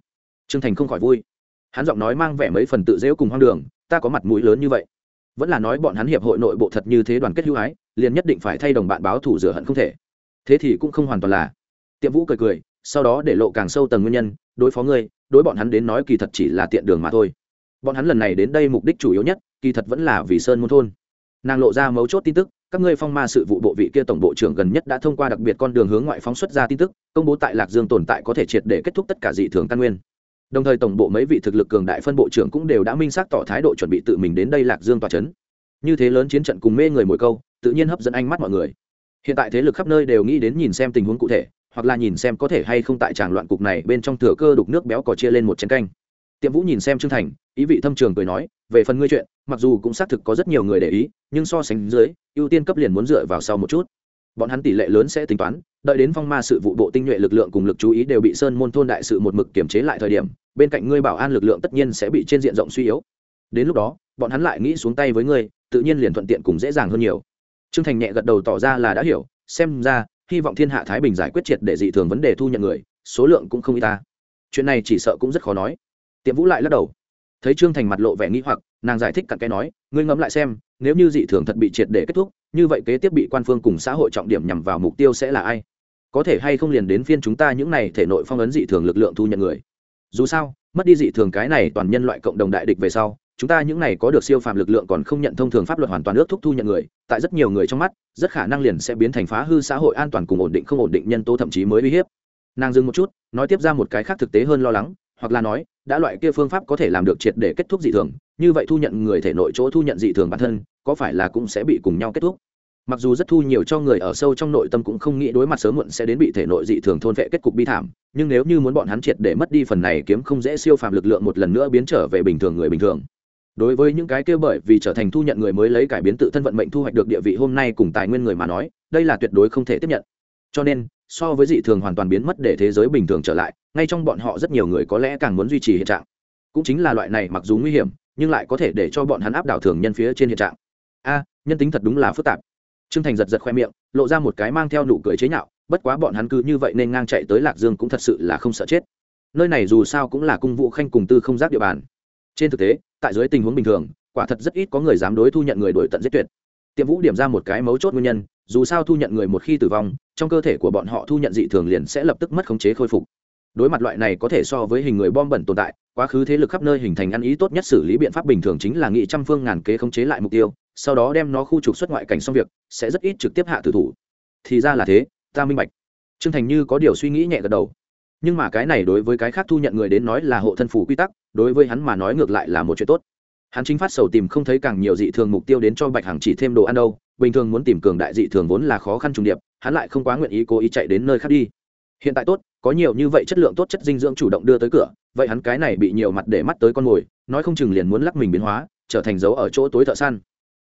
S1: Trương thành không khỏi vui. Hắn giọng nói mang vẻ mấy phần tự dễu cùng hoang đường ta có mặt mũi lớn như vậy. Vẫn là nói bọn hắn hiệp hội nội bộ thật như thế đoàn kết hữu ái, liền nhất định phải thay đồng bạn báo thủ rửa hận không thể. Thế thì cũng không hoàn toàn là. Tiệm vũ cười cười, sau đó để lộ càng sâu tầng nguyên nhân, đối phó ngươi, đối bọn hắn đến nói kỳ thật chỉ là tiện đường mà thôi. Bọn hắn lần này đến đây mục đích chủ yếu nhất, kỳ thật vẫn là vì sơn môn thôn. Nàng lộ ra mấu chốt tin tức, các ngươi phong ma sự vụ bộ vị kia tổng bộ trưởng gần nhất đã thông qua đặc biệt con đường hướng ngoại phóng xuất ra tin tức, công bố tại lạc dương tồn tại có thể triệt để kết thúc tất cả dị thường căn nguyên đồng thời tổng bộ mấy vị thực lực cường đại phân bộ trưởng cũng đều đã minh xác tỏ thái độ chuẩn bị tự mình đến đây lạc dương tòa c h ấ n như thế lớn chiến trận cùng mê người mỗi câu, tự nhiên hấp dẫn ánh mắt mọi người. Hiện tại thế lực khắp nơi đều nghĩ đến nhìn xem tình huống cụ thể, hoặc là nhìn xem có thể hay không tại tràng loạn cục này bên trong thừa cơ đục nước béo cò chia lên một chén canh. Tiệm vũ nhìn xem trương thành, ý vị thâm trường cười nói, về phần ngươi chuyện, mặc dù cũng xác thực có rất nhiều người để ý, nhưng so sánh dưới, ưu tiên cấp liền muốn dựa vào sau một chút. Bọn hắn tỷ lệ lớn sẽ tính toán đợi đến phong ma sự vụ bộ tinh nhuệ lực lượng cùng lực chú ý đều bị sơn môn thôn đại sự một mực kiểm chế lại thời điểm, bên cạnh ngươi bảo an lực lượng tất nhiên sẽ bị trên diện rộng suy yếu. Đến lúc đó, bọn hắn lại nghĩ xuống tay với ngươi, tự nhiên liền thuận tiện cùng dễ dàng hơn nhiều. Trương thành nhẹ gật đầu tỏ ra là đã hiểu, xem ra, hy vọng thiên hạ thái bình giải quyết triệt để dị thường vấn đề thu nhận người, số lượng cũng không y ta. Chuyện này chỉ sợ cũng rất khó nói. Tiệm vũ lại lắc đầu. Thấy trương thành mặt lộ vẻ nghĩ hoặc, nàng giải thích cặn cái nói, ngươi ngẫm lại xem, nếu như dị thường thật bị triệt để kết thúc, như vậy kế tiếp bị quan phương cùng xã hội trọng điểm nhằm vào mục tiêu sẽ là ai? Có thể hay không liền đến phiên chúng ta những này thể nội phong ấn dị thường lực lượng thu nhận người. Dù sao, mất đi dị thường cái này toàn nhân loại cộng đồng đại địch về sau, chúng ta những này có được siêu phàm lực lượng còn không nhận thông thường pháp luật hoàn toàn ước thúc thu nhận người, tại rất nhiều người trong mắt, rất khả năng liền sẽ biến thành phá hư xã hội an toàn cùng ổn định không ổn định nhân tố thậm chí mới uy hiếp. Nàng dừng một chút, nói tiếp ra một cái khác thực tế hơn lo lắng, hoặc là nói, đã loại kia phương pháp có thể làm được triệt để kết thúc dị thường, như vậy thu nhận người thể nội chỗ thu nhận dị thường bản thân, có phải là cũng sẽ bị cùng nhau kết thúc? Mặc dù rất thu nhiều cho người ở sâu trong nội tâm cũng không nghĩ đối mặt sớm muộn sẽ đến bị thể nội dị thường thôn vệ kết cục bi thảm, nhưng nếu như muốn bọn hắn triệt để mất đi phần này kiếm không dễ siêu phàm lực lượng một lần nữa biến trở về bình thường người bình thường. Đối với những cái kêu bởi vì trở thành thu nhận người mới lấy cải biến tự thân vận mệnh thu hoạch được địa vị hôm nay cùng tài nguyên người mà nói, đây là tuyệt đối không thể tiếp nhận. Cho nên, so với dị thường hoàn toàn biến mất để thế giới bình thường trở lại, ngay trong bọn họ rất nhiều người có lẽ càng muốn duy trì hiện trạng. Cũng chính là loại này mặc dù nguy hiểm, nhưng lại có thể để cho bọn hắn áp đảo thường nhân phía trên hiện trạng. A, nhân tính thật đúng là phức tạp. Trương Thành giật giật khoe miệng, lộ ra một cái mang theo nụ cười chế nhạo, bất quá bọn hắn cứ như vậy nên ngang chạy tới Lạc Dương cũng thật sự là không sợ chết. Nơi này dù sao cũng là cung vụ khanh cùng tư không giác địa bàn. Trên thực tế, tại dưới tình huống bình thường, quả thật rất ít có người dám đối thu nhận người đổi tận giết tuyệt. Tiệm Vũ điểm ra một cái mấu chốt nguyên nhân, dù sao thu nhận người một khi tử vong, trong cơ thể của bọn họ thu nhận dị thường liền sẽ lập tức mất khống chế khôi phục. Đối mặt loại này có thể so với hình người bom bẩn tồn tại, quá khứ thế lực khắp nơi hình thành ăn ý tốt nhất xử lý biện pháp bình thường chính là nghị trăm phương ngàn kế khống chế lại mục tiêu, sau đó đem nó khu trục xuất ngoại cảnh xong việc sẽ rất ít trực tiếp hạ tử thủ. Thì ra là thế ta minh bạch. Trương thành như có điều suy nghĩ nhẹ gật đầu. Nhưng mà cái này đối với cái khác thu nhận người đến nói là hộ thân phủ quy tắc đối với hắn mà nói ngược lại là một chuyện tốt. Hắn chính phát sầu tìm không thấy càng nhiều dị thường mục tiêu đến cho bạch hằng chỉ thêm đồ ăn đâu bình thường muốn tìm cường đại dị thường vốn là khó khăn trùng điệp hắn lại không quá nguyện ý cố ý chạy đến nơi khác đi. Hiện tại tốt có nhiều như vậy chất lượng tốt chất dinh dưỡng chủ động đưa tới cửa, vậy hắn cái này bị nhiều mặt để mắt tới con mồi, nói không chừng liền muốn lắc mình biến hóa, trở thành dấu ở chỗ tối thợ săn.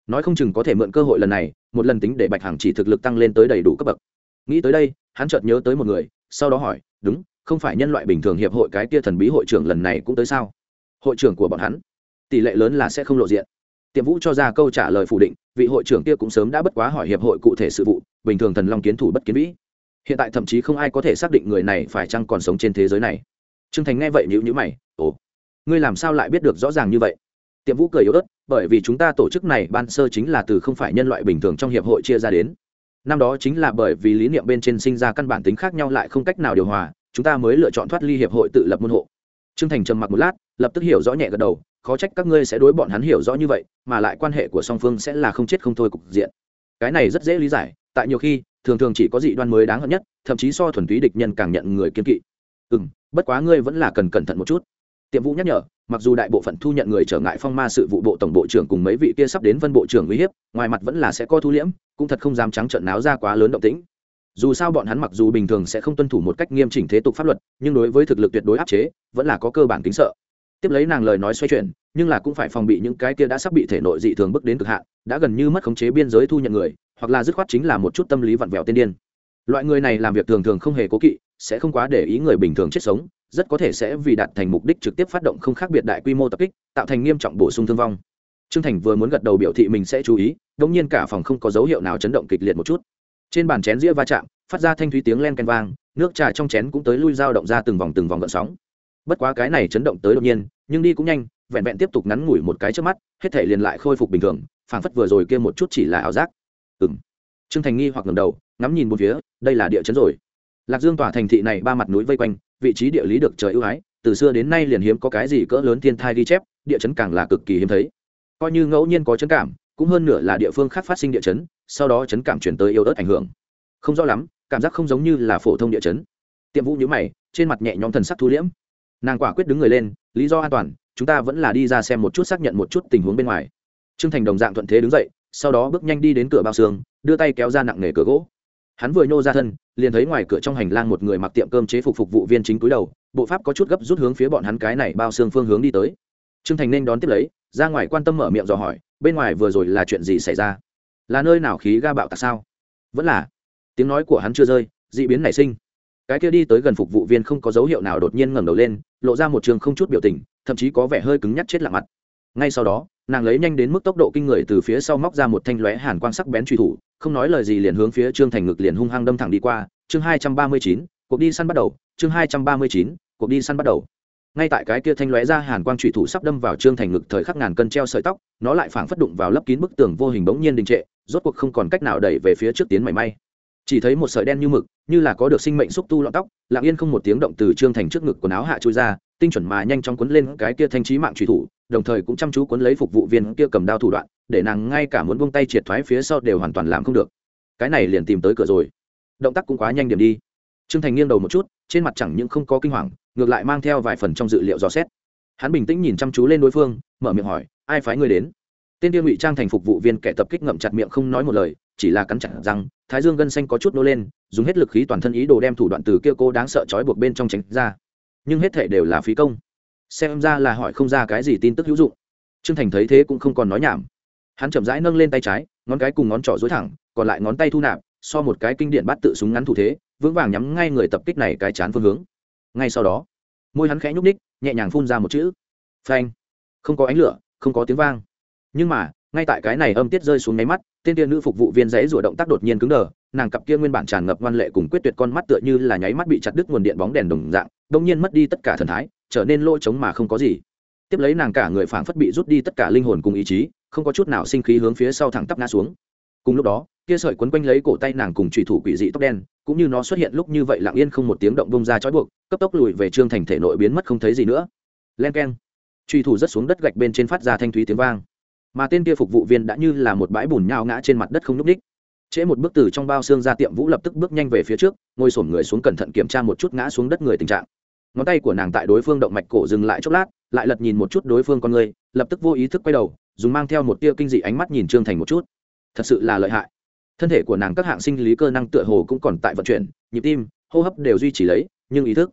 S1: Nói không chừng có thể mượn cơ hội lần này, một lần tính để bạch hằng chỉ thực lực tăng lên tới đầy đủ cấp bậc. Nghĩ tới đây, hắn chợt nhớ tới một người, sau đó hỏi, đúng, không phải nhân loại bình thường hiệp hội cái kia thần bí hội trưởng lần này cũng tới sao? Hội trưởng của bọn hắn? Tỷ lệ lớn là sẽ không lộ diện. Tiệm vũ cho ra câu trả lời phủ định, vị hội trưởng kia cũng sớm đã bất quá hỏi hiệp hội cụ thể sự vụ, bình thường thần long kiến thủ bất kiến vĩ hiện tại thậm chí không ai có thể xác định người này phải chăng còn sống trên thế giới này. Trương thành nghe vậy nhữ nhữ mày, ồ, ngươi làm sao lại biết được rõ ràng như vậy? Tiệm vũ cười yếu ớt, bởi vì chúng ta tổ chức này ban sơ chính là từ không phải nhân loại bình thường trong hiệp hội chia ra đến. Năm đó chính là bởi vì lý niệm bên trên sinh ra căn bản tính khác nhau lại không cách nào điều hòa, chúng ta mới lựa chọn thoát ly hiệp hội tự lập môn hộ. Trương thành trầm mặc một lát, lập tức hiểu rõ nhẹ gật đầu, khó trách các ngươi sẽ đối bọn hắn hiểu rõ như vậy, mà lại quan hệ của song phương sẽ là không chết không thôi cục diện. Cái này rất dễ lý giải tại nhiều khi, thường thường chỉ có dị đoan mới đáng hận nhất, thậm chí so thuần túy địch nhân càng nhận người kiên kỵ. Ừ m bất quá ngươi vẫn là cần cẩn thận một chút. Tiệm vũ nhắc nhở, mặc dù đại bộ phận thu nhận người trở ngại phong ma sự vụ bộ tổng bộ trưởng cùng mấy vị kia sắp đến vân bộ trưởng uy hiếp, ngoài mặt vẫn là sẽ có thu liễm, cũng thật không dám trắng trợn náo ra quá lớn động tĩnh. Dù sao bọn hắn mặc dù bình thường sẽ không tuân thủ một cách nghiêm chỉnh thế tục pháp luật, nhưng đối với thực lực tuyệt đối áp chế, vẫn là có cơ bản kính sợ tiếp lấy nàng lời nói xoay chuyển, nhưng là cũng phải phòng bị những cái kia đã sắp bị thể nội dị thường bước đến cực hạn, đã gần như mất khống chế biên giới thu nhận người, hoặc là dứt khoát chính là một chút tâm lý vặn vẹo tiên điên. Loại người này làm việc thường thường không hề cố kỵ, sẽ không quá để ý người bình thường chết sống, rất có thể sẽ vì đạt thành mục đích trực tiếp phát động không khác biệt đại quy mô tập kích, tạo thành nghiêm trọng bổ sung thương vong. Trương thành vừa muốn gật đầu biểu thị mình sẽ chú ý, đống nhiên cả phòng không có dấu hiệu nào chấn động kịch liệt một chút. Trên bàn chén dĩa va chạm, phát ra thanh thúy tiếng len ken vang, nước trà trong chén cũng tới lui dao động ra từng vòng từng vòng gợn sóng bất quá cái này chấn động tới đột nhiên, nhưng đi cũng nhanh, vẹn vẹn tiếp tục ngắn ngủi một cái trước mắt, hết thể liền lại khôi phục bình thường, phảng phất vừa rồi kia một chút chỉ là ảo giác. Ừ m trương thành nghi hoặc ngầm đầu, ngắm nhìn một phía, đây là địa chấn rồi. Lạc dương tỏa thành thị này ba mặt núi vây quanh, vị trí địa lý được trời ưu ái, từ xưa đến nay liền hiếm có cái gì cỡ lớn thiên thai ghi chép, địa chấn càng là cực kỳ hiếm thấy. Coi như ngẫu nhiên có chấn cảm, cũng hơn nửa là địa phương khác phát sinh địa chấn, sau đó chấn cảm chuyển tới yêu ớt ảnh hưởng. Không rõ lắm, cảm giác không giống như là phổ thông địa chấn. Tiệm vũ nhữ mày, trên mặt nhẹ nhõm thần sắc thu liễm nàng quả quyết đứng người lên, lý do an toàn, chúng ta vẫn là đi ra xem một chút xác nhận một chút tình huống bên ngoài. T r ư ơ n g thành đồng dạng thuận thế đứng dậy, sau đó bước nhanh đi đến cửa bao xương, đưa tay kéo ra nặng nề cửa gỗ. Hắn vừa nhô ra thân, liền thấy ngoài cửa trong hành lang một người mặc tiệm cơm chế phục phục vụ viên chính túi đầu, bộ pháp có chút gấp rút hướng phía bọn hắn cái này bao xương phương hướng đi tới. T r ư ơ n g thành nên đón tiếp lấy, ra ngoài quan tâm mở miệng dò hỏi, bên ngoài vừa rồi là chuyện gì xảy ra? Là nơi nào khí ga bạo tạc sao? Vẫn là, tiếng nói của hắn chưa rơi d ị biến nảy sinh cái kia đi tới gần phục vụ viên không có dấu hiệu nào đột nhiên ngẩng đầu lên, lộ ra một trường không chút biểu tình, thậm chí có vẻ hơi cứng nhắc chết lạ mặt. Ngay sau đó, nàng lấy nhanh đến mức tốc độ kinh người từ phía sau móc ra một thanh lóe hàn quang sắc bén truy thủ, không nói lời gì liền hướng phía trương thành ngực liền hung hăng đâm thẳng đi qua. Chương hai trăm ba mươi chín, cuộc đi săn bắt đầu. Chương hai trăm ba mươi chín, cuộc đi săn bắt đầu. Ngay tại cái kia thanh lóe ra hàn quang truy thủ sắp đâm vào trương thành ngực thời khắc ngàn cân treo sợi tóc, nó lại phảng phất đụng vào lấp kín bức tường vô hình bỗng nhiên đình trệ, rốt cuộc không còn cách nào đẩy về phía trước tiến mảy may chỉ thấy một sợi đen như mực, như là có được sinh mệnh xúc tu lọn tóc, lặng yên không một tiếng động từ trương thành trước ngực quần áo hạ trôi ra, tinh chuẩn mà nhanh chóng quấn lên cái kia thanh trí mạng truy thủ, đồng thời cũng chăm chú quấn lấy phục vụ viên kia cầm đao thủ đoạn, để nàng ngay cả muốn buông tay triệt thoái phía sau đều hoàn toàn làm không được. Cái này liền tìm tới cửa rồi. Động tác cũng quá nhanh điểm đi. Trương thành nghiêng đầu một chút, trên mặt chẳng những không có kinh hoàng, ngược lại mang theo vài phần trong dự liệu dò xét. Hắn bình tĩnh nhìn chăm chú lên đối phương, mở miệng hỏi, ai phái người đến? Tên tiêu ngụy trang thành phục vụ viên kẻ tập kích ngậm chặt miệng không nói một lời, chỉ là cắn chặt răng, thái dương gân xanh có chút nô lên, dùng hết lực khí toàn thân ý đồ đem thủ đoạn từ kia cô đáng sợ trói buộc bên trong tránh ra. Nhưng hết thể đều là phí công. Xem ra là hỏi không ra cái gì tin tức hữu dụng. Trương thành thấy thế cũng không còn nói nhảm. Hắn chậm rãi nâng lên tay trái, ngón cái cùng ngón trỏ dối thẳng, còn lại ngón tay thu nạp, so một cái kinh điển bắt tự súng ngắn thủ thế, vững vàng nhắm ngay người tập kích này cái chán phương hướng. Ngay sau đó, môi hắn khẽ nhúc ních nhẹ nhàng phun ra một chữ. Phanh. Không có ánh lửa, không có tiếng vang nhưng mà, ngay tại cái này âm tiết rơi xuống máy mắt, tên tiên nữ phục vụ viên giấy rủa động tác đột nhiên cứng đờ, nàng cặp kia nguyên bản tràn ngập văn lệ cùng quyết tuyệt con mắt tựa như là nháy mắt bị chặt đứt nguồn điện bóng đèn đồng dạng đông nhiên mất đi tất cả thần thái, trở nên lỗ trống mà không có gì. Tiếp lấy nàng cả người phảng phất bị rút đi tất cả linh hồn cùng ý chí, không có chút nào sinh khí hướng phía sau thẳng tắp ngã xuống. Cùng lúc đó, kia sợi quấn quanh lấy cổ tay nàng cùng trùy thủ quỷ dị tóc đen, cũng như nó xuất hiện lúc như vậy lặng yên không một tiếng động bông ra trói buộc, cấp tốc lùi về trương thành thể nội biến mất không thấy gì nữa. Len keng. Trùy truy thủ rất xuống đất gạch bên trên phát ra thanh thúy tiếng vang mà tên kia phục vụ viên đã như là một bãi bùn nhao ngã trên mặt đất không núp đích trễ một bước từ trong bao xương ra tiệm vũ lập tức bước nhanh về phía trước, ngồi sổm người xuống cẩn thận kiểm tra một chút ngã xuống đất người tình trạng. Ngón tay của nàng tại đối phương động mạch cổ dừng lại chốc lát, lại lật nhìn một chút đối phương con người, lập tức vô ý thức quay đầu, dùng mang theo một tia kinh dị ánh mắt nhìn trương thành một chút. Thật sự là lợi hại. Thân thể của nàng các hạng sinh lý cơ năng tựa hồ cũng còn tại vận chuyển, nhịp tim, hô hấp đều duy trì lấy, nhưng ý thức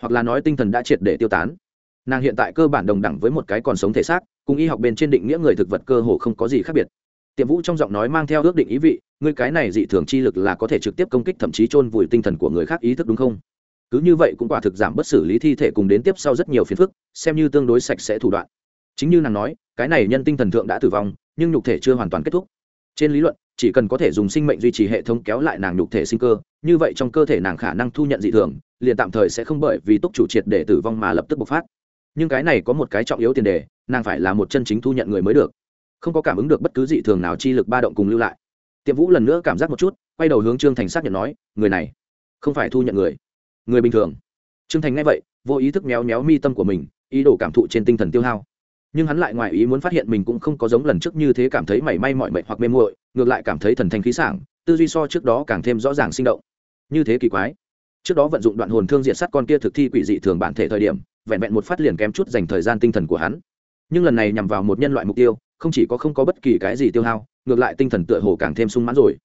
S1: hoặc là nói tinh thần đã triệt để tiêu tán. Nàng hiện tại cơ bản đồng đẳng với một cái còn sống thể xác cùng y học bên trên định nghĩa người thực vật cơ hồ không có gì khác biệt. Tiệm vũ trong giọng nói mang theo ước định ý vị, ngươi cái này dị thường chi lực là có thể trực tiếp công kích thậm chí chôn vùi tinh thần của người khác ý thức đúng không? Cứ như vậy cũng quả thực giảm bất xử lý thi thể cùng đến tiếp sau rất nhiều phiền phức, xem như tương đối sạch sẽ thủ đoạn. Chính như nàng nói, cái này nhân tinh thần thượng đã tử vong, nhưng nhục thể chưa hoàn toàn kết thúc. Trên lý luận, chỉ cần có thể dùng sinh mệnh duy trì hệ thống kéo lại nàng nhục thể sinh cơ, như vậy trong cơ thể nàng khả năng thu nhận dị thường, liền tạm thời sẽ không bởi vì túc chủ triệt để tử vong mà lập tức bộc phát. Nhưng cái này có một cái trọng yếu tiền đề nàng phải là một chân chính thu nhận người mới được. Không có cảm ứng được bất cứ dị thường nào chi lực ba động cùng lưu lại. Tiệm vũ lần nữa cảm giác một chút, quay đầu hướng trương thành xác nhận nói, người này không phải thu nhận người người bình thường. Trương thành nghe vậy, vô ý thức méo méo mi tâm của mình, ý đồ cảm thụ trên tinh thần tiêu hao. Nhưng hắn lại ngoài ý muốn phát hiện mình cũng không có giống lần trước như thế cảm thấy mảy may mọi mệt hoặc mê muội, ngược lại cảm thấy thần thanh khí sảng, tư duy so trước đó càng thêm rõ ràng sinh động. Như thế kỳ quái. Trước đó vận dụng đoạn hồn thương diện sát con kia thực thi quỷ dị thường bản thể thời điểm, vẹn vẹn một phát liền kém chút dành thời gian tinh thần của hắn nhưng lần này nhằm vào một nhân loại mục tiêu, không chỉ có không có bất kỳ cái gì tiêu hao, ngược lại tinh thần tựa hồ càng thêm sung mãn rồi.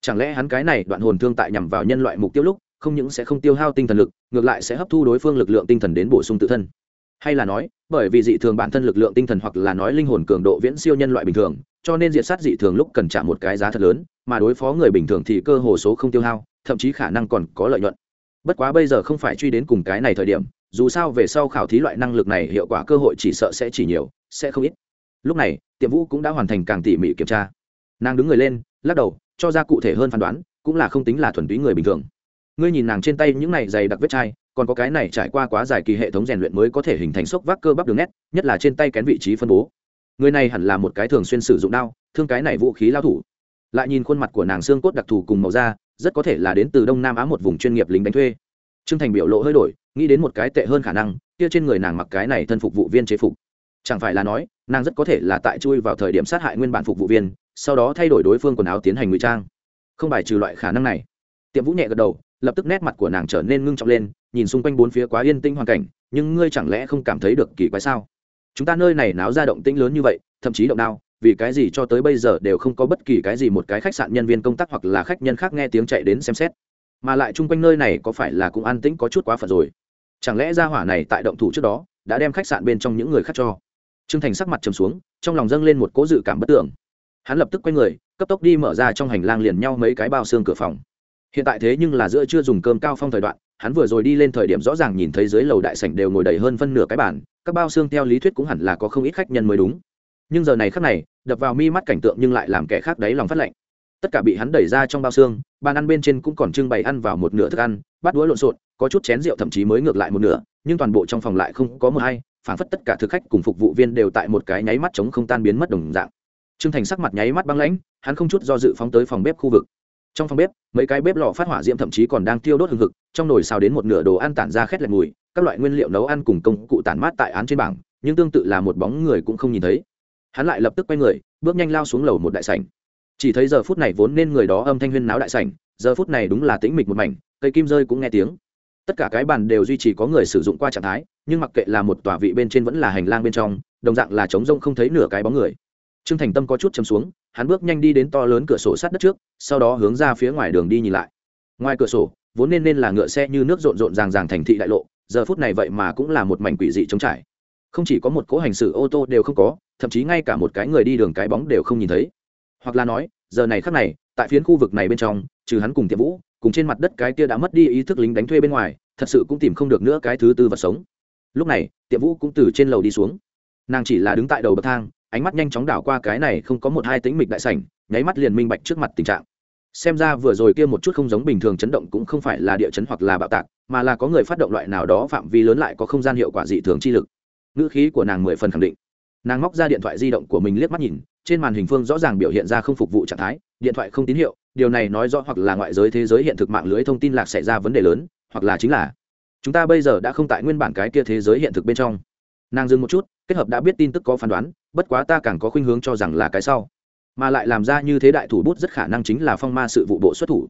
S1: Chẳng lẽ hắn cái này đoạn hồn thương tại nhằm vào nhân loại mục tiêu lúc, không những sẽ không tiêu hao tinh thần lực, ngược lại sẽ hấp thu đối phương lực lượng tinh thần đến bổ sung tự thân? Hay là nói, bởi vì dị thường bản thân lực lượng tinh thần hoặc là nói linh hồn cường độ viễn siêu nhân loại bình thường, cho nên diệt sát dị thường lúc cần trả một cái giá thật lớn, mà đối phó người bình thường thì cơ hồ số không tiêu hao, thậm chí khả năng còn có lợi nhuận. Bất quá bây giờ không phải truy đến cùng cái này thời điểm, dù sao về sau khảo thí loại năng lực này hiệu quả cơ hội chỉ sợ sẽ chỉ nhiều sẽ không ít. Lúc này, tiệm vũ cũng đã hoàn thành càng tỉ mỉ kiểm tra. Nàng đứng người lên, lắc đầu, cho ra cụ thể hơn phán đoán, cũng là không tính là thuần túy người bình thường. Ngươi nhìn nàng trên tay những này dày đặc vết chai, còn có cái này trải qua quá dài kỳ hệ thống rèn luyện mới có thể hình thành sốc vác cơ bắp đường nét, nhất là trên tay kén vị trí phân bố. Người này hẳn là một cái thường xuyên sử dụng đao, thương cái này vũ khí lao thủ. Lại nhìn khuôn mặt của nàng xương cốt đặc thù cùng màu da, rất có thể là đến từ đông nam á một vùng chuyên nghiệp lính đánh thuê. Trương thành biểu lộ hơi đổi, nghĩ đến một cái tệ hơn khả năng, kia trên người nàng mặc cái này thân phục vụ viên chế phục chẳng phải là nói, nàng rất có thể là tại chui vào thời điểm sát hại nguyên bản phục vụ viên, sau đó thay đổi đối phương quần áo tiến hành ngụy trang. Không bài trừ loại khả năng này. Tiệm vũ nhẹ gật đầu, lập tức nét mặt của nàng trở nên ngưng trọng lên, nhìn xung quanh bốn phía quá yên tĩnh hoàn cảnh, nhưng ngươi chẳng lẽ không cảm thấy được kỳ quái sao? Chúng ta nơi này náo ra động tĩnh lớn như vậy, thậm chí động đao, vì cái gì cho tới bây giờ đều không có bất kỳ cái gì một cái khách sạn nhân viên công tác hoặc là khách nhân khác nghe tiếng chạy đến xem xét. Mà lại chung quanh nơi này có phải là cũng an tĩnh có chút quá phật rồi? Chẳng lẽ ra hỏa này tại động thủ trước đó, đã đem khách sạn bên trong những người khác cho? Trương thành sắc mặt trầm xuống, trong lòng dâng lên một cố dự cảm bất tưởng. Hắn lập tức quay người, cấp tốc đi mở ra trong hành lang liền nhau mấy cái bao xương cửa phòng. Hiện tại thế nhưng là giữa chưa dùng cơm cao phong thời đoạn, hắn vừa rồi đi lên thời điểm rõ ràng nhìn thấy dưới lầu đại sảnh đều ngồi đầy hơn phân nửa cái bàn, các bao xương theo lý thuyết cũng hẳn là có không ít khách nhân mới đúng. Nhưng giờ này khắc này, đập vào mi mắt cảnh tượng nhưng lại làm kẻ khác đấy lòng phát lạnh. Tất cả bị hắn đẩy ra trong bao xương, bàn ăn bên trên cũng còn trưng bày ăn vào một nửa thức ăn bắt đũa lộn xộn, có chút chén rượu thậm chí mới ngược lại một nửa, nhưng toàn bộ trong phòng lại không có một hay phản phất tất cả thực khách cùng phục vụ viên đều tại một cái nháy mắt chống không tan biến mất đồng dạng. Trương thành sắc mặt nháy mắt băng lãnh, hắn không chút do dự phóng tới phòng bếp khu vực. Trong phòng bếp, mấy cái bếp lò phát hỏa diễm thậm chí còn đang tiêu đốt hừng hực, trong nồi xào đến một nửa đồ ăn tản ra khét lẹt mùi, các loại nguyên liệu nấu ăn cùng công cụ tản mát tại án trên bảng, nhưng tương tự là một bóng người cũng không nhìn thấy. Hắn lại lập tức quay người, bước nhanh lao xuống lầu một đại sảnh. Chỉ thấy giờ phút này vốn nên người đó âm thanh huyên náo đại sảnh, giờ phút này đúng là tĩnh mịch một mảnh, cây kim rơi cũng nghe tiếng tất cả cái bàn đều duy trì có người sử dụng qua trạng thái, nhưng mặc kệ là một tòa vị bên trên vẫn là hành lang bên trong, đồng dạng là trống rông không thấy nửa cái bóng người. Trương thành tâm có chút chấm xuống, hắn bước nhanh đi đến to lớn cửa sổ sát đất trước, sau đó hướng ra phía ngoài đường đi nhìn lại. Ngoài cửa sổ, vốn nên nên là ngựa xe như nước rộn rộn ràng ràng thành thị đại lộ, giờ phút này vậy mà cũng là một mảnh quỷ dị trống trải. Không chỉ có một cỗ hành xử ô tô đều không có, thậm chí ngay cả một cái người đi đường cái bóng đều không nhìn thấy. Hoặc là nói, giờ này khắc này, tại phiến khu vực này bên trong, trừ hắn cùng tiệm vũ cùng trên mặt đất cái kia đã mất đi ý thức lính đánh thuê bên ngoài, thật sự cũng tìm không được nữa cái thứ tư vật sống. Lúc này, tiệm vũ cũng từ trên lầu đi xuống. Nàng chỉ là đứng tại đầu bậc thang, ánh mắt nhanh chóng đảo qua cái này không có một hai tính mịch đại sảnh, nháy mắt liền minh bạch trước mặt tình trạng. Xem ra vừa rồi kia một chút không giống bình thường chấn động cũng không phải là địa chấn hoặc là bạo tạc, mà là có người phát động loại nào đó phạm vi lớn lại có không gian hiệu quả dị thường chi lực. Ngữ khí của nàng mười phần khẳng định. Nàng móc ra điện thoại di động của mình liếc mắt nhìn, trên màn hình phương rõ ràng biểu hiện ra không phục vụ trạng thái, điện thoại không tín hiệu điều này nói rõ hoặc là ngoại giới thế giới hiện thực mạng lưới thông tin lạc xảy ra vấn đề lớn, hoặc là chính là, chúng ta bây giờ đã không tại nguyên bản cái kia thế giới hiện thực bên trong. Nàng dừng một chút, kết hợp đã biết tin tức có phán đoán, bất quá ta càng có khuynh hướng cho rằng là cái sau. Mà lại làm ra như thế đại thủ bút rất khả năng chính là phong ma sự vụ bộ xuất thủ.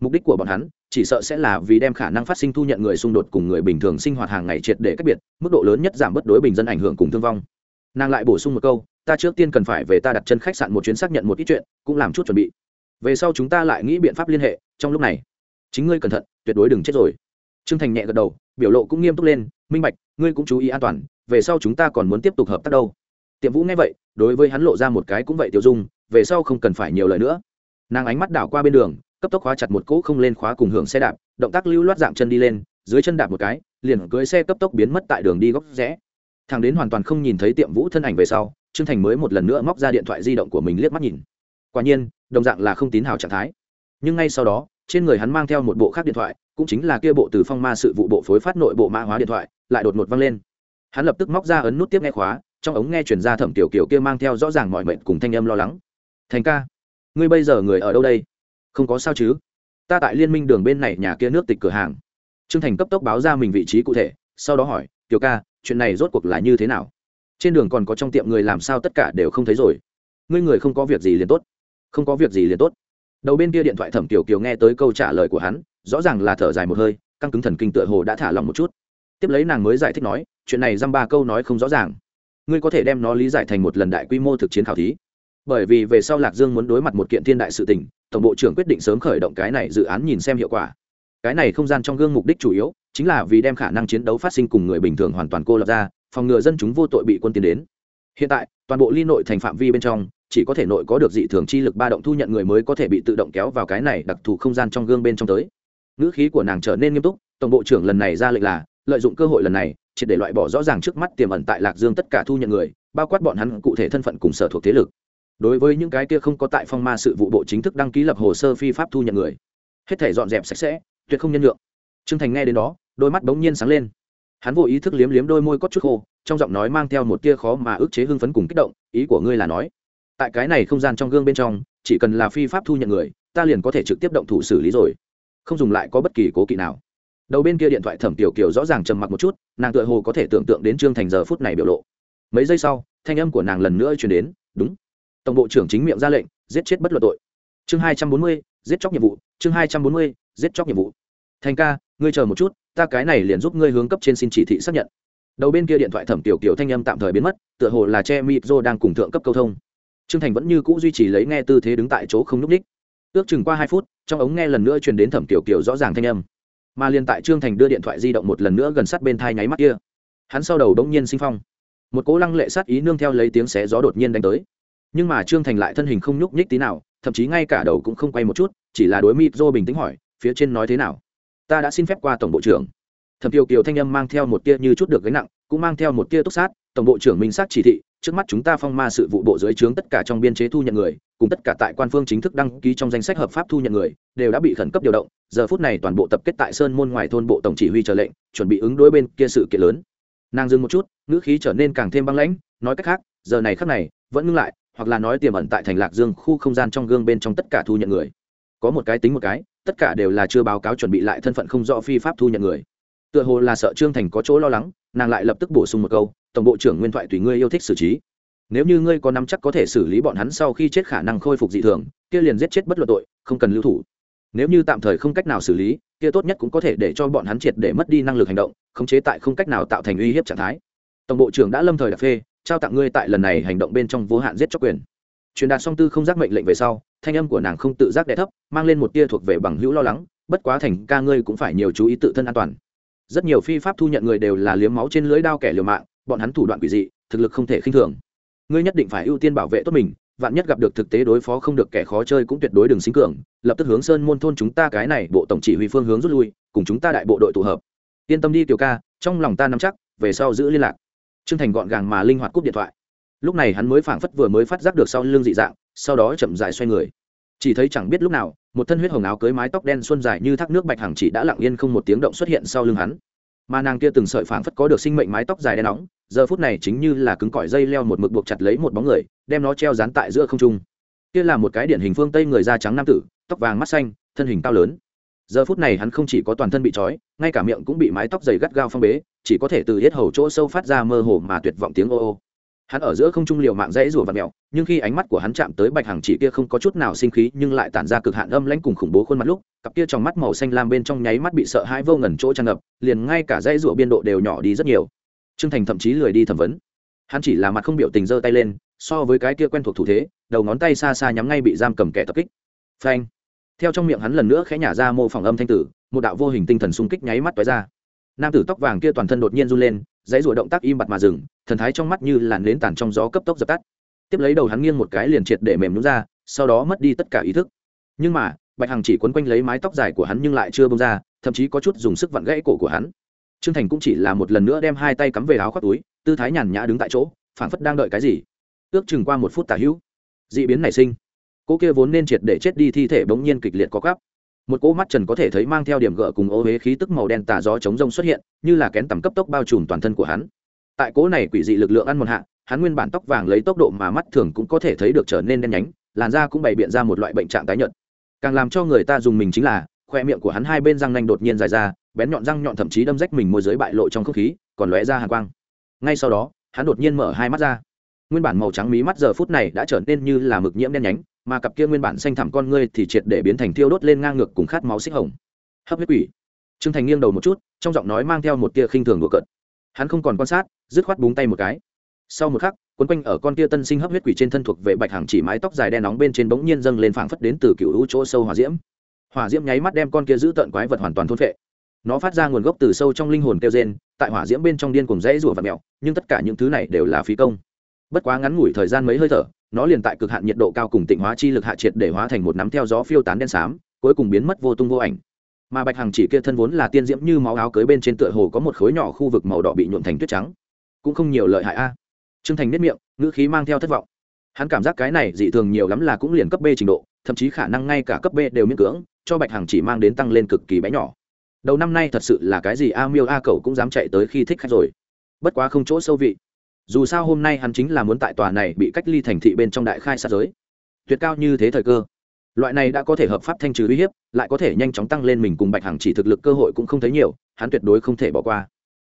S1: Mục đích của bọn hắn, chỉ sợ sẽ là vì đem khả năng phát sinh thu nhận người xung đột cùng người bình thường sinh hoạt hàng ngày triệt để cách biệt, mức độ lớn nhất giảm bất đối bình dân ảnh hưởng cùng thương vong. Nàng lại bổ sung một câu, ta trước tiên cần phải về ta đặt chân khách sạn một chuyến xác nhận một ít chuyện, cũng làm chút chuẩn bị về sau chúng ta lại nghĩ biện pháp liên hệ, trong lúc này. Chính ngươi cẩn thận, tuyệt đối đừng chết rồi. Trương thành nhẹ gật đầu, biểu lộ cũng nghiêm túc lên, minh bạch, ngươi cũng chú ý an toàn, về sau chúng ta còn muốn tiếp tục hợp tác đâu. Tiệm vũ nghe vậy, đối với hắn lộ ra một cái cũng vậy tiêu dung, về sau không cần phải nhiều lời nữa. Nàng ánh mắt đảo qua bên đường, cấp tốc khóa chặt một cỗ không lên khóa cùng hưởng xe đạp, động tác lưu loát dạng chân đi lên, dưới chân đạp một cái, liền cưới xe cấp tốc biến mất tại đường đi góc rẽ. Thằng đến hoàn toàn không nhìn thấy tiệm vũ thân ảnh về sau, trương thành mới một lần nữa móc ra điện thoại di động của mình liếc mắt nhìn quả nhiên, đồng dạng là không tín hào trạng thái. Nhưng ngay sau đó, trên người hắn mang theo một bộ khác điện thoại, cũng chính là kia bộ từ phong ma sự vụ bộ phối phát nội bộ mã hóa điện thoại, lại đột ngột văng lên. Hắn lập tức móc ra ấn nút tiếp nghe khóa, trong ống nghe chuyển ra thẩm tiểu kiều kia mang theo rõ ràng mọi mệnh cùng thanh âm lo lắng. Thành ca, ngươi bây giờ người ở đâu đây? Không có sao chứ? Ta tại liên minh đường bên này nhà kia nước tịch cửa hàng. Trương thành cấp tốc báo ra mình vị trí cụ thể, sau đó hỏi, tiểu ca, chuyện này rốt cuộc là như thế nào? Trên đường còn có trong tiệm người làm sao tất cả đều không thấy rồi? Ngươi người không có việc gì liền tốt không có việc gì liền tốt. Đầu bên kia điện thoại thẩm tiểu kiều nghe tới câu trả lời của hắn, rõ ràng là thở dài một hơi, căng cứng thần kinh tựa hồ đã thả lòng một chút. Tiếp lấy nàng mới giải thích nói, chuyện này dăm ba câu nói không rõ ràng. Ngươi có thể đem nó lý giải thành một lần đại quy mô thực chiến khảo thí. Bởi vì về sau lạc dương muốn đối mặt một kiện thiên đại sự tình, tổng bộ trưởng quyết định sớm khởi động cái này dự án nhìn xem hiệu quả. Cái này không gian trong gương mục đích chủ yếu, chính là vì đem khả năng chiến đấu phát sinh cùng người bình thường hoàn toàn cô lập ra, phòng ngừa dân chúng vô tội bị quân tiến đến. Hiện tại, toàn bộ ly nội thành phạm vi bên trong chỉ có thể nội có được dị thường chi lực ba động thu nhận người mới có thể bị tự động kéo vào cái này đặc thù không gian trong gương bên trong tới. Ngữ khí của nàng trở nên nghiêm túc, tổng bộ trưởng lần này ra lệnh là, lợi dụng cơ hội lần này, chỉ để loại bỏ rõ ràng trước mắt tiềm ẩn tại lạc dương tất cả thu nhận người, bao quát bọn hắn cụ thể thân phận cùng sở thuộc thế lực. Đối với những cái kia không có tại phong ma sự vụ bộ chính thức đăng ký lập hồ sơ phi pháp thu nhận người, hết thể dọn dẹp sạch sẽ, tuyệt không nhân lượng trương thành nghe đến đó, đôi mắt bỗng nhiên sáng lên. Hắn vô ý thức liếm liếm đôi môi có chút khô, trong giọng nói mang theo một tia khó mà ức chế hưng phấn cùng kích động, ý của ngươi là nói tại cái này không gian trong gương bên trong, chỉ cần là phi pháp thu nhận người, ta liền có thể trực tiếp động thủ xử lý rồi. Không dùng lại có bất kỳ cố kỵ nào. Đầu bên kia điện thoại thẩm tiểu kiều rõ ràng trầm mặc một chút, nàng tựa hồ có thể tưởng tượng đến trương thành giờ phút này biểu lộ. Mấy giây sau, thanh âm của nàng lần nữa chuyển đến, đúng. Tổng bộ trưởng chính miệng ra lệnh, giết chết bất luận tội. Chương hai trăm bốn mươi, giết chóc nhiệm vụ, chương hai trăm bốn mươi, giết chóc nhiệm vụ. Thành ca, ngươi chờ một chút, ta cái này liền giúp ngươi hướng cấp trên xin chỉ thị xác nhận. Đầu bên kia điện thoại thẩm tiểu kiều thanh âm tạm thời biến mất, tựa hồ là che mịp dô đang cùng thượng cấp câu thông trương thành vẫn như cũ duy trì lấy nghe tư thế đứng tại chỗ không núp ních ước chừng qua hai phút, trong ống nghe lần nữa truyền đến thẩm tiểu kiểu rõ ràng thanh âm. Mà liền tại trương thành đưa điện thoại di động một lần nữa gần sát bên thai nháy mắt kia, hắn sau đầu đống nhiên sinh phong. Một cố lăng lệ sát ý nương theo lấy tiếng xé gió đột nhiên đánh tới. Nhưng mà trương thành lại thân hình không nhúc nhích tí nào, thậm chí ngay cả đầu cũng không quay một chút, chỉ là đối mịp dô bình tĩnh hỏi, phía trên nói thế nào? Ta đã xin phép qua tổng bộ trưởng. Thẩm kiều kiều thanh âm mang theo một tia như chút được gánh nặng, cũng mang theo một tia túc sát, tổng bộ trưởng minh sát chỉ thị trước mắt chúng ta phong ma sự vụ bộ dưới trướng tất cả trong biên chế thu nhận người, cùng tất cả tại quan phương chính thức đăng ký trong danh sách hợp pháp thu nhận người, đều đã bị khẩn cấp điều động. Giờ phút này toàn bộ tập kết tại sơn môn ngoài thôn bộ tổng chỉ huy chờ lệnh, chuẩn bị ứng đối bên kia sự kiện lớn. Nàng dừng một chút, ngữ khí trở nên càng thêm băng lãnh, nói cách khác, giờ này khắc này, vẫn ngưng lại, hoặc là nói tiềm ẩn tại thành lạc dương khu không gian trong gương bên trong tất cả thu nhận người. Có một cái tính một cái, tất cả đều là chưa báo cáo chuẩn bị lại thân phận không rõ phi pháp thu nhận người. Tựa hồ là sợ trương thành có chỗ lo lắng nàng lại lập tức bổ sung một câu, tổng bộ trưởng nguyên thoại tùy ngươi yêu thích xử trí. Nếu như ngươi có nắm chắc có thể xử lý bọn hắn sau khi chết khả năng khôi phục dị thường, kia liền giết chết bất luận tội, không cần lưu thủ. Nếu như tạm thời không cách nào xử lý, kia tốt nhất cũng có thể để cho bọn hắn triệt để mất đi năng lực hành động, khống chế tại không cách nào tạo thành uy hiếp trạng thái. Tổng bộ trưởng đã lâm thời đặc phê, trao tặng ngươi tại lần này hành động bên trong vô hạn giết cho quyền. Truyền đạt song tư không giác mệnh lệnh về sau, thanh âm của nàng không tự giác đẻ thấp, mang lên một tia thuộc về bằng hữu lo lắng, bất quá thành ca ngươi cũng phải nhiều chú ý tự thân an toàn rất nhiều phi pháp thu nhận người đều là liếm máu trên lưới đao kẻ liều mạng, bọn hắn thủ đoạn quỷ dị, thực lực không thể khinh thường. Ngươi nhất định phải ưu tiên bảo vệ tốt mình, vạn nhất gặp được thực tế đối phó không được kẻ khó chơi cũng tuyệt đối đừng sinh cường, lập tức hướng sơn môn thôn chúng ta cái này bộ tổng chỉ huy phương hướng rút lui, cùng chúng ta đại bộ đội tụ hợp. Yên tâm đi, tiểu ca, trong lòng ta nắm chắc, về sau giữ liên lạc. Trương thành gọn gàng mà linh hoạt cúp điện thoại. Lúc này hắn mới phảng phất vừa mới phát giác được sau lưng dị dạng, sau đó chậm dài xoay người. Chỉ thấy chẳng biết lúc nào một thân huyết hồng áo cưới mái tóc đen xuân dài như thác nước bạch hằng chỉ đã lặng yên không một tiếng động xuất hiện sau lưng hắn. Mà nàng kia từng sợi phảng phất có được sinh mệnh mái tóc dài đen nóng, giờ phút này chính như là cứng cỏi dây leo một mực buộc chặt lấy một bóng người, đem nó treo dán tại giữa không trung. Kia là một cái điển hình phương tây người da trắng nam tử, tóc vàng mắt xanh, thân hình cao lớn. Giờ phút này hắn không chỉ có toàn thân bị trói, ngay cả miệng cũng bị mái tóc dày gắt gao phong bế, chỉ có thể từ hết hầu chỗ sâu phát ra mơ hồ mà tuyệt vọng tiếng ô ô hắn ở giữa không trung liều mạng dãy rủa và mèo, nhưng khi ánh mắt của hắn chạm tới bạch hằng chỉ kia không có chút nào sinh khí nhưng lại tản ra cực hạn âm lãnh cùng khủng bố khuôn mặt lúc cặp kia trong mắt màu xanh lam bên trong nháy mắt bị sợ hãi vô ngần chỗ tràn ngập liền ngay cả dãy rủa biên độ đều nhỏ đi rất nhiều. Trương thành thậm chí lười đi thẩm vấn. Hắn chỉ là mặt không biểu tình giơ tay lên so với cái kia quen thuộc thủ thế đầu ngón tay xa xa nhắm ngay bị giam cầm kẻ tập kích. Phanh. Theo trong miệng hắn lần nữa khẽ nhả ra mô phỏng âm thanh tử một đạo vô hình tinh thần xung kích nháy mắt toái ra. Nam tử tóc vàng kia toàn thân đột nhiên run lên dãy rủa động tác im bặt mà dừng, thần thái trong mắt như làn nến tàn trong gió cấp tốc dập tắt. Tiếp lấy đầu hắn nghiêng một cái liền triệt để mềm nhún ra, sau đó mất đi tất cả ý thức. Nhưng mà, bạch hằng chỉ quấn quanh lấy mái tóc dài của hắn nhưng lại chưa bông ra, thậm chí có chút dùng sức vặn gãy cổ của hắn. Trương thành cũng chỉ là một lần nữa đem hai tay cắm về áo khoác túi, tư thái nhàn nhã đứng tại chỗ, phảng phất đang đợi cái gì. Ước chừng qua một phút tả hữu d ị biến nảy sinh. Cô kia vốn nên triệt để chết đi thi thể bỗng nhiên kịch liệt có cắp một cỗ mắt trần có thể thấy mang theo điểm gỡ cùng ô huế khí tức màu đen tà gió chống rông xuất hiện, như là kén tầm cấp tốc bao trùm toàn thân của hắn. Tại cỗ này quỷ dị lực lượng ăn một hạ, hắn nguyên bản tóc vàng lấy tốc độ mà mắt thường cũng có thể thấy được trở nên đen nhánh, làn da cũng bày biện ra một loại bệnh trạng tái nhợt. Càng làm cho người ta dùng mình chính là, khoe miệng của hắn hai bên răng nanh đột nhiên dài ra, bén nhọn răng nhọn thậm chí đâm rách mình môi giới bại lộ trong không khí, còn lóe ra hàng quang. Ngay sau đó, hắn đột nhiên mở hai mắt ra. Nguyên bản màu trắng mí mắt giờ phút này đã trở nên như là mực nhiễm đen nhánh mà cặp kia nguyên bản xanh thẳm con ngươi thì triệt để biến thành thiêu đốt lên ngang ngược cùng khát máu xích hồng. Hấp huyết quỷ. Trương thành nghiêng đầu một chút, trong giọng nói mang theo một tia khinh thường đùa cợt. Hắn không còn quan sát, dứt khoát búng tay một cái. Sau một khắc, quấn quanh ở con tia tân sinh hấp huyết quỷ trên thân thuộc vệ bạch hàng chỉ mái tóc dài đen nóng bên trên bỗng nhiên dâng lên phảng phất đến từ cựu hữu chỗ sâu hỏa diễm. Hỏa diễm nháy mắt đem con kia giữ tận quái vật hoàn toàn thôn phệ. Nó phát ra nguồn gốc từ sâu trong linh hồn kêu gen tại hỏa diễm bên trong điên cùng rẽ rủa và mèo, nhưng tất cả những thứ này đều là phí công. Bất quá ngắn ngủi thời gian mấy hơi thở nó liền tại cực hạn nhiệt độ cao cùng tịnh hóa chi lực hạ triệt để hóa thành một nắm theo gió phiêu tán đen xám, cuối cùng biến mất vô tung vô ảnh. Mà bạch hằng chỉ kia thân vốn là tiên diễm như máu áo cưới bên trên tựa hồ có một khối nhỏ khu vực màu đỏ bị nhuộm thành tuyết trắng. Cũng không nhiều lợi hại a. Trương thành nếp miệng, ngữ khí mang theo thất vọng. Hắn cảm giác cái này dị thường nhiều lắm là cũng liền cấp b trình độ, thậm chí khả năng ngay cả cấp b đều miễn cưỡng, cho bạch hằng chỉ mang đến tăng lên cực kỳ bé nhỏ. Đầu năm nay thật sự là cái gì a miêu a cẩu cũng dám chạy tới khi thích khách rồi. Bất quá không chỗ sâu vị dù sao hôm nay hắn chính là muốn tại tòa này bị cách ly thành thị bên trong đại khai sát giới. Tuyệt cao như thế thời cơ. Loại này đã có thể hợp pháp thanh trừ uy hiếp, lại có thể nhanh chóng tăng lên mình cùng bạch hằng chỉ thực lực cơ hội cũng không thấy nhiều, hắn tuyệt đối không thể bỏ qua.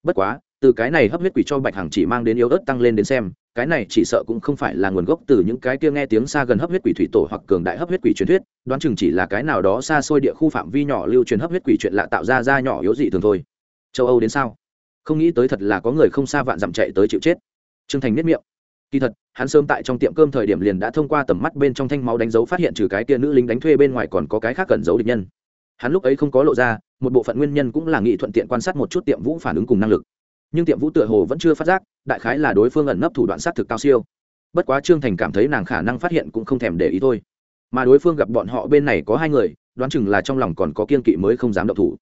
S1: Bất quá, từ cái này hấp huyết quỷ cho bạch hằng chỉ mang đến yếu ớt tăng lên đến xem, cái này chỉ sợ cũng không phải là nguồn gốc từ những cái kia nghe tiếng xa gần hấp huyết quỷ thủy tổ hoặc cường đại hấp huyết quỷ truyền thuyết, đoán chừng chỉ là cái nào đó xa xôi địa khu phạm vi nhỏ lưu truyền hấp huyết quỷ chuyện lạ tạo ra ra nhỏ yếu dị thường thôi. Châu âu đến sao? Không nghĩ tới thật là có người không xa vạn dặm chạy tới chịu chết trương thành nếp miệng. Kỳ thật, hắn sớm tại trong tiệm cơm thời điểm liền đã thông qua tầm mắt bên trong thanh máu đánh dấu phát hiện trừ cái kia nữ lính đánh thuê bên ngoài còn có cái khác cần giấu địch nhân. Hắn lúc ấy không có lộ ra, một bộ phận nguyên nhân cũng là nghị thuận tiện quan sát một chút tiệm vũ phản ứng cùng năng lực. Nhưng tiệm vũ tựa hồ vẫn chưa phát giác, đại khái là đối phương ẩn nấp thủ đoạn sát thực cao siêu. Bất quá trương thành cảm thấy nàng khả năng phát hiện cũng không thèm để ý thôi. Mà đối phương gặp bọn họ bên này có hai người, đoán chừng là trong lòng còn có kiên kỵ mới không dám động thủ.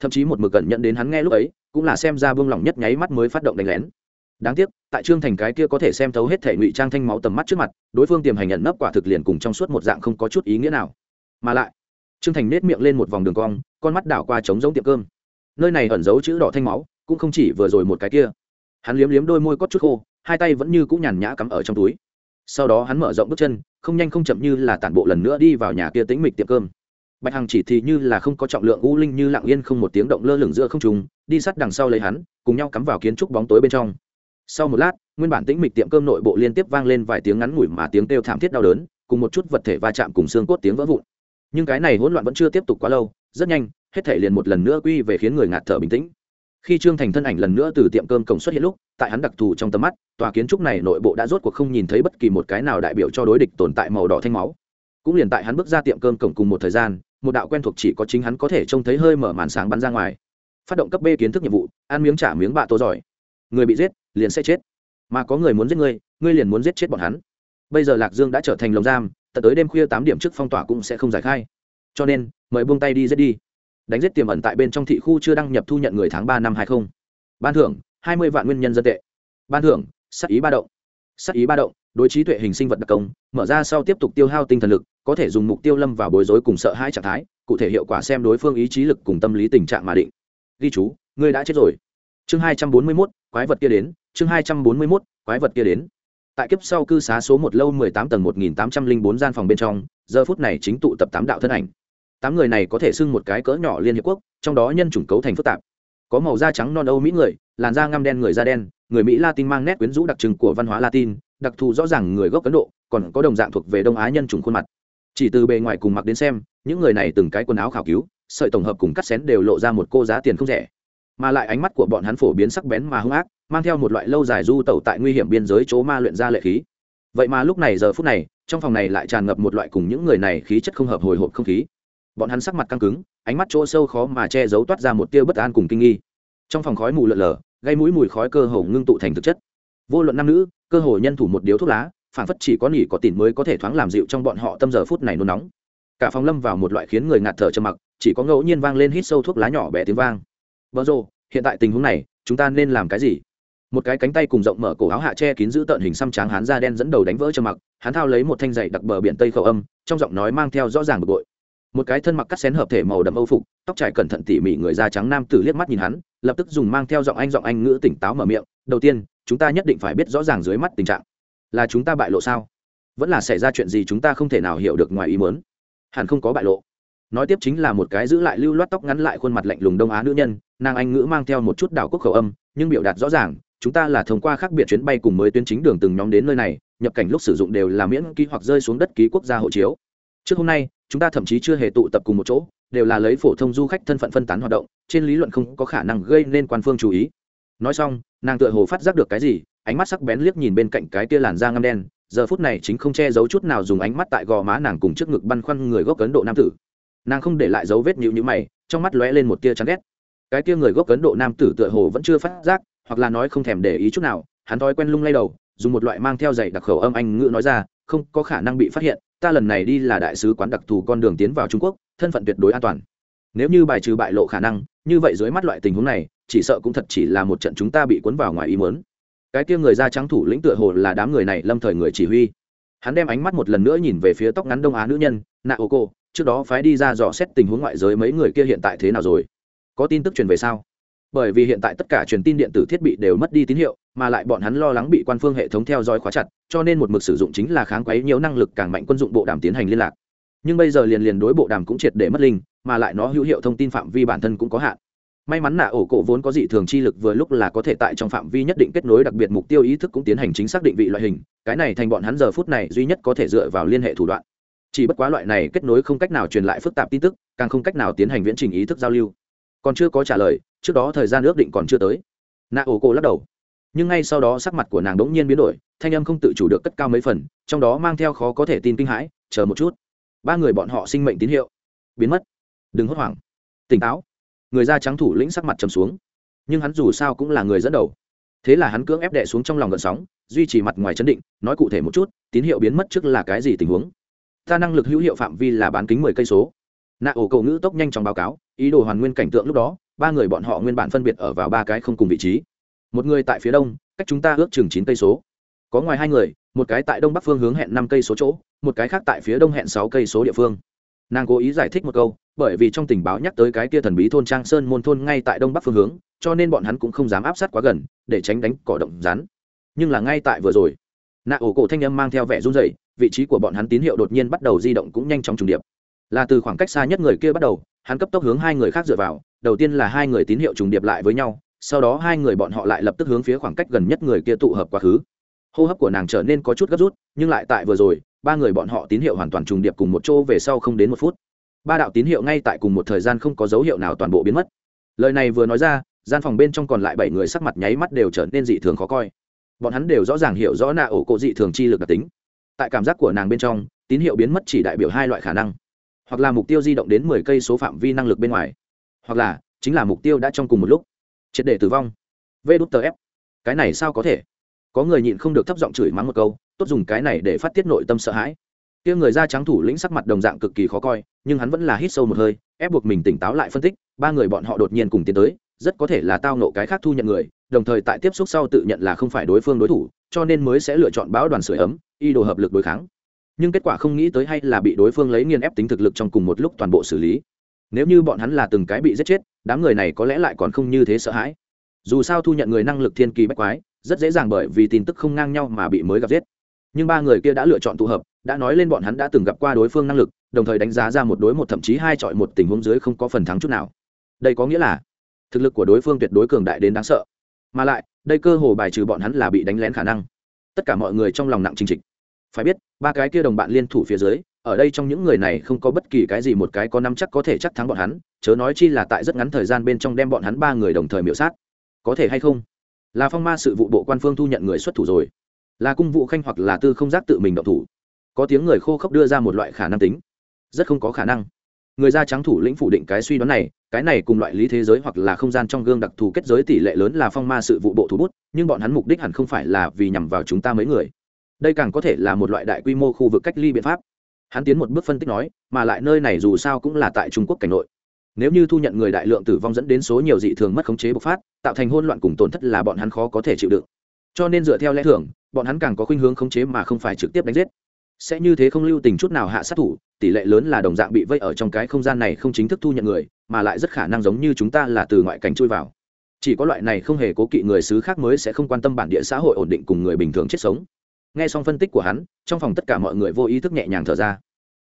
S1: Thậm chí một mực cẩn nhận đến hắn nghe lúc ấy, cũng là xem ra vương lòng nhất nháy mắt mới phát động đánh lén đáng tiếc, tại trương thành cái kia có thể xem thấu hết thể ngụy trang thanh máu tầm mắt trước mặt, đối phương tiềm hành nhận nấp quả thực liền cùng trong suốt một dạng không có chút ý nghĩa nào. Mà lại, trương thành nết miệng lên một vòng đường cong, con mắt đảo qua trống giống tiệm cơm. Nơi này ẩn giấu chữ đỏ thanh máu, cũng không chỉ vừa rồi một cái kia. Hắn liếm liếm đôi môi cốt chút khô, hai tay vẫn như cũng nhàn nhã cắm ở trong túi. Sau đó hắn mở rộng bước chân, không nhanh không chậm như là tản bộ lần nữa đi vào nhà kia tĩnh mịch tiệm cơm. Bạch hằng chỉ thì như là không có trọng lượng u linh như lặng yên không một tiếng động lơ lửng giữa không trùng đi sát đằng sau lấy hắn, cùng nhau cắm vào kiến trúc bóng tối bên trong sau một lát, nguyên bản tĩnh mịch tiệm cơm nội bộ liên tiếp vang lên vài tiếng ngắn ngủi mà tiếng kêu thảm thiết đau đớn, cùng một chút vật thể va chạm cùng xương cốt tiếng vỡ vụn. Nhưng cái này hỗn loạn vẫn chưa tiếp tục quá lâu, rất nhanh, hết thể liền một lần nữa quy về khiến người ngạt thở bình tĩnh. Khi trương thành thân ảnh lần nữa từ tiệm cơm cổng xuất hiện lúc, tại hắn đặc thù trong tầm mắt, tòa kiến trúc này nội bộ đã rốt cuộc không nhìn thấy bất kỳ một cái nào đại biểu cho đối địch tồn tại màu đỏ thanh máu. Cũng liền tại hắn bước ra tiệm cơm cổng cùng một thời gian, một đạo quen thuộc chỉ có chính hắn có thể trông thấy hơi mở màn sáng bắn ra ngoài. Phát động cấp b kiến thức nhiệm vụ, ăn miếng trả miếng bạ tô giỏi người bị giết, liền sẽ chết. Mà có người muốn giết ngươi ngươi liền muốn giết chết bọn hắn. Bây giờ lạc dương đã trở thành lồng giam, tận tới đêm khuya tám điểm trước phong tỏa cũng sẽ không giải khai. Cho nên, mời buông tay đi giết đi. Đánh giết tiềm ẩn tại bên trong thị khu chưa đăng nhập thu nhận người tháng ba năm hai không. Ban thưởng, hai mươi vạn nguyên nhân dân tệ. Ban thưởng sắc ý ba động. Sắc ý ba động, đối trí tuệ hình sinh vật đặc công, mở ra sau tiếp tục tiêu hao tinh thần lực, có thể dùng mục tiêu lâm vào bối rối cùng sợ hãi trạng thái, cụ thể hiệu quả xem đối phương ý chí lực cùng tâm lý tình trạng mà định. Ghi chú, ngươi đã chết rồi chương hai trăm bốn mươi mốt, quái vật kia đến. Chương hai trăm bốn mươi mốt, quái vật kia đến. Tại kiếp sau cư xá số một lâu mười tám tầng một nghìn tám trăm linh bốn gian phòng bên trong, giờ phút này chính tụ tập tám đạo thân ảnh. Tám người này có thể xưng một cái cỡ nhỏ liên hiệp quốc, trong đó nhân chủng cấu thành phức tạp. Có màu da trắng non âu mỹ người, làn da ngăm đen người da đen, người mỹ latin mang nét quyến rũ đặc trưng của văn hóa latin, đặc thù rõ ràng người gốc ấn độ, còn có đồng dạng thuộc về đông á nhân chủng khuôn mặt. Chỉ từ bề ngoài cùng mặc đến xem, những người này từng cái quần áo khảo cứu, sợi tổng hợp cùng cắt xén đều lộ ra một cô giá tiền không rẻ mà lại ánh mắt của bọn hắn phổ biến sắc bén mà hung ác, mang theo một loại lâu dài du tẩu tại nguy hiểm biên giới chỗ ma luyện ra lệ khí. Vậy mà lúc này giờ phút này, trong phòng này lại tràn ngập một loại cùng những người này khí chất không hợp hồi hộp không khí. Bọn hắn sắc mặt căng cứng, ánh mắt chỗ sâu khó mà che giấu toát ra một tia bất an cùng kinh nghi. Trong phòng khói mù lợn lờ, gây mũi mùi khói cơ hồ ngưng tụ thành thực chất. Vô luận nam nữ, cơ hồ nhân thủ một điếu thuốc lá phản phất chỉ có nỉ có tỉn mới có thể thoáng làm dịu trong bọn họ tâm giờ phút này nôn nóng. Cả phòng lâm vào một loại khiến người ngạt thở trầm mặc, chỉ có ngẫu nhiên vang lên hít sâu thuốc lá nhỏ bé tiếng vang vợ rồ, hiện tại tình huống này, chúng ta nên làm cái gì? Một cái cánh tay cùng rộng mở cổ áo hạ che kín giữ tợn hình xăm tráng hán da đen dẫn đầu đánh vỡ trầm mặc, hắn thao lấy một thanh dày đặc bờ biển tây khẩu âm, trong giọng nói mang theo rõ ràng bực bội. Một cái thân mặc cắt xén hợp thể màu đậm âu phục, tóc trải cẩn thận tỉ mỉ người da trắng nam tử liếc mắt nhìn hắn, lập tức dùng mang theo giọng anh giọng anh ngữ tỉnh táo mở miệng, đầu tiên, chúng ta nhất định phải biết rõ ràng dưới mắt tình trạng. Là chúng ta bại lộ sao? Vẫn là xảy ra chuyện gì chúng ta không thể nào hiểu được ngoài ý muốn. hẳn không có bại lộ nói tiếp chính là một cái giữ lại lưu loát tóc ngắn lại khuôn mặt lạnh lùng đông á nữ nhân, nàng anh ngữ mang theo một chút đảo quốc khẩu âm, nhưng biểu đạt rõ ràng, chúng ta là thông qua khác biệt chuyến bay cùng mới tuyến chính đường từng nhóm đến nơi này, nhập cảnh lúc sử dụng đều là miễn ký hoặc rơi xuống đất ký quốc gia hộ chiếu. Trước hôm nay, chúng ta thậm chí chưa hề tụ tập cùng một chỗ, đều là lấy phổ thông du khách thân phận phân tán hoạt động, trên lý luận không có khả năng gây nên quan phương chú ý. Nói xong, nàng tựa hồ phát giác được cái gì, ánh mắt sắc bén liếc nhìn bên cạnh cái tia làn da ngăm đen, giờ phút này chính không che giấu chút nào dùng ánh mắt tại gò má nàng cùng trước ngực băn khoăn người gốc ấn độ nam tử nàng không để lại dấu vết nhịu nhữ mày, trong mắt lóe lên một tia chán ghét. Cái tia người gốc ấn độ nam tử tựa hồ vẫn chưa phát giác, hoặc là nói không thèm để ý chút nào, hắn thói quen lung lay đầu, dùng một loại mang theo dạy đặc khẩu âm anh ngữ nói ra, không có khả năng bị phát hiện, ta lần này đi là đại sứ quán đặc thù con đường tiến vào trung quốc, thân phận tuyệt đối an toàn. Nếu như bài trừ bại lộ khả năng, như vậy dưới mắt loại tình huống này, chỉ sợ cũng thật chỉ là một trận chúng ta bị cuốn vào ngoài ý mớn cái kia người da trắng thủ lĩnh tựa hồ là đám người này lâm thời người chỉ huy. Hắn đem ánh mắt một lần nữa nhìn về phía tóc ngắn đông á nữ nhân nạ ô cô trước đó phái đi ra dò xét tình huống ngoại giới mấy người kia hiện tại thế nào rồi? Có tin tức truyền về sao? Bởi vì hiện tại tất cả truyền tin điện tử thiết bị đều mất đi tín hiệu, mà lại bọn hắn lo lắng bị quan phương hệ thống theo dõi khóa chặt, cho nên một mực sử dụng chính là kháng quấy nhiều năng lực càng mạnh quân dụng bộ đàm tiến hành liên lạc. Nhưng bây giờ liền liền đối bộ đàm cũng triệt để mất linh, mà lại nó hữu hiệu thông tin phạm vi bản thân cũng có hạn. May mắn nạ ổ cổ vốn có dị thường chi lực vừa lúc là có thể tại trong phạm vi nhất định kết nối đặc biệt mục tiêu ý thức cũng tiến hành chính xác định vị loại hình, cái này thành bọn hắn giờ phút này duy nhất có thể dựa vào liên hệ thủ đoạn chỉ bất quá loại này kết nối không cách nào truyền lại phức tạp tin tức, càng không cách nào tiến hành viễn trình ý thức giao lưu. Còn chưa có trả lời, trước đó thời gian ước định còn chưa tới. Nạ ổ cổ lắc đầu. Nhưng ngay sau đó sắc mặt của nàng đ ỗ n g nhiên biến đổi, thanh âm không tự chủ được cất cao mấy phần, trong đó mang theo khó có thể tin kinh hãi, chờ một chút. Ba người bọn họ sinh mệnh tín hiệu. Biến mất. Đừng hốt hoảng. Tỉnh táo. Người da trắng thủ lĩnh sắc mặt trầm xuống. Nhưng hắn dù sao cũng là người dẫn đầu. Thế là hắn cưỡng ép đẻ xuống trong lòng gợn sóng, duy trì mặt ngoài chấn định, nói cụ thể một chút, tín hiệu biến mất trước là cái gì tình huống? Ta năng lực hữu hiệu phạm vi là bán kính mười cây số. Nạ ổ cầu ngữ tốc nhanh trong báo cáo, ý đồ hoàn nguyên cảnh tượng lúc đó, ba người bọn họ nguyên bản phân biệt ở vào ba cái không cùng vị trí. Một người tại phía đông, cách chúng ta ước chừng chín cây số. Có ngoài hai người, một cái tại đông bắc phương hướng hẹn năm cây số chỗ, một cái khác tại phía đông hẹn sáu cây số địa phương. Nàng cố ý giải thích một câu, bởi vì trong tình báo nhắc tới cái kia thần bí thôn trang sơn môn thôn ngay tại đông bắc phương hướng, cho nên bọn hắn cũng không dám áp sát quá gần, để tránh đánh cỏ động rắn. Nhưng là ngay tại vừa rồi, nạ ổ cổ thanh âm mang theo vẻ run rẩy vị trí của bọn hắn tín hiệu đột nhiên bắt đầu di động cũng nhanh chóng trùng điệp. Là từ khoảng cách xa nhất người kia bắt đầu, hắn cấp tốc hướng hai người khác dựa vào, đầu tiên là hai người tín hiệu trùng điệp lại với nhau, sau đó hai người bọn họ lại lập tức hướng phía khoảng cách gần nhất người kia tụ hợp quá khứ. Hô hấp của nàng trở nên có chút gấp rút, nhưng lại tại vừa rồi, ba người bọn họ tín hiệu hoàn toàn trùng điệp cùng một chỗ về sau không đến một phút. Ba đạo tín hiệu ngay tại cùng một thời gian không có dấu hiệu nào toàn bộ biến mất. Lời này vừa nói ra, gian phòng bên trong còn lại bảy người sắc mặt nháy mắt đều trở nên dị thường khó coi. Bọn hắn đều rõ ràng hiểu rõ nạ ổ cộ dị thường chi lực đặc tính tại cảm giác của nàng bên trong, tín hiệu biến mất chỉ đại biểu hai loại khả năng. Hoặc là mục tiêu di động đến mười cây số phạm vi năng lực bên ngoài. Hoặc là, chính là mục tiêu đã trong cùng một lúc. Triệt để tử vong. Vê đút tờ ép. Cái này sao có thể? Có người nhịn không được thấp giọng chửi mắng một câu, tốt dùng cái này để phát tiết nội tâm sợ hãi. Kia người da trắng thủ lĩnh sắc mặt đồng dạng cực kỳ khó coi, nhưng hắn vẫn là hít sâu một hơi, ép buộc mình tỉnh táo lại phân tích, ba người bọn họ đột nhiên cùng tiến tới, rất có thể là tao nộ cái khác thu nhận người đồng thời tại tiếp xúc sau tự nhận là không phải đối phương đối thủ, cho nên mới sẽ lựa chọn báo đoàn sửa ấm y đồ hợp lực đối kháng. Nhưng kết quả không nghĩ tới hay là bị đối phương lấy nghiên ép tính thực lực trong cùng một lúc toàn bộ xử lý. Nếu như bọn hắn là từng cái bị giết chết, đám người này có lẽ lại còn không như thế sợ hãi. Dù sao thu nhận người năng lực thiên kỳ bách quái, rất dễ dàng bởi vì tin tức không ngang nhau mà bị mới gặp giết. Nhưng ba người kia đã lựa chọn tụ hợp, đã nói lên bọn hắn đã từng gặp qua đối phương năng lực, đồng thời đánh giá ra một đối một thậm chí hai chọi một tình huống dưới không có phần thắng chút nào. Đây có nghĩa là thực lực của đối phương tuyệt đối cường đại đến đáng sợ mà lại, đây cơ hồ bài trừ bọn hắn là bị đánh lén khả năng. Tất cả mọi người trong lòng nặng chính trịch. Phải biết, ba cái kia đồng bạn liên thủ phía dưới, ở đây trong những người này không có bất kỳ cái gì một cái có năm chắc có thể chắc thắng bọn hắn, chớ nói chi là tại rất ngắn thời gian bên trong đem bọn hắn ba người đồng thời miễu sát. Có thể hay không? Là phong ma sự vụ bộ quan phương thu nhận người xuất thủ rồi. Là cung vụ khanh hoặc là tư không giác tự mình động thủ. Có tiếng người khô khốc đưa ra một loại khả năng tính. Rất không có khả năng người da trắng thủ lĩnh phủ định cái suy đoán này, cái này cùng loại lý thế giới hoặc là không gian trong gương đặc thù kết giới tỷ lệ lớn là phong ma sự vụ bộ thủ bút, nhưng bọn hắn mục đích hẳn không phải là vì nhằm vào chúng ta mấy người. Đây càng có thể là một loại đại quy mô khu vực cách ly biện pháp. Hắn tiến một bước phân tích nói, mà lại nơi này dù sao cũng là tại trung quốc cảnh nội. Nếu như thu nhận người đại lượng tử vong dẫn đến số nhiều dị thường mất khống chế bộc phát, tạo thành hỗn loạn cùng tổn thất là bọn hắn khó có thể chịu đựng. Cho nên dựa theo lẽ thường, bọn hắn càng có khuynh hướng khống chế mà không phải trực tiếp đánh giết sẽ như thế không lưu tình chút nào hạ sát thủ, tỷ lệ lớn là đồng dạng bị vây ở trong cái không gian này không chính thức thu nhận người, mà lại rất khả năng giống như chúng ta là từ ngoại cảnh chui vào. Chỉ có loại này không hề cố kỵ người xứ khác mới sẽ không quan tâm bản địa xã hội ổn định cùng người bình thường chết sống. Nghe xong phân tích của hắn, trong phòng tất cả mọi người vô ý thức nhẹ nhàng thở ra.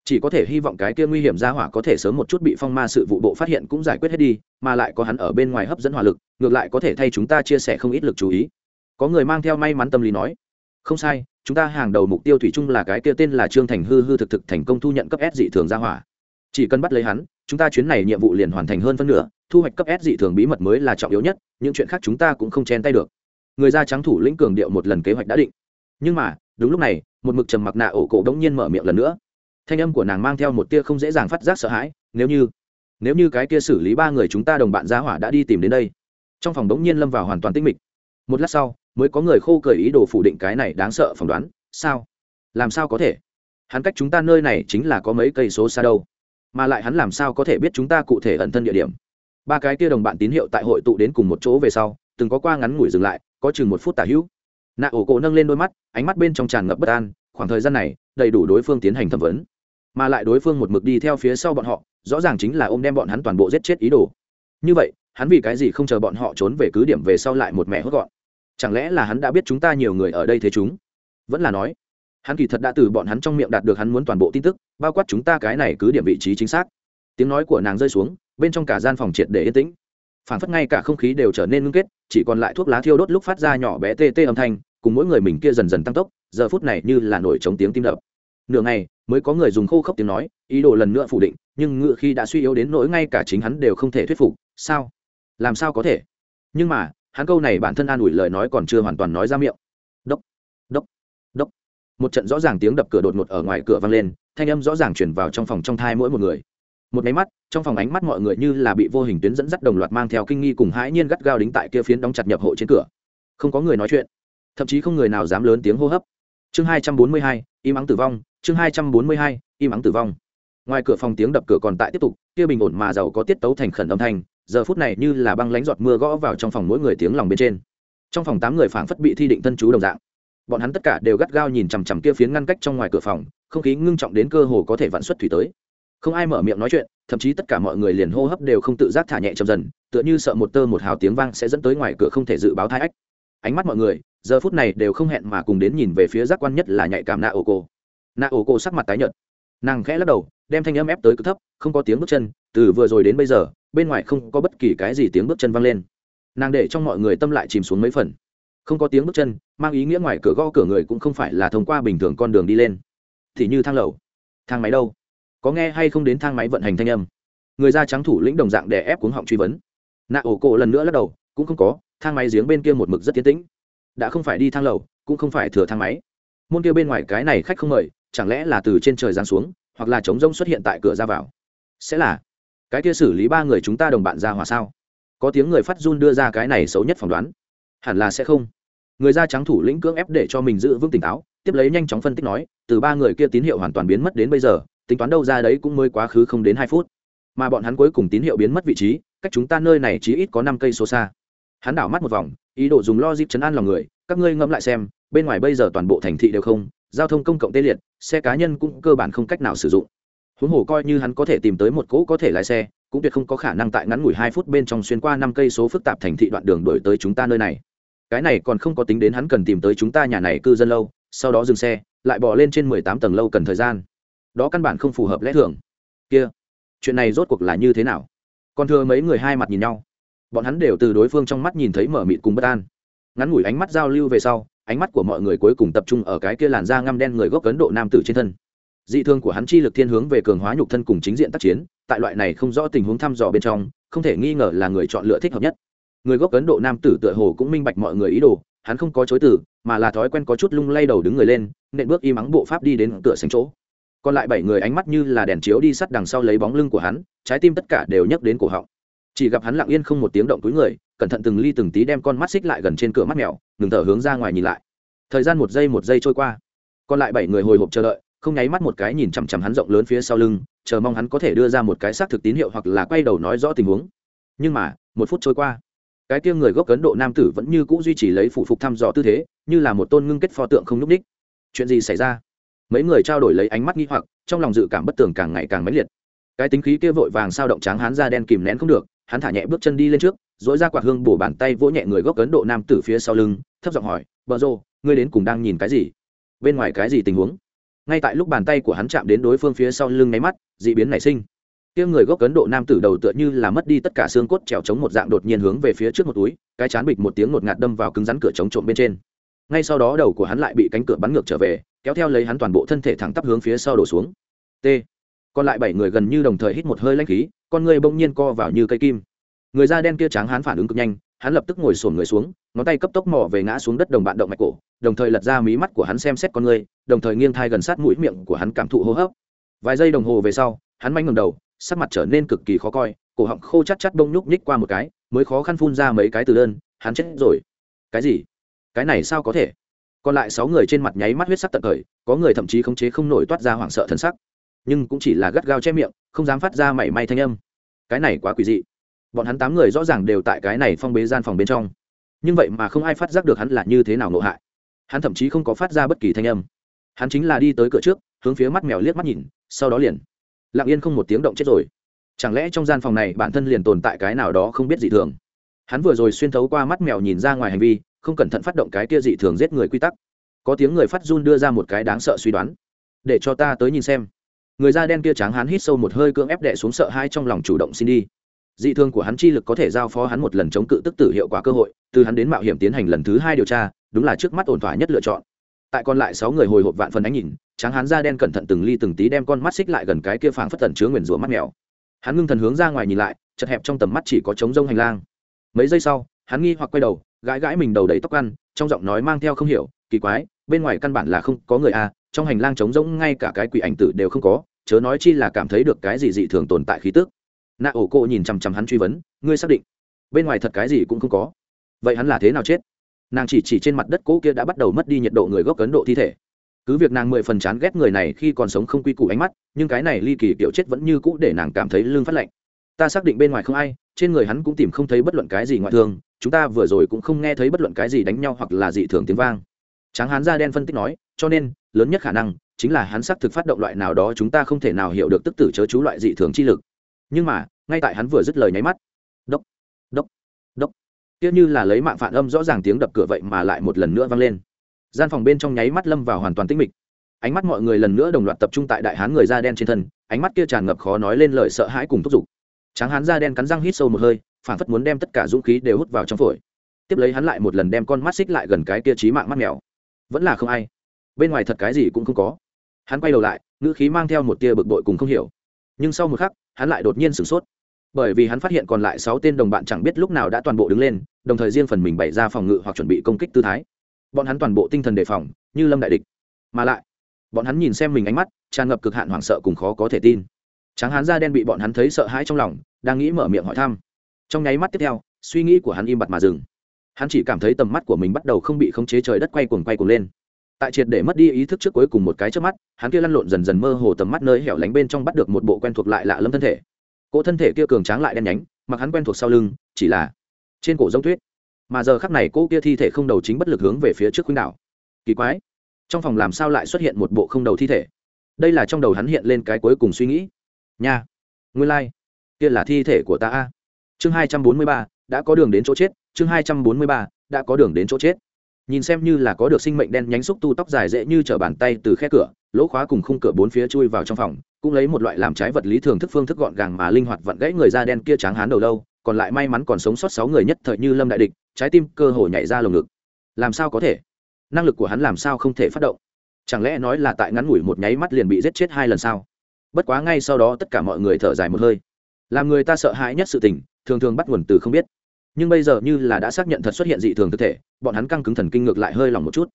S1: Chỉ có thể hy vọng cái kia nguy hiểm ra hỏa có thể sớm một chút bị phong ma sự vụ bộ phát hiện cũng giải quyết hết đi, mà lại có hắn ở bên ngoài hấp dẫn hỏa lực, ngược lại có thể thay chúng ta chia sẻ không ít lực chú ý. Có người mang theo may mắn tâm lý nói không sai, chúng ta hàng đầu mục tiêu thủy chung là cái kia tên là trương thành hư hư thực thực thành công thu nhận cấp s dị thường ra hỏa. Chỉ cần bắt lấy hắn, chúng ta chuyến này nhiệm vụ liền hoàn thành hơn phân nửa, thu hoạch cấp s dị thường bí mật mới là trọng yếu nhất, những chuyện khác chúng ta cũng không chen tay được. Người da trắng thủ lĩnh cường điệu một lần kế hoạch đã định. Nhưng mà, đúng lúc này, một mực trầm mặc nạ ổ cổ đống nhiên mở miệng lần nữa. Thanh âm của nàng mang theo một tia không dễ dàng phát giác sợ hãi, nếu như nếu như cái kia xử lý ba người chúng ta đồng bạn gia hỏa đã đi tìm đến đây. Trong phòng đống nhiên lâm vào hoàn toàn tinh mịch. Một lát sau mới có người khô cởi ý đồ phủ định cái này đáng sợ phỏng đoán. Sao? Làm sao có thể? Hắn cách chúng ta nơi này chính là có mấy cây số xa đâu. Mà lại hắn làm sao có thể biết chúng ta cụ thể ẩn thân địa điểm? Ba cái kia đồng bạn tín hiệu tại hội tụ đến cùng một chỗ về sau, từng có qua ngắn ngủi dừng lại, có chừng một phút tả hữu. Nạ ổ cổ nâng lên đôi mắt, ánh mắt bên trong tràn ngập bất an, khoảng thời gian này, đầy đủ đối phương tiến hành thẩm vấn. Mà lại đối phương một mực đi theo phía sau bọn họ, rõ ràng chính là ôm đem bọn hắn toàn bộ giết chết ý đồ. Như vậy, hắn vì cái gì không chờ bọn họ trốn về cứ điểm về sau lại một mẹ hốt gọn? Chẳng lẽ là hắn đã biết chúng ta nhiều người ở đây thế chúng? Vẫn là nói, hắn kỳ thật đã từ bọn hắn trong miệng đạt được hắn muốn toàn bộ tin tức, bao quát chúng ta cái này cứ điểm vị trí chính xác. Tiếng nói của nàng rơi xuống, bên trong cả gian phòng triệt để yên tĩnh. Phản phất ngay cả không khí đều trở nên ngưng kết, chỉ còn lại thuốc lá thiêu đốt lúc phát ra nhỏ bé tê tê âm thanh, cùng mỗi người mình kia dần dần tăng tốc, giờ phút này như là nổi trống tiếng tim đập. Nửa ngày, mới có người dùng khô khốc tiếng nói, ý đồ lần nữa phủ định, nhưng ngựa khi đã suy yếu đến nỗi ngay cả chính hắn đều không thể thuyết phục, sao? Làm sao có thể? Nhưng mà hắn câu này bản thân an ủi lời nói còn chưa hoàn toàn nói ra miệng. Đốc đốc đốc. Một trận rõ ràng tiếng đập cửa đột ngột ở ngoài cửa vang lên, thanh âm rõ ràng chuyển vào trong phòng trong thai mỗi một người. Một máy mắt, trong phòng ánh mắt mọi người như là bị vô hình tuyến dẫn dắt đồng loạt mang theo kinh nghi cùng hãi nhiên gắt gao đính tại kia phiến đóng chặt nhập hộ trên cửa. Không có người nói chuyện, thậm chí không người nào dám lớn tiếng hô hấp. Chương hai trăm bốn mươi hai, im ắng tử vong, chương hai trăm bốn mươi hai, im ắng tử vong. Ngoài cửa phòng tiếng đập cửa còn tại tiếp tục, kia bình ổn mà giàu có tiết tấu thành khẩn âm thanh giờ phút này như là băng lánh giọt mưa gõ vào trong phòng mỗi người tiếng lòng bên trên. Trong phòng tám người phảng phất bị thi định thân chú đồng dạng. Bọn hắn tất cả đều gắt gao nhìn chằm chằm kia phiến ngăn cách trong ngoài cửa phòng, không khí ngưng trọng đến cơ hồ có thể vạn xuất thủy tới. Không ai mở miệng nói chuyện, thậm chí tất cả mọi người liền hô hấp đều không tự giác thả nhẹ chậm dần, tựa như sợ một tơ một hào tiếng vang sẽ dẫn tới ngoài cửa không thể dự báo thai ách. Ánh mắt mọi người, giờ phút này đều không hẹn mà cùng đến nhìn về phía giác quan nhất là nhạy cảm nạ ô cô. Nạ ô cô sắc mặt tái nhợt. Nàng khẽ lắc đầu, đem thanh âm ép tới cực thấp, không có tiếng bước chân, từ vừa rồi đến bây giờ bên ngoài không có bất kỳ cái gì tiếng bước chân vang lên. Nàng để trong mọi người tâm lại chìm xuống mấy phần. Không có tiếng bước chân, mang ý nghĩa ngoài cửa gõ cửa người cũng không phải là thông qua bình thường con đường đi lên. Thì như thang lầu. Thang máy đâu? Có nghe hay không đến thang máy vận hành thanh âm? Người da trắng thủ lĩnh đồng dạng để ép cuống họng truy vấn. Nạ ổ cổ lần nữa lắc đầu, cũng không có, thang máy giếng bên kia một mực rất tiến tĩnh. Đã không phải đi thang lầu, cũng không phải thừa thang máy. Môn kia bên ngoài cái này khách không mời, chẳng lẽ là từ trên trời giáng xuống, hoặc là trống rông xuất hiện tại cửa ra vào? Sẽ là cái kia xử lý ba người chúng ta đồng bạn ra hòa sao? Có tiếng người phát run đưa ra cái này xấu nhất phỏng đoán. Hẳn là sẽ không. Người da trắng thủ lĩnh cưỡng ép để cho mình giữ vững tỉnh táo, tiếp lấy nhanh chóng phân tích nói, từ ba người kia tín hiệu hoàn toàn biến mất đến bây giờ, tính toán đâu ra đấy cũng mới quá khứ không đến hai phút. Mà bọn hắn cuối cùng tín hiệu biến mất vị trí, cách chúng ta nơi này chỉ ít có năm cây số xa. Hắn đảo mắt một vòng, ý đồ dùng lo dịp chấn an lòng người, các ngươi ngẫm lại xem, bên ngoài bây giờ toàn bộ thành thị đều không, giao thông công cộng tê liệt, xe cá nhân cũng cơ bản không cách nào sử dụng huống hồ coi như hắn có thể tìm tới một cỗ có thể lái xe, cũng tuyệt không có khả năng tại ngắn ngủi hai phút bên trong xuyên qua năm cây số phức tạp thành thị đoạn đường đổi tới chúng ta nơi này. Cái này còn không có tính đến hắn cần tìm tới chúng ta nhà này cư dân lâu, sau đó dừng xe, lại bỏ lên trên mười tám tầng lâu cần thời gian. Đó căn bản không phù hợp lẽ thường. Kia, chuyện này rốt cuộc là như thế nào? Còn thừa mấy người hai mặt nhìn nhau. Bọn hắn đều từ đối phương trong mắt nhìn thấy mở mịt cùng bất an. Ngắn ngủi ánh mắt giao lưu về sau, ánh mắt của mọi người cuối cùng tập trung ở cái kia làn da ngăm đen người gốc ấn độ nam tử trên thân dị thương của hắn chi lực thiên hướng về cường hóa nhục thân cùng chính diện tác chiến, tại loại này không rõ tình huống thăm dò bên trong, không thể nghi ngờ là người chọn lựa thích hợp nhất. Người gốc ấn độ nam tử tựa hồ cũng minh bạch mọi người ý đồ, hắn không có chối từ, mà là thói quen có chút lung lay đầu đứng người lên nện bước im ắng bộ pháp đi đến cửa sánh chỗ. Còn lại bảy người ánh mắt như là đèn chiếu đi sắt đằng sau lấy bóng lưng của hắn, trái tim tất cả đều nhấc đến cổ họng. Chỉ gặp hắn lặng yên không một tiếng động túi người, cẩn thận từng ly từng tí đem con mắt xích lại gần trên cửa mắt mèo, ngừng thở hướng ra ngoài nhìn lại. Thời gian một giây một giây trôi qua. Còn lại bảy người hồi hộp chờ đợi không nháy mắt một cái nhìn chằm chằm hắn rộng lớn phía sau lưng, chờ mong hắn có thể đưa ra một cái xác thực tín hiệu hoặc là quay đầu nói rõ tình huống. Nhưng mà, một phút trôi qua, cái kia người gốc ấn độ nam tử vẫn như cũ duy trì lấy phủ phục thăm dò tư thế, như là một tôn ngưng kết pho tượng không nhúc ních chuyện gì xảy ra? Mấy người trao đổi lấy ánh mắt nghi hoặc, trong lòng dự cảm bất tường càng ngày càng mãnh liệt. Cái tính khí kia vội vàng sao động tráng hắn ra đen kìm nén không được, hắn thả nhẹ bước chân đi lên trước dỗi ra quạt hương bổ bàn tay vỗ nhẹ người gốc ấn độ nam tử phía sau lưng, thấp giọng hỏi, bờ rô, ngươi đến cùng đang nhìn cái gì? Bên ngoài cái gì tình huống? Ngay tại lúc bàn tay của hắn chạm đến đối phương phía sau lưng nháy mắt d ị biến nảy sinh. Kia người gốc ấn độ nam tử đầu tựa như là mất đi tất cả xương cốt trèo chống một dạng đột nhiên hướng về phía trước một túi, cái chán bịch một tiếng ngột ngạt đâm vào cứng rắn cửa chống trộm bên trên. Ngay sau đó đầu của hắn lại bị cánh cửa bắn ngược trở về, kéo theo lấy hắn toàn bộ thân thể thẳng tắp hướng phía sau đổ xuống. T. Còn lại bảy người gần như đồng thời hít một hơi lanh khí, con người bỗng nhiên co vào như cây kim. Người da đen kia tráng hắn phản ứng cực nhanh, hắn lập tức ngồi sổn người xuống ngón tay cấp tốc mò về ngã xuống đất đồng bạn động mạch cổ, đồng thời lật ra mí mắt của hắn xem xét con người đồng thời nghiêng thai gần sát mũi miệng của hắn cảm thụ hô hấp. Vài giây đồng hồ về sau, hắn manh ngầm đầu, sắc mặt trở nên cực kỳ khó coi, cổ họng khô chắc chắc bông nhúc nhích qua một cái, mới khó khăn phun ra mấy cái từ đơn, hắn chết rồi. Cái gì? Cái này sao có thể? Còn lại sáu người trên mặt nháy mắt huyết sắc tận thời có người thậm chí khống chế không nổi toát ra hoảng sợ thân sắc. Nhưng cũng chỉ là gắt gao che miệng, không dám phát ra mảy may thanh âm. Cái này quá quỷ dị. Bọn hắn tám người rõ ràng đều tại cái này phong bế gian phòng bên trong nhưng vậy mà không ai phát giác được hắn là như thế nào nộ hại. Hắn thậm chí không có phát ra bất kỳ thanh âm. Hắn chính là đi tới cửa trước, hướng phía mắt mèo liếc mắt nhìn, sau đó liền lặng yên không một tiếng động chết rồi. Chẳng lẽ trong gian phòng này bản thân liền tồn tại cái nào đó không biết gì thường? Hắn vừa rồi xuyên thấu qua mắt mèo nhìn ra ngoài hành vi, không cẩn thận phát động cái kia dị thường giết người quy tắc. Có tiếng người phát run đưa ra một cái đáng sợ suy đoán. Để cho ta tới nhìn xem. Người da đen kia tráng hắn hít sâu một hơi, cưỡng ép đệ xuống sợ hai trong lòng chủ động xin đi dị thường của hắn chi lực có thể giao phó hắn một lần chống cự tức tử hiệu quả cơ hội từ hắn đến mạo hiểm tiến hành lần thứ hai điều tra đúng là trước mắt ổn thỏa nhất lựa chọn. Tại còn lại sáu người hồi hộp vạn phần ánh nhìn tráng hắn da đen cẩn thận từng ly từng tí đem con mắt xích lại gần cái kia phảng phất tần chứa nguyền rủa mắt mèo. Hắn ngưng thần hướng ra ngoài nhìn lại chật hẹp trong tầm mắt chỉ có trống rông hành lang. Mấy giây sau hắn nghi hoặc quay đầu gãi gãi mình đầu đầy tóc ăn trong giọng nói mang theo không hiểu kỳ quái bên ngoài căn bản là không có người a à, trong hành lang trống rỗng ngay cả cái quỷ ảnh tử đều không có chớ nói chi là cảm thấy được cái gì dị thường tồn tại khí tức nạ ổ cô nhìn chằm chằm hắn truy vấn, ngươi xác định bên ngoài thật cái gì cũng không có? Vậy hắn là thế nào chết? Nàng chỉ chỉ trên mặt đất cỗ kia đã bắt đầu mất đi nhiệt độ người gốc ấn độ thi thể. Cứ việc nàng mười phần chán ghét người này khi còn sống không quy củ ánh mắt, nhưng cái này ly kỳ kiểu chết vẫn như cũ để nàng cảm thấy lương phát lạnh. Ta xác định bên ngoài không ai, trên người hắn cũng tìm không thấy bất luận cái gì ngoại thương, chúng ta vừa rồi cũng không nghe thấy bất luận cái gì đánh nhau hoặc là dị thường tiếng vang. Tráng hán da đen phân tích nói, cho nên, lớn nhất khả năng chính là hắn xác thực phát động loại nào đó chúng ta không thể nào hiểu được tức tử chớ chú loại dị thường chi lực nhưng mà, ngay tại hắn vừa dứt lời nháy mắt. Đốc đốc đốc. Tiếc như là lấy mạng phản âm rõ ràng tiếng đập cửa vậy mà lại một lần nữa vang lên. Gian phòng bên trong nháy mắt lâm vào hoàn toàn tĩnh mịch. Ánh mắt mọi người lần nữa đồng loạt tập trung tại đại hán người da đen trên thân, ánh mắt kia tràn ngập khó nói lên lời sợ hãi cùng thúc giục. Tráng hán da đen cắn răng hít sâu một hơi, phản phất muốn đem tất cả dũng khí đều hút vào trong phổi. Tiếp lấy hắn lại một lần đem con mắt xích lại gần cái kia trí mạng mắt mèo. Vẫn là không ai. Bên ngoài thật cái gì cũng không có. Hắn quay đầu lại, ngữ khí mang theo một tia bực bội cùng không hiểu nhưng sau một khắc, hắn lại đột nhiên sửng sốt. Bởi vì hắn phát hiện còn lại sáu tên đồng bạn chẳng biết lúc nào đã toàn bộ đứng lên, đồng thời riêng phần mình bày ra phòng ngự hoặc chuẩn bị công kích tư thái. Bọn hắn toàn bộ tinh thần đề phòng, như lâm đại địch. Mà lại, bọn hắn nhìn xem mình ánh mắt, tràn ngập cực hạn hoảng sợ cùng khó có thể tin. Tráng hán da đen bị bọn hắn thấy sợ hãi trong lòng, đang nghĩ mở miệng hỏi thăm. Trong nháy mắt tiếp theo, suy nghĩ của hắn im bặt mà dừng. Hắn chỉ cảm thấy tầm mắt của mình bắt đầu không bị khống chế trời đất quay cuồng quay cuồng lên tại triệt để mất đi ý thức trước cuối cùng một cái trước mắt, hắn kia lăn lộn dần dần mơ hồ tầm mắt nơi hẻo lánh bên trong bắt được một bộ quen thuộc lại lạ lâm thân thể. Cỗ thân thể kia cường tráng lại đen nhánh, mặc hắn quen thuộc sau lưng, chỉ là trên cổ giống tuyết. Mà giờ khắc này cô kia thi thể không đầu chính bất lực hướng về phía trước khuynh đảo. Kỳ quái, trong phòng làm sao lại xuất hiện một bộ không đầu thi thể? Đây là trong đầu hắn hiện lên cái cuối cùng suy nghĩ. Nha, nguyên lai、like. kia là thi thể của ta a. Chương hai trăm bốn mươi ba, đã có đường đến chỗ chết, chương hai trăm bốn mươi ba, đã có đường đến chỗ chết nhìn xem như là có được sinh mệnh đen nhánh xúc tu tóc dài dễ như t bàn tay từ khe cửa, lỗ khóa cùng khung cửa bốn phía chui vào trong phòng, cũng lấy một loại làm trái vật lý thường thức phương thức gọn gàng mà linh hoạt vặn gãy người da đen kia tráng hán đầu lâu, còn lại may mắn còn sống sót sáu người nhất thời như lâm đại địch, trái tim cơ hồ nhảy ra lồng ngực. Làm sao có thể? Năng lực của hắn làm sao không thể phát động? Chẳng lẽ nói là tại ngắn ngủi một nháy mắt liền bị giết chết hai lần sao? Bất quá ngay sau đó tất cả mọi người thở dài một hơi. Làm người ta sợ hãi nhất sự tình, thường thường bắt nguồn từ không biết nhưng bây giờ như là đã xác nhận thật xuất hiện dị thường thực thể, bọn hắn căng cứng thần kinh ngược lại hơi lòng một chút.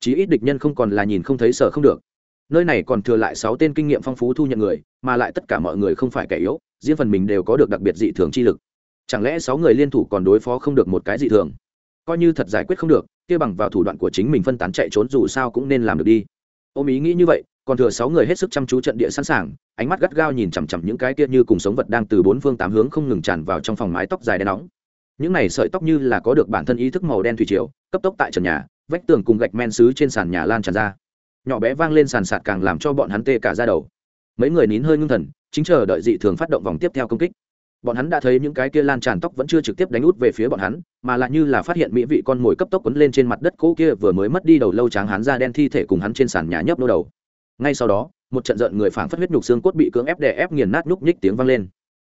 S1: Chí ít địch nhân không còn là nhìn không thấy sở không được. Nơi này còn thừa lại sáu tên kinh nghiệm phong phú thu nhận người, mà lại tất cả mọi người không phải kẻ yếu, riêng phần mình đều có được đặc biệt dị thường chi lực. Chẳng lẽ sáu người liên thủ còn đối phó không được một cái dị thường? Coi như thật giải quyết không được, kia bằng vào thủ đoạn của chính mình phân tán chạy trốn dù sao cũng nên làm được đi. Ôm ý nghĩ như vậy, còn thừa sáu người hết sức chăm chú trận địa sẵn sàng, ánh mắt gắt gao nhìn chằm chằm những cái kia như cùng sống vật đang từ bốn phương tám hướng không ngừng tràn vào trong phòng mái tóc dài đen nóng những này sợi tóc như là có được bản thân ý thức màu đen thủy triều, cấp tốc tại trần nhà, vách tường cùng gạch men xứ trên sàn nhà lan tràn ra. Nhỏ bé vang lên sàn sạt càng làm cho bọn hắn tê cả ra đầu. Mấy người nín hơi ngưng thần, chính chờ đợi dị thường phát động vòng tiếp theo công kích. Bọn hắn đã thấy những cái kia lan tràn tóc vẫn chưa trực tiếp đánh út về phía bọn hắn, mà lại như là phát hiện mỹ vị con mồi cấp tốc quấn lên trên mặt đất cỗ kia vừa mới mất đi đầu lâu tráng hắn ra đen thi thể cùng hắn trên sàn nhà nhấp nô đầu. Ngay sau đó, một trận giận người phảng phất huyết nhục xương cốt bị cưỡng ép đè ép nghiền nát nhúc nhích tiếng vang lên.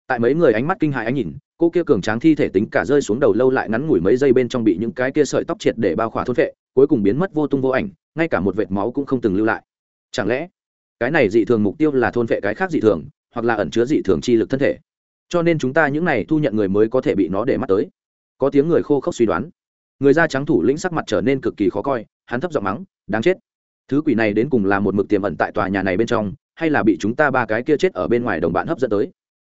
S1: Tại mấy người ánh mắt kinh hại ánh nhìn cô kia cường tráng thi thể tính cả rơi xuống đầu lâu lại ngắn ngủi mấy giây bên trong bị những cái kia sợi tóc triệt để bao khỏa thôn vệ cuối cùng biến mất vô tung vô ảnh, ngay cả một vệt máu cũng không từng lưu lại. Chẳng lẽ, cái này dị thường mục tiêu là thôn vệ cái khác dị thường, hoặc là ẩn chứa dị thường chi lực thân thể? Cho nên chúng ta những này thu nhận người mới có thể bị nó để mắt tới. Có tiếng người khô khốc suy đoán. Người da trắng thủ lĩnh sắc mặt trở nên cực kỳ khó coi, hắn thấp giọng mắng, đáng chết. Thứ quỷ này đến cùng là một mực tiềm ẩn tại tòa nhà này bên trong, hay là bị chúng ta ba cái kia chết ở bên ngoài đồng bạn hấp dẫn tới?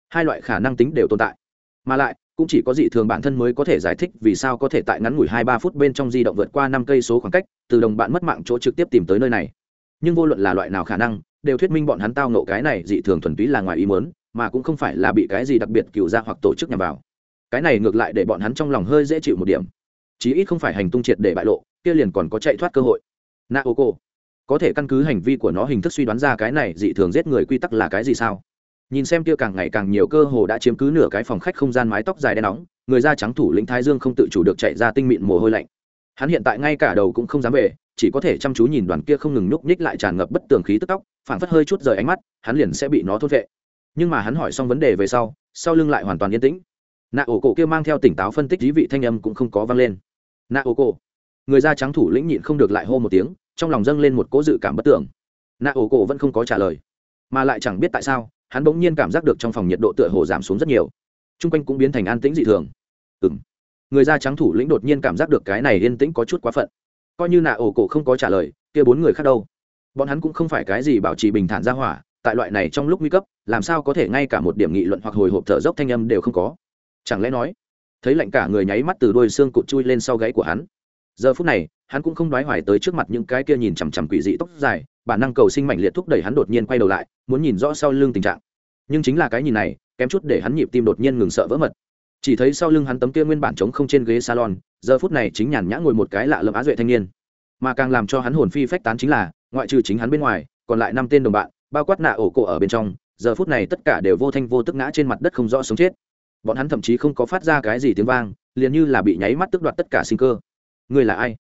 S1: Hai loại khả năng tính đều tồn tại mà lại, cũng chỉ có dị thường bản thân mới có thể giải thích vì sao có thể tại ngắn ngủi hai ba phút bên trong di động vượt qua năm cây số khoảng cách, từ đồng bạn mất mạng chỗ trực tiếp tìm tới nơi này. Nhưng vô luận là loại nào khả năng, đều thuyết minh bọn hắn tao nộ cái này dị thường thuần túy là ngoài ý muốn, mà cũng không phải là bị cái gì đặc biệt cựu ra hoặc tổ chức nhằm vào. Cái này ngược lại để bọn hắn trong lòng hơi dễ chịu một điểm. Chí ít không phải hành tung triệt để bại lộ, kia liền còn có chạy thoát cơ hội. Na ô cô có thể căn cứ hành vi của nó hình thức suy đoán ra cái này dị thường giết người quy tắc là cái gì sao? Nhìn xem kia càng ngày càng nhiều cơ hồ đã chiếm cứ nửa cái phòng khách không gian mái tóc dài đen nóng, người da trắng thủ lĩnh thái dương không tự chủ được chạy ra tinh mịn mồ hôi lạnh. Hắn hiện tại ngay cả đầu cũng không dám về, chỉ có thể chăm chú nhìn đoàn kia không ngừng núp nhích lại tràn ngập bất tường khí tức tóc, phảng phất hơi chút rời ánh mắt, hắn liền sẽ bị nó thốt vệ. Nhưng mà hắn hỏi xong vấn đề về sau sau lưng lại hoàn toàn yên tĩnh. Nạ ổ cổ kia mang theo tỉnh táo phân tích dí vị thanh âm cũng không có vang lên. Nạ ổ cổ. Người da trắng thủ lĩnh nhịn không được lại hô một tiếng, trong lòng dâng lên một cố dự cảm bất tưởng nạ ổ cổ vẫn không có trả lời, mà lại chẳng biết tại sao hắn bỗng nhiên cảm giác được trong phòng nhiệt độ tựa hồ giảm xuống rất nhiều. T r u n g quanh cũng biến thành an tĩnh dị thường. Ừ m người da trắng thủ lĩnh đột nhiên cảm giác được cái này yên tĩnh có chút quá phận. Coi như nạ ổ cổ không có trả lời, kia bốn người khác đâu? Bọn hắn cũng không phải cái gì bảo trì bình thản ra hỏa, tại loại này trong lúc nguy cấp, làm sao có thể ngay cả một điểm nghị luận hoặc hồi hộp thở dốc thanh âm đều không có? Chẳng lẽ nói, thấy lạnh cả người nháy mắt từ đôi xương cụt chui lên sau gáy của hắn. Giờ phút này, hắn cũng không đoái hoài tới trước mặt những cái kia nhìn chằm chằm quỷ dị tóc dài bản năng cầu sinh mạnh liệt thúc đẩy hắn đột nhiên quay đầu lại, muốn nhìn rõ sau lưng tình trạng. Nhưng chính là cái nhìn này, kém chút để hắn nhịp tim đột nhiên ngừng sợ vỡ mật. Chỉ thấy sau lưng hắn tấm kia nguyên bản trống không trên ghế salon, giờ phút này chính nhàn nhã ngồi một cái lạ lẫm á duệ thanh niên. Mà càng làm cho hắn hồn phi phách tán chính là, ngoại trừ chính hắn bên ngoài, còn lại năm tên đồng bạn, bao quát nạ ổ cổ ở bên trong, giờ phút này tất cả đều vô thanh vô tức ngã trên mặt đất không rõ sống chết. Bọn hắn thậm chí không có phát ra cái gì tiếng vang, liền như là bị nháy mắt tức đoạt tất cả sinh cơ. Người là ai?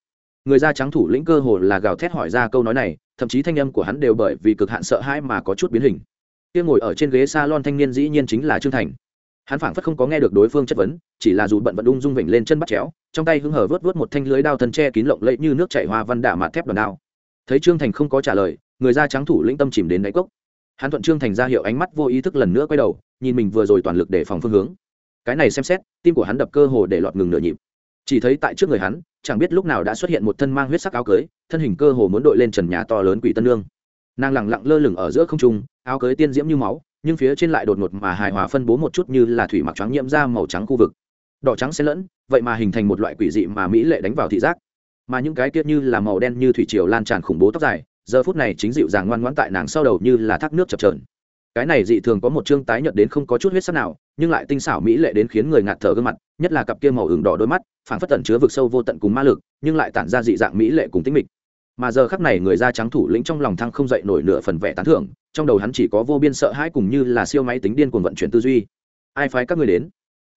S1: Người da trắng thủ lĩnh cơ hồ là gào thét hỏi ra câu nói này thậm chí thanh âm của hắn đều bởi vì cực hạn sợ hãi mà có chút biến hình. Kia ngồi ở trên ghế salon thanh niên dĩ nhiên chính là trương thành. Hắn phảng phất không có nghe được đối phương chất vấn, chỉ là dù bận vận ung dung vịnh lên chân bắt chéo, trong tay hưng hở vớt vớt một thanh lưới đao thân tre kín lộng lẫy như nước chảy hoa văn đả mạt thép đòn đao. Thấy trương thành không có trả lời, người da trắng thủ lĩnh tâm chìm đến đáy cốc. Hắn thuận trương thành ra hiệu ánh mắt vô ý thức lần nữa quay đầu, nhìn mình vừa rồi toàn lực để phòng phương hướng. Cái này xem xét, tim của hắn đập cơ hồ để lọt ngừng nửa nhịp. Chỉ thấy tại trước người hắn chẳng biết lúc nào đã xuất hiện một thân mang huyết sắc áo cưới, thân hình cơ hồ muốn đội lên trần nhà to lớn quỷ tân lương nàng lẳng lặng lơ lửng ở giữa không trung, áo cưới tiên diễm như máu, nhưng phía trên lại đột ngột mà hài hòa phân bố một chút như là thủy mặc trắng nhiễm ra màu trắng khu vực. Đỏ trắng xen lẫn, vậy mà hình thành một loại quỷ dị mà mỹ lệ đánh vào thị giác. Mà những cái kia như là màu đen như thủy triều lan tràn khủng bố tóc dài, giờ phút này chính dịu dàng ngoan ngoãn tại nàng sau đầu như là thác nước chập trờn cái này dị thường có một chương tái nhợt đến không có chút huyết sắc nào, nhưng lại tinh xảo mỹ lệ đến khiến người ngạt thở gương mặt, nhất là cặp kia màu ửng đỏ đôi mắt, phảng phất tận chứa vực sâu vô tận cùng ma lực, nhưng lại tản ra dị dạng mỹ lệ cùng tinh mịch. Mà giờ khắc này người da trắng thủ lĩnh trong lòng thăng không dậy nổi nửa phần vẻ tán thưởng, trong đầu hắn chỉ có vô biên sợ hãi cùng như là siêu máy tính điên cuồng vận chuyển tư duy. Ai phái các người đến?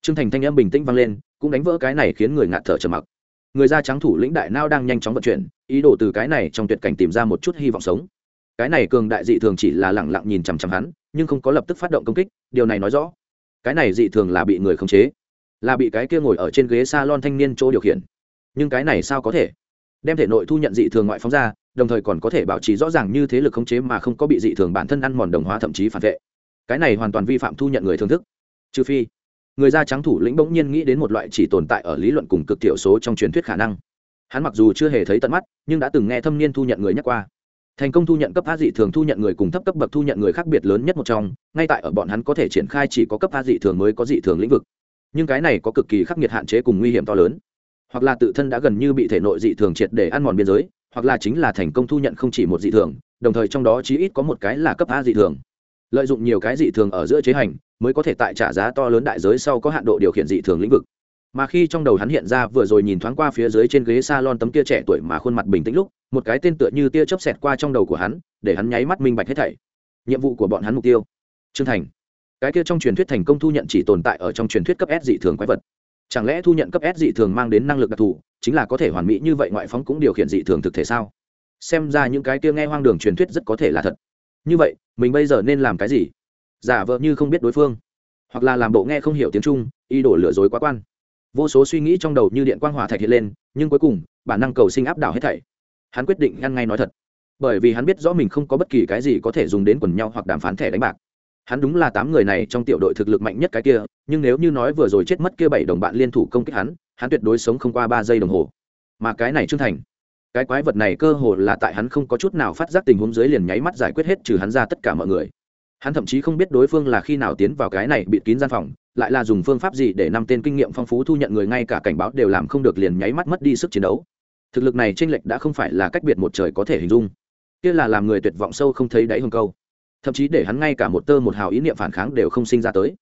S1: Trương thành thanh âm bình tĩnh vang lên, cũng đánh vỡ cái này khiến người ngạt thở trầm mặc. Người da trắng thủ lĩnh đại nao đang nhanh chóng vận chuyển, ý đồ từ cái này trong tuyệt cảnh tìm ra một chút hy vọng sống cái này cường đại dị thường chỉ là lẳng lặng nhìn chằm chằm hắn, nhưng không có lập tức phát động công kích, điều này nói rõ. Cái này dị thường là bị người khống chế, là bị cái kia ngồi ở trên ghế s a lon thanh niên chỗ điều khiển. Nhưng cái này sao có thể? Đem thể nội thu nhận dị thường ngoại phóng ra, đồng thời còn có thể bảo trì rõ ràng như thế lực khống chế mà không có bị dị thường bản thân ăn mòn đồng hóa thậm chí phản vệ. Cái này hoàn toàn vi phạm thu nhận người thưởng thức. Trừ phi, người da trắng thủ lĩnh bỗng nhiên nghĩ đến một loại chỉ tồn tại ở lý luận cùng cực thiểu số trong truyền thuyết khả năng. Hắn mặc dù chưa hề thấy tận mắt, nhưng đã từng nghe thâm niên thu nhận người nhắc qua thành công thu nhận cấp a dị thường thu nhận người cùng thấp cấp bậc thu nhận người khác biệt lớn nhất một trong, ngay tại ở bọn hắn có thể triển khai chỉ có cấp a dị thường mới có dị thường lĩnh vực. Nhưng cái này có cực kỳ khắc nghiệt hạn chế cùng nguy hiểm to lớn. Hoặc là tự thân đã gần như bị thể nội dị thường triệt để ăn mòn biên giới, hoặc là chính là thành công thu nhận không chỉ một dị thường, đồng thời trong đó chí ít có một cái là cấp a dị thường. Lợi dụng nhiều cái dị thường ở giữa chế hành, mới có thể tại trả giá to lớn đại giới sau có hạn độ điều khiển dị thường lĩnh vực mà khi trong đầu hắn hiện ra vừa rồi nhìn thoáng qua phía dưới trên ghế s a lon tấm kia trẻ tuổi mà khuôn mặt bình tĩnh lúc, một cái tên tựa như tia chớp xẹt qua trong đầu của hắn, để hắn nháy mắt minh bạch hết thảy. Nhiệm vụ của bọn hắn mục tiêu. Trương thành. Cái kia trong truyền thuyết thành công thu nhận chỉ tồn tại ở trong truyền thuyết cấp s dị thường quái vật. Chẳng lẽ thu nhận cấp s dị thường mang đến năng lực đặc thù, chính là có thể hoàn mỹ như vậy ngoại phóng cũng điều khiển dị thường thực thể sao? Xem ra những cái kia nghe hoang đường truyền thuyết rất có thể là thật. Như vậy, mình bây giờ nên làm cái gì? Giả vợ như không biết đối phương. Hoặc là làm bộ nghe không hiểu tiếng trung y đổ lừa dối quá quan vô số suy nghĩ trong đầu như điện quang hỏa thạch hiện lên, nhưng cuối cùng, bản năng cầu sinh áp đảo hết thảy. Hắn quyết định ngăn ngay nói thật. Bởi vì hắn biết rõ mình không có bất kỳ cái gì có thể dùng đến quần nhau hoặc đàm phán thẻ đánh bạc. Hắn đúng là tám người này trong tiểu đội thực lực mạnh nhất cái kia, nhưng nếu như nói vừa rồi chết mất kia bảy đồng bạn liên thủ công kích hắn hắn tuyệt đối sống không qua ba giây đồng hồ. Mà cái này trương thành, cái quái vật này cơ hồ là tại hắn không có chút nào phát giác tình huống dưới liền nháy mắt giải quyết hết trừ hắn ra tất cả mọi người. Hắn thậm chí không biết đối phương là khi nào tiến vào cái này bịt kín gian phòng lại là dùng phương pháp gì để năm tên kinh nghiệm phong phú thu nhận người ngay cả cảnh báo đều làm không được liền nháy mắt mất đi sức chiến đấu? Thực lực này tranh lệch đã không phải là cách biệt một trời có thể hình dung. Kia là làm người tuyệt vọng sâu không thấy đáy hương câu. Thậm chí để hắn ngay cả một tơ một hào ý niệm phản kháng đều không sinh ra tới.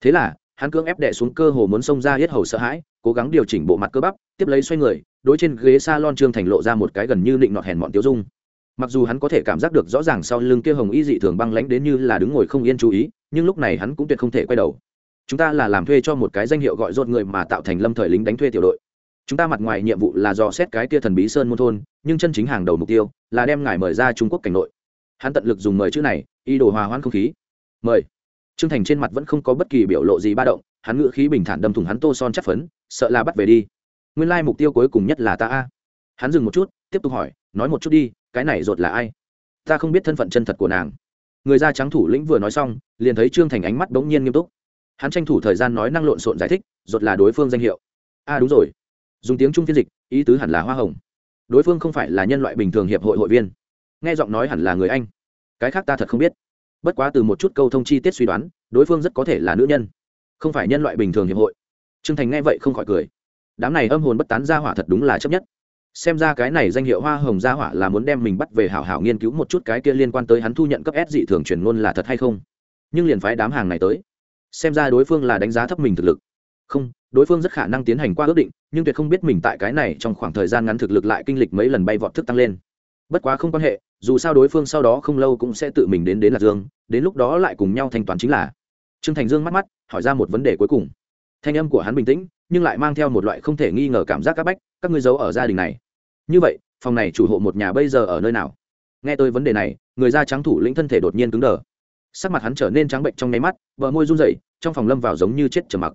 S1: Thế là, hắn cưỡng ép đè xuống cơ hồ muốn xông ra hết hầu sợ hãi, cố gắng điều chỉnh bộ mặt cơ bắp, tiếp lấy xoay người, đối trên ghế s a lon trương thành lộ ra một cái gần như định nọt hèn mọn tiêu dung. Mặc dù hắn có thể cảm giác được rõ ràng sau lưng kia hồng y dị thường băng lãnh đến như là đứng ngồi không yên chú ý, nhưng lúc này hắn cũng tuyệt không thể quay đầu chúng ta là làm thuê cho một cái danh hiệu gọi rốt người mà tạo thành lâm thời lính đánh thuê tiểu đội. Chúng ta mặt ngoài nhiệm vụ là dò xét cái kia thần bí sơn môn thôn, nhưng chân chính hàng đầu mục tiêu là đem ngài mời ra trung quốc cảnh nội. Hắn tận lực dùng mời chữ này y đồ hòa hoãn không khí. Mời. Trương thành trên mặt vẫn không có bất kỳ biểu lộ gì ba động, hắn ngựa khí bình thản đâm thủng hắn tô son chắc phấn, sợ là bắt về đi. Nguyên lai mục tiêu cuối cùng nhất là ta a. Hắn dừng một chút, tiếp tục hỏi, nói một chút đi, cái này rột là ai? Ta không biết thân phận chân thật của nàng. Người da trắng thủ lĩnh vừa nói xong, liền thấy trương thành ánh mắt bỗng nhiên nghiêm túc hắn tranh thủ thời gian nói năng lộn xộn giải thích rột là đối phương danh hiệu. A đúng rồi. Dùng tiếng trung phiên dịch, ý tứ hẳn là hoa hồng. Đối phương không phải là nhân loại bình thường hiệp hội hội viên. Nghe giọng nói hẳn là người anh. Cái khác ta thật không biết. Bất quá từ một chút câu thông chi tiết suy đoán, đối phương rất có thể là nữ nhân. Không phải nhân loại bình thường hiệp hội. T r ư ơ n g thành nghe vậy không khỏi cười. Đám này âm hồn bất tán ra hỏa thật đúng là chấp nhất. Xem ra cái này danh hiệu hoa hồng gia hỏa là muốn đem mình bắt về hảo hảo nghiên cứu một chút cái kia liên quan tới hắn thu nhận cấp s dị thường truyền ngôn là thật hay không. Nhưng liền phái đám hàng này tới xem ra đối phương là đánh giá thấp mình thực lực. Không, đối phương rất khả năng tiến hành qua ước định, nhưng tuyệt không biết mình tại cái này trong khoảng thời gian ngắn thực lực lại kinh lịch mấy lần bay vọt thức tăng lên. Bất quá không quan hệ, dù sao đối phương sau đó không lâu cũng sẽ tự mình đến đến lạc dương, đến lúc đó lại cùng nhau thanh toán chính là. Trương thành dương mắt mắt, hỏi ra một vấn đề cuối cùng. Thanh âm của hắn bình tĩnh, nhưng lại mang theo một loại không thể nghi ngờ cảm giác c áp bách, các ngươi giấu ở gia đình này. Như vậy, phòng này chủ hộ một nhà bây giờ ở nơi nào? Nghe tôi vấn đề này, người da trắng thủ lĩnh thân thể đột nhiên cứng đờ sắc mặt hắn trở nên trắng bệnh trong nháy mắt vợ môi run rẩy, trong phòng lâm vào giống như chết trầm mặc.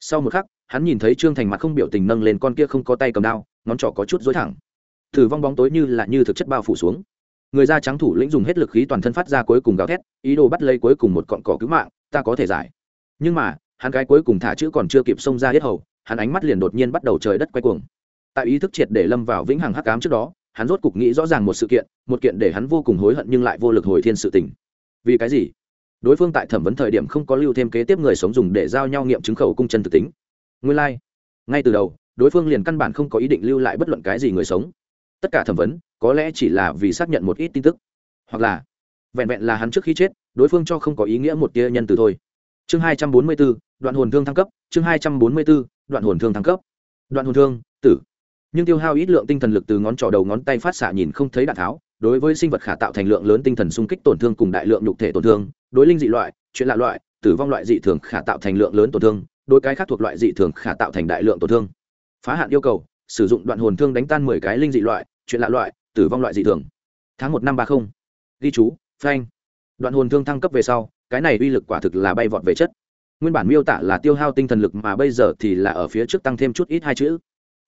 S1: Sau một khắc, hắn nhìn thấy trương thành mặt không biểu tình nâng lên con kia không có tay cầm đao, ngón trỏ có chút dối thẳng. Thử vong bóng tối như là như thực chất bao phủ xuống. Người da trắng thủ lĩnh dùng hết lực khí toàn thân phát ra cuối cùng gào thét, ý đồ bắt lấy cuối cùng một cọn cỏ cứu mạng, ta có thể giải. Nhưng mà, hắn cái cuối cùng thả chữ còn chưa kịp xông ra hết hầu, hắn ánh mắt liền đột nhiên bắt đầu trời đất quay cuồng. Tại ý thức triệt để lâm vào vĩnh hằng hắc cám trước đó, hắn rốt cục nghĩ rõ ràng một sự kiện, một kiện để hắn vô cùng hối hận nhưng lại vô lực hồi thiên sự tình. Vì cái gì? Đối phương tại thẩm vấn thời điểm không có lưu thêm kế tiếp người sống dùng để giao nhau nghiệm chứng khẩu cung chân thực tính. Nguyên lai、like. ngay từ đầu, đối phương liền căn bản không có ý định lưu lại bất luận cái gì người sống. Tất cả thẩm vấn, có lẽ chỉ là vì xác nhận một ít tin tức, hoặc là vẹn vẹn là hắn trước khi chết, đối phương cho không có ý nghĩa một tia nhân từ thôi. Chương hai trăm bốn mươi b ố đoạn hồn thương thăng cấp, chương hai trăm bốn mươi b ố đoạn hồn thương thăng cấp. Đoạn hồn thương, tử. Nhưng tiêu hao ít lượng tinh thần lực từ ngón trỏ đầu ngón tay phát xạ nhìn không thấy đạn tháo, đối với sinh vật khả tạo thành lượng lớn tinh thần xung kích tổn thương cùng đại lượng nhục thể tổn thương đối linh dị loại, chuyện lạ loại, tử vong loại dị thường khả tạo thành lượng lớn tổn thương, đối cái khác thuộc loại dị thường khả tạo thành đại lượng tổn thương. Phá hạn yêu cầu, sử dụng đoạn hồn thương đánh tan mười cái linh dị loại, chuyện lạ loại, tử vong loại dị thường. Tháng một năm ba mươi ghi chú, phanh. Đoạn hồn thương thăng cấp về sau, cái này uy lực quả thực là bay vọt về chất. Nguyên bản miêu tả là tiêu hao tinh thần lực mà bây giờ thì là ở phía trước tăng thêm chút ít hai chữ.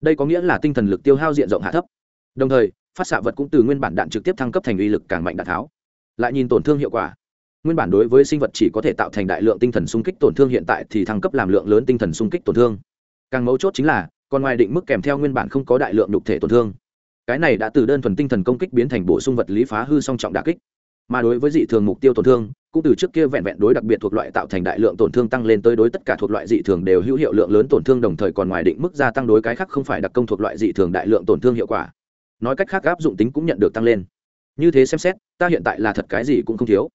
S1: Đây có nghĩa là tinh thần lực tiêu hao diện rộng hạ thấp. Đồng thời, phát xạ vật cũng từ nguyên bản đạn trực tiếp thăng cấp thành uy lực càng mạnh đạn tháo. Lại nhìn tổn thương hiệu quả nguyên bản đối với sinh vật chỉ có thể tạo thành đại lượng tinh thần xung kích tổn thương hiện tại thì thăng cấp làm lượng lớn tinh thần xung kích tổn thương. Càng mấu chốt chính là, còn ngoài định mức kèm theo nguyên bản không có đại lượng đục thể tổn thương. Cái này đã từ đơn thuần tinh thần công kích biến thành bổ sung vật lý phá hư song trọng đà kích. Mà đối với dị thường mục tiêu tổn thương, cũng từ trước kia vẹn vẹn đối đặc biệt thuộc loại tạo thành đại lượng tổn thương tăng lên tới đối tất cả thuộc loại dị thường đều hữu hiệu lượng lớn tổn thương đồng thời còn ngoài định mức gia tăng đối cái khác không phải đặc công thuộc loại dị thường đại lượng tổn thương hiệu quả. Nói cách khác, áp dụng tính cũng nhận được tăng lên. Như thế xem xét, ta hiện tại là thật cái gì cũng không thiếu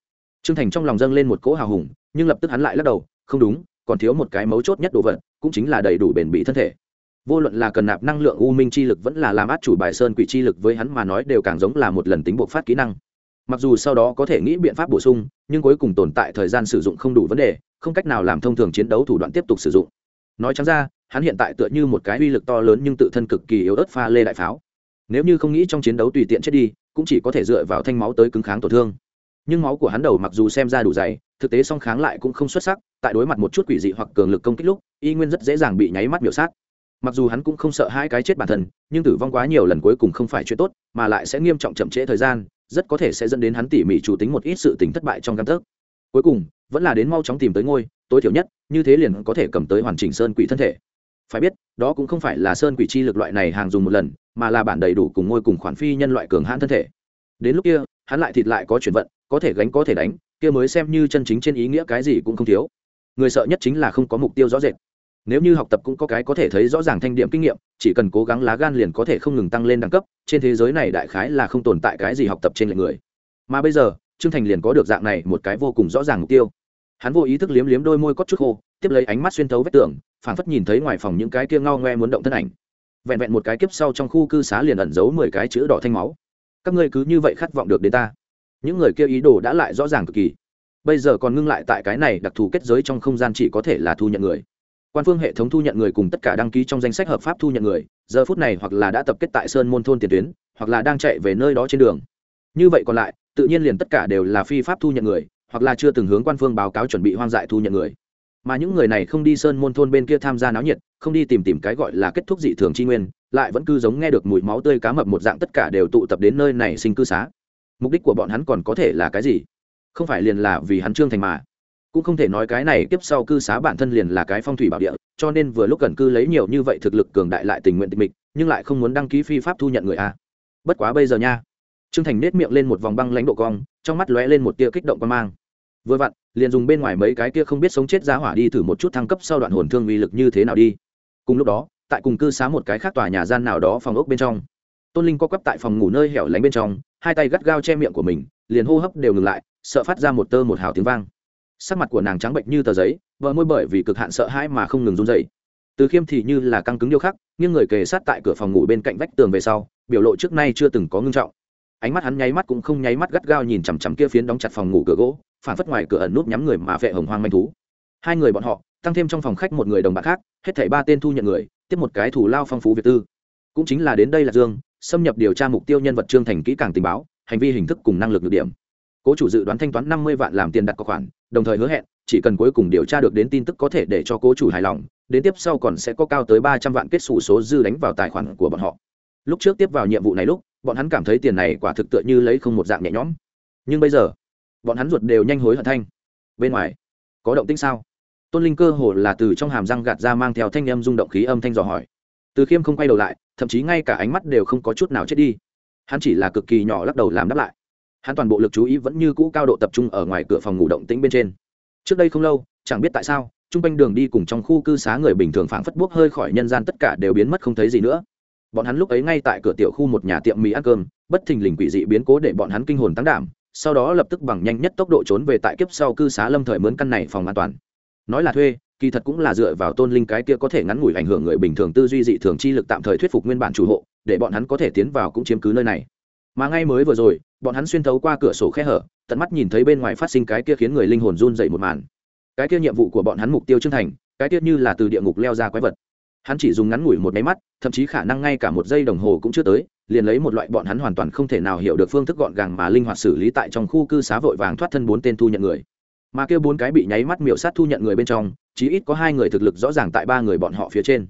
S1: trương thành trong lòng dâng lên một cỗ hào hùng, nhưng lập tức hắn lại lắc đầu, không đúng, còn thiếu một cái mấu chốt nhất đồ vật, cũng chính là đầy đủ bền bỉ thân thể. Vô luận là cần nạp năng lượng u minh chi lực vẫn là làm át chủ bài sơn quỷ chi lực với hắn mà nói đều càng giống là một lần tính buộc phát kỹ năng. Mặc dù sau đó có thể nghĩ biện pháp bổ sung, nhưng cuối cùng tồn tại thời gian sử dụng không đủ vấn đề, không cách nào làm thông thường chiến đấu thủ đoạn tiếp tục sử dụng. Nói chẳng ra, hắn hiện tại tựa như một cái uy lực to lớn nhưng tự thân cực kỳ yếu ớt pha lê đại pháo. Nếu như không nghĩ trong chiến đấu tùy tiện chết đi, cũng chỉ có thể dựa vào thanh máu tới cứng kháng tổn thương nhưng máu của hắn đầu mặc dù xem ra đủ dày, thực tế song kháng lại cũng không xuất sắc, tại đối mặt một chút quỷ dị hoặc cường lực công kích lúc, y nguyên rất dễ dàng bị nháy mắt miểu sát. Mặc dù hắn cũng không sợ hai cái chết bản thân, nhưng tử vong quá nhiều lần cuối cùng không phải chuyện tốt, mà lại sẽ nghiêm trọng chậm trễ thời gian, rất có thể sẽ dẫn đến hắn tỉ mỉ chủ tính một ít sự tính thất bại trong căn thức cuối cùng, vẫn là đến mau chóng tìm tới ngôi, tối thiểu nhất, như thế liền có thể cầm tới hoàn chỉnh sơn quỷ thân thể. Phải biết, đó cũng không phải là sơn quỷ chi lực loại này hàng dùng một lần, mà là bản đầy đủ cùng ngôi cùng khoản phi nhân loại cường hãn thân thể. Đến lúc kia, hắn lại thịt lại có chuyển vận có thể gánh có thể đánh, kia mới xem như chân chính trên ý nghĩa cái gì cũng không thiếu. Người sợ nhất chính là không có mục tiêu rõ rệt. Nếu như học tập cũng có cái có thể thấy rõ ràng thanh điểm kinh nghiệm, chỉ cần cố gắng lá gan liền có thể không ngừng tăng lên đẳng cấp, trên thế giới này đại khái là không tồn tại cái gì học tập trên lệnh người. Mà bây giờ, trương thành liền có được dạng này một cái vô cùng rõ ràng mục tiêu. Hắn vô ý thức liếm liếm đôi môi cốt chút khô, tiếp lấy ánh mắt xuyên thấu vết tường, phảng phất nhìn thấy ngoài phòng những cái kia ngao ngoe muốn động thân ảnh. Vẹn vẹn một cái kiếp sau trong khu cư xá liền ẩn giấu mười cái chữ đỏ thanh máu. Các ngươi cứ như vậy khát vọng được đến ta những người kia ý đồ đã lại rõ ràng cực kỳ. Bây giờ còn ngưng lại tại cái này đặc thù kết giới trong không gian chỉ có thể là thu nhận người. Quan phương hệ thống thu nhận người cùng tất cả đăng ký trong danh sách hợp pháp thu nhận người, giờ phút này hoặc là đã tập kết tại sơn môn thôn tiền tuyến, hoặc là đang chạy về nơi đó trên đường. Như vậy còn lại, tự nhiên liền tất cả đều là phi pháp thu nhận người, hoặc là chưa từng hướng quan phương báo cáo chuẩn bị hoang dại thu nhận người. Mà những người này không đi sơn môn thôn bên kia tham gia náo nhiệt, không đi tìm tìm cái gọi là kết thúc dị thường tri nguyên, lại vẫn cứ giống nghe được mùi máu tươi cá mập một dạng tất cả đều tụ tập đến nơi này sinh cư xá mục đích của bọn hắn còn có thể là cái gì? Không phải liền là vì hắn trương thành mà. Cũng không thể nói cái này tiếp sau cư xá bản thân liền là cái phong thủy bảo địa, cho nên vừa lúc cần cư lấy nhiều như vậy thực lực cường đại lại tình nguyện tịch mịch, nhưng lại không muốn đăng ký phi pháp thu nhận người a. Bất quá bây giờ nha. Trương thành nết miệng lên một vòng băng lãnh độ cong, trong mắt lóe lên một tia kích động quan mang. Vừa vặn, liền dùng bên ngoài mấy cái kia không biết sống chết giá hỏa đi thử một chút thăng cấp sau đoạn hồn thương uy lực như thế nào đi. Cùng lúc đó, tại cùng cư xá một cái khác tòa nhà gian nào đó phòng ốc bên trong tôn linh co quắp tại phòng ngủ nơi hẻo lánh bên trong, hai tay gắt gao che miệng của mình, liền hô hấp đều ngừng lại, sợ phát ra một tơ một hào tiếng vang. Sắc mặt của nàng trắng bệnh như tờ giấy vợ môi bởi vì cực hạn sợ hãi mà không ngừng run dậy từ khiêm thì như là căng cứng điêu khắc nhưng người kề sát tại cửa phòng ngủ bên cạnh vách tường về sau, biểu lộ trước nay chưa từng có ngưng trọng. Ánh mắt hắn nháy mắt cũng không nháy mắt gắt gao nhìn chằm chằm kia phiến đóng chặt phòng ngủ cửa gỗ, phản phất ngoài cửa ẩn nút nhắm người mà vệ hồng hoang manh thú. Hai người bọn họ, tăng thêm trong phòng khách một người đồng bạn khác, hết thảy ba tên thu nhận người, tiếp một cái thủ lao phong phú việt tư. Cũng chính là đến đây là dương xâm nhập điều tra mục tiêu nhân vật trương thành kỹ càng tình báo, hành vi hình thức cùng năng lực được điểm. Cố chủ dự đoán thanh toán năm mươi vạn làm tiền đặt cọc khoản, đồng thời hứa hẹn, chỉ cần cuối cùng điều tra được đến tin tức có thể để cho cố chủ hài lòng, đến tiếp sau còn sẽ có cao tới ba trăm vạn kết xù số dư đánh vào tài khoản của bọn họ. Lúc trước tiếp vào nhiệm vụ này lúc, bọn hắn cảm thấy tiền này quả thực tựa như lấy không một dạng nhẹ nhõm. Nhưng bây giờ, bọn hắn ruột đều nhanh hối hận thanh. Bên ngoài, có động tĩnh sao? Tôn linh cơ hồ là từ trong hàm răng gạt ra mang theo thanh âm rung động khí âm thanh dò hỏi từ khiêm không quay đầu lại, thậm chí ngay cả ánh mắt đều không có chút nào chết đi. Hắn chỉ là cực kỳ nhỏ lắc đầu làm đáp lại. Hắn toàn bộ lực chú ý vẫn như cũ cao độ tập trung ở ngoài cửa phòng ngủ động tĩnh bên trên. Trước đây không lâu, chẳng biết tại sao, chung quanh đường đi cùng trong khu cư xá người bình thường phảng phất buốc hơi khỏi nhân gian tất cả đều biến mất không thấy gì nữa. Bọn hắn lúc ấy ngay tại cửa tiểu khu một nhà tiệm mì ăn cơm, bất thình lình quỷ dị biến cố để bọn hắn kinh hồn tăng đảm, sau đó lập tức bằng nhanh nhất tốc độ trốn về tại kiếp sau cư xá lâm thời mướn căn này phòng an toàn. Nói là thuê kỳ thật cũng là dựa vào tôn linh cái kia có thể ngắn ngủi ảnh hưởng người bình thường tư duy dị thường chi lực tạm thời thuyết phục nguyên bản chủ hộ, để bọn hắn có thể tiến vào cũng chiếm cứ nơi này. Mà ngay mới vừa rồi, bọn hắn xuyên thấu qua cửa sổ khe hở, tận mắt nhìn thấy bên ngoài phát sinh cái kia khiến người linh hồn run dậy một màn. Cái kia nhiệm vụ của bọn hắn mục tiêu chân thành, cái kia như là từ địa ngục leo ra quái vật. Hắn chỉ dùng ngắn ngủi một máy mắt, thậm chí khả năng ngay cả một giây đồng hồ cũng chưa tới, liền lấy một loại bọn hắn hoàn toàn không thể nào hiểu được phương thức gọn gàng mà linh hoạt xử lý tại trong khu cư xá vội vàng thoát thân bốn tên thu nhận người. Mà kêu bốn cái bị nháy mắt miểu sát thu nhận người bên trong chí ít có hai người thực lực rõ ràng tại ba người bọn họ phía trên.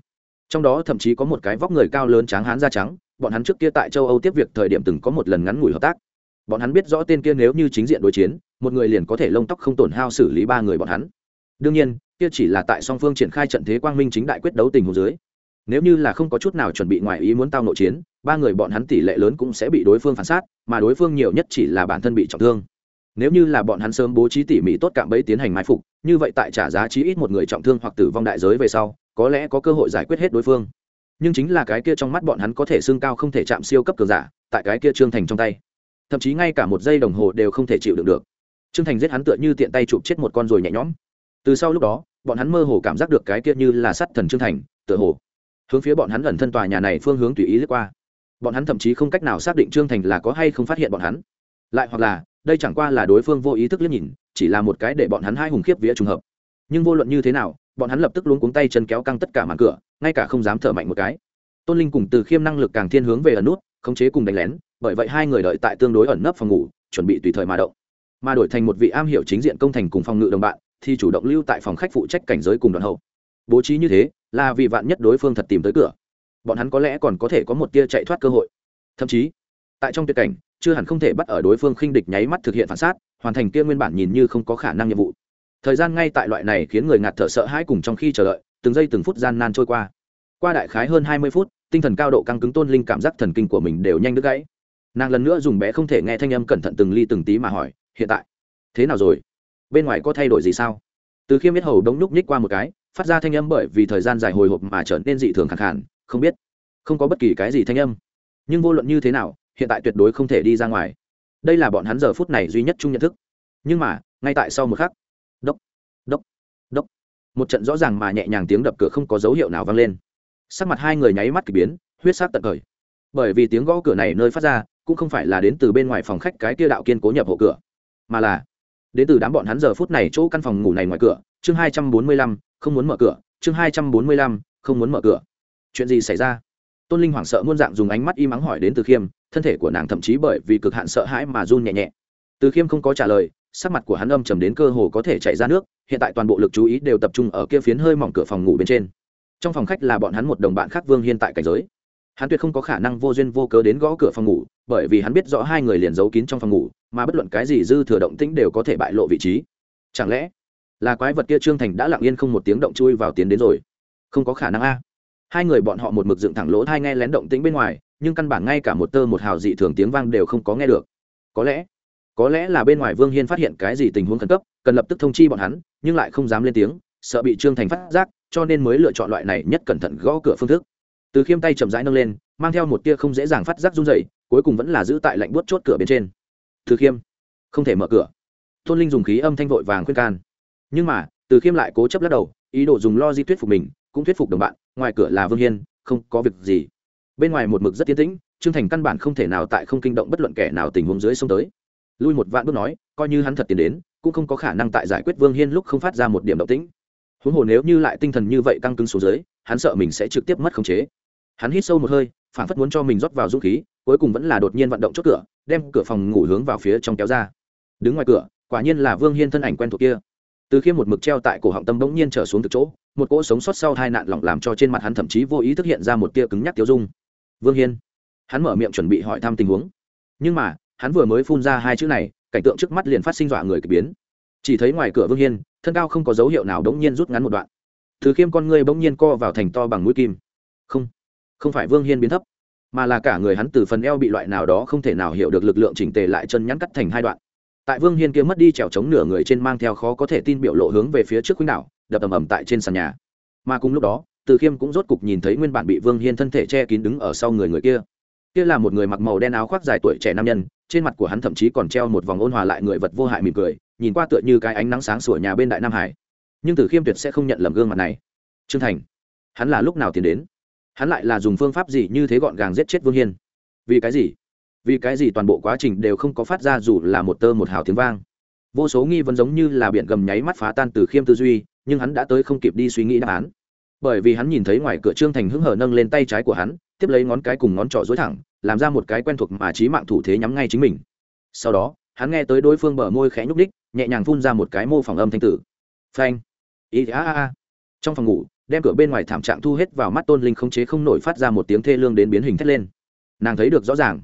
S1: Trong đó thậm chí có một cái vóc người cao lớn tráng hán da trắng, bọn hắn trước kia tại châu âu tiếp việc thời điểm từng có một lần ngắn ngủi hợp tác. Bọn hắn biết rõ tên kia nếu như chính diện đối chiến, một người liền có thể lông tóc không tổn hao xử lý ba người bọn hắn. Đương nhiên, kia chỉ là tại song phương triển khai trận thế quang minh chính đại quyết đấu tình hồ dưới. Nếu như là không có chút nào chuẩn bị ngoài ý muốn tao nội chiến, ba người bọn hắn tỷ lệ lớn cũng sẽ bị đối phương phản sát, mà đối phương nhiều nhất chỉ là bản thân bị trọng thương nếu như là bọn hắn sớm bố trí tỉ mỉ tốt cạm bẫy tiến hành mai phục, như vậy tại trả giá chí ít một người trọng thương hoặc tử vong đại giới về sau, có lẽ có cơ hội giải quyết hết đối phương. Nhưng chính là cái kia trong mắt bọn hắn có thể xương cao không thể chạm siêu cấp cường giả, tại cái kia trương thành trong tay. Thậm chí ngay cả một giây đồng hồ đều không thể chịu đựng được. Trương thành giết hắn tựa như tiện tay chụp chết một con rồi nhẹ nhõm. Từ sau lúc đó, bọn hắn mơ hồ cảm giác được cái kia như là sắt thần trương thành, tựa hồ hướng phía bọn hắn gần thân tòa nhà này phương hướng tùy ý lướt qua. Bọn hắn thậm chí không cách nào xác định trương thành là có hay không phát hiện bọn hắn. Lại hoặc là đây chẳng qua là đối phương vô ý thức liếc nhìn, chỉ là một cái để bọn hắn hai hùng khiếp vía trùng hợp. Nhưng vô luận như thế nào, bọn hắn lập tức luống cuống tay chân kéo căng tất cả màn cửa, ngay cả không dám thở mạnh một cái. Tôn linh cùng từ khiêm năng lực càng thiên hướng về ẩn nút, khống chế cùng đánh lén, bởi vậy hai người đợi tại tương đối ẩn nấp phòng ngủ, chuẩn bị tùy thời mà động. Mà đổi thành một vị am hiểu chính diện công thành cùng phòng ngự đồng bạn, thì chủ động lưu tại phòng khách phụ trách cảnh giới cùng đoàn hậu. Bố trí như thế, là vì vạn nhất đối phương thật tìm tới cửa. Bọn hắn có lẽ còn có thể có một tia chạy thoát cơ hội. Thậm chí tại trong tuyệt cảnh, chưa hẳn không thể bắt ở đối phương khinh địch nháy mắt thực hiện phản sát, hoàn thành kia nguyên bản nhìn như không có khả năng nhiệm vụ. Thời gian ngay tại loại này khiến người ngạt thở sợ hãi cùng trong khi chờ đợi, từng giây từng phút gian nan trôi qua. Qua đại khái hơn hai mươi phút, tinh thần cao độ căng cứng tôn linh cảm giác thần kinh của mình đều nhanh đứt gãy. Nàng lần nữa dùng bé không thể nghe thanh âm cẩn thận từng ly từng tí mà hỏi, hiện tại, thế nào rồi? Bên ngoài có thay đổi gì sao? Từ khi biết hầu đống núc nhích qua một cái, phát ra thanh âm bởi vì thời gian dài hồi hộp mà trở nên dị thường khẳng khản không biết, không có bất kỳ cái gì thanh âm. Nhưng vô luận như thế nào hiện tại tuyệt đối không thể đi ra ngoài. Đây là bọn hắn giờ phút này duy nhất chung nhận thức. Nhưng mà, ngay tại sau một khắc, đốc đốc đốc, một trận rõ ràng mà nhẹ nhàng tiếng đập cửa không có dấu hiệu nào vang lên. Sắc mặt hai người nháy mắt k ỳ biến, huyết sắc tận thời bởi vì tiếng gõ cửa này nơi phát ra, cũng không phải là đến từ bên ngoài phòng khách cái kia đạo kiên cố nhập hộ cửa, mà là đến từ đám bọn hắn giờ phút này chỗ căn phòng ngủ này ngoài cửa. Chương hai trăm bốn mươi lăm, không muốn mở cửa. Chương hai trăm bốn mươi lăm, không muốn mở cửa. Chuyện gì xảy ra? Tôn linh hoảng sợ muôn dạng dùng ánh mắt im ắng hỏi đến từ khiêm thân thể của nàng thậm chí bởi vì cực hạn sợ hãi mà run nhẹ nhẹ. Từ khiêm không có trả lời, sắc mặt của hắn âm trầm đến cơ hồ có thể chạy ra nước, hiện tại toàn bộ lực chú ý đều tập trung ở kia phiến hơi mỏng cửa phòng ngủ bên trên. Trong phòng khách là bọn hắn một đồng bạn khác vương hiên tại cảnh giới. Hắn tuyệt không có khả năng vô duyên vô cớ đến gõ cửa phòng ngủ, bởi vì hắn biết rõ hai người liền giấu kín trong phòng ngủ, mà bất luận cái gì dư thừa động tĩnh đều có thể bại lộ vị trí. Chẳng lẽ là quái vật kia trương thành đã lặng yên không một tiếng động chui vào tiến đến rồi? Không có khả năng a. Hai người bọn họ một mực dựng thẳng lỗ thai nghe lén động tĩnh bên ngoài nhưng căn bản ngay cả một tơ một hào dị thường tiếng vang đều không có nghe được. Có lẽ có lẽ là bên ngoài vương hiên phát hiện cái gì tình huống khẩn cấp, cần lập tức thông chi bọn hắn, nhưng lại không dám lên tiếng, sợ bị trương thành phát giác, cho nên mới lựa chọn loại này nhất cẩn thận gõ cửa phương thức. Từ khiêm tay chậm rãi nâng lên, mang theo một tia không dễ dàng phát giác run dày cuối cùng vẫn là giữ tại lạnh buốt chốt cửa bên trên. Từ khiêm, không thể mở cửa. Tôn linh dùng khí âm thanh vội vàng khuyên can. Nhưng mà, từ khiêm lại cố chấp lắc đầu, ý đồ dùng lo di thuyết phục mình, cũng thuyết phục đồng bạn, ngoài cửa là vương hiên, không có việc gì bên ngoài một mực rất tiến tĩnh, trương thành căn bản không thể nào tại không kinh động bất luận kẻ nào tình huống dưới sông tới. Lui một vạn bước nói, coi như hắn thật tiến đến, cũng không có khả năng tại giải quyết vương hiên lúc không phát ra một điểm động tĩnh. Huống hồ nếu như lại tinh thần như vậy căng cứng xuống dưới, hắn sợ mình sẽ trực tiếp mất khống chế. Hắn hít sâu một hơi, phản phất muốn cho mình rót vào dũng khí, cuối cùng vẫn là đột nhiên vận động chốt cửa, đem cửa phòng ngủ hướng vào phía trong kéo ra. Đứng ngoài cửa, quả nhiên là vương hiên thân ảnh quen thuộc kia. Từ khi một mực treo tại cổ họng tâm bỗng nhiên trở xuống từ chỗ, một cỗ sống sót sau hai nạn lỏng làm cho trên mặt hắn thậm chí vô ý thức hiện ra một tia cứng nhắc tiêu dung vương hiên. Hắn mở miệng chuẩn bị hỏi thăm tình huống. Nhưng mà, hắn vừa mới phun ra hai chữ này, cảnh tượng trước mắt liền phát sinh dọa người k ỳ biến. Chỉ thấy ngoài cửa vương hiên, thân cao không có dấu hiệu nào đống nhiên rút ngắn một đoạn. Thứ khiêm con người bỗng nhiên co vào thành to bằng mũi kim. Không không phải vương hiên biến thấp, mà là cả người hắn từ phần eo bị loại nào đó không thể nào hiểu được lực lượng chỉnh tề lại chân nhắn cắt thành hai đoạn. Tại vương hiên kia mất đi trèo chống nửa người trên mang theo khó có thể tin biểu lộ hướng về phía trước khuynh đảo, đập ầm ầm tại trên sàn nhà. Mà cùng lúc đó từ khiêm cũng rốt cục nhìn thấy nguyên bản bị vương hiên thân thể che kín đứng ở sau người người kia. Kia là một người mặc màu đen áo khoác dài tuổi trẻ nam nhân, trên mặt của hắn thậm chí còn treo một vòng ôn hòa lại người vật vô hại mỉm cười, nhìn qua tựa như cái ánh nắng sáng sủa nhà bên đại nam hải. Nhưng từ khiêm tuyệt sẽ không nhận lầm gương mặt này. Trương thành, hắn là lúc nào tiến đến? Hắn lại là dùng phương pháp gì như thế gọn gàng giết chết vương hiên? Vì cái gì? Vì cái gì toàn bộ quá trình đều không có phát ra dù là một tơ một hào tiếng vang? Vô số nghi vấn giống như là biển gầm nháy mắt phá tan từ khiêm tư duy, nhưng hắn đã tới không kịp đi suy nghĩ đáp án bởi vì hắn nhìn thấy ngoài cửa trương thành hứng hở nâng lên tay trái của hắn, tiếp lấy ngón cái cùng ngón trỏ dối thẳng, làm ra một cái quen thuộc mà trí mạng thủ thế nhắm ngay chính mình. Sau đó, hắn nghe tới đối phương bờ môi khẽ nhúc đích nhẹ nhàng phun ra một cái mô phỏng âm thanh tử. Phanh. Ý, a a a. Trong phòng ngủ, đem cửa bên ngoài thảm trạng thu hết vào mắt tôn linh không chế không nổi phát ra một tiếng thê lương đến biến hình thét lên. Nàng thấy được rõ ràng.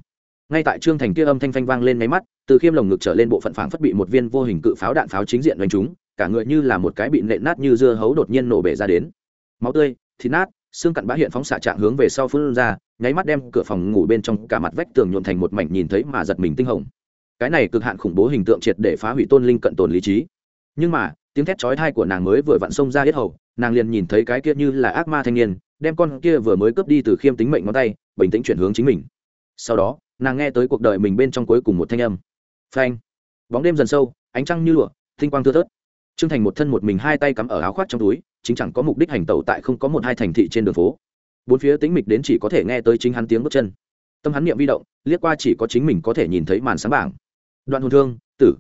S1: Ngay tại trương thành kia âm thanh phanh vang lên máy mắt, từ khiêm lồng ngực trở lên bộ phận phảng phất bị một viên vô hình cự pháo đạn pháo chính diện đánh trúng, cả người như là một cái bị nện nát như dưa hấu đột nhiên nổ bể ra đến máu tươi, thịt nát, xương cặn bã hiện phóng xạ trạng hướng về sau phun ra, nháy mắt đem cửa phòng ngủ bên trong cả mặt vách tường nhuộn thành một mảnh nhìn thấy mà giật mình tinh hồng. Cái này cực hạn khủng bố hình tượng triệt để phá hủy tôn linh cận tồn lý trí. Nhưng mà, tiếng thét chói thai của nàng mới vừa vặn xông ra hết hầu, nàng liền nhìn thấy cái kia như là ác ma thanh niên, đem con kia vừa mới cướp đi từ khiêm tính mệnh ngón tay, bình tĩnh chuyển hướng chính mình. Sau đó, nàng nghe tới cuộc đời mình bên trong cuối cùng một thanh âm. Phanh. Bóng đêm dần sâu, ánh trăng như lụa, tinh quang thưa thớt trương thành một thân một mình hai tay cắm ở áo khoác trong túi, chính chẳng có mục đích hành tẩu tại không có một hai thành thị trên đường phố. Bốn phía tính mịch đến chỉ có thể nghe tới chính hắn tiếng bước chân. Tâm hắn niệm vi động, liếc qua chỉ có chính mình có thể nhìn thấy màn sáng bảng. Đoạn hồn thương, tử.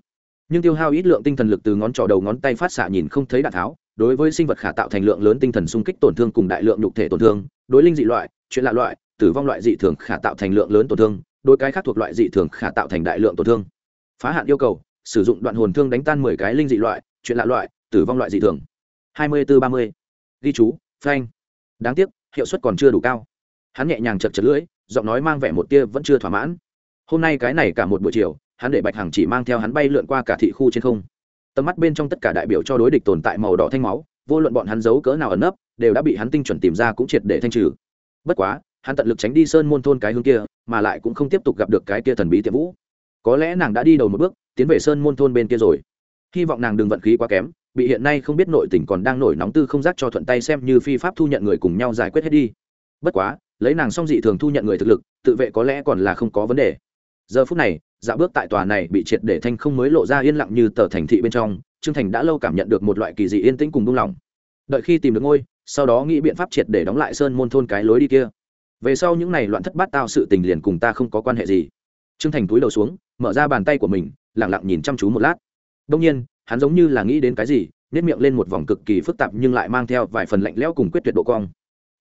S1: Nhưng tiêu hao ít lượng tinh thần lực từ ngón trỏ đầu ngón tay phát xạ nhìn không thấy đạn tháo, đối với sinh vật khả tạo thành lượng lớn tinh thần xung kích tổn thương cùng đại lượng nhục thể tổn thương, đối linh dị loại, chuyện lạ loại, tử vong loại dị thường khả tạo thành lượng lớn tổn thương, đối cái khác thuộc loại dị thường khả tạo thành đại lượng tổn thương. Phá hạn yêu cầu, sử dụng đoạn hồn thương đánh tan mười cái linh dị loại chuyện lạ loại, tử vong loại dị thường. hai mươi bốn ba mươi. Ghi chú, phanh. Đáng tiếc, hiệu suất còn chưa đủ cao. Hắn nhẹ nhàng chật chật lưỡi, giọng nói mang vẻ một tia vẫn chưa thỏa mãn. Hôm nay cái này cả một buổi chiều, hắn để bạch hằng chỉ mang theo hắn bay lượn qua cả thị khu trên không. Tầm mắt bên trong tất cả đại biểu cho đối địch tồn tại màu đỏ thanh máu, vô luận bọn hắn giấu cỡ nào ẩn nấp, đều đã bị hắn tinh chuẩn tìm ra cũng triệt để thanh trừ. Bất quá, hắn tận lực tránh đi sơn môn thôn cái hướng kia, mà lại cũng không tiếp tục gặp được cái kia thần bí tiệm vũ. Có lẽ nàng đã đi đầu một bước, tiến về sơn môn thôn bên kia rồi hy vọng nàng đừng vận khí quá kém, bị hiện nay không biết nội tình còn đang nổi nóng tư không giác cho thuận tay xem như phi pháp thu nhận người cùng nhau giải quyết hết đi. Bất quá, lấy nàng song dị thường thu nhận người thực lực, tự vệ có lẽ còn là không có vấn đề. Giờ phút này dạo bước tại tòa này bị triệt để thanh không mới lộ ra yên lặng như tờ thành thị bên trong, trương thành đã lâu cảm nhận được một loại kỳ dị yên tĩnh cùng buông lòng. đợi khi tìm được ngôi, sau đó nghĩ biện pháp triệt để đóng lại sơn môn thôn cái lối đi kia. Về sau những này loạn thất bát tao sự tình liền cùng ta không có quan hệ gì. Trương thành túi đầu xuống, mở ra bàn tay của mình lẳng lặng nhìn chăm chú một lát đông nhiên, hắn giống như là nghĩ đến cái gì nếp miệng lên một vòng cực kỳ phức tạp nhưng lại mang theo vài phần lạnh lẽo cùng quyết tuyệt độ cong.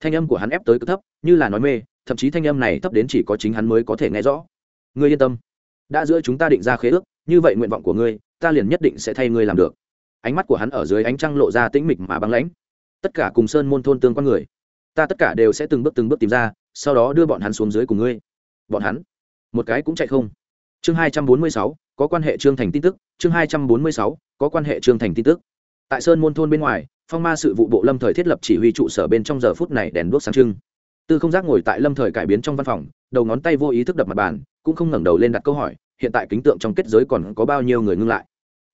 S1: Thanh âm của hắn ép tới cực thấp, như là nói mê, thậm chí thanh âm này thấp đến chỉ có chính hắn mới có thể nghe rõ. Ngươi yên tâm. Đã giữa chúng ta định ra khế ước, như vậy nguyện vọng của ngươi, ta liền nhất định sẽ thay ngươi làm được. Ánh mắt của hắn ở dưới ánh trăng lộ ra tĩnh mịch mà băng lãnh. Tất cả cùng sơn môn thôn tương quan người, ta tất cả đều sẽ từng bước từng bước tìm ra, sau đó đưa bọn hắn xuống dưới cùng ngươi. Bọn hắn, một cái cũng chạy không. Chương hai trăm bốn mươi sáu có quan hệ trương thành tin tức, chương hai trăm bốn mươi sáu, có quan hệ trương thành tin tức. Tại sơn môn thôn bên ngoài, phong ma sự vụ bộ lâm thời thiết lập chỉ huy trụ sở bên trong giờ phút này đèn đuốc sáng trưng. Tư không giác ngồi tại lâm thời cải biến trong văn phòng, đầu ngón tay vô ý thức đập mặt bàn, cũng không ngẩng đầu lên đặt câu hỏi, hiện tại kính tượng trong kết giới còn có bao nhiêu người ngưng lại?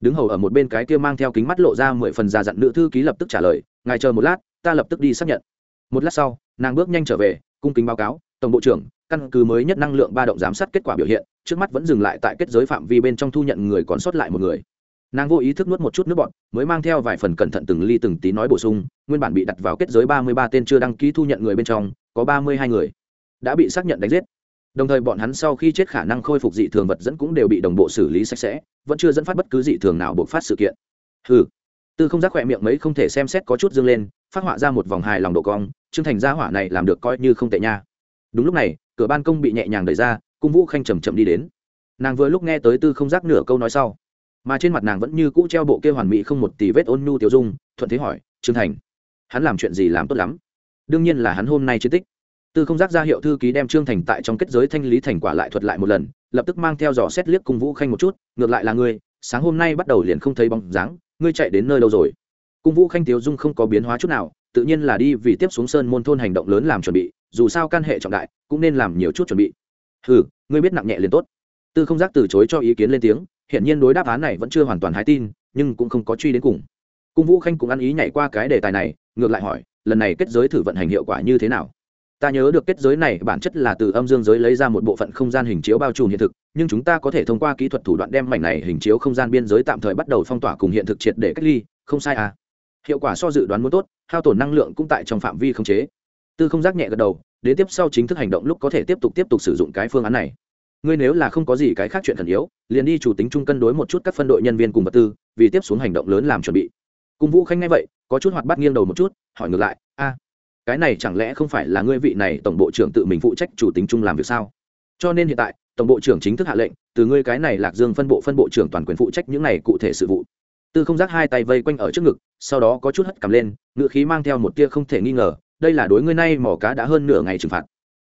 S1: Đứng hầu ở một bên cái kia mang theo kính mắt lộ ra mười phần già dặn nữ thư ký lập tức trả lời, ngài chờ một lát, ta lập tức đi xác nhận. Một lát sau, nàng bước nhanh trở về, cung kính báo cáo, tổng bộ trưởng căn cứ mới nhất năng lượng ba động giám sát kết quả biểu hiện, trước mắt vẫn dừng lại tại kết giới phạm vi bên trong thu nhận người còn sót lại một người. Nàng vô ý thức nuốt một chút nước bọn mới mang theo vài phần cẩn thận từng ly từng tí nói bổ sung, nguyên bản bị đặt vào kết giới ba mươi ba tên chưa đăng ký thu nhận người bên trong, có ba mươi hai người đã bị xác nhận đánh giết. Đồng thời bọn hắn sau khi chết khả năng khôi phục dị thường vật dẫn cũng đều bị đồng bộ xử lý sạch sẽ, vẫn chưa dẫn phát bất cứ dị thường nào buộc phát sự kiện. Ừ tư không giác khỏe miệng mấy không thể xem xét có chút dương lên, phát họa ra một vòng hài lòng độ cong chương thành gia hỏa này làm được coi như không tệ nha. Đúng lúc này cửa ban công bị nhẹ nhàng đẩy ra, cung vũ khanh chầm chậm đi đến. Nàng vừa lúc nghe tới tư không giác nửa câu nói sau, mà trên mặt nàng vẫn như cũ treo bộ kêu hoàn mỹ không một tỷ vết ôn nhu tiêu dung, thuận thế hỏi, trương thành, hắn làm chuyện gì làm tốt lắm? Đương nhiên là hắn hôm nay chiến tích. Tư không giác ra hiệu thư ký đem trương thành tại trong kết giới thanh lý thành quả lại thuật lại một lần, lập tức mang theo dò xét liếc cung vũ khanh một chút, ngược lại là ngươi, sáng hôm nay bắt đầu liền không thấy bóng dáng, ngươi chạy đến nơi đâu rồi? Cung vũ khanh tiêu dung không có biến hóa chút nào, tự nhiên là đi vì tiếp xuống sơn môn thôn hành động lớn làm chuẩn bị dù sao căn hệ trọng đại, cũng nên làm nhiều chút chuẩn bị. Ừ ngươi biết nặng nhẹ liền tốt. Tư không giác từ chối cho ý kiến lên tiếng hiện nhiên đối đáp án này vẫn chưa hoàn toàn hái tin, nhưng cũng không có truy đến cùng. Cung vũ khanh cũng ăn ý nhảy qua cái đề tài này, ngược lại hỏi, lần này kết giới thử vận hành hiệu quả như thế nào? Ta nhớ được kết giới này bản chất là từ âm dương giới lấy ra một bộ phận không gian hình chiếu bao trùm hiện thực, nhưng chúng ta có thể thông qua kỹ thuật thủ đoạn đem mảnh này hình chiếu không gian biên giới tạm thời bắt đầu phong tỏa cùng hiện thực triệt để cách ly, không sai à? Hiệu quả so dự đoán muốn tốt, hao tổn năng lượng cũng tại trong phạm vi không chế. Tư không giác nhẹ gật đầu đến tiếp sau chính thức hành động lúc có thể tiếp tục tiếp tục sử dụng cái phương án này. Ngươi nếu là không có gì cái khác chuyện thần yếu, liền đi chủ tính chung cân đối một chút các phân đội nhân viên cùng vật tư, vì tiếp xuống hành động lớn làm chuẩn bị. Cung vũ khanh ngay vậy, có chút hoạt bát nghiêng đầu một chút, hỏi ngược lại, a, cái này chẳng lẽ không phải là ngươi vị này tổng bộ trưởng tự mình phụ trách chủ tính chung làm việc sao? Cho nên hiện tại, tổng bộ trưởng chính thức hạ lệnh, từ ngươi cái này lạc dương phân bộ phân bộ trưởng toàn quyền phụ trách những này cụ thể sự vụ. Tư không giác hai tay vây quanh ở trước ngực, sau đó có chút hất cầm lên ngự khí mang theo một tia không thể nghi ngờ đây là đối ngươi nay mỏ cá đã hơn nửa ngày trừng phạt.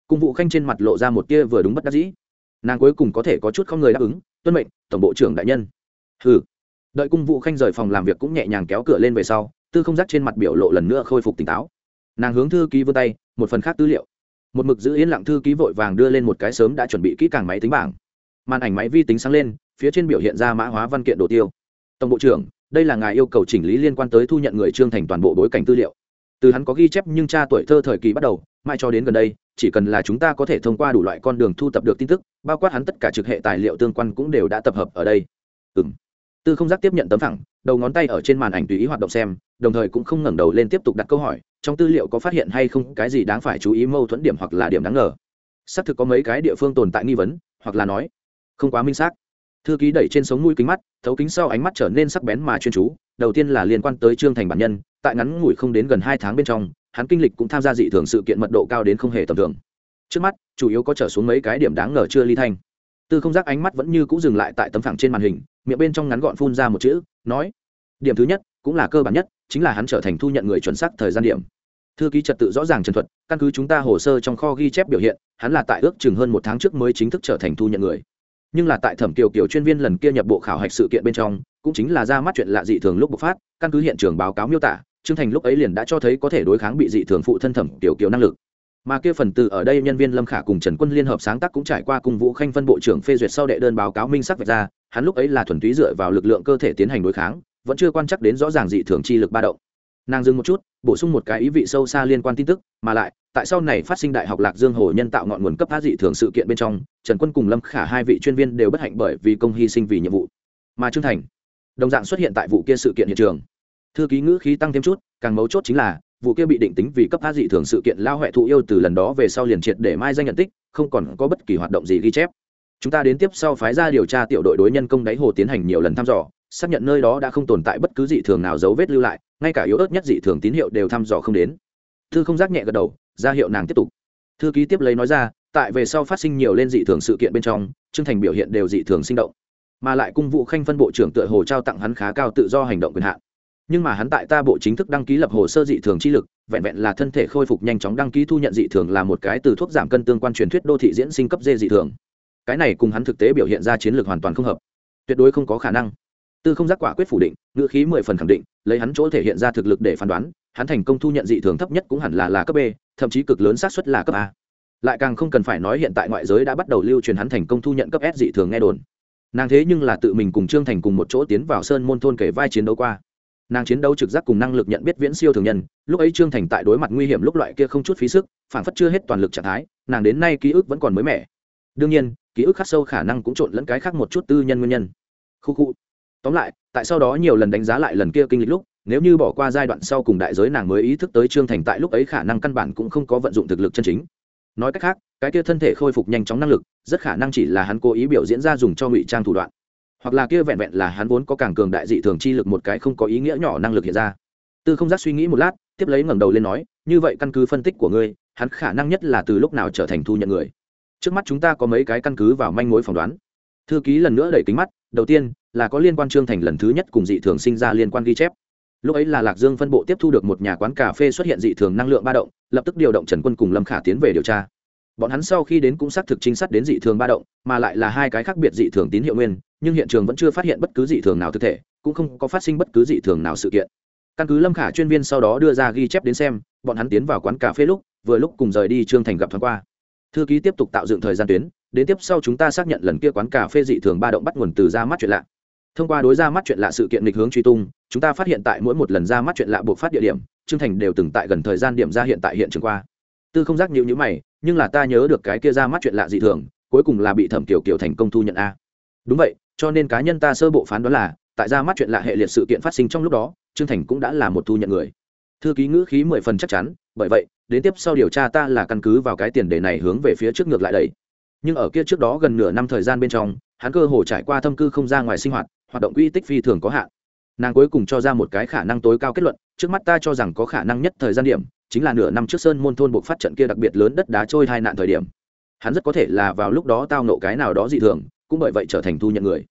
S1: Cung vụ khanh trên mặt lộ ra một tia vừa đúng bất đắc dĩ. Nàng cuối cùng có thể có chút không người đáp ứng, tuân mệnh, tổng bộ trưởng đại nhân. Hừ. Đợi cung vụ khanh rời phòng làm việc cũng nhẹ nhàng kéo cửa lên về sau, tư không giác trên mặt biểu lộ lần nữa khôi phục tỉnh táo. Nàng hướng thư ký vươn tay, một phần khác tư liệu. Một mực giữ yên lặng thư ký vội vàng đưa lên một cái sớm đã chuẩn bị kỹ càng máy tính bảng. Màn ảnh máy vi tính sáng lên, phía trên biểu hiện ra mã hóa văn kiện đồ tiêu. Tổng bộ trưởng, đây là ngài yêu cầu chỉnh lý liên quan tới thu nhận người trương thành toàn bộ bối cảnh tư liệu từ hắn có ghi chép nhưng cha tuổi thơ thời kỳ bắt đầu mai cho đến gần đây, chỉ cần là chúng ta có thể thông qua đủ loại con đường thu tập được tin tức, bao quát hắn tất cả trực hệ tài liệu tương quan cũng đều đã tập hợp ở đây. Ừ m tư không giác tiếp nhận tấm thẳng đầu ngón tay ở trên màn ảnh tùy ý hoạt động xem, đồng thời cũng không ngẩng đầu lên tiếp tục đặt câu hỏi, trong tư liệu có phát hiện hay không cái gì đáng phải chú ý mâu thuẫn điểm hoặc là điểm đáng ngờ. Xác thực có mấy cái địa phương tồn tại nghi vấn, hoặc là nói, không quá minh xác. Thư ký đẩy trên sống mũi kính mắt, thấu kính sau ánh mắt trở nên sắc bén mà chuyên chú, đầu tiên là liên quan tới trương thành bản nhân tại ngắn ngủi không đến gần hai tháng bên trong, hắn kinh lịch cũng tham gia dị thường sự kiện mật độ cao đến không hề tầm thường. Trước mắt, chủ yếu có trở xuống mấy cái điểm đáng ngờ chưa ly thanh. Tư không giác ánh mắt vẫn như cũ dừng lại tại tấm phẳng trên màn hình, miệng bên trong ngắn gọn phun ra một chữ, nói, điểm thứ nhất, cũng là cơ bản nhất, chính là hắn trở thành thu nhận người chuẩn xác thời gian điểm. Thư ký trật tự rõ ràng trần thuật, căn cứ chúng ta hồ sơ trong kho ghi chép biểu hiện, hắn là tại ước chừng hơn một tháng trước mới chính thức trở thành thu nhận người. Nhưng là tại thẩm kiều kiều chuyên viên lần kia nhập bộ khảo hạch sự kiện bên trong, cũng chính là ra mắt chuyện lạ dị thường lúc bộc phát, căn cứ hiện trường báo cáo miêu tả trương thành lúc ấy liền đã cho thấy có thể đối kháng bị dị thường phụ thân thẩm tiểu kiều năng lực. Mà kia phần từ ở đây nhân viên lâm khả cùng trần quân liên hợp sáng tác cũng trải qua cùng vũ khanh phân bộ trưởng phê duyệt sau đệ đơn báo cáo minh sắc vạch ra, hắn lúc ấy là thuần túy dựa vào lực lượng cơ thể tiến hành đối kháng, vẫn chưa quan chắc đến rõ ràng dị thường chi lực ba động. Nàng dừng một chút, bổ sung một cái ý vị sâu xa liên quan tin tức, mà lại, tại sau này phát sinh đại học lạc dương hồ nhân tạo ngọn nguồn cấp phá dị thường sự kiện bên trong, trần quân cùng lâm khả hai vị chuyên viên đều bất hạnh bởi vì công hy sinh vì nhiệm vụ. Mà trương thành, đồng dạng xuất hiện tại vụ kia sự kiện hiện trường thư ký ngữ khí tăng thêm chút, càng mấu chốt chính là, vụ kia bị định tính vì cấp phá dị thường sự kiện lao huệ thụ yêu từ lần đó về sau liền triệt để mai danh nhận tích, không còn có bất kỳ hoạt động gì ghi chép. Chúng ta đến tiếp sau phái ra điều tra tiểu đội đối nhân công đáy hồ tiến hành nhiều lần thăm dò, xác nhận nơi đó đã không tồn tại bất cứ dị thường nào dấu vết lưu lại, ngay cả yếu ớt nhất dị thường tín hiệu đều thăm dò không đến. Thư không giác nhẹ gật đầu, ra hiệu nàng tiếp tục. Thư ký tiếp lấy nói ra, tại về sau phát sinh nhiều lên dị thường sự kiện bên trong chương thành biểu hiện đều dị thường sinh động. Mà lại cung vụ khanh phân bộ trưởng tựa hồ trao tặng hắn khá cao tự do hành động quyền hạn nhưng mà hắn tại ta bộ chính thức đăng ký lập hồ sơ dị thường chi lực, vẹn vẹn là thân thể khôi phục nhanh chóng đăng ký thu nhận dị thường là một cái từ thuốc giảm cân tương quan truyền thuyết đô thị diễn sinh cấp dê dị thường. Cái này cùng hắn thực tế biểu hiện ra chiến lược hoàn toàn không hợp. Tuyệt đối không có khả năng. Tư không giác quả quyết phủ định, ngữ khí mười phần khẳng định, lấy hắn chỗ thể hiện ra thực lực để phán đoán, hắn thành công thu nhận dị thường thấp nhất cũng hẳn là là cấp b, thậm chí cực lớn xác suất là cấp a. Lại càng không cần phải nói hiện tại ngoại giới đã bắt đầu lưu truyền hắn thành công thu nhận cấp s dị thường nghe đồn. Nàng thế nhưng là tự mình cùng trương thành cùng một chỗ tiến vào sơn môn thôn kể vai chiến đấu qua nàng chiến đấu trực giác cùng năng lực nhận biết viễn siêu thường nhân, lúc ấy trương thành tại đối mặt nguy hiểm lúc loại kia không chút phí sức phản phất chưa hết toàn lực trạng thái, nàng đến nay ký ức vẫn còn mới mẻ. Đương nhiên, ký ức khắc sâu khả năng cũng trộn lẫn cái khác một chút tư nhân nguyên nhân. Khu khu. Tóm lại, tại sau đó nhiều lần đánh giá lại lần kia kinh lịch lúc, nếu như bỏ qua giai đoạn sau cùng đại giới nàng mới ý thức tới trương thành tại lúc ấy khả năng căn bản cũng không có vận dụng thực lực chân chính. Nói cách khác, cái kia thân thể khôi phục nhanh chóng năng lực, rất khả năng chỉ là hắn cố ý biểu diễn ra dùng cho ngụy trang thủ đoạn hoặc là kia vẹn vẹn là hắn vốn có càng cường đại dị thường chi lực một cái không có ý nghĩa nhỏ năng lực hiện ra. Tư không giác suy nghĩ một lát, tiếp lấy ngẩng đầu lên nói, như vậy căn cứ phân tích của ngươi, hắn khả năng nhất là từ lúc nào trở thành thu nhận người? Trước mắt chúng ta có mấy cái căn cứ vào manh mối phỏng đoán. Thư ký lần nữa đẩy kính mắt, đầu tiên, là có liên quan trương thành lần thứ nhất cùng dị thường sinh ra liên quan ghi chép. Lúc ấy là lạc dương phân bộ tiếp thu được một nhà quán cà phê xuất hiện dị thường năng lượng ba động, lập tức điều động trần quân cùng lâm khả tiến về điều tra. Bọn hắn sau khi đến cũng xác thực trinh sát đến dị thường ba động, mà lại là hai cái khác biệt dị thường tín hiệu nguyên nhưng hiện trường vẫn chưa phát hiện bất cứ dị thường nào thực thể, cũng không có phát sinh bất cứ dị thường nào sự kiện. Căn cứ lâm khả chuyên viên sau đó đưa ra ghi chép đến xem, bọn hắn tiến vào quán cà phê lúc, vừa lúc cùng rời đi trương thành gặp thoáng qua. Thư ký tiếp tục tạo dựng thời gian tuyến, đến tiếp sau chúng ta xác nhận lần kia quán cà phê dị thường ba động bắt nguồn từ ra mắt chuyện lạ. Thông qua đối ra mắt chuyện lạ sự kiện lịch hướng truy tung, chúng ta phát hiện tại mỗi một lần ra mắt chuyện lạ buộc phát địa điểm, trương thành đều từng tại gần thời gian điểm ra hiện tại hiện trường qua. Tư không giác nhịu nhữ mày, nhưng là ta nhớ được cái kia ra mắt chuyện lạ dị thường, cuối cùng là bị thẩm kiểu kiểu thành công thu nhận a. Đúng vậy cho nên cá nhân ta sơ bộ phán đoán là, tại ra mắt chuyện lạ hệ liệt sự kiện phát sinh trong lúc đó, trương thành cũng đã là một thu nhận người. Thư ký ngữ khí mười phần chắc chắn, bởi vậy, đến tiếp sau điều tra ta là căn cứ vào cái tiền đề này hướng về phía trước ngược lại đầy nhưng ở kia trước đó gần nửa năm thời gian bên trong, hắn cơ hồ trải qua thâm cư không ra ngoài sinh hoạt hoạt động quy tích phi thường có hạn. Nàng cuối cùng cho ra một cái khả năng tối cao kết luận, trước mắt ta cho rằng có khả năng nhất thời gian điểm, chính là nửa năm trước sơn môn thôn buộc phát trận kia đặc biệt lớn đất đá trôi hai nạn thời điểm. Hắn rất có thể là vào lúc đó tao nộ cái nào đó dị thường cũng bởi vậy trở thành thu nhận người.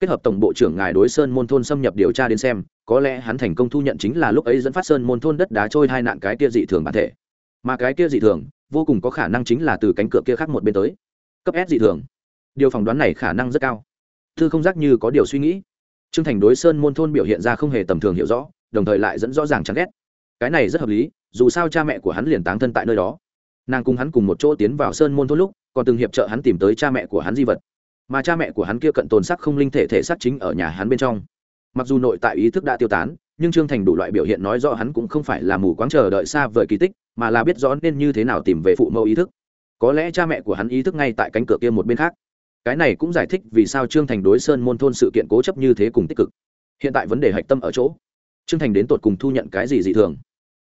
S1: Kết hợp tổng bộ trưởng ngài đối sơn môn thôn xâm nhập điều tra đến xem, có lẽ hắn thành công thu nhận chính là lúc ấy dẫn phát sơn môn thôn đất đá trôi hai nạn cái kia dị thường bản thể. Mà cái kia dị thường, vô cùng có khả năng chính là từ cánh cửa kia khác một bên tới. Cấp s dị thường. Điều phỏng đoán này khả năng rất cao. Thư không giác như có điều suy nghĩ. Trương thành đối sơn môn thôn biểu hiện ra không hề tầm thường hiểu rõ, đồng thời lại dẫn rõ ràng chán ghét. Cái này rất hợp lý, dù sao cha mẹ của hắn liền táng thân tại nơi đó. Nàng cùng hắn cùng một chỗ tiến vào sơn môn thôn lúc, còn từng hiệp trợ hắn tìm tới cha mẹ của hắn di vật mà cha mẹ của hắn kia cận tồn sắc không linh thể thể sắc chính ở nhà hắn bên trong. Mặc dù nội tại ý thức đã tiêu tán, nhưng trương thành đủ loại biểu hiện nói rõ hắn cũng không phải là mù quáng chờ đợi xa vời kỳ tích, mà là biết rõ nên như thế nào tìm về phụ mẫu ý thức. Có lẽ cha mẹ của hắn ý thức ngay tại cánh cửa kia một bên khác. Cái này cũng giải thích vì sao trương thành đối sơn môn thôn sự kiện cố chấp như thế cùng tích cực. Hiện tại vấn đề hạch tâm ở chỗ, trương thành đến tột cùng thu nhận cái gì dị thường?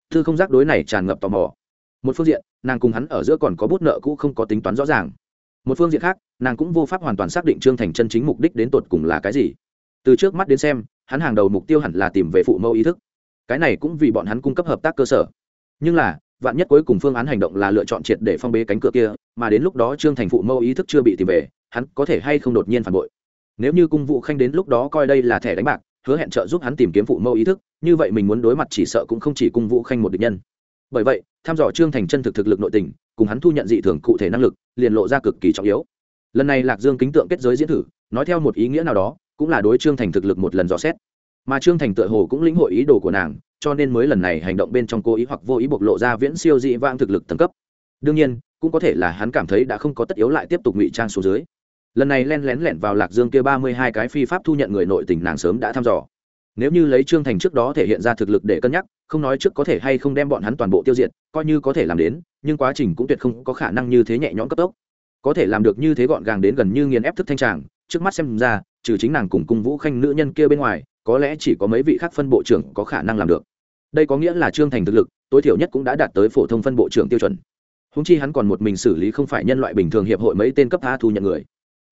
S1: Thư không giác đối này tràn ngập tò mò. Một phương diện, nàng cùng hắn ở giữa còn có bút nợ cũ không có tính toán rõ ràng một phương diện khác, nàng cũng vô pháp hoàn toàn xác định trương thành chân chính mục đích đến tột cùng là cái gì. Từ trước mắt đến xem, hắn hàng đầu mục tiêu hẳn là tìm về phụ mẫu ý thức. Cái này cũng vì bọn hắn cung cấp hợp tác cơ sở. Nhưng là, vạn nhất cuối cùng phương án hành động là lựa chọn triệt để phong bế cánh cửa kia, mà đến lúc đó trương thành phụ mẫu ý thức chưa bị tìm về, hắn có thể hay không đột nhiên phản bội? Nếu như cung vụ khanh đến lúc đó coi đây là thẻ đánh bạc, hứa hẹn trợ giúp hắn tìm kiếm phụ mẫu ý thức, như vậy mình muốn đối mặt chỉ sợ cũng không chỉ cung vũ khanh một địch nhân bởi vậy, tham dò trương thành chân thực thực lực nội tình, cùng hắn thu nhận dị thường cụ thể năng lực, liền lộ ra cực kỳ trọng yếu. Lần này lạc dương kính tượng kết giới diễn thử, nói theo một ý nghĩa nào đó, cũng là đối trương thành thực lực một lần dò xét. Mà trương thành tựa hồ cũng lĩnh hội ý đồ của nàng, cho nên mới lần này hành động bên trong cố ý hoặc vô ý bộc lộ ra viễn siêu dị vang thực lực tầng cấp. Đương nhiên, cũng có thể là hắn cảm thấy đã không có tất yếu lại tiếp tục ngụy trang xuống dưới. Lần này len lén lẻn vào lạc dương kia ba mươi hai cái phi pháp thu nhận người nội tình nàng sớm đã thăm dò nếu như lấy trương thành trước đó thể hiện ra thực lực để cân nhắc, không nói trước có thể hay không đem bọn hắn toàn bộ tiêu diệt, coi như có thể làm đến, nhưng quá trình cũng tuyệt không có khả năng như thế nhẹ nhõm cấp tốc. Có thể làm được như thế gọn gàng đến gần như nghiền ép thức thanh tràng, trước mắt xem ra, trừ chính nàng cùng cung vũ khanh nữ nhân kia bên ngoài, có lẽ chỉ có mấy vị khác phân bộ trưởng có khả năng làm được. Đây có nghĩa là trương thành thực lực, tối thiểu nhất cũng đã đạt tới phổ thông phân bộ trưởng tiêu chuẩn. Húng chi hắn còn một mình xử lý không phải nhân loại bình thường hiệp hội mấy tên cấp tha thu nhận người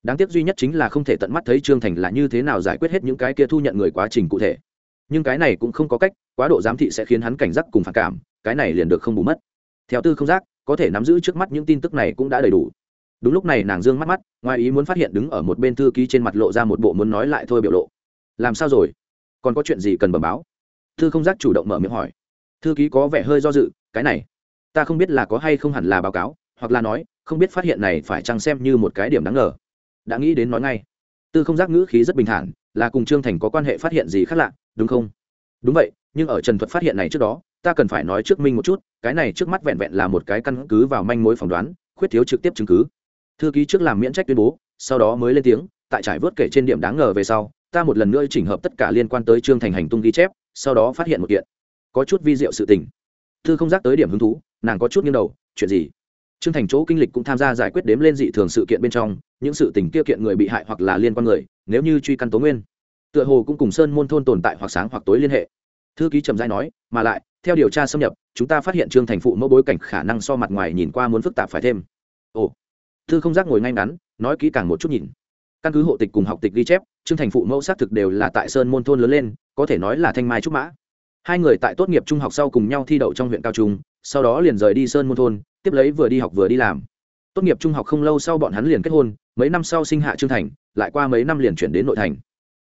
S1: đáng tiếc duy nhất chính là không thể tận mắt thấy trương thành là như thế nào giải quyết hết những cái kia thu nhận người quá trình cụ thể. Nhưng cái này cũng không có cách, quá độ giám thị sẽ khiến hắn cảnh giác cùng phản cảm, cái này liền được không bù mất. Theo tư không giác, có thể nắm giữ trước mắt những tin tức này cũng đã đầy đủ. Đúng lúc này nàng dương mắt mắt, ngoài ý muốn phát hiện đứng ở một bên thư ký trên mặt lộ ra một bộ muốn nói lại thôi biểu lộ. Làm sao rồi? Còn có chuyện gì cần bẩm báo? Thư không giác chủ động mở miệng hỏi. Thư ký có vẻ hơi do dự, cái này, ta không biết là có hay không hẳn là báo cáo, hoặc là nói, không biết phát hiện này phải chăng xem như một cái điểm đáng ngờ đã nghĩ đến nói ngay. Tư không giác ngữ khí rất bình thản, là cùng trương thành có quan hệ phát hiện gì khác lạ, đúng không? Đúng vậy, nhưng ở trần thuật phát hiện này trước đó, ta cần phải nói trước minh một chút, cái này trước mắt vẹn vẹn là một cái căn cứ vào manh mối phỏng đoán, khuyết thiếu trực tiếp chứng cứ. Thư ký trước làm miễn trách tuyên bố, sau đó mới lên tiếng, tại trải vớt kể trên điểm đáng ngờ về sau, ta một lần nữa chỉnh hợp tất cả liên quan tới trương thành hành tung ghi chép, sau đó phát hiện một kiện. Có chút vi diệu sự tình. Thư không giác tới điểm hứng thú, nàng có chút nghiêng đầu, chuyện gì? Trương thành chỗ kinh lịch cũng tham gia giải quyết đếm lên dị thường sự kiện bên trong, những sự tình kia kiện người bị hại hoặc là liên quan người, nếu như truy căn tố nguyên. Tựa hồ cũng cùng sơn môn thôn tồn tại hoặc sáng hoặc tối liên hệ. Thư ký trầm giai nói, mà lại, theo điều tra xâm nhập, chúng ta phát hiện trương thành phụ mẫu bối cảnh khả năng so mặt ngoài nhìn qua muốn phức tạp phải thêm. Ồ. Thư không giác ngồi ngay ngắn, nói kỹ càng một chút nhìn. Căn cứ hộ tịch cùng học tịch ghi chép, trương thành phụ mẫu xác thực đều là tại sơn môn thôn lớn lên, có thể nói là thanh mai trúc mã. Hai người tại tốt nghiệp trung học sau cùng nhau thi đậu trong huyện cao trung, sau đó liền rời đi sơn môn thôn tiếp lấy vừa đi học vừa đi làm. Tốt nghiệp trung học không lâu sau bọn hắn liền kết hôn, mấy năm sau sinh hạ trương thành, lại qua mấy năm liền chuyển đến nội thành.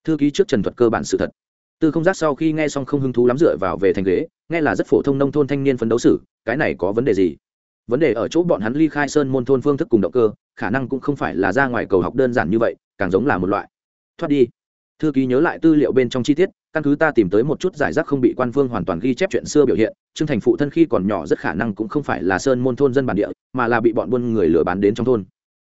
S1: Thư ký trước trần thuật cơ bản sự thật. Tư không giác sau khi nghe xong không hứng thú lắm dựa vào về thành ghế, nghe là rất phổ thông nông thôn thanh niên phấn đấu xử, cái này có vấn đề gì? Vấn đề ở chỗ bọn hắn ly khai sơn môn thôn phương thức cùng động cơ, khả năng cũng không phải là ra ngoài cầu học đơn giản như vậy, càng giống là một loại. Thoát đi thư ký nhớ lại tư liệu bên trong chi tiết, căn cứ ta tìm tới một chút giải rác không bị quan vương hoàn toàn ghi chép chuyện xưa biểu hiện, trương thành phụ thân khi còn nhỏ rất khả năng cũng không phải là sơn môn thôn dân bản địa, mà là bị bọn buôn người lừa bán đến trong thôn.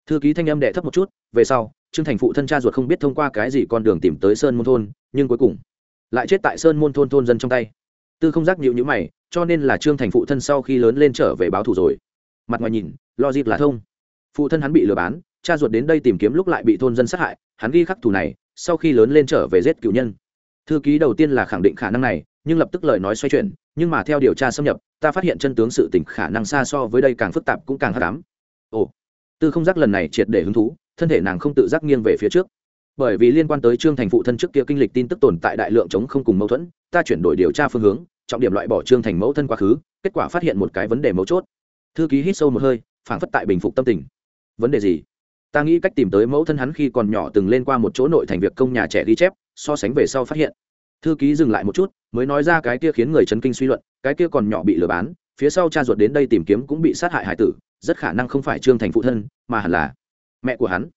S1: Thư ký thanh âm đệ thấp một chút, về sau, trương thành phụ thân cha ruột không biết thông qua cái gì con đường tìm tới sơn môn thôn, nhưng cuối cùng lại chết tại sơn môn thôn thôn dân trong tay. Tư không giác nhịu nhữ mày, cho nên là trương thành phụ thân sau khi lớn lên trở về báo thù rồi. Mặt ngoài nhìn, logic là thông. Phụ thân hắn bị lừa bán, cha ruột đến đây tìm kiếm lúc lại bị thôn dân sát hại, hắn ghi khắc thù này sau khi lớn lên trở về giết cựu nhân. Thư ký đầu tiên là khẳng định khả năng này, nhưng lập tức lời nói xoay chuyển, nhưng mà theo điều tra xâm nhập, ta phát hiện chân tướng sự tình khả năng xa so với đây càng phức tạp cũng càng hắc ám. Ồ, tư không giác lần này triệt để hứng thú, thân thể nàng không tự giác nghiêng về phía trước. Bởi vì liên quan tới trương thành phụ thân trước kia kinh lịch tin tức tồn tại đại lượng chống không cùng mâu thuẫn, ta chuyển đổi điều tra phương hướng, trọng điểm loại bỏ trương thành mẫu thân quá khứ, kết quả phát hiện một cái vấn đề mấu chốt. Thư ký hít sâu một hơi, phảng phất tại bình phục tâm tình. Vấn đề gì? Ta nghĩ cách tìm tới mẫu thân hắn khi còn nhỏ từng lên qua một chỗ nội thành việc công nhà trẻ ghi chép, so sánh về sau phát hiện. Thư ký dừng lại một chút, mới nói ra cái kia khiến người chấn kinh suy luận, cái kia còn nhỏ bị lừa bán, phía sau cha ruột đến đây tìm kiếm cũng bị sát hại hải tử, rất khả năng không phải trương thành phụ thân, mà hẳn là mẹ của hắn.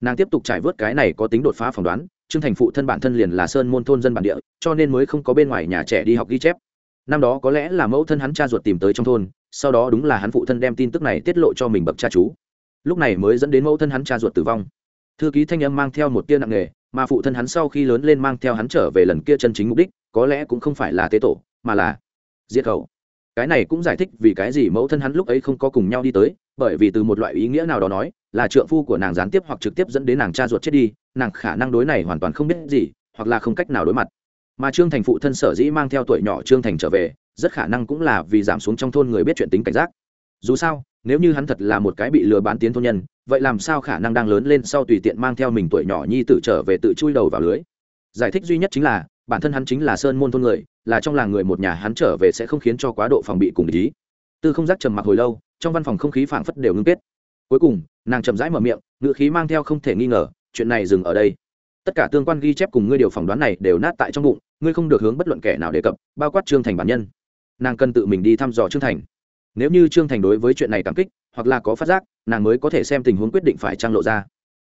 S1: Nàng tiếp tục trải vớt cái này có tính đột phá phỏng đoán, trương thành phụ thân bản thân liền là sơn môn thôn dân bản địa, cho nên mới không có bên ngoài nhà trẻ đi học ghi chép. Năm đó có lẽ là mẫu thân hắn cha ruột tìm tới trong thôn, sau đó đúng là hắn phụ thân đem tin tức này tiết lộ cho mình bậc cha chú lúc này mới dẫn đến mẫu thân hắn cha ruột tử vong. Thư ký thanh âm mang theo một tia nặng nghề mà phụ thân hắn sau khi lớn lên mang theo hắn trở về lần kia chân chính mục đích, có lẽ cũng không phải là tế tổ, mà là diệt khẩu. Cái này cũng giải thích vì cái gì mẫu thân hắn lúc ấy không có cùng nhau đi tới, bởi vì từ một loại ý nghĩa nào đó nói, là trượng phu của nàng gián tiếp hoặc trực tiếp dẫn đến nàng cha ruột chết đi, nàng khả năng đối này hoàn toàn không biết gì, hoặc là không cách nào đối mặt. Mà trương thành phụ thân sở dĩ mang theo tuổi nhỏ trương thành trở về, rất khả năng cũng là vì giảm xuống trong thôn người biết chuyện tính cảnh giác. Dù sao nếu như hắn thật là một cái bị lừa bán tiến thôn nhân, vậy làm sao khả năng đang lớn lên sau tùy tiện mang theo mình tuổi nhỏ nhi tử trở về tự chui đầu vào lưới? Giải thích duy nhất chính là, bản thân hắn chính là sơn môn thôn người, là trong làng người một nhà hắn trở về sẽ không khiến cho quá độ phòng bị cùng ý tư không giác trầm mặc hồi lâu, trong văn phòng không khí phảng phất đều ngưng kết. Cuối cùng, nàng chậm rãi mở miệng, ngữ khí mang theo không thể nghi ngờ, chuyện này dừng ở đây. Tất cả tương quan ghi chép cùng ngươi điều phỏng đoán này đều nát tại trong bụng, ngươi không được hướng bất luận kẻ nào đề cập, bao quát trương thành bản nhân. Nàng cần tự mình đi thăm dò trương thành nếu như trương thành đối với chuyện này cảm kích, hoặc là có phát giác, nàng mới có thể xem tình huống quyết định phải trang lộ ra.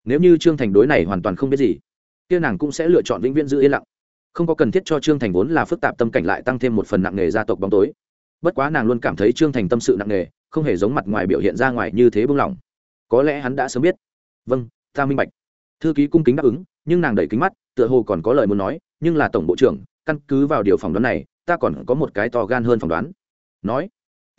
S1: Nếu như trương thành đối này hoàn toàn không biết gì, kia nàng cũng sẽ lựa chọn vĩnh viễn giữ yên lặng. Không có cần thiết cho trương thành vốn là phức tạp tâm cảnh lại tăng thêm một phần nặng nghề gia tộc bóng tối. Bất quá nàng luôn cảm thấy trương thành tâm sự nặng nghề, không hề giống mặt ngoài biểu hiện ra ngoài như thế bưng lỏng có lẽ hắn đã sớm biết. Vâng ta minh bạch. Thư ký cung kính đáp ứng, nhưng nàng đẩy kính mắt, tựa hồ còn có lời muốn nói, nhưng là tổng bộ trưởng, căn cứ vào điều phỏng đoán này, ta còn có một cái to gan hơn phỏng đoán. Nói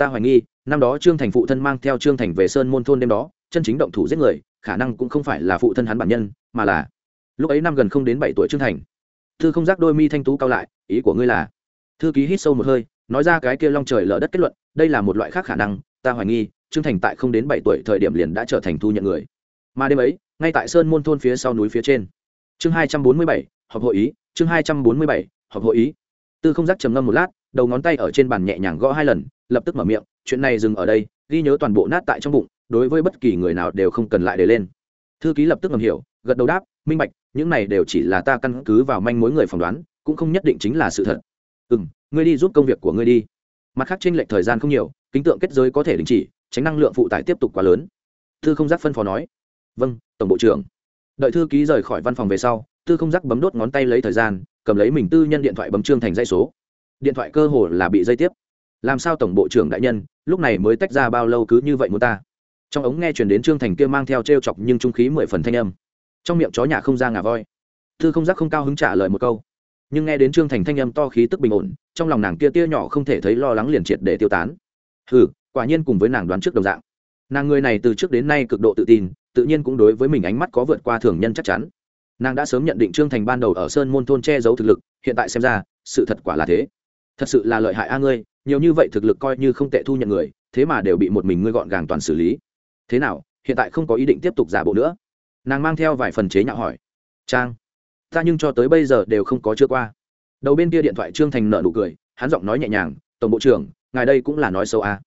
S1: ta hoài nghi, năm đó trương thành phụ thân mang theo trương thành về sơn môn thôn đêm đó, chân chính động thủ giết người, khả năng cũng không phải là phụ thân hắn bản nhân, mà là lúc ấy năm gần không đến bảy tuổi trương thành. Thư không giác đôi mi thanh tú cao lại, ý của ngươi là? Thư ký hít sâu một hơi, nói ra cái kia long trời lở đất kết luận, đây là một loại khác khả năng, ta hoài nghi, trương thành tại không đến bảy tuổi thời điểm liền đã trở thành thu nhận người. Mà đêm ấy, ngay tại sơn môn thôn phía sau núi phía trên. Chương hai trăm bốn mươi bảy, họp hội ý, chương hai trăm bốn mươi bảy, họp hội ý. Tư không giác trầm ngâm một lát, đầu ngón tay ở trên bàn nhẹ nhàng gõ hai lần lập tức mở miệng, chuyện này dừng ở đây, ghi nhớ toàn bộ nát tại trong bụng, đối với bất kỳ người nào đều không cần lại để lên. Thư ký lập tức ngầm hiểu, gật đầu đáp, minh bạch, những này đều chỉ là ta căn cứ vào manh mối người phỏng đoán, cũng không nhất định chính là sự thật. Ừ m ngươi đi giúp công việc của ngươi đi. Mặt khác tranh lệch thời gian không nhiều, kính tượng kết giới có thể đình chỉ, tránh năng lượng phụ tải tiếp tục quá lớn. Thư không giác phân phó nói vâng tổng bộ trưởng. Đợi thư ký rời khỏi văn phòng về sau tư không giác bấm đốt ngón tay lấy thời gian, cầm lấy mình tư nhân điện thoại bấm trương thành dây số. Điện thoại cơ hồ là bị dây tiếp làm sao tổng bộ trưởng đại nhân, lúc này mới tách ra bao lâu cứ như vậy muốn ta? Trong ống nghe chuyển đến trương thành kia mang theo t r e o chọc nhưng trung khí mười phần thanh âm. Trong miệng chó nhà không ra ngà voi. Thư không giác không cao hứng trả lời một câu. Nhưng nghe đến trương thành thanh âm to khí tức bình ổn, trong lòng nàng kia tia nhỏ không thể thấy lo lắng liền triệt để tiêu tán. Ừ quả nhiên cùng với nàng đoán trước đồng dạng. Nàng người này từ trước đến nay cực độ tự tin, tự nhiên cũng đối với mình ánh mắt có vượt qua thường nhân chắc chắn. Nàng đã sớm nhận định trương thành ban đầu ở sơn môn thôn che giấu thực lực, hiện tại xem ra, sự thật quả là thế. Thật sự là lợi hại a ngươi nhiều như vậy thực lực coi như không tệ thu nhận người, thế mà đều bị một mình ngươi gọn gàng toàn xử lý. Thế nào, hiện tại không có ý định tiếp tục giả bộ nữa? Nàng mang theo vài phần chế nhạo hỏi. Trang, ta nhưng cho tới bây giờ đều không có chưa qua. Đầu bên kia điện thoại trương thành nợ nụ cười, hắn giọng nói nhẹ nhàng, tổng bộ trưởng, ngài đây cũng là nói xấu à?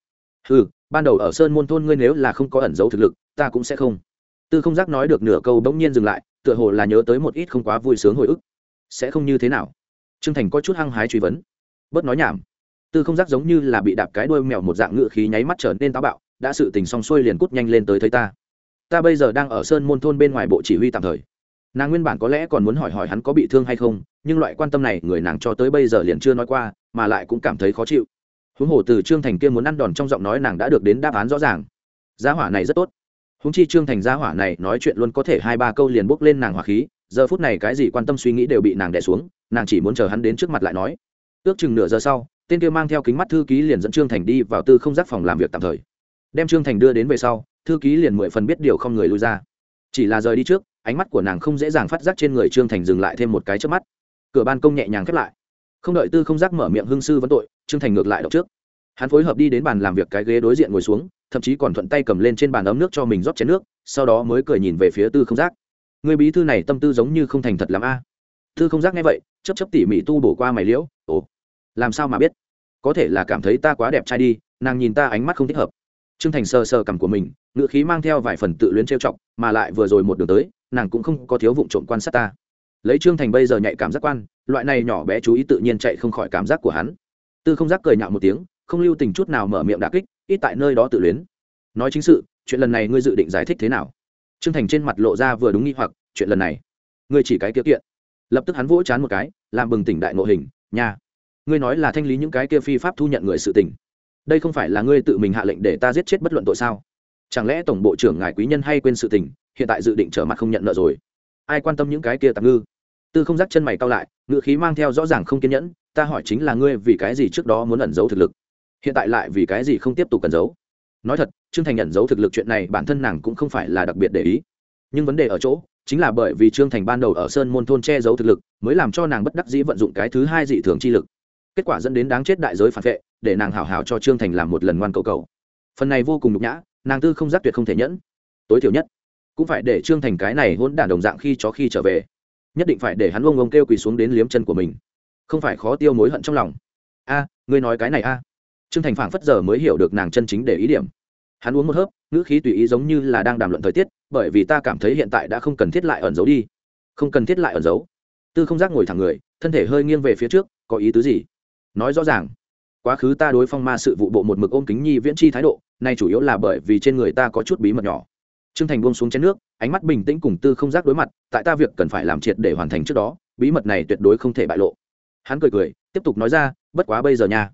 S1: Ừ ban đầu ở sơn môn thôn ngươi nếu là không có ẩn giấu thực lực, ta cũng sẽ không. Tư không giác nói được nửa câu bỗng nhiên dừng lại, tựa hồ là nhớ tới một ít không quá vui sướng hồi ức. Sẽ không như thế nào? Trương thành có chút hăng hái truy vấn. Bớt nói nhảm tư không giác giống như là bị đạp cái đuôi mèo một dạng ngựa khí nháy mắt trở nên táo bạo, đã sự tình xong xuôi liền cút nhanh lên tới thấy ta. Ta bây giờ đang ở sơn môn thôn bên ngoài bộ chỉ huy tạm thời. Nàng nguyên bản có lẽ còn muốn hỏi hỏi hắn có bị thương hay không, nhưng loại quan tâm này người nàng cho tới bây giờ liền chưa nói qua, mà lại cũng cảm thấy khó chịu. Huống hồ từ trương thành kia muốn ăn đòn trong giọng nói nàng đã được đến đáp án rõ ràng. Giá hỏa này rất tốt. Huống chi trương thành giá hỏa này nói chuyện luôn có thể hai ba câu liền bốc lên nàng hỏa khí, giờ phút này cái gì quan tâm suy nghĩ đều bị nàng đẻ xuống, nàng chỉ muốn chờ hắn đến trước mặt lại nói. Ước chừng nửa giờ sau tên kia mang theo kính mắt thư ký liền dẫn trương thành đi vào tư không giác phòng làm việc tạm thời. Đem trương thành đưa đến về sau, thư ký liền mười phần biết điều không người lui ra. Chỉ là rời đi trước, ánh mắt của nàng không dễ dàng phát giác trên người trương thành dừng lại thêm một cái trước mắt. Cửa ban công nhẹ nhàng khép lại. Không đợi tư không giác mở miệng hương sư vấn tội, trương thành ngược lại đọc trước. Hắn phối hợp đi đến bàn làm việc cái ghế đối diện ngồi xuống, thậm chí còn thuận tay cầm lên trên bàn ấm nước cho mình rót chén nước, sau đó mới cười nhìn về phía tư không giác. Người bí thư này tâm tư giống như không thành thật l ắ m a. Tư không giác nghe vậy chấp chấp tỉ mỉ tu bổ qua mày liễu, ồ, làm sao mà biết? Có thể là cảm thấy ta quá đẹp trai đi, nàng nhìn ta ánh mắt không thích hợp. T r ư ơ n g thành sờ sờ cằm của mình, ngựa khí mang theo vài phần tự luyến trêu chọc, mà lại vừa rồi một đường tới, nàng cũng không có thiếu vụ trộm quan sát ta. Lấy trương thành bây giờ nhạy cảm giác quan, loại này nhỏ bé chú ý tự nhiên chạy không khỏi cảm giác của hắn. Tư không giác cười nhạo một tiếng, không lưu tình chút nào mở miệng đà kích, ít tại nơi đó tự luyến. Nói chính sự, chuyện lần này ngươi dự định giải thích thế nào? Trương thành trên mặt lộ ra vừa đúng nghi hoặc, chuyện lần này, ngươi chỉ cái kia kiện. Lập tức hắn vỗ chán một cái, làm bừng tỉnh đại ngộ hình nhà ngươi nói là thanh lý những cái kia phi pháp thu nhận người sự tình. Đây không phải là ngươi tự mình hạ lệnh để ta giết chết bất luận tội sao? Chẳng lẽ tổng bộ trưởng ngài quý nhân hay quên sự tình, hiện tại dự định trở mặt không nhận nợ rồi? Ai quan tâm những cái kia tạm ngư? Tư không dắt chân mày cao lại ngự khí mang theo rõ ràng không kiên nhẫn, ta hỏi chính là ngươi vì cái gì trước đó muốn ẩn giấu thực lực? Hiện tại lại vì cái gì không tiếp tục cần giấu? Nói thật, trương thành ẩn giấu thực lực chuyện này bản thân nàng cũng không phải là đặc biệt để ý. Nhưng vấn đề ở chỗ, chính là bởi vì trương thành ban đầu ở sơn môn thôn che giấu thực lực, mới làm cho nàng bất đắc dĩ vận dụng cái thứ hai dị thường chi lực kết quả dẫn đến đáng chết đại giới phản vệ, để nàng hào hào cho trương thành làm một lần ngoan cầu cầu. Phần này vô cùng nhục nhã, nàng tư không giác tuyệt không thể nhẫn. Tối thiểu nhất, cũng phải để trương thành cái này hỗn đản đồng dạng khi chó khi trở về. Nhất định phải để hắn ông ông kêu quỳ xuống đến liếm chân của mình. Không phải khó tiêu mối hận trong lòng. A, ngươi nói cái này a. Trương thành phảng phất giờ mới hiểu được nàng chân chính để ý điểm. Hắn uống một hớp, ngữ khí tùy ý giống như là đang đàm luận thời tiết, bởi vì ta cảm thấy hiện tại đã không cần thiết lại ẩn giấu đi. Không cần thiết lại ẩn giấu. Tư không giác ngồi thẳng người, thân thể hơi nghiêng về phía trước, có ý tứ gì? Nói rõ ràng. Quá khứ ta đối phong ma sự vụ bộ một mực ôm kính nhi viễn chi thái độ, nay chủ yếu là bởi vì trên người ta có chút bí mật nhỏ. Trương thành buông xuống chén nước, ánh mắt bình tĩnh cùng tư không giác đối mặt, tại ta việc cần phải làm triệt để hoàn thành trước đó, bí mật này tuyệt đối không thể bại lộ. Hắn cười cười, tiếp tục nói ra, bất quá bây giờ nha,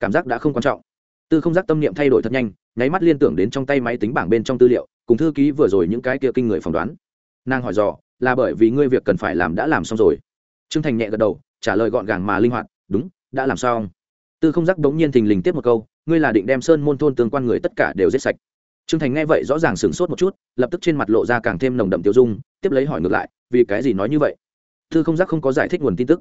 S1: cảm giác đã không quan trọng. Tư không giác tâm niệm thay đổi thật nhanh, nháy mắt liên tưởng đến trong tay máy tính bảng bên trong tư liệu, cùng thư ký vừa rồi những cái kia kinh người phỏng đoán. Nàng hỏi dò, là bởi vì ngươi việc cần phải làm đã làm xong rồi. Trương thành nhẹ gật đầu, trả lời gọn gàng mà linh hoạt, đúng đã làm xong. Tư không giác đống nhiên thình lình tiếp một câu, ngươi là định đem sơn môn thôn tương quan người tất cả đều giết sạch. Trương thành nghe vậy rõ ràng sửng sốt một chút, lập tức trên mặt lộ ra càng thêm nồng đậm tiêu dung, tiếp lấy hỏi ngược lại, vì cái gì nói như vậy? Tư không giác không có giải thích nguồn tin tức.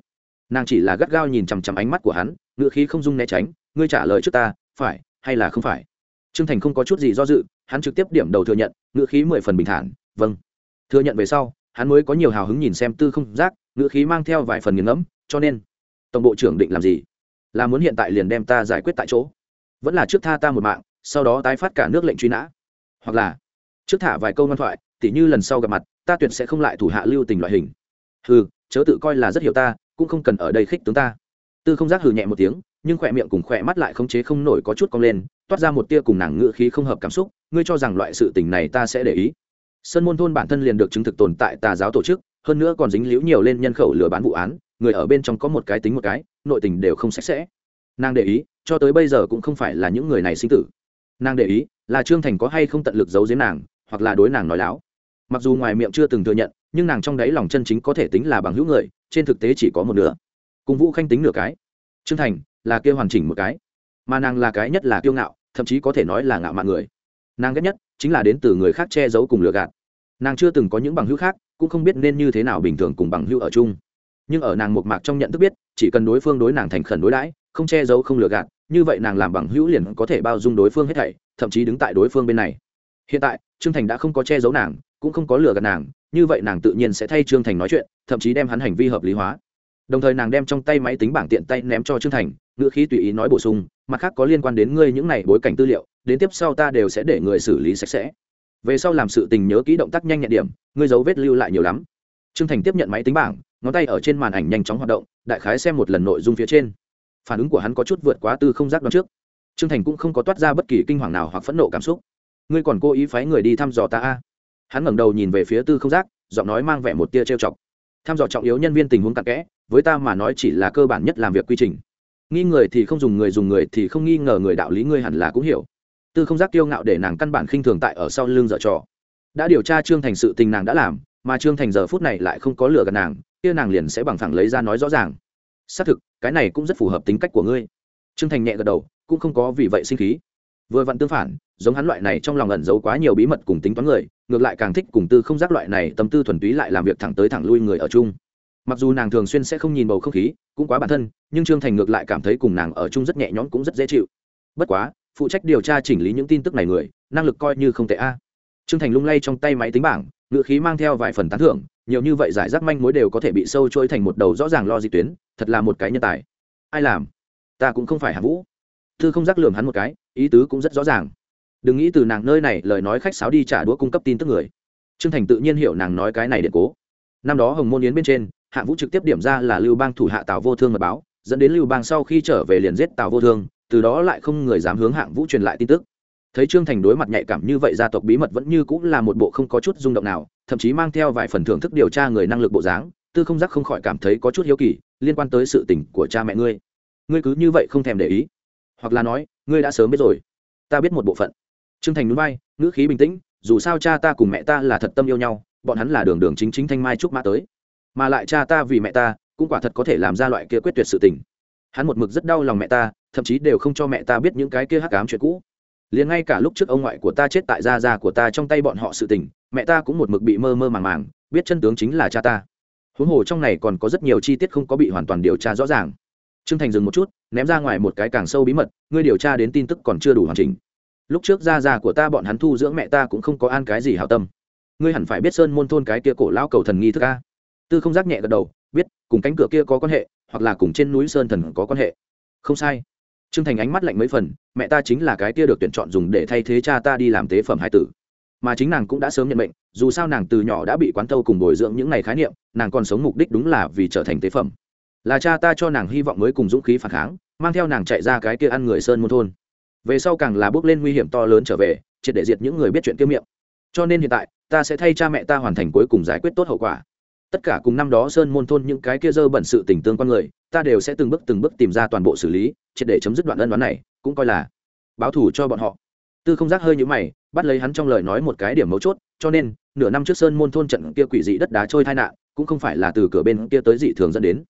S1: Nàng chỉ là gắt gao nhìn chằm chằm ánh mắt của hắn ngựa khí không dung né tránh, ngươi trả lời trước ta, phải hay là không phải? Trương thành không có chút gì do dự, hắn trực tiếp điểm đầu thừa nhận ngựa khí mười phần bình thản vâng. Thừa nhận về sau, hắn mới có nhiều hào hứng nhìn xem tư không giác ngựa khí mang theo vài phần nghiền ngẫm, cho nên tổng bộ trưởng định làm gì? Là muốn hiện tại liền đem ta giải quyết tại chỗ. Vẫn là trước tha ta một mạng, sau đó tái phát cả nước lệnh truy nã. Hoặc là, trước thả vài câu ngoan thoại, tỉ như lần sau gặp mặt, ta tuyệt sẽ không lại thủ hạ lưu tình loại hình. Hừ, chớ tự coi là rất hiểu ta, cũng không cần ở đây khích tướng ta. Tư không giác hừ nhẹ một tiếng, nhưng khỏe miệng cùng khỏe mắt lại khống chế không nổi có chút cong lên, toát ra một tia cùng nàng ngự khí không hợp cảm xúc, ngươi cho rằng loại sự tình này ta sẽ để ý. Sơn môn thôn bản thân liền được chứng thực tồn tại tà giáo tổ chức, hơn nữa còn dính liễu nhiều lên nhân khẩu lừa bán vụ án người ở bên trong có một cái tính một cái, nội tình đều không sạch sẽ. Nàng để ý, cho tới bây giờ cũng không phải là những người này sinh tử. Nàng để ý, là trương thành có hay không tận lực giấu giếm nàng, hoặc là đối nàng nói láo. Mặc dù ngoài miệng chưa từng thừa nhận, nhưng nàng trong đáy lòng chân chính có thể tính là bằng hữu người, trên thực tế chỉ có một nửa. Cùng vũ khanh tính nửa cái. Trương thành, là kêu hoàn chỉnh một cái. Mà nàng là cái nhất là kiêu ngạo, thậm chí có thể nói là ngạo mạn người. Nàng ghét nhất, chính là đến từ người khác che giấu cùng lừa gạt. Nàng chưa từng có những bằng hữu khác, cũng không biết nên như thế nào bình thường cùng bằng hữu ở chung nhưng ở nàng một mạc trong nhận thức biết, chỉ cần đối phương đối nàng thành khẩn đối đãi, không che giấu không lừa gạt, như vậy nàng làm bằng hữu liền có thể bao dung đối phương hết thảy, thậm chí đứng tại đối phương bên này. Hiện tại, trương thành đã không có che giấu nàng, cũng không có lừa gạt nàng, như vậy nàng tự nhiên sẽ thay trương thành nói chuyện, thậm chí đem hắn hành vi hợp lý hóa. Đồng thời nàng đem trong tay máy tính bảng tiện tay ném cho trương thành, ngữ khí tùy ý nói bổ sung, mặt khác có liên quan đến ngươi những này bối cảnh tư liệu, đến tiếp sau ta đều sẽ để người xử lý sạch sẽ. Về sau làm sự tình nhớ kỹ động tác nhanh nhẹn điểm, ngươi dấu vết lưu lại nhiều lắm. Trương thành tiếp nhận máy tính bảng ngón tay ở trên màn ảnh nhanh chóng hoạt động, đại khái xem một lần nội dung phía trên. Phản ứng của hắn có chút vượt quá tư không giác đoán trước. Trương thành cũng không có toát ra bất kỳ kinh hoàng nào hoặc phẫn nộ cảm xúc. Ngươi còn cố ý phái người đi thăm dò ta a? Hắn ngẩng đầu nhìn về phía tư không giác, giọng nói mang vẻ một tia trêu chọc. Thăm dò trọng yếu nhân viên tình huống cặn kẽ, với ta mà nói chỉ là cơ bản nhất làm việc quy trình. Nghi người thì không dùng người dùng người thì không nghi ngờ người đạo lý ngươi hẳn là cũng hiểu. Tư không giác kiêu ngạo để nàng căn bản khinh thường tại ở sau lưng dở trò. Đã điều tra trương thành sự tình nàng đã làm, mà trương thành giờ phút này lại không có lừa gần nàng kia nàng liền sẽ bằng thẳng lấy ra nói rõ ràng. Xác thực, cái này cũng rất phù hợp tính cách của ngươi. Trương thành nhẹ gật đầu, cũng không có vì vậy sinh khí. Vừa vặn tương phản, giống hắn loại này trong lòng ẩn giấu quá nhiều bí mật cùng tính toán người, ngược lại càng thích cùng tư không giác loại này tâm tư thuần túy lại làm việc thẳng tới thẳng lui người ở chung. Mặc dù nàng thường xuyên sẽ không nhìn bầu không khí, cũng quá bản thân, nhưng trương thành ngược lại cảm thấy cùng nàng ở chung rất nhẹ nhõm cũng rất dễ chịu. Bất quá, phụ trách điều tra chỉnh lý những tin tức này người, năng lực coi như không tệ a. Trương thành lung lay trong tay máy tính bảng ngự khí mang theo vài phần tán thưởng nhiều như vậy giải rác manh mối đều có thể bị sâu trôi thành một đầu rõ ràng lo di tuyến, thật là một cái nhân tài. Ai làm? Ta cũng không phải hạ vũ. Thư không giác lường hắn một cái, ý tứ cũng rất rõ ràng. Đừng nghĩ từ nàng nơi này, lời nói khách sáo đi trả đũa cung cấp tin tức người. Trương thành tự nhiên hiểu nàng nói cái này điện cố. Năm đó hồng môn yến bên trên hạ vũ trực tiếp điểm ra là lưu bang thủ hạ tào vô thương mật báo, dẫn đến lưu bang sau khi trở về liền giết tào vô thương, từ đó lại không người dám hướng hạng vũ truyền lại tin tức. Thấy trương thành đối mặt nhạy cảm như vậy, gia tộc bí mật vẫn như cũng là một bộ không có chút rung động nào thậm chí mang theo vài phần thưởng thức điều tra người năng lực bộ dáng, tư không giác không khỏi cảm thấy có chút hiếu kỳ liên quan tới sự tình của cha mẹ ngươi. Ngươi cứ như vậy không thèm để ý. Hoặc là nói, ngươi đã sớm biết rồi. Ta biết một bộ phận. Trương thành núi bay ngữ khí bình tĩnh, dù sao cha ta cùng mẹ ta là thật tâm yêu nhau, bọn hắn là đường đường chính chính thanh mai trúc mã tới. Mà lại cha ta vì mẹ ta, cũng quả thật có thể làm ra loại kia quyết tuyệt sự tình. Hắn một mực rất đau lòng mẹ ta, thậm chí đều không cho mẹ ta biết những cái kia hắc ám chuyện cũ liền ngay cả lúc trước ông ngoại của ta chết tại gia gia của ta trong tay bọn họ sự tình, mẹ ta cũng một mực bị mơ mơ màng màng, biết chân tướng chính là cha ta. Huống hồ trong này còn có rất nhiều chi tiết không có bị hoàn toàn điều tra rõ ràng. T r ư ơ n g thành dừng một chút, ném ra ngoài một cái càng sâu bí mật, ngươi điều tra đến tin tức còn chưa đủ hoàn chỉnh. Lúc trước gia gia của ta bọn hắn thu dưỡng mẹ ta cũng không có an cái gì hảo tâm. Ngươi hẳn phải biết sơn môn thôn cái kia cổ lão cầu thần nghi thức a. Tư không giác nhẹ gật đầu, biết, cùng cánh cửa kia có quan hệ, hoặc là cùng trên núi sơn thần có quan hệ. Không sai t r ư ơ n g thành ánh mắt lạnh mấy phần, mẹ ta chính là cái kia được tuyển chọn dùng để thay thế cha ta đi làm tế phẩm hải tử. Mà chính nàng cũng đã sớm nhận mệnh, dù sao nàng từ nhỏ đã bị quán thâu cùng bồi dưỡng những ngày khái niệm, nàng còn sống mục đích đúng là vì trở thành tế phẩm. Là cha ta cho nàng hy vọng mới cùng dũng khí phản kháng, mang theo nàng chạy ra cái kia ăn người sơn môn thôn. Về sau càng là bước lên nguy hiểm to lớn trở về, triệt để diệt những người biết chuyện kiếm miệng. Cho nên hiện tại, ta sẽ thay cha mẹ ta hoàn thành cuối cùng giải quyết tốt hậu quả tất cả cùng năm đó sơn môn thôn những cái kia dơ bẩn sự tình tương con người, ta đều sẽ từng bước từng bước tìm ra toàn bộ xử lý, triệt để chấm dứt đoạn ân đoán này, cũng coi là báo thù cho bọn họ. Tư không giác hơi nhũ mày, bắt lấy hắn trong lời nói một cái điểm mấu chốt, cho nên, nửa năm trước sơn môn thôn trận kia quỷ dị đất đá trôi tai nạn, cũng không phải là từ cửa bên kia tới dị thường dẫn đến.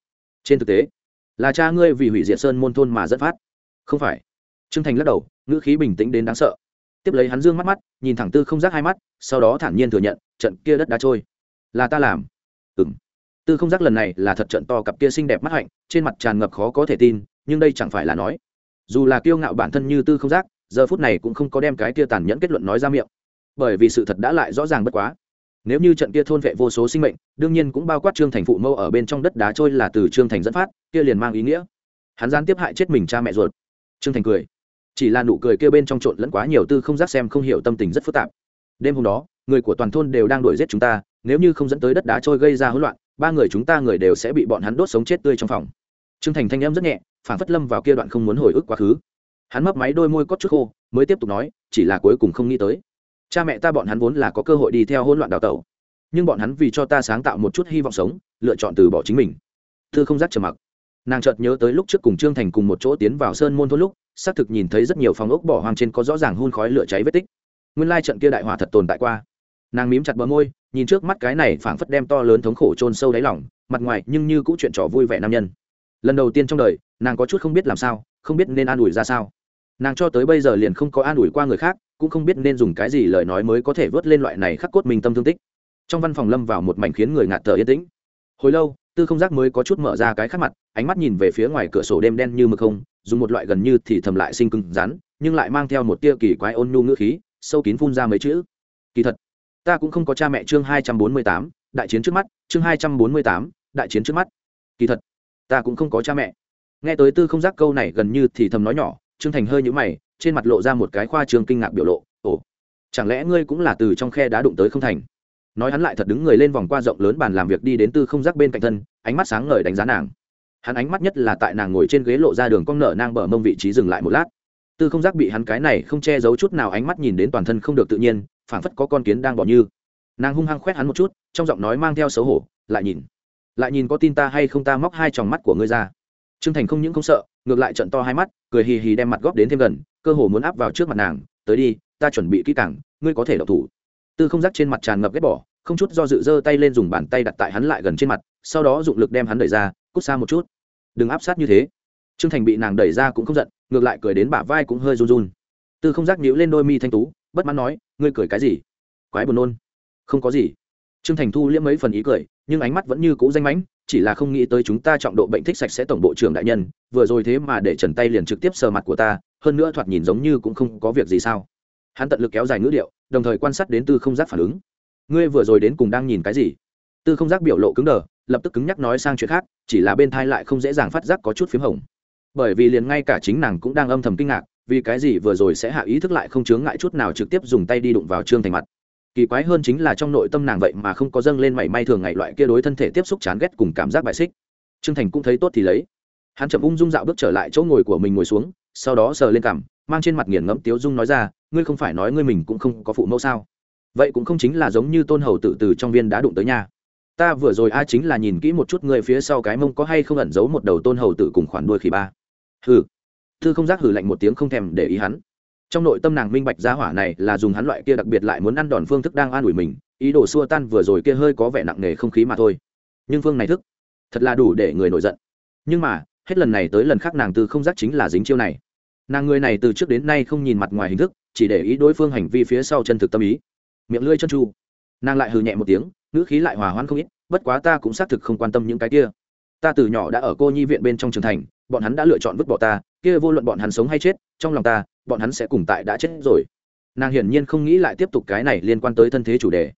S1: Trên thực tế, là cha ngươi vì hủy diệt sơn môn thôn mà dẫn phát. Không phải. Trương thành lắc đầu, ngữ khí bình tĩnh đến đáng sợ. Tiếp lấy hắn dương mắt mắt, nhìn thẳng tư không giác hai mắt, sau đó thản nhiên thừa nhận, trận kia đất đá trôi, là ta làm ừ m tư không giác lần này là thật trận to cặp kia xinh đẹp mắt hạnh, trên mặt tràn ngập khó có thể tin, nhưng đây chẳng phải là nói. Dù là kiêu ngạo bản thân như tư không giác, giờ phút này cũng không có đem cái kia tàn nhẫn kết luận nói ra miệng. Bởi vì sự thật đã lại rõ ràng bất quá. Nếu như trận kia thôn vệ vô số sinh mệnh, đương nhiên cũng bao quát trương thành phụ mâu ở bên trong đất đá trôi là từ trương thành dẫn phát, kia liền mang ý nghĩa. Hắn gián tiếp hại chết mình cha mẹ ruột. Trương thành cười. Chỉ là nụ cười kia bên trong trộn lẫn quá nhiều tư không giác xem không hiểu tâm tình rất phức tạp. Đêm hôm đó, người của toàn thôn đều đang đuổi giết chúng ta nếu như không dẫn tới đất đá trôi gây ra hỗn loạn, ba người chúng ta người đều sẽ bị bọn hắn đốt sống chết tươi trong phòng. Trương thành thanh em rất nhẹ phản phất lâm vào kia đoạn không muốn hồi ức quá khứ. Hắn mấp máy đôi môi cốt chút khô, mới tiếp tục nói, chỉ là cuối cùng không nghĩ tới. Cha mẹ ta bọn hắn vốn là có cơ hội đi theo hỗn loạn đào tẩu. Nhưng bọn hắn vì cho ta sáng tạo một chút hy vọng sống, lựa chọn từ bỏ chính mình. Thư không giác trầm mặc. Nàng chợt nhớ tới lúc trước cùng trương thành cùng một chỗ tiến vào sơn môn thôn lúc, xác thực nhìn thấy rất nhiều phòng ốc bỏ hoang trên có rõ ràng hun khói lửa cháy vết tích. Nguyên lai trận kia đại hỏa thật tồn tại qua nàng mím chặt bờ môi, nhìn trước mắt cái này phảng phất đem to lớn thống khổ chôn sâu đáy lỏng mặt ngoài nhưng như cũng chuyện trò vui vẻ nam nhân. Lần đầu tiên trong đời, nàng có chút không biết làm sao, không biết nên an ủi ra sao. Nàng cho tới bây giờ liền không có an ủi qua người khác, cũng không biết nên dùng cái gì lời nói mới có thể vớt lên loại này khắc cốt mình tâm thương tích. Trong văn phòng lâm vào một mảnh khiến người ngạt thở yên tĩnh. Hồi lâu, tư không giác mới có chút mở ra cái khắc mặt, ánh mắt nhìn về phía ngoài cửa sổ đêm đen như mực không, dùng một loại gần như thì thầm lại sinh cứng rắn, nhưng lại mang theo một tia kỳ quái ôn nhu ngữ khí, sâu kín phun ra mấy chữ. Kỳ thật ta cũng không có cha mẹ chương hai trăm bốn mươi tám, đại chiến trước mắt, chương hai trăm bốn mươi tám, đại chiến trước mắt. Kỳ thật, ta cũng không có cha mẹ. Nghe tới tư không giác câu này gần như thì thầm nói nhỏ, trương thành hơi nhũ mày, trên mặt lộ ra một cái khoa trương kinh ngạc biểu lộ. Ồ, chẳng lẽ ngươi cũng là từ trong khe đá đụng tới không thành? Nói hắn lại thật đứng người lên vòng qua rộng lớn bàn làm việc đi đến tư không giác bên cạnh thân, ánh mắt sáng ngời đánh giá nàng. Hắn ánh mắt nhất là tại nàng ngồi trên ghế lộ ra đường cong nở nang bờ mông vị trí dừng lại một lát. Tư không giác bị hắn cái này không che giấu chút nào ánh mắt nhìn đến toàn thân không được tự nhiên phảng phất có con kiến đang bỏ như. Nàng hung hăng khoét hắn một chút, trong giọng nói mang theo xấu hổ, lại nhìn. Lại nhìn có tin ta hay không ta móc hai tròng mắt của ngươi ra. Trương thành không những không sợ, ngược lại trận to hai mắt, cười hì hì đem mặt góp đến thêm gần, cơ hồ muốn áp vào trước mặt nàng, tới đi, ta chuẩn bị kỹ càng, ngươi có thể độc thủ. Tư không giác trên mặt tràn ngập ghét bỏ, không chút do dự giơ tay lên dùng bàn tay đặt tại hắn lại gần trên mặt, sau đó dụng lực đem hắn đẩy ra, cút xa một chút. Đừng áp sát như thế. Trương thành bị nàng đẩy ra cũng không giận, ngược lại cười đến bả vai cũng hơi run run. Tư không giác nhíu lên đôi mi thanh tú bất mãn nói, ngươi cười cái gì? Quái buồn nôn. Không có gì. Trương thành thu liễm mấy phần ý cười, nhưng ánh mắt vẫn như cũ danh mãnh, chỉ là không nghĩ tới chúng ta trọng độ bệnh thích sạch sẽ tổng bộ trưởng đại nhân, vừa rồi thế mà để trần tay liền trực tiếp sờ mặt của ta, hơn nữa thoạt nhìn giống như cũng không có việc gì sao. Hắn tận lực kéo dài ngữ điệu, đồng thời quan sát đến tư không giác phản ứng. Ngươi vừa rồi đến cùng đang nhìn cái gì? Tư không giác biểu lộ cứng đờ, lập tức cứng nhắc nói sang chuyện khác, chỉ là bên thai lại không dễ dàng phát giác có chút p h í m hồng. Bởi vì liền ngay cả chính nàng cũng đang âm thầm kinh ngạc vì cái gì vừa rồi sẽ hạ ý thức lại không chướng ngại chút nào trực tiếp dùng tay đi đụng vào trương thành mặt. Kỳ quái hơn chính là trong nội tâm nàng vậy mà không có dâng lên mảy may thường ngày loại kia đối thân thể tiếp xúc chán ghét cùng cảm giác bại xích. Trương thành cũng thấy tốt thì lấy. Hắn chậm ung dung dạo bước trở lại chỗ ngồi của mình ngồi xuống, sau đó sờ lên cằm, mang trên mặt nghiền ngẫm tiếu dung nói ra, ngươi không phải nói ngươi mình cũng không có phụ mẫu sao? Vậy cũng không chính là giống như tôn hầu tự từ trong viên đã đụng tới nhà ta vừa rồi a chính là nhìn kỹ một chút người phía sau cái mông có hay không ẩn giấu một đầu tôn hầu tự cùng khoản đuôi khỉ ba. Hừ thư không giác hử lạnh một tiếng không thèm để ý hắn. Trong nội tâm nàng minh bạch giá hỏa này là dùng hắn loại kia đặc biệt lại muốn ăn đòn phương thức đang an ủi mình, ý đồ xua tan vừa rồi kia hơi có vẻ nặng nề không khí mà thôi. Nhưng phương này thức, thật là đủ để người nổi giận. Nhưng mà, hết lần này tới lần khác nàng từ không giác chính là dính chiêu này. Nàng người này từ trước đến nay không nhìn mặt ngoài hình thức, chỉ để ý đối phương hành vi phía sau chân thực tâm ý. Miệng lưỡi chân tru nàng lại hừ nhẹ một tiếng, ngữ khí lại hòa hoãn không ít, bất quá ta cũng xác thực không quan tâm những cái kia. Ta từ nhỏ đã ở cô nhi viện bên trong trường thành, bọn hắn đã lựa chọn vứt bỏ ta kia vô luận bọn hắn sống hay chết, trong lòng ta, bọn hắn sẽ cùng tại đã chết rồi. Nàng hiển nhiên không nghĩ lại tiếp tục cái này liên quan tới thân thế chủ đề.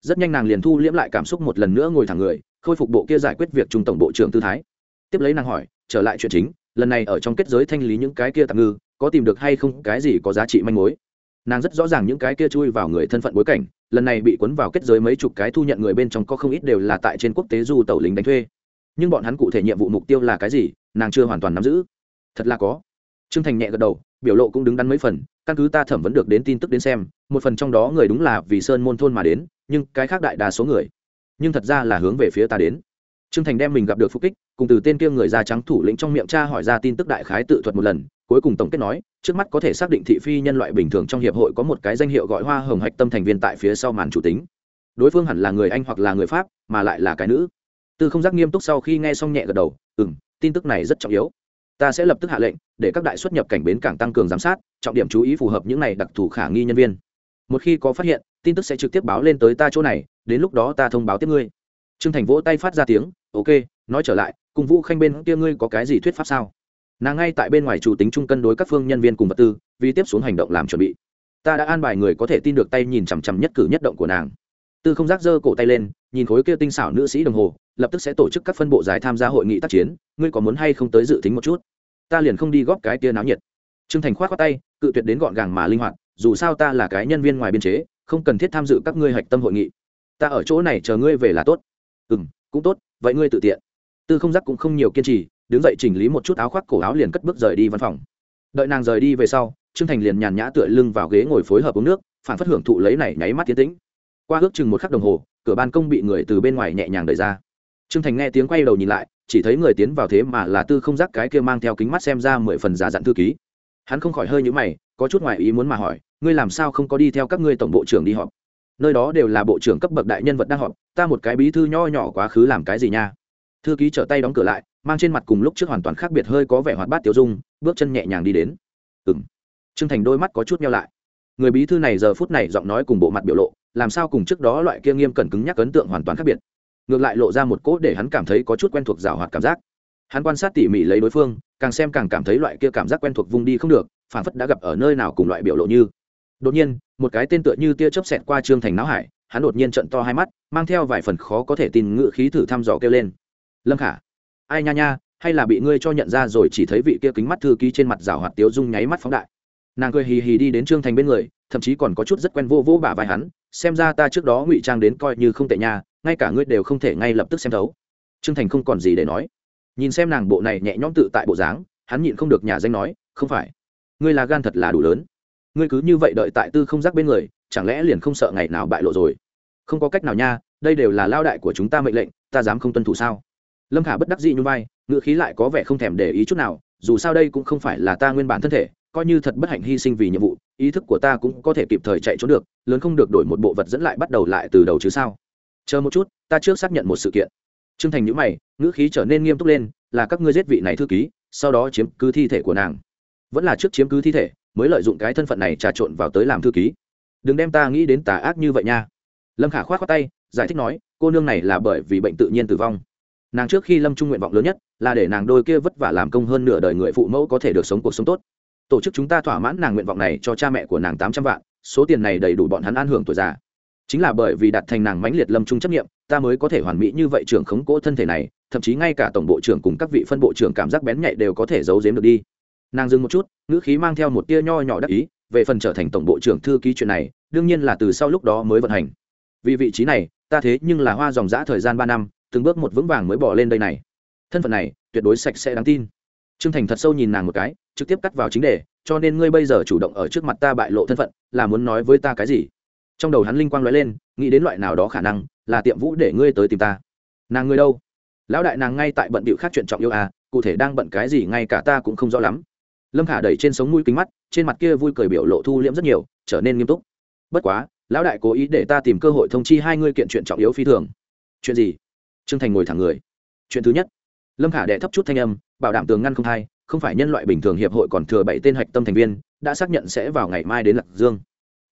S1: Rất nhanh nàng liền thu liễm lại cảm xúc một lần nữa ngồi thẳng người, khôi phục bộ kia giải quyết việc trung tổng bộ trưởng tư thái. Tiếp lấy nàng hỏi, trở lại chuyện chính, lần này ở trong kết giới thanh lý những cái kia tạm ngư, có tìm được hay không cái gì có giá trị manh mối? Nàng rất rõ ràng những cái kia chui vào người thân phận bối cảnh, lần này bị cuốn vào kết giới mấy chục cái thu nhận người bên trong có không ít đều là tại trên quốc tế du tàu lính đánh thuê. Nhưng bọn hắn cụ thể nhiệm vụ mục tiêu là cái gì, nàng chưa hoàn toàn nắm giữ thật là có. T r ư ơ n g thành nhẹ gật đầu, biểu lộ cũng đứng đắn mấy phần, căn cứ ta thẩm vấn được đến tin tức đến xem, một phần trong đó người đúng là vì sơn môn thôn mà đến, nhưng cái khác đại đa số người. Nhưng thật ra là hướng về phía ta đến. T r ư ơ n g thành đem mình gặp được phục kích, cùng từ tên kia người da trắng thủ lĩnh trong miệng cha hỏi ra tin tức đại khái tự thuật một lần, cuối cùng tổng kết nói, trước mắt có thể xác định thị phi nhân loại bình thường trong hiệp hội có một cái danh hiệu gọi hoa hồng hạch tâm thành viên tại phía sau màn chủ tính. Đối phương hẳn là người anh hoặc là người pháp, mà lại là cái nữ. Tư không giác nghiêm túc sau khi nghe xong nhẹ gật đầu ừ m tin tức này rất trọng yếu ta sẽ lập tức hạ lệnh, để các đại xuất nhập cảnh bến cảng tăng cường giám sát, trọng điểm chú ý phù hợp những này đặc thù khả nghi nhân viên. Một khi có phát hiện, tin tức sẽ trực tiếp báo lên tới ta chỗ này, đến lúc đó ta thông báo tiếp ngươi. T r ư ơ n g thành vỗ tay phát ra tiếng, ok, nói trở lại, cùng vũ khanh bên kia ngươi có cái gì thuyết pháp sao? Nàng ngay tại bên ngoài chủ tính trung cân đối các phương nhân viên cùng vật tư, vì tiếp xuống hành động làm chuẩn bị. Ta đã an bài người có thể tin được tay nhìn chằm chằm nhất cử nhất động của nàng tư không giác giơ cổ tay lên, nhìn khối kia tinh xảo nữ sĩ đồng hồ, lập tức sẽ tổ chức các phân bộ giải tham gia hội nghị tác chiến, ngươi có muốn hay không tới dự tính một chút? Ta liền không đi góp cái kia náo nhiệt. Trương thành khoát khoát tay, cự tuyệt đến gọn gàng mà linh hoạt, dù sao ta là cái nhân viên ngoài biên chế, không cần thiết tham dự các ngươi hạch tâm hội nghị. Ta ở chỗ này chờ ngươi về là tốt. Ừ m cũng tốt, vậy ngươi tự tiện. Tư không giác cũng không nhiều kiên trì, đứng dậy chỉnh lý một chút áo khoác cổ áo liền cất bước rời đi văn phòng. Đợi nàng rời đi về sau, trương thành liền nhàn nhã tựa lưng vào ghế ngồi phối hợp uống nước, phản phát hưởng thụ lấy này nháy mắt tiến tĩnh qua ước chừng một khắc đồng hồ, cửa ban công bị người từ bên ngoài nhẹ nhàng đẩy ra. T r ư ơ n g thành nghe tiếng quay đầu nhìn lại, chỉ thấy người tiến vào thế mà là tư không giác cái kia mang theo kính mắt xem ra mười phần giả dặn thư ký. Hắn không khỏi hơi nhữ mày, có chút ngoài ý muốn mà hỏi, ngươi làm sao không có đi theo các ngươi tổng bộ trưởng đi họp? Nơi đó đều là bộ trưởng cấp bậc đại nhân vật đang họp, ta một cái bí thư nho nhỏ quá khứ làm cái gì nha? Thư ký trở tay đóng cửa lại, mang trên mặt cùng lúc trước hoàn toàn khác biệt hơi có vẻ hoạt bát tiêu dung, bước chân nhẹ nhàng đi đến. Ừ m t r ư ơ n g thành đôi mắt có chút nhau lại. Người bí thư này giờ phút này giọng nói cùng bộ mặt biểu lộ làm sao cùng trước đó loại kia nghiêm cẩn cứng nhắc ấn tượng hoàn toàn khác biệt. Ngược lại lộ ra một cốt để hắn cảm thấy có chút quen thuộc rào hoạt cảm giác. Hắn quan sát tỉ mỉ lấy đối phương, càng xem càng cảm thấy loại kia cảm giác quen thuộc vùng đi không được, phản phất đã gặp ở nơi nào cùng loại biểu lộ như. Đột nhiên, một cái tên tựa như tia chớp xẹt qua trương thành não hải, hắn đột nhiên trận to hai mắt, mang theo vài phần khó có thể tin ngự khí thử thăm dò kêu lên. Lâm khả, ai nha nha, hay là bị ngươi cho nhận ra rồi chỉ thấy vị kia kính mắt thư ký trên mặt rào hoạt tiếu dung nháy mắt phóng đại. Nàng cười hì hì đi đến trương thành bên người thậm chí còn có chút rất quen vô vô bả vai hắn, xem ra ta trước đó ngụy trang đến coi như không tệ nha, ngay cả ngươi đều không thể ngay lập tức xem thấu. Trương thành không còn gì để nói. Nhìn xem nàng bộ này nhẹ nhõm tự tại bộ dáng, hắn nhịn không được nhà danh nói, không phải, ngươi là gan thật là đủ lớn. Ngươi cứ như vậy đợi tại tư không giác bên người, chẳng lẽ liền không sợ ngày nào bại lộ rồi? Không có cách nào nha, đây đều là lao đại của chúng ta mệnh lệnh, ta dám không tuân thủ sao? Lâm khả bất đắc dị như vai, ngữ khí lại có vẻ không thèm để ý chút nào, dù sao đây cũng không phải là ta nguyên bản thân thể coi như thật bất hạnh hy sinh vì nhiệm vụ, ý thức của ta cũng có thể kịp thời chạy trốn được, lớn không được đổi một bộ vật dẫn lại bắt đầu lại từ đầu chứ sao? Chờ một chút, ta trước xác nhận một sự kiện. T r ư ơ n g thành nhữ mày, ngữ khí trở nên nghiêm túc lên, là các ngươi giết vị này thư ký, sau đó chiếm cứ thi thể của nàng. Vẫn là trước chiếm cứ thi thể, mới lợi dụng cái thân phận này trà trộn vào tới làm thư ký. Đừng đem ta nghĩ đến tà ác như vậy nha. Lâm khả k h o á t khoác tay, giải thích nói, cô nương này là bởi vì bệnh tự nhiên tử vong. Nàng trước khi lâm trung nguyện vọng lớn nhất, là để nàng đôi kia vất vả làm công hơn nửa đời người phụ mẫu có thể được sống cuộc sống tốt tổ chức chúng ta thỏa mãn nàng nguyện vọng này cho cha mẹ của nàng tám trăm vạn, số tiền này đầy đủ bọn hắn an hưởng tuổi già. Chính là bởi vì đặt thành nàng mãnh liệt lâm trung chấp nghiệm ta mới có thể hoàn mỹ như vậy trưởng khống cỗ thân thể này, thậm chí ngay cả tổng bộ trưởng cùng các vị phân bộ trưởng cảm giác bén nhạy đều có thể giấu giếm được đi. Nàng dừng một chút, ngữ khí mang theo một tia nho nhỏ đắc ý, về phần trở thành tổng bộ trưởng thư ký chuyện này, đương nhiên là từ sau lúc đó mới vận hành. Vì vị trí này, ta thế nhưng là hoa dòng g thời gian ba năm, từng bước một vững vàng mới bỏ lên đây này. Thân phận này, tuyệt đối sạch sẽ đáng tin. Trương thành thật sâu nhìn nàng một cái, trực tiếp cắt vào chính đề, cho nên ngươi bây giờ chủ động ở trước mặt ta bại lộ thân phận, là muốn nói với ta cái gì? Trong đầu hắn linh quang nói lên, nghĩ đến loại nào đó khả năng, là tiệm vũ để ngươi tới tìm ta. Nàng ngươi đâu? Lão đại nàng ngay tại bận bịu khác chuyện trọng yêu à cụ thể đang bận cái gì ngay cả ta cũng không rõ lắm. Lâm khả đẩy trên sống mũi kính mắt, trên mặt kia vui cười biểu lộ thu liễm rất nhiều, trở nên nghiêm túc. Bất quá, lão đại cố ý để ta tìm cơ hội thông chi hai ngươi kiện chuyện trọng yếu phi thường. Chuyện gì? Trương thành ngồi thẳng người. Chuyện thứ nhất. Lâm khả đệ thấp chút thanh âm bảo đảm tường ngăn không thay, không phải nhân loại bình thường hiệp hội còn thừa bảy tên hạch tâm thành viên đã xác nhận sẽ vào ngày mai đến lạc dương.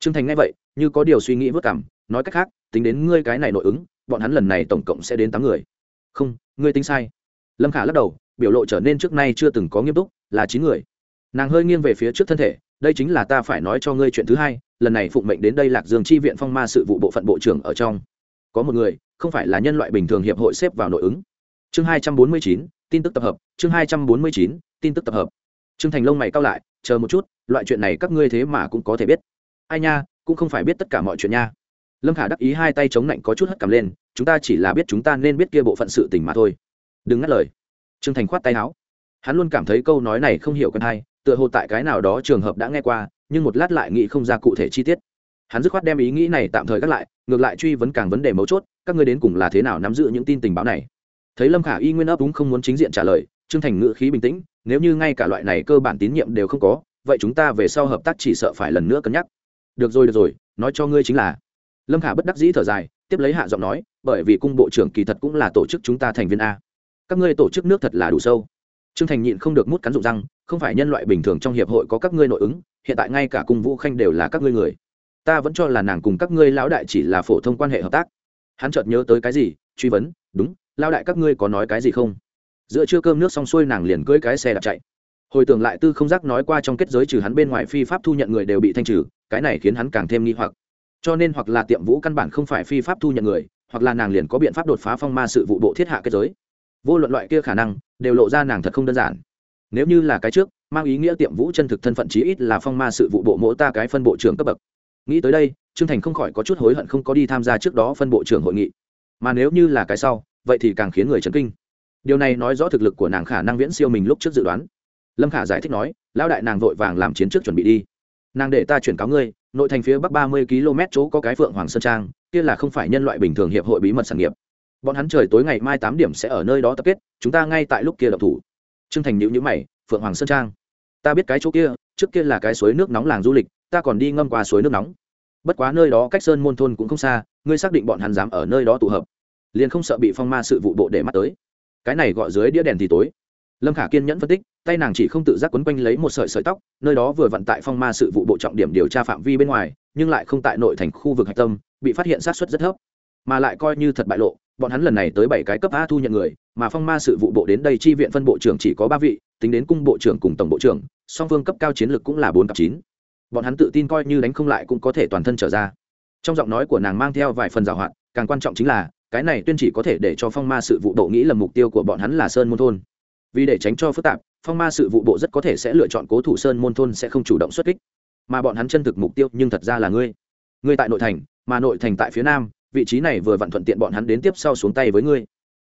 S1: Trương thành nghe vậy như có điều suy nghĩ vất cảm nói cách khác tính đến ngươi cái này nội ứng bọn hắn lần này tổng cộng sẽ đến tám người. Không ngươi tính sai. Lâm khả lắc đầu biểu lộ trở nên trước nay chưa từng có nghiêm túc là chín người. Nàng hơi nghiêng về phía trước thân thể đây chính là ta phải nói cho ngươi chuyện thứ hai lần này phụng mệnh đến đây lạc dương chi viện phong ma sự vụ bộ phận bộ trưởng ở trong. Có một người không phải là nhân loại bình thường hiệp hội xếp vào nội ứng. Chương hai trăm bốn mươi chín tin tức tập hợp, chương hai trăm bốn mươi chín, tin tức tập hợp. Trương thành lông mày cao lại, chờ một chút, loại chuyện này các ngươi thế mà cũng có thể biết. Ai nha, cũng không phải biết tất cả mọi chuyện nha. Lâm khả đắc ý hai tay chống lạnh có chút hất cầm lên, chúng ta chỉ là biết chúng ta nên biết kia bộ phận sự tình mà thôi. Đừng ngắt lời. Trương thành khoát tay áo. Hắn luôn cảm thấy câu nói này không hiểu cần hay, tựa hồ tại cái nào đó trường hợp đã nghe qua, nhưng một lát lại nghĩ không ra cụ thể chi tiết. Hắn dứt khoát đem ý nghĩ này tạm thời gác lại, ngược lại truy vấn càng vấn đề mấu chốt, các ngươi đến cùng là thế nào nắm giữ những tin tình báo này? Thấy lâm khả y nguyên ấp đúng không muốn chính diện trả lời, trương thành ngữ khí bình tĩnh, nếu như ngay cả loại này cơ bản tín nhiệm đều không có, vậy chúng ta về sau hợp tác chỉ sợ phải lần nữa cân nhắc. Được rồi được rồi, nói cho ngươi chính là. Lâm khả bất đắc dĩ thở dài, tiếp lấy hạ giọng nói, bởi vì cung bộ trưởng kỳ thật cũng là tổ chức chúng ta thành viên a. Các ngươi tổ chức nước thật là đủ sâu. Trương thành nhịn không được mút cắn rụng răng, không phải nhân loại bình thường trong hiệp hội có các ngươi nội ứng, hiện tại ngay cả cung vũ khanh đều là các ngươi người. Ta vẫn cho là nàng cùng các ngươi lão đại chỉ là phổ thông quan hệ hợp tác. Hắn chợt nhớ tới cái gì, truy vấn, đúng lao đại các ngươi có nói cái gì không? Giữa trưa cơm nước xong xuôi nàng liền cưỡi cái xe đạp chạy. Hồi tưởng lại tư không giác nói qua trong kết giới trừ hắn bên ngoài phi pháp thu nhận người đều bị thanh trừ, cái này khiến hắn càng thêm nghi hoặc. Cho nên hoặc là tiệm vũ căn bản không phải phi pháp thu nhận người, hoặc là nàng liền có biện pháp đột phá phong ma sự vụ bộ thiết hạ kết giới. Vô luận loại kia khả năng, đều lộ ra nàng thật không đơn giản. Nếu như là cái trước, mang ý nghĩa tiệm vũ chân thực thân phận chí ít là phong ma sự vụ bộ mỗi ta cái phân bộ trưởng cấp bậc. Nghĩ tới đây, trương thành không khỏi có chút hối hận không có đi tham gia trước đó phân bộ trưởng hội nghị. Mà nếu như là cái sau vậy thì càng khiến người chấn kinh. Điều này nói rõ thực lực của nàng khả năng viễn siêu mình lúc trước dự đoán. Lâm khả giải thích nói, lão đại nàng vội vàng làm chiến trước chuẩn bị đi. Nàng để ta chuyển cáo ngươi, nội thành phía bắc ba mươi km chỗ có cái phượng hoàng sơn trang, kia là không phải nhân loại bình thường hiệp hội bí mật sản nghiệp. Bọn hắn trời tối ngày mai tám điểm sẽ ở nơi đó tập kết, chúng ta ngay tại lúc kia đập thủ. Trương thành nhữ nhữ mày, phượng hoàng sơn trang? Ta biết cái chỗ kia, trước kia là cái suối nước nóng làng du lịch, ta còn đi ngâm qua suối nước nóng. Bất quá nơi đó cách sơn môn thôn cũng không xa, ngươi xác định bọn hắn dám ở nơi đó tụ hợp liền không sợ bị phong ma sự vụ bộ để mắt tới. Cái này gọi dưới đĩa đèn thì tối. Lâm khả kiên nhẫn phân tích, tay nàng chỉ không tự giác quấn quanh lấy một sợi sợi tóc, nơi đó vừa vận tại phong ma sự vụ bộ trọng điểm điều tra phạm vi bên ngoài, nhưng lại không tại nội thành khu vực hạch tâm, bị phát hiện sát xuất rất thấp. Mà lại coi như thật bại lộ, bọn hắn lần này tới bảy cái cấp a thu nhận người, mà phong ma sự vụ bộ đến đây chi viện phân bộ trưởng chỉ có ba vị, tính đến cung bộ trưởng cùng tổng bộ trưởng, song phương cấp cao chiến lược cũng là bốn cặp chín. Bọn hắn tự tin coi như đánh không lại cũng có thể toàn thân trở ra. Trong giọng nói của nàng mang theo vài phần giảo hoạt, càng quan trọng chính là cái này tuyên chỉ có thể để cho phong ma sự vụ bộ nghĩ là mục tiêu của bọn hắn là sơn môn thôn. Vì để tránh cho phức tạp, phong ma sự vụ bộ rất có thể sẽ lựa chọn cố thủ sơn môn thôn sẽ không chủ động xuất kích. Mà bọn hắn chân thực mục tiêu nhưng thật ra là ngươi. Ngươi tại nội thành, mà nội thành tại phía nam, vị trí này vừa vặn thuận tiện bọn hắn đến tiếp sau xuống tay với ngươi.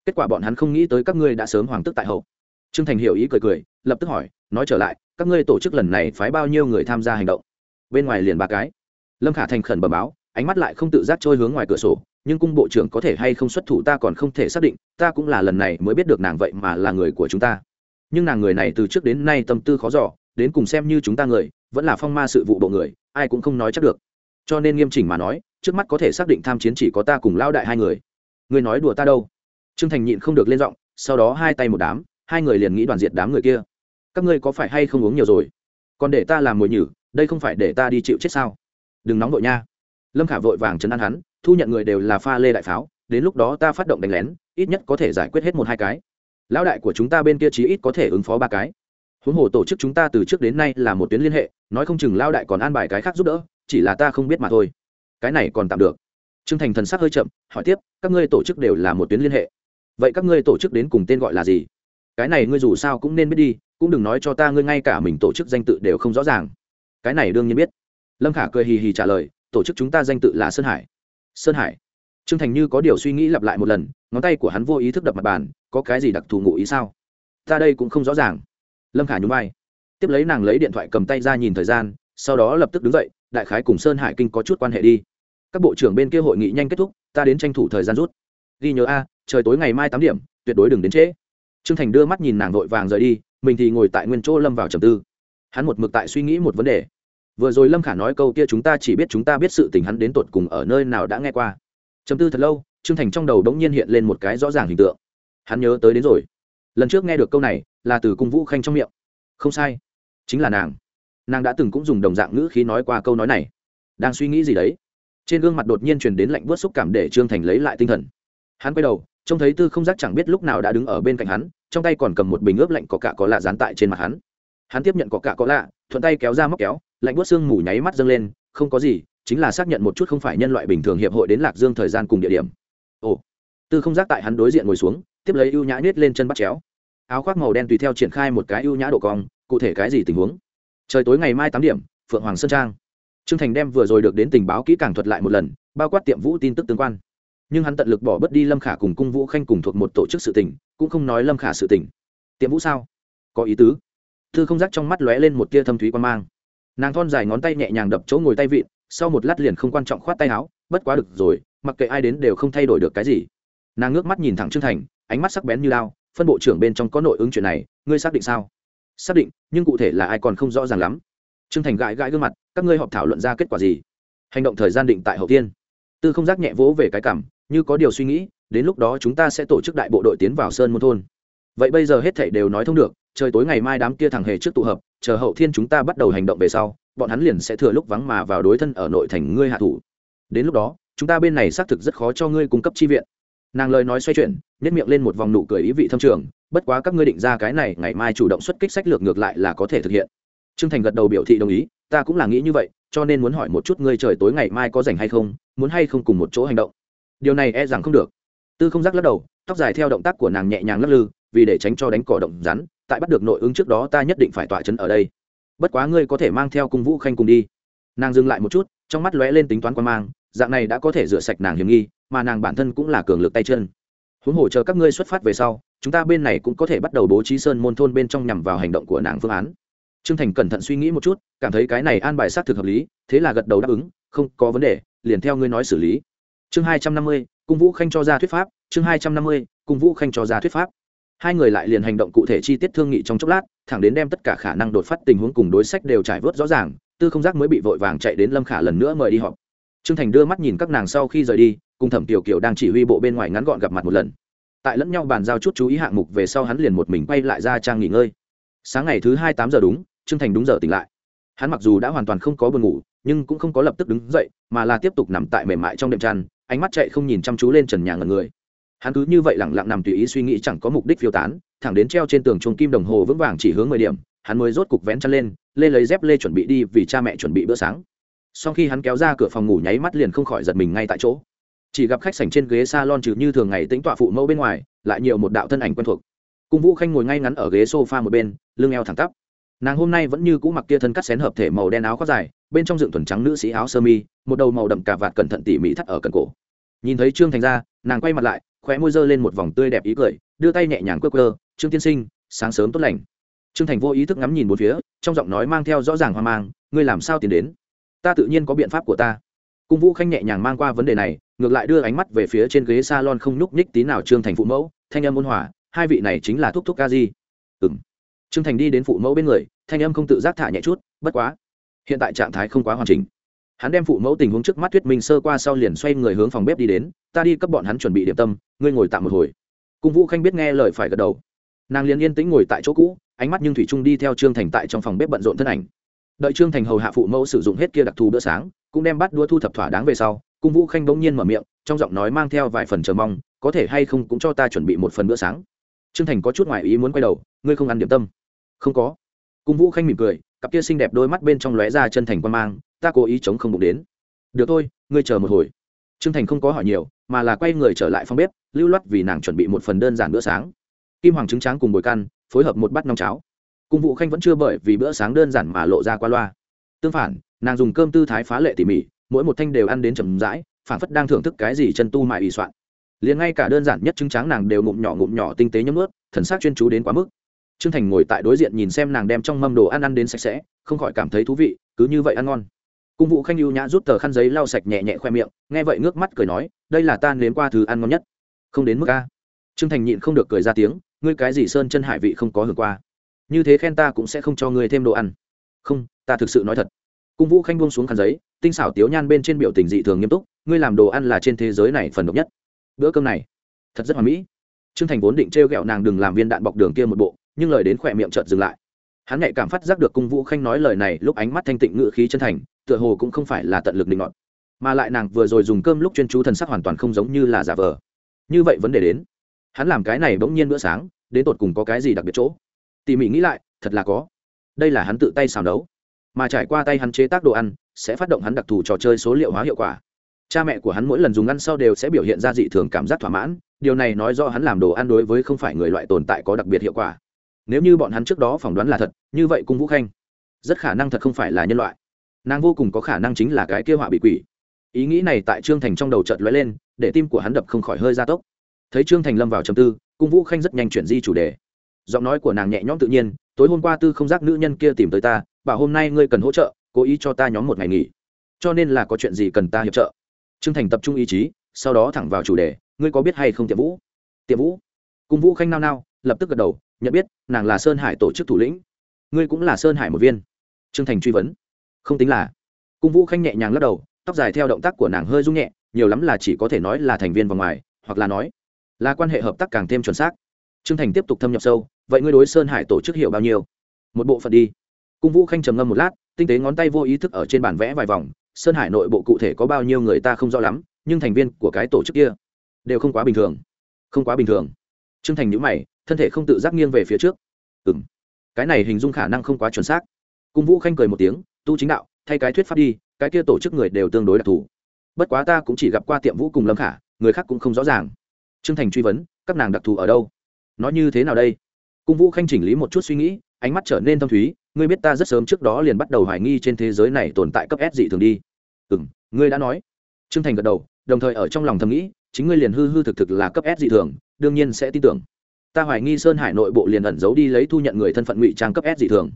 S1: Kết quả bọn hắn không nghĩ tới các ngươi đã sớm hoàng tức tại hậu. Trương thành hiểu ý cười cười, lập tức hỏi, nói trở lại, các ngươi tổ chức lần này phái bao nhiêu người tham gia hành động? Bên ngoài liền ba cái. Lâm khả thành khẩn bẩm báo, ánh mắt lại không tự giác trôi hướng ngoài cửa sổ nhưng cung bộ trưởng có thể hay không xuất thủ ta còn không thể xác định, ta cũng là lần này mới biết được nàng vậy mà là người của chúng ta. Nhưng nàng người này từ trước đến nay tâm tư khó giỏ đến cùng xem như chúng ta người, vẫn là phong ma sự vụ bộ người, ai cũng không nói chắc được. Cho nên nghiêm chỉnh mà nói, trước mắt có thể xác định tham chiến chỉ có ta cùng lao đại hai người. Người nói đùa ta đâu? Trương thành nhịn không được lên giọng, sau đó hai tay một đám, hai người liền nghĩ đoàn diệt đám người kia. Các ngươi có phải hay không uống nhiều rồi? Còn để ta làm mồi nhử, đây không phải để ta đi chịu chết sao? Đừng nóng vội nha. Lâm khả vội vàng chấn an hắn thu nhận người đều là pha lê đại pháo, đến lúc đó ta phát động đánh lén, ít nhất có thể giải quyết hết một hai cái. Lão đại của chúng ta bên kia chí ít có thể ứng phó ba cái. Huống hồ tổ chức chúng ta từ trước đến nay là một tuyến liên hệ, nói không chừng lao đại còn an bài cái khác giúp đỡ, chỉ là ta không biết mà thôi. Cái này còn tạm được. T r ư ơ n g thành thần sắc hơi chậm, hỏi tiếp, các ngươi tổ chức đều là một tuyến liên hệ. Vậy các ngươi tổ chức đến cùng tên gọi là gì? Cái này ngươi dù sao cũng nên biết đi, cũng đừng nói cho ta ngươi ngay cả mình tổ chức danh tự đều không rõ ràng. Cái này đương nhiên biết. Lâm khả cười hì hì trả lời, tổ chức chúng ta danh tự là sơn hải sơn hải Trương thành như có điều suy nghĩ lặp lại một lần ngón tay của hắn vô ý thức đập mặt bàn có cái gì đặc thù ngụ ý sao ta đây cũng không rõ ràng lâm khả nhún vai. tiếp lấy nàng lấy điện thoại cầm tay ra nhìn thời gian sau đó lập tức đứng dậy đại khái cùng sơn hải kinh có chút quan hệ đi các bộ trưởng bên kia hội nghị nhanh kết thúc ta đến tranh thủ thời gian rút ghi nhớ a trời tối ngày mai tám điểm tuyệt đối đừng đến trễ trương thành đưa mắt nhìn nàng vội vàng rời đi mình thì ngồi tại nguyên chỗ lâm vào trầm tư hắn một mực tại suy nghĩ một vấn đề vừa rồi lâm khả nói câu kia chúng ta chỉ biết chúng ta biết sự tình hắn đến tột cùng ở nơi nào đã nghe qua. Trầm tư thật lâu, trương thành trong đầu đống nhiên hiện lên một cái rõ ràng hình tượng. Hắn nhớ tới đến rồi. Lần trước nghe được câu này, là từ cung vũ khanh trong miệng. Không sai, chính là nàng. Nàng đã từng cũng dùng đồng dạng ngữ khí nói qua câu nói này. Đang suy nghĩ gì đấy? Trên gương mặt đột nhiên truyền đến lạnh bớt xúc cảm để trương thành lấy lại tinh thần. Hắn quay đầu, trông thấy tư không giác chẳng biết lúc nào đã đứng ở bên cạnh hắn, trong tay còn cầm một bình ướp lạnh có cạ có lạ dán tại trên mặt hắn. Hắn tiếp nhận có cạ có lạ, thuận tay kéo ra móc kéo lạnh buốt xương mù nháy mắt dâng lên, không có gì, chính là xác nhận một chút không phải nhân loại bình thường hiệp hội đến lạc dương thời gian cùng địa điểm. Ồ, tư không giác tại hắn đối diện ngồi xuống, tiếp lấy ưu nhã nhét lên chân bắt chéo. Áo khoác màu đen tùy theo triển khai một cái ưu nhã độ cong, cụ thể cái gì tình huống? Trời tối ngày mai tám điểm, phượng hoàng sơn trang. Trương thành đem vừa rồi được đến tình báo kỹ càng thuật lại một lần, bao quát tiệm vũ tin tức tương quan. Nhưng hắn tận lực bỏ bớt đi lâm khả cùng cung vũ khanh cùng thuộc một tổ chức sự tình, cũng không nói lâm khả sự tình. Tiệm vũ sao? Có ý tứ. Thư không giác trong mắt lóe lên một tia thâm thúy quan mang nàng thon dài ngón tay nhẹ nhàng đập chỗ ngồi tay vịn, sau một lát liền không quan trọng khoát tay áo, bất quá được rồi, mặc kệ ai đến đều không thay đổi được cái gì. Nàng ngước mắt nhìn thẳng trương thành, ánh mắt sắc bén như lao, phân bộ trưởng bên trong có nội ứng chuyện này, ngươi xác định sao? Xác định, nhưng cụ thể là ai còn không rõ ràng lắm. Trương thành gãi gãi gương mặt, các ngươi họp thảo luận ra kết quả gì? Hành động thời gian định tại hậu tiên. Tư không giác nhẹ vỗ về cái cảm, như có điều suy nghĩ, đến lúc đó chúng ta sẽ tổ chức đại bộ đội tiến vào sơn môn thôn. Vậy bây giờ hết thảy đều nói thông được, trời tối ngày mai đám kia thằng hề trước tụ hợp chờ hậu thiên chúng ta bắt đầu hành động về sau, bọn hắn liền sẽ thừa lúc vắng mà vào đối thân ở nội thành ngươi hạ thủ. Đến lúc đó, chúng ta bên này xác thực rất khó cho ngươi cung cấp chi viện. Nàng lời nói xoay chuyển nhét miệng lên một vòng nụ cười ý vị thâm trường, bất quá các ngươi định ra cái này, ngày mai chủ động xuất kích sách lược ngược lại là có thể thực hiện. Trương thành gật đầu biểu thị đồng ý, ta cũng là nghĩ như vậy, cho nên muốn hỏi một chút ngươi trời tối ngày mai có rảnh hay không, muốn hay không cùng một chỗ hành động. Điều này e rằng không được. Tư không giác lắc đầu, tóc dài theo động tác của nàng nhẹ nhàng lắc lư, vì để tránh cho đánh cỏ động rắn tại bắt được nội ứng trước đó ta nhất định phải tỏa chấn ở đây. Bất quá ngươi có thể mang theo cung vũ khanh cùng đi. Nàng dừng lại một chút, trong mắt lóe lên tính toán quan mang, dạng này đã có thể rửa sạch nàng hiểm nghi, mà nàng bản thân cũng là cường lực tay chân. Huống hồ chờ các ngươi xuất phát về sau, chúng ta bên này cũng có thể bắt đầu bố trí sơn môn thôn bên trong nhằm vào hành động của nàng phương án. Trương thành cẩn thận suy nghĩ một chút, cảm thấy cái này an bài xác thực hợp lý, thế là gật đầu đáp ứng, không có vấn đề, liền theo ngươi nói xử lý. Chương hai trăm năm mươi, cung vũ khanh cho ra thuyết pháp, chương hai trăm năm mươi, cung vũ khanh cho ra thuyết pháp hai người lại liền hành động cụ thể chi tiết thương nghị trong chốc lát thẳng đến đem tất cả khả năng đột phát tình huống cùng đối sách đều trải vớt rõ ràng tư không giác mới bị vội vàng chạy đến lâm khả lần nữa mời đi họp. Trương thành đưa mắt nhìn các nàng sau khi rời đi cùng thẩm tiểu kiều đang chỉ huy bộ bên ngoài ngắn gọn gặp mặt một lần. Tại lẫn nhau bàn giao chút chú ý hạng mục về sau hắn liền một mình quay lại ra trang nghỉ ngơi. Sáng ngày thứ hai tám giờ đúng trương thành đúng giờ tỉnh lại. Hắn mặc dù đã hoàn toàn không có buồn ngủ nhưng cũng không có lập tức đứng dậy mà là tiếp tục nằm tại mềm mại trong đệm tràn, ánh mắt chạy không nhìn chăm chú lên trần nhà ngần người hắn cứ như vậy lẳng lặng nằm tùy ý suy nghĩ chẳng có mục đích phiêu tán, thẳng đến treo trên tường chuông kim đồng hồ vững vàng chỉ hướng mười điểm, hắn mới rốt cục vén chăn lên, lê lấy dép lê chuẩn bị đi vì cha mẹ chuẩn bị bữa sáng. Sau khi hắn kéo ra cửa phòng ngủ nháy mắt liền không khỏi giật mình ngay tại chỗ. Chỉ gặp khách sảnh trên ghế salon trừ như thường ngày tính tọa phụ mẫu bên ngoài, lại nhiều một đạo thân ảnh quen thuộc. Cung vũ khanh ngồi ngay ngắn ở ghế sofa một bên, lưng eo thẳng tắp. Nàng hôm nay vẫn như cũ mặc kia thân cắt xén hợp thể màu đen áo khoác dài, bên trong dựng thuần trắng nữ sĩ áo sơ mi, một đầu màu đậm cà vạt cẩn thận tỉ mỉ thắt ở cần cổ. Nhìn thấy trương thành ra, nàng quay mặt lại khóe môi dơ lên một vòng tươi đẹp ý cười, đưa tay nhẹ nhàng quơ quơ, trương tiên sinh, sáng sớm tốt lành. Trương thành vô ý thức ngắm nhìn một phía, trong giọng nói mang theo rõ ràng hoang mang, ngươi làm sao tiến đến? Ta tự nhiên có biện pháp của ta. Cung vũ khanh nhẹ nhàng mang qua vấn đề này, ngược lại đưa ánh mắt về phía trên ghế s a lon không nhúc nhích tí nào trương thành phụ mẫu, thanh âm ôn hòa, hai vị này chính là thúc thúc ca di. Ừ m trương thành đi đến phụ mẫu bên người, thanh âm không tự giác thả nhẹ chút, bất quá, hiện tại trạng thái không quá hoàn chỉnh hắn đem phụ mẫu tình huống trước mắt thuyết minh sơ qua sau liền xoay người hướng phòng bếp đi đến, ta đi cấp bọn hắn chuẩn bị điểm tâm, ngươi ngồi tạm một hồi. Cung vũ khanh biết nghe lời phải gật đầu. Nàng liền yên tĩnh ngồi tại chỗ cũ, ánh mắt nhưng thủy trung đi theo trương thành tại trong phòng bếp bận rộn thân ảnh. Đợi trương thành hầu hạ phụ mẫu sử dụng hết kia đặc thù bữa sáng, cũng đem bắt đua thu thập thỏa đáng về sau, cung vũ khanh bỗng nhiên mở miệng, trong giọng nói mang theo vài phần chờ mong, có thể hay không cũng cho ta chuẩn bị một phần bữa sáng? Trương thành có chút ngoại ý muốn quay đầu, ngươi không ăn điểm tâm? Không có. Cung vũ khanh mỉm cười, cặp kia xinh đẹp đôi mắt bên trong lóe ra chân thành quan mang ta cố ý chống không bụng đến. Được thôi, ngươi chờ một hồi. Trương thành không có hỏi nhiều, mà là quay người trở lại phòng bếp, lưu loát vì nàng chuẩn bị một phần đơn giản bữa sáng. Kim hoàng trứng tráng cùng bồi căn, phối hợp một bát nong cháo. Cung vũ khanh vẫn chưa bởi vì bữa sáng đơn giản mà lộ ra qua loa. Tương phản, nàng dùng cơm tư thái phá lệ tỉ mỉ, mỗi một thanh đều ăn đến chầm rãi, phản phất đang thưởng thức cái gì chân tu mại ủy soạn. Liền ngay cả đơn giản nhất trứng tráng nàng đều ngụm nhỏ ngụm nhỏ tinh tế nhấm ướt thần sắc chuyên chú đến quá mức. Trương thành ngồi tại đối diện nhìn xem nàng đem trong mâm đồ ăn ăn đến sạch sẽ, không khỏi cảm thấy thú vị, cứ như vậy ăn ngon cung vụ khanh ưu nhã rút tờ khăn giấy lau sạch nhẹ nhẹ khoe miệng, nghe vậy ngước mắt cười nói, đây là ta nếm qua thứ ăn ngon nhất. Không đến mức ca. trương thành nhịn không được cười ra tiếng, ngươi cái gì sơn chân hải vị không có hưởng qua. Như thế khen ta cũng sẽ không cho ngươi thêm đồ ăn. Không, ta thực sự nói thật. Cung vũ khanh buông xuống khăn giấy, tinh xảo tiếu nhan bên trên biểu tình dị thường nghiêm túc, ngươi làm đồ ăn là trên thế giới này phần độc nhất. Bữa cơm này, thật rất hoà mỹ. Trương thành vốn định t r nàng đừng làm viên đạn bọc đường kia một bộ, nhưng lời đến khỏe miệng chợt dừng lại hắn nhạy cảm phát giác được cung vũ khanh nói lời này lúc ánh mắt thanh tịnh ngự khí chân thành, tựa hồ cũng không phải là tận lực định ngọn mà lại nàng vừa rồi dùng cơm lúc chuyên chú thần sắc hoàn toàn không giống như là giả vờ. Như vậy vấn đề đến. Hắn làm cái này bỗng nhiên bữa sáng, đến tột cùng có cái gì đặc biệt chỗ? Tỉ mỉ nghĩ lại, thật là có. Đây là hắn tự tay xào nấu. Mà trải qua tay hắn chế tác đồ ăn, sẽ phát động hắn đặc thù trò chơi số liệu hóa hiệu quả. Cha mẹ của hắn mỗi lần dùng ăn sau đều sẽ biểu hiện ra dị thường cảm giác thỏa mãn, điều này nói do hắn làm đồ ăn đối với không phải người loại tồn tại có đặc biệt hiệu quả nếu như bọn hắn trước đó phỏng đoán là thật, như vậy cung vũ khanh rất khả năng thật không phải là nhân loại. Nàng vô cùng có khả năng chính là cái kêu họa bị quỷ. Ý nghĩ này tại trương thành trong đầu chợt lóe lên, để tim của hắn đập không khỏi hơi gia tốc. Thấy trương thành lâm vào trầm tư, cung vũ khanh rất nhanh chuyển di chủ đề. Giọng nói của nàng nhẹ nhõm tự nhiên, tối hôm qua tư không giác nữ nhân kia tìm tới ta, bảo hôm nay ngươi cần hỗ trợ, cố ý cho ta nhóm một ngày nghỉ. Cho nên là có chuyện gì cần ta hiệp trợ? Trương thành tập trung ý chí, sau đó thẳng vào chủ đề, ngươi có biết hay không tiệm vũ? Tiệm vũ? Cung vũ khanh nao nao, lập tức gật đầu nhận biết, nàng là sơn hải tổ chức thủ lĩnh. Ngươi cũng là sơn hải một viên. Trương thành truy vấn. Không tính là. Cung vũ khanh nhẹ nhàng lắc đầu, tóc dài theo động tác của nàng hơi rung nhẹ, nhiều lắm là chỉ có thể nói là thành viên vào ngoài, hoặc là nói là quan hệ hợp tác càng thêm chuẩn xác. Trương thành tiếp tục thâm nhập sâu, vậy ngươi đối sơn hải tổ chức hiểu bao nhiêu? Một bộ phận đi. Cung vũ khanh trầm ngâm một lát, tinh tế ngón tay vô ý thức ở trên bản vẽ vài vòng, sơn hải nội bộ cụ thể có bao nhiêu người ta không rõ lắm, nhưng thành viên của cái tổ chức kia đều không quá bình thường. Không quá bình thường trương thành nhữ mày, thân thể không tự giác nghiêng về phía trước. Ừ m cái này hình dung khả năng không quá chuẩn xác. Cung vũ khanh cười một tiếng, tu chính đạo, thay cái thuyết pháp đi, cái kia tổ chức người đều tương đối đặc thù. Bất quá ta cũng chỉ gặp qua tiệm vũ cùng lâm khả, người khác cũng không rõ ràng. Trương thành truy vấn, các nàng đặc thù ở đâu? Nó như thế nào đây? Cung vũ khanh chỉnh lý một chút suy nghĩ, ánh mắt trở nên thâm thúy, ngươi biết ta rất sớm trước đó liền bắt đầu hoài nghi trên thế giới này tồn tại cấp s dị thường đi. Ừ m ngươi đã nói. Trương thành gật đầu, đồng thời ở trong lòng thầm nghĩ chính ngươi liền hư hư thực thực là cấp s dị thường, đương nhiên sẽ tin tưởng. Ta hoài nghi sơn hải nội bộ liền ẩn giấu đi lấy thu nhận người thân phận ngụy trang cấp s dị thường.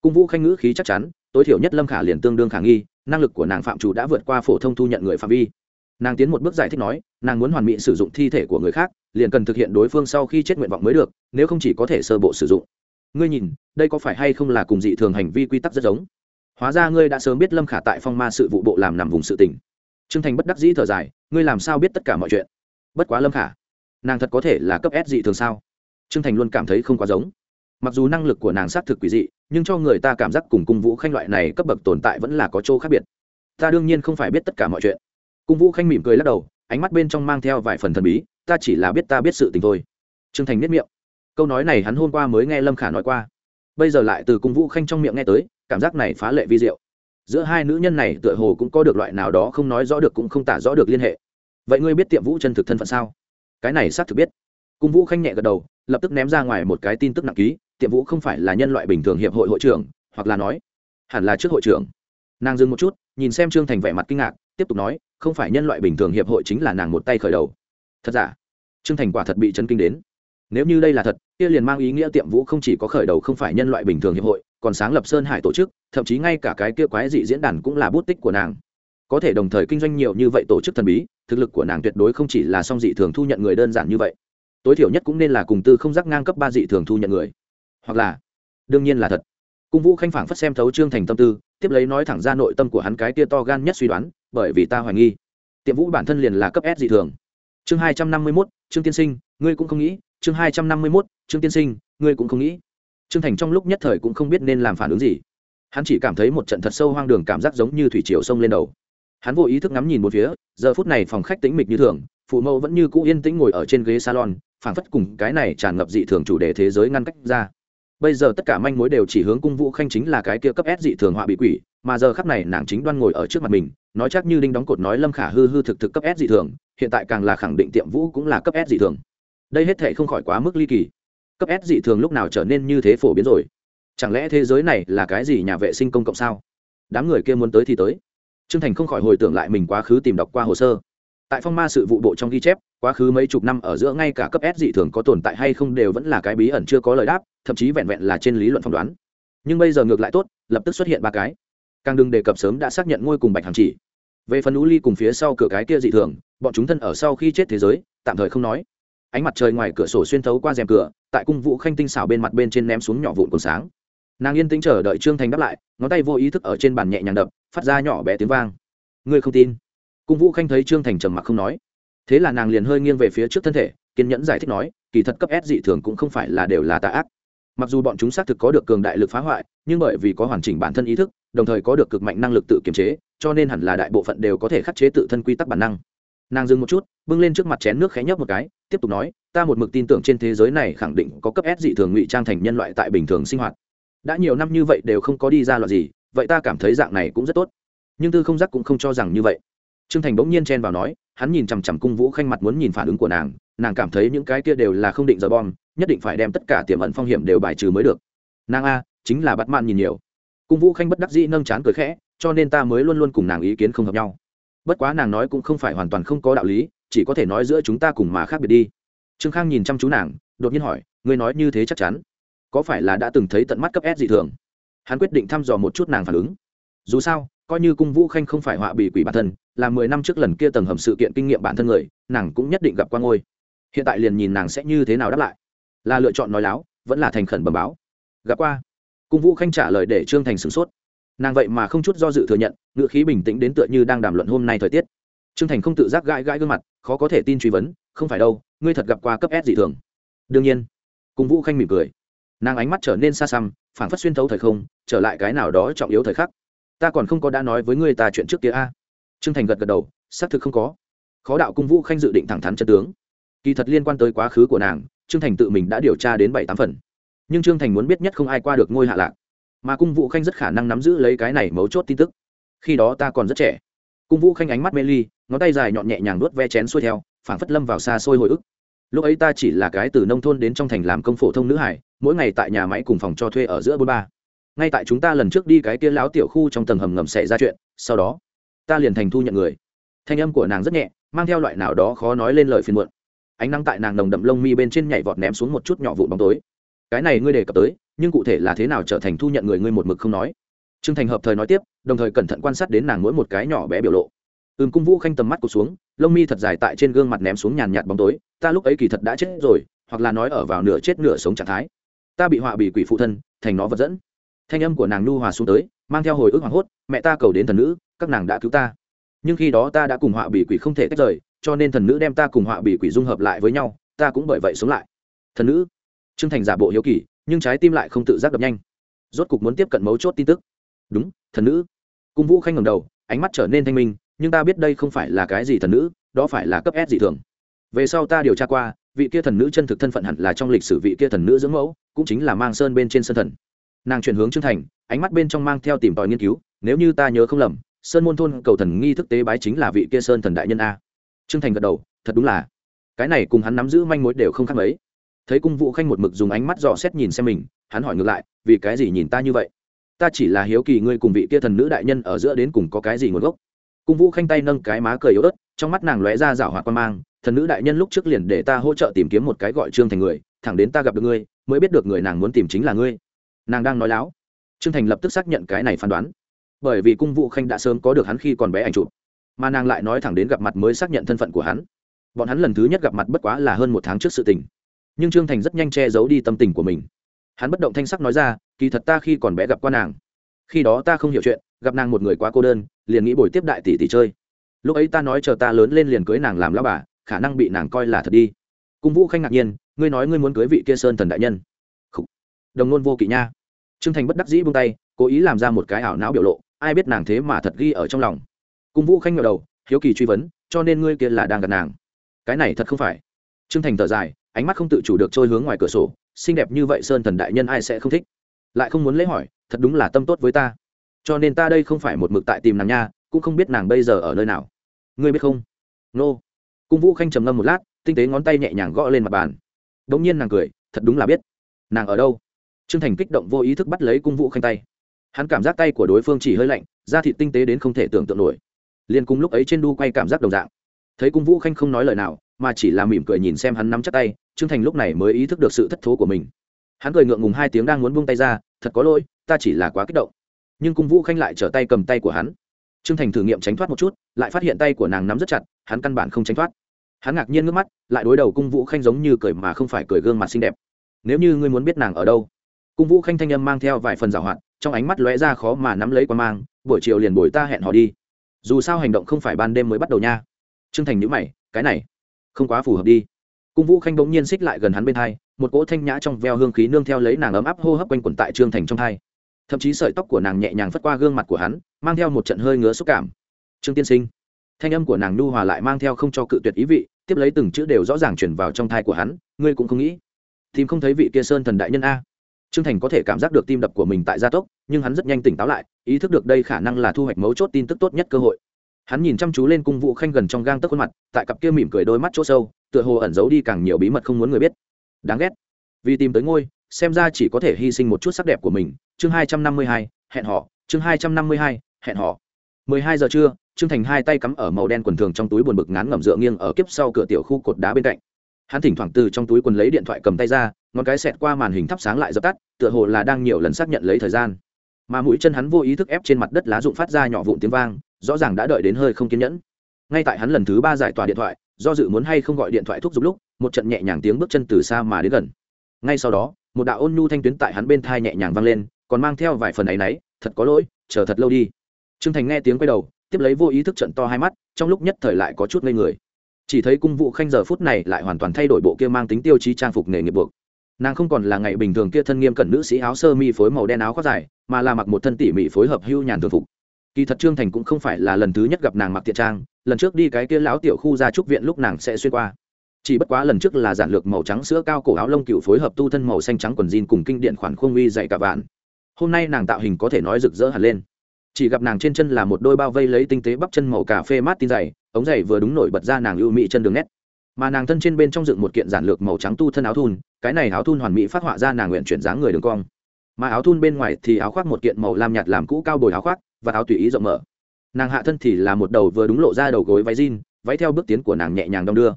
S1: Cung vũ khanh ngữ khí chắc chắn, tối thiểu nhất lâm khả liền tương đương khả nghi, năng lực của nàng phạm chủ đã vượt qua phổ thông thu nhận người phạm vi. Nàng tiến một bước giải thích nói, nàng muốn hoàn mỹ sử dụng thi thể của người khác, liền cần thực hiện đối phương sau khi chết nguyện vọng mới được, nếu không chỉ có thể sơ bộ sử dụng. Ngươi nhìn, đây có phải hay không là cùng dị thường hành vi quy tắc rất giống? Hóa ra ngươi đã sớm biết lâm khả tại phong ma sự vụ bộ làm nằm vùng sự tình. Trương thành bất đắc dĩ thở dài, ngươi làm sao biết tất cả mọi chuyện? Bất quá lâm khả, nàng thật có thể là cấp s dị thường sao? Trương thành luôn cảm thấy không quá giống. Mặc dù năng lực của nàng xác thực quỷ dị, nhưng cho người ta cảm giác cùng cung vũ khanh loại này cấp bậc tồn tại vẫn là có chỗ khác biệt. Ta đương nhiên không phải biết tất cả mọi chuyện. Cung vũ khanh mỉm cười lắc đầu, ánh mắt bên trong mang theo vài phần thần bí, ta chỉ là biết ta biết sự tình thôi. Trương thành biết miệng. Câu nói này hắn hôm qua mới nghe lâm khả nói qua. Bây giờ lại từ cung vũ khanh trong miệng nghe tới, cảm giác này phá lệ vi diệu giữa hai nữ nhân này tựa hồ cũng có được loại nào đó không nói rõ được cũng không tả rõ được liên hệ. Vậy ngươi biết tiệm vũ chân thực thân phận sao? Cái này xác thực biết. Cung vũ khanh nhẹ gật đầu, lập tức ném ra ngoài một cái tin tức nặng ký, tiệm vũ không phải là nhân loại bình thường hiệp hội hội trưởng, hoặc là nói, hẳn là trước hội trưởng. Nàng dừng một chút, nhìn xem trương thành vẻ mặt kinh ngạc, tiếp tục nói, không phải nhân loại bình thường hiệp hội chính là nàng một tay khởi đầu. Thật giả? Trương thành quả thật bị chấn kinh đến nếu như đây là thật, kia liền mang ý nghĩa tiệm vũ không chỉ có khởi đầu không phải nhân loại bình thường hiệp hội, còn sáng lập sơn hải tổ chức, thậm chí ngay cả cái kia quái dị diễn đàn cũng là bút tích của nàng. Có thể đồng thời kinh doanh nhiều như vậy tổ chức thần bí, thực lực của nàng tuyệt đối không chỉ là song dị thường thu nhận người đơn giản như vậy. Tối thiểu nhất cũng nên là cùng tư không giác ngang cấp ba dị thường thu nhận người. Hoặc là, đương nhiên là thật. Cung vũ khanh phảng phất xem thấu trương thành tâm tư, tiếp lấy nói thẳng ra nội tâm của hắn cái kia to gan nhất suy đoán, bởi vì ta hoài nghi, tiệm vũ bản thân liền là cấp s dị thường. Chương hai trăm năm mươi mốt, trương tiên sinh, ngươi cũng không nghĩ chương hai trăm năm mươi mốt, trương tiên sinh, ngươi cũng không nghĩ. Trương thành trong lúc nhất thời cũng không biết nên làm phản ứng gì. Hắn chỉ cảm thấy một trận thật sâu hoang đường cảm giác giống như thủy triều sông lên đầu. Hắn vô ý thức ngắm nhìn một phía, giờ phút này phòng khách tĩnh mịch như thường, phụ mẫu vẫn như cũ yên tĩnh ngồi ở trên ghế salon, phảng phất cùng cái này tràn ngập dị thường chủ đề thế giới ngăn cách ra. Bây giờ tất cả manh mối đều chỉ hướng cung vũ khanh chính là cái kia cấp s dị thường họa bị quỷ, mà giờ khắp này nàng chính đoan ngồi ở trước mặt mình, nói chắc như đinh đóng cột nói lâm khả hư hư thực thực cấp s dị thường, hiện tại càng là khẳng định tiệm vũ cũng là cấp s dị thường đây hết thể không khỏi quá mức ly kỳ. Cấp s dị thường lúc nào trở nên như thế phổ biến rồi? Chẳng lẽ thế giới này là cái gì nhà vệ sinh công cộng sao? Đám người kia muốn tới thì tới. T r ư ơ n g thành không khỏi hồi tưởng lại mình quá khứ tìm đọc qua hồ sơ. Tại phong ma sự vụ bộ trong ghi chép, quá khứ mấy chục năm ở giữa ngay cả cấp s dị thường có tồn tại hay không đều vẫn là cái bí ẩn chưa có lời đáp, thậm chí vẹn vẹn là trên lý luận phỏng đoán. Nhưng bây giờ ngược lại tốt, lập tức xuất hiện ba cái. Càng đừng đề cập sớm đã xác nhận ngôi cùng bạch hằng chỉ. Về phần u ly cùng phía sau cửa cái kia dị thường, bọn chúng thân ở sau khi chết thế giới, tạm thời không nói ánh mặt trời ngoài cửa sổ xuyên thấu qua rèm cửa, tại cung vũ khanh tinh xảo bên mặt bên trên ném xuống nhỏ vụn còn sáng. Nàng yên tĩnh chờ đợi trương thành đáp lại, ngón tay vô ý thức ở trên bàn nhẹ nhàng đập, phát ra nhỏ bé tiếng vang. Ngươi không tin? Cung vũ khanh thấy trương thành trầm mặc không nói. Thế là nàng liền hơi nghiêng về phía trước thân thể, kiên nhẫn giải thích nói, kỳ thật cấp s dị thường cũng không phải là đều là tà ác. Mặc dù bọn chúng xác thực có được cường đại lực phá hoại, nhưng bởi vì có hoàn chỉnh bản thân ý thức, đồng thời có được cực mạnh năng lực tự kiềm chế, cho nên hẳn là đại bộ phận đều có thể khắc chế tự thân quy tắc bản năng nàng dừng một chút, bưng lên trước mặt chén nước khẽ nhấp một cái, tiếp tục nói, ta một mực tin tưởng trên thế giới này khẳng định có cấp s dị thường ngụy trang thành nhân loại tại bình thường sinh hoạt. Đã nhiều năm như vậy đều không có đi ra loại gì, vậy ta cảm thấy dạng này cũng rất tốt. Nhưng tư không giác cũng không cho rằng như vậy. Trương thành bỗng nhiên chen vào nói, hắn nhìn chằm chằm cung vũ khanh mặt muốn nhìn phản ứng của nàng nàng cảm thấy những cái kia đều là không định giờ bom, nhất định phải đem tất cả tiềm ẩn phong hiểm đều bài trừ mới được. Nàng a, chính là bắt man nhìn nhiều. Cung vũ khanh bất đắc dĩ nâng chán cười khẽ, cho nên ta mới luôn luôn cùng nàng ý kiến không hợp nhau bất quá nàng nói cũng không phải hoàn toàn không có đạo lý, chỉ có thể nói giữa chúng ta cùng mà khác biệt đi. Trương khang nhìn chăm chú nàng, đột nhiên hỏi, ngươi nói như thế chắc chắn? Có phải là đã từng thấy tận mắt cấp s dị thường? Hắn quyết định thăm dò một chút nàng phản ứng. Dù sao, coi như cung vũ khanh không phải họa bị quỷ bản thân, là mười năm trước lần kia tầng hầm sự kiện kinh nghiệm bản thân người, nàng cũng nhất định gặp qua ngôi. Hiện tại liền nhìn nàng sẽ như thế nào đáp lại. Là lựa chọn nói láo, vẫn là thành khẩn bẩm báo. Gặp qua. Cung vũ khanh trả lời để trương thành sửng sốt nàng vậy mà không chút do dự thừa nhận, ngựa khí bình tĩnh đến tựa như đang đàm luận hôm nay thời tiết. Trương thành không tự giác gãi gãi gương mặt, khó có thể tin truy vấn, không phải đâu, ngươi thật gặp qua cấp s dị thường. Đương nhiên. Cung vũ khanh mỉm cười. Nàng ánh mắt trở nên xa xăm, phảng phất xuyên thấu thời không, trở lại cái nào đó trọng yếu thời khắc. Ta còn không có đã nói với ngươi ta chuyện trước kia a. Trương thành gật gật đầu, xác thực không có. Khó đạo cung vũ khanh dự định thẳng thắn chân tướng. Kỳ thật liên quan tới quá khứ của nàng, trương thành tự mình đã điều tra đến bảy tám phần. Nhưng trương thành muốn biết nhất không ai qua được ngôi hạ lạc mà cung vũ khanh rất khả năng nắm giữ lấy cái này mấu chốt tin tức. Khi đó ta còn rất trẻ. Cung vũ khanh ánh mắt mê ly, ngón tay dài nhọn nhẹ nhàng nuốt ve chén xuôi theo, phảng phất lâm vào xa xôi hồi ức. Lúc ấy ta chỉ là cái từ nông thôn đến trong thành làm công phổ thông nữ hải, mỗi ngày tại nhà máy cùng phòng cho thuê ở giữa bôn ba. Ngay tại chúng ta lần trước đi cái kia láo tiểu khu trong tầng hầm ngầm xảy ra chuyện, sau đó, ta liền thành thu nhận người. Thanh âm của nàng rất nhẹ, mang theo loại nào đó khó nói lên lời phiền muộn. Ánh nắng tại nàng nồng đậm lông mi bên trên nhảy vọt ném xuống một chút nhỏ vụ bóng tối. Cái này ngươi đề cập tới nhưng cụ thể là thế nào trở thành thu nhận người ngươi một mực không nói. T r ư ơ n g thành hợp thời nói tiếp, đồng thời cẩn thận quan sát đến nàng mỗi một cái nhỏ bé biểu lộ. Ừm, cung vũ khanh tầm mắt cụt xuống, lông mi thật dài tại trên gương mặt ném xuống nhàn nhạt bóng tối, ta lúc ấy kỳ thật đã chết rồi, hoặc là nói ở vào nửa chết nửa sống trạng thái. Ta bị họa bị quỷ phụ thân, thành nó vật dẫn. Thanh âm của nàng nu hòa xuống tới, mang theo hồi ức hoảng hốt, mẹ ta cầu đến thần nữ, các nàng đã cứu ta. Nhưng khi đó ta đã cùng họa bị quỷ không thể tách rời, cho nên thần nữ đem ta cùng họa bị quỷ dung hợp lại với nhau, ta cũng bởi vậy sống lại. Thần nữ? T r ư ơ n g thành giả bộ hiếu kỳ nhưng trái tim lại không tự giác đập nhanh. Rốt cục muốn tiếp cận mấu chốt tin tức. Đúng, thần nữ. Cung vũ khanh ngầm đầu, ánh mắt trở nên thanh minh, nhưng ta biết đây không phải là cái gì thần nữ, đó phải là cấp s dị thường. Về sau ta điều tra qua, vị kia thần nữ chân thực thân phận hẳn là trong lịch sử vị kia thần nữ dưỡng mẫu, cũng chính là mang sơn bên trên sân thần. Nàng chuyển hướng trương thành, ánh mắt bên trong mang theo tìm tòi nghiên cứu, nếu như ta nhớ không lầm, sơn môn thôn cầu thần nghi thức tế bái chính là vị kia sơn thần đại nhân a. Trương thành gật đầu, thật đúng là. Cái này cùng hắn nắm giữ manh mối đều không khác mấy thấy cung vũ khanh một mực dùng ánh mắt dò xét nhìn xem mình, hắn hỏi ngược lại, vì cái gì nhìn ta như vậy? Ta chỉ là hiếu kỳ ngươi cùng vị kia thần nữ đại nhân ở giữa đến cùng có cái gì nguồn gốc. Cung vũ khanh tay nâng cái má cười yếu ớt, trong mắt nàng lóe ra rảo hoạt quan mang, thần nữ đại nhân lúc trước liền để ta hỗ trợ tìm kiếm một cái gọi trương thành người, thẳng đến ta gặp được ngươi, mới biết được người nàng muốn tìm chính là ngươi. Nàng đang nói láo. Trương thành lập tức xác nhận cái này phán đoán. Bởi vì cung vũ khanh đã sớm có được hắn khi còn bé ảnh chụp, mà nàng lại nói thẳng đến gặp mặt mới xác nhận thân phận của hắn. Bọn hắn lần thứ nhất gặp mặt bất quá là hơn một tháng trước sự tình nhưng trương thành rất nhanh che giấu đi tâm tình của mình hắn bất động thanh sắc nói ra kỳ thật ta khi còn bé gặp qua nàng khi đó ta không hiểu chuyện gặp nàng một người quá cô đơn liền nghĩ buổi tiếp đại tỷ tỷ chơi lúc ấy ta nói chờ ta lớn lên liền cưới nàng làm lao bà khả năng bị nàng coi là thật đi cung vũ khanh ngạc nhiên ngươi nói ngươi muốn cưới vị kia sơn thần đại nhân Khủ. đồng nôn vô kỵ nha trương thành bất đắc dĩ buông tay cố ý làm ra một cái ảo não biểu lộ ai biết nàng thế mà thật ghi ở trong lòng cung vũ khanh ngờ đầu hiếu kỳ truy vấn cho nên ngươi kia là đang gặp nàng cái này thật không phải trương thành thở dài ánh mắt không tự chủ được trôi hướng ngoài cửa sổ, xinh đẹp như vậy sơn thần đại nhân ai sẽ không thích? Lại không muốn lấy hỏi, thật đúng là tâm tốt với ta. Cho nên ta đây không phải một mực tại tìm nàng nha, cũng không biết nàng bây giờ ở nơi nào. Ngươi biết không? Nô. Cung vũ khanh trầm ngâm một lát, tinh tế ngón tay nhẹ nhàng gõ lên mặt bàn. Đ ỗ n g nhiên nàng cười, thật đúng là biết. Nàng ở đâu? T r ư ơ n g thành kích động vô ý thức bắt lấy cung vũ khanh tay. Hắn cảm giác tay của đối phương chỉ hơi lạnh, da thịt tinh tế đến không thể tưởng tượng nổi. Liền cùng lúc ấy trên đu quay cảm giác đồng dạng. Thấy cung vũ khanh không nói lời nào, mà chỉ là mỉm cười nhìn xem hắn nắm chắc tay trương thành lúc này mới ý thức được sự thất thố của mình. Hắn cười ngượng ngùng hai tiếng đang muốn buông tay ra, thật có lỗi, ta chỉ là quá kích động. Nhưng cung vũ khanh lại trở tay cầm tay của hắn. Trương thành thử nghiệm tránh thoát một chút, lại phát hiện tay của nàng nắm rất chặt, hắn căn bản không tránh thoát. Hắn ngạc nhiên ngước mắt, lại đối đầu cung vũ khanh giống như cười mà không phải cười gương mặt xinh đẹp. Nếu như ngươi muốn biết nàng ở đâu? Cung vũ khanh thanh âm mang theo vài phần giảo hoạt, trong ánh mắt lóe ra khó mà nắm lấy qua mang, buổi chiều liền bồi ta hẹn họ đi. Dù sao hành động không phải ban đêm mới bắt đầu nha. Trương thành nhữ mày, cái này không quá phù hợp đi cung vũ khanh bỗng nhiên xích lại gần hắn bên hai, một cỗ thanh nhã trong veo hương khí nương theo lấy nàng ấm áp hô hấp quanh quẩn tại trương thành trong hai. Thậm chí sợi tóc của nàng nhẹ nhàng phất qua gương mặt của hắn, mang theo một trận hơi ngứa xúc cảm. Trương tiên sinh. Thanh âm của nàng nu hòa lại mang theo không cho cự tuyệt ý vị, tiếp lấy từng chữ đều rõ ràng chuyển vào trong thai của hắn, ngươi cũng không nghĩ tìm không thấy vị kia sơn thần đại nhân a? Trương thành có thể cảm giác được tim đập của mình tại gia tốc, nhưng hắn rất nhanh tỉnh táo lại, ý thức được đây khả năng là thu hoạch mấu chốt tin tức tốt nhất cơ hội hắn nhìn chăm chú lên cung vũ khanh gần trong gang tấc khuôn mặt, tại cặp kia mỉm cười đôi mắt chỗ sâu, tựa hồ ẩn giấu đi càng nhiều bí mật không muốn người biết. Đáng ghét. Vì tìm tới ngôi, xem ra chỉ có thể hy sinh một chút sắc đẹp của mình. Chương hai trăm năm mươi hai, hẹn họ chương hai trăm năm mươi hai, hẹn họ mười hai giờ trưa, trương thành hai tay cắm ở màu đen quần thường trong túi buồn bực ngán ngẩm dựa nghiêng ở kiếp sau cửa tiểu khu cột đá bên cạnh. Hắn thỉnh thoảng từ trong túi quần lấy điện thoại cầm tay ra, ngón cái xẹt qua màn hình thắp sáng lại dập tắt, tựa hồ là đang nhiều lần xác nhận lấy thời gian. Mà mũi chân hắn vô ý thức ép trên mặt đất lá rụng phát ra nhỏ vụn tiếng vang rõ ràng đã đợi đến hơi không kiên nhẫn. Ngay tại hắn lần thứ ba giải tỏa điện thoại, do dự muốn hay không gọi điện thoại thúc giục lúc, một trận nhẹ nhàng tiếng bước chân từ xa mà đến gần. Ngay sau đó, một đạo ôn nhu thanh tuyến tại hắn bên thai nhẹ nhàng vang lên, còn mang theo vài phần áy náy, thật có lỗi, chờ thật lâu đi. T r ư ơ n g thành nghe tiếng quay đầu, tiếp lấy vô ý thức trận to hai mắt, trong lúc nhất thời lại có chút ngây người. Chỉ thấy cung vụ khanh giờ phút này lại hoàn toàn thay đổi bộ kia mang tính tiêu chí trang phục nghề nghiệp buộc. Nàng không còn là ngày bình thường kia thân nghiêm cẩn nữ sĩ áo sơ mi phối màu đen áo khoác dài, mà là mặc một thân tỉ mỉ phối hợp hưu nhàn thường phục kỳ thật trương thành cũng không phải là lần thứ nhất gặp nàng mặc tiện trang, lần trước đi cái kia lão tiểu khu ra trúc viện lúc nàng sẽ xuyên qua. Chỉ bất quá lần trước là giản lược màu trắng sữa cao cổ áo lông cựu phối hợp tu thân màu xanh trắng quần jean cùng kinh điện khoản khuôn uy dạy cả vạn. Hôm nay nàng tạo hình có thể nói rực rỡ hẳn lên. Chỉ gặp nàng trên chân là một đôi bao vây lấy tinh tế bắp chân màu cà phê mát tin dày, ống dày vừa đúng nổi bật ra nàng ưu mỹ chân đường nét. Mà nàng thân trên bên trong dựng một kiện giản lược màu trắng tu thân áo thun, cái này áo thun hoàn mỹ phát họa ra nàng nguyện chuyển dáng người đường cong. Mà áo thun bên ngoài thì áo khoác một kiện màu lam nhạt làm cũ cao bồi áo khoác và áo tùy ý rộng mở. Nàng hạ thân thì là một đầu vừa đúng lộ ra đầu gối váy jean, váy theo bước tiến của nàng nhẹ nhàng đong đưa.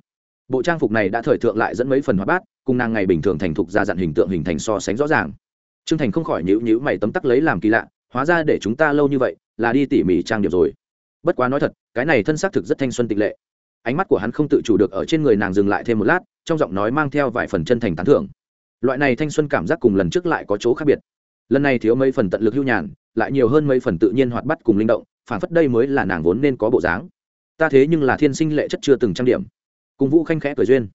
S1: Bộ trang phục này đã thời thượng lại dẫn mấy phần hóa bát, cùng nàng ngày bình thường thành thục ra dặn hình tượng hình thành so sánh rõ ràng. Trương thành không khỏi nhữ nhữ mày tấm tắc lấy làm kỳ lạ, hóa ra để chúng ta lâu như vậy là đi tỉ mỉ trang điểm rồi. Bất quá nói thật, cái này thân xác thực rất thanh xuân tịch lệ. Ánh mắt của hắn không tự chủ được ở trên người nàng dừng lại thêm một lát, trong giọng nói mang theo vài phần chân thành tán thưởng. Loại này thanh xuân cảm giác cùng lần trước lại có chỗ khác biệt. Lần này thiếu mấy phần tận lực hưu nhàn lại nhiều hơn mấy phần tự nhiên hoạt bắt cùng linh động, phản phất đây mới là nàng vốn nên có bộ dáng. Ta thế nhưng là thiên sinh lệ chất chưa từng trang điểm. Cùng vũ khanh khẽ cười duyên.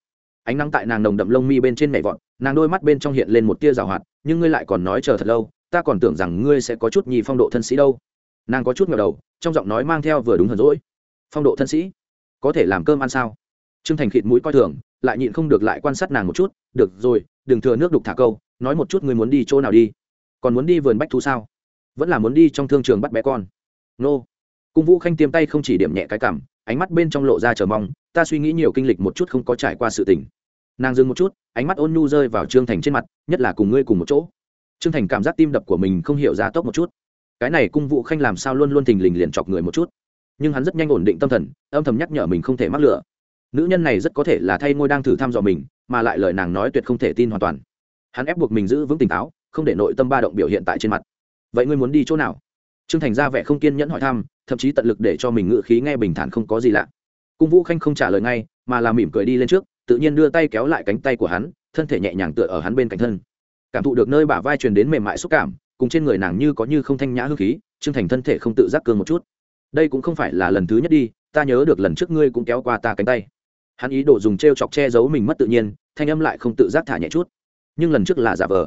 S1: Ánh nắng tại nàng nồng đậm lông mi bên trên mẹ vọn nàng đôi mắt bên trong hiện lên một tia rào hoạt, nhưng ngươi lại còn nói chờ thật lâu, ta còn tưởng rằng ngươi sẽ có chút nhì phong độ thân sĩ đâu. Nàng có chút ngờ đầu, trong giọng nói mang theo vừa đúng hờn rỗi phong độ thân sĩ, có thể làm cơm ăn sao? T r ư ơ n g thành khịt mũi coi thường, lại nhịn không được lại quan sát nàng một chút, được rồi, đừng thừa nước đục thả câu, nói một chút ngươi muốn đi chỗ nào đi? Còn muốn đi vườn bách thú sao? Vẫn là muốn đi trong thương trường bắt bé con. Nô. Cung vũ khanh tiêm tay không chỉ điểm nhẹ cái cảm, ánh mắt bên trong lộ ra chờ mong, ta suy nghĩ nhiều kinh lịch một chút không có trải qua sự tình. Nàng dừng một chút, ánh mắt ôn nhu rơi vào trương thành trên mặt, nhất là cùng ngươi cùng một chỗ. Trương thành cảm giác tim đập của mình không hiểu ra tốc một chút. Cái này cung vũ khanh làm sao luôn luôn thình lình liền chọc người một chút. Nhưng hắn rất nhanh ổn định tâm thần, âm thầm nhắc nhở mình không thể mắc lửa nữ nhân này rất có thể là thay ngôi đang thử thăm dò mình, mà lại lời nàng nói tuyệt không thể tin hoàn toàn. Hắn ép buộc mình giữ vững tỉnh táo, không để nội tâm ba động biểu hiện tại trên mặt vậy ngươi muốn đi chỗ nào? Trương thành ra vẻ không kiên nhẫn hỏi thăm, thậm chí tận lực để cho mình ngự khí nghe bình thản không có gì lạ. Cung vũ khanh không trả lời ngay, mà là mỉm cười đi lên trước, tự nhiên đưa tay kéo lại cánh tay của hắn, thân thể nhẹ nhàng tựa ở hắn bên cạnh thân. Cảm thụ được nơi bả vai truyền đến mềm mại xúc cảm, cùng trên người nàng như có như không thanh nhã hư khí, trương thành thân thể không tự giác cương một chút. Đây cũng không phải là lần thứ nhất đi, ta nhớ được lần trước ngươi cũng kéo qua ta cánh tay. Hắn ý đồ dùng t r e o chọc che giấu mình mất tự nhiên, thanh âm lại không tự giác thả nhẹ chút. Nhưng lần trước là giả vờ.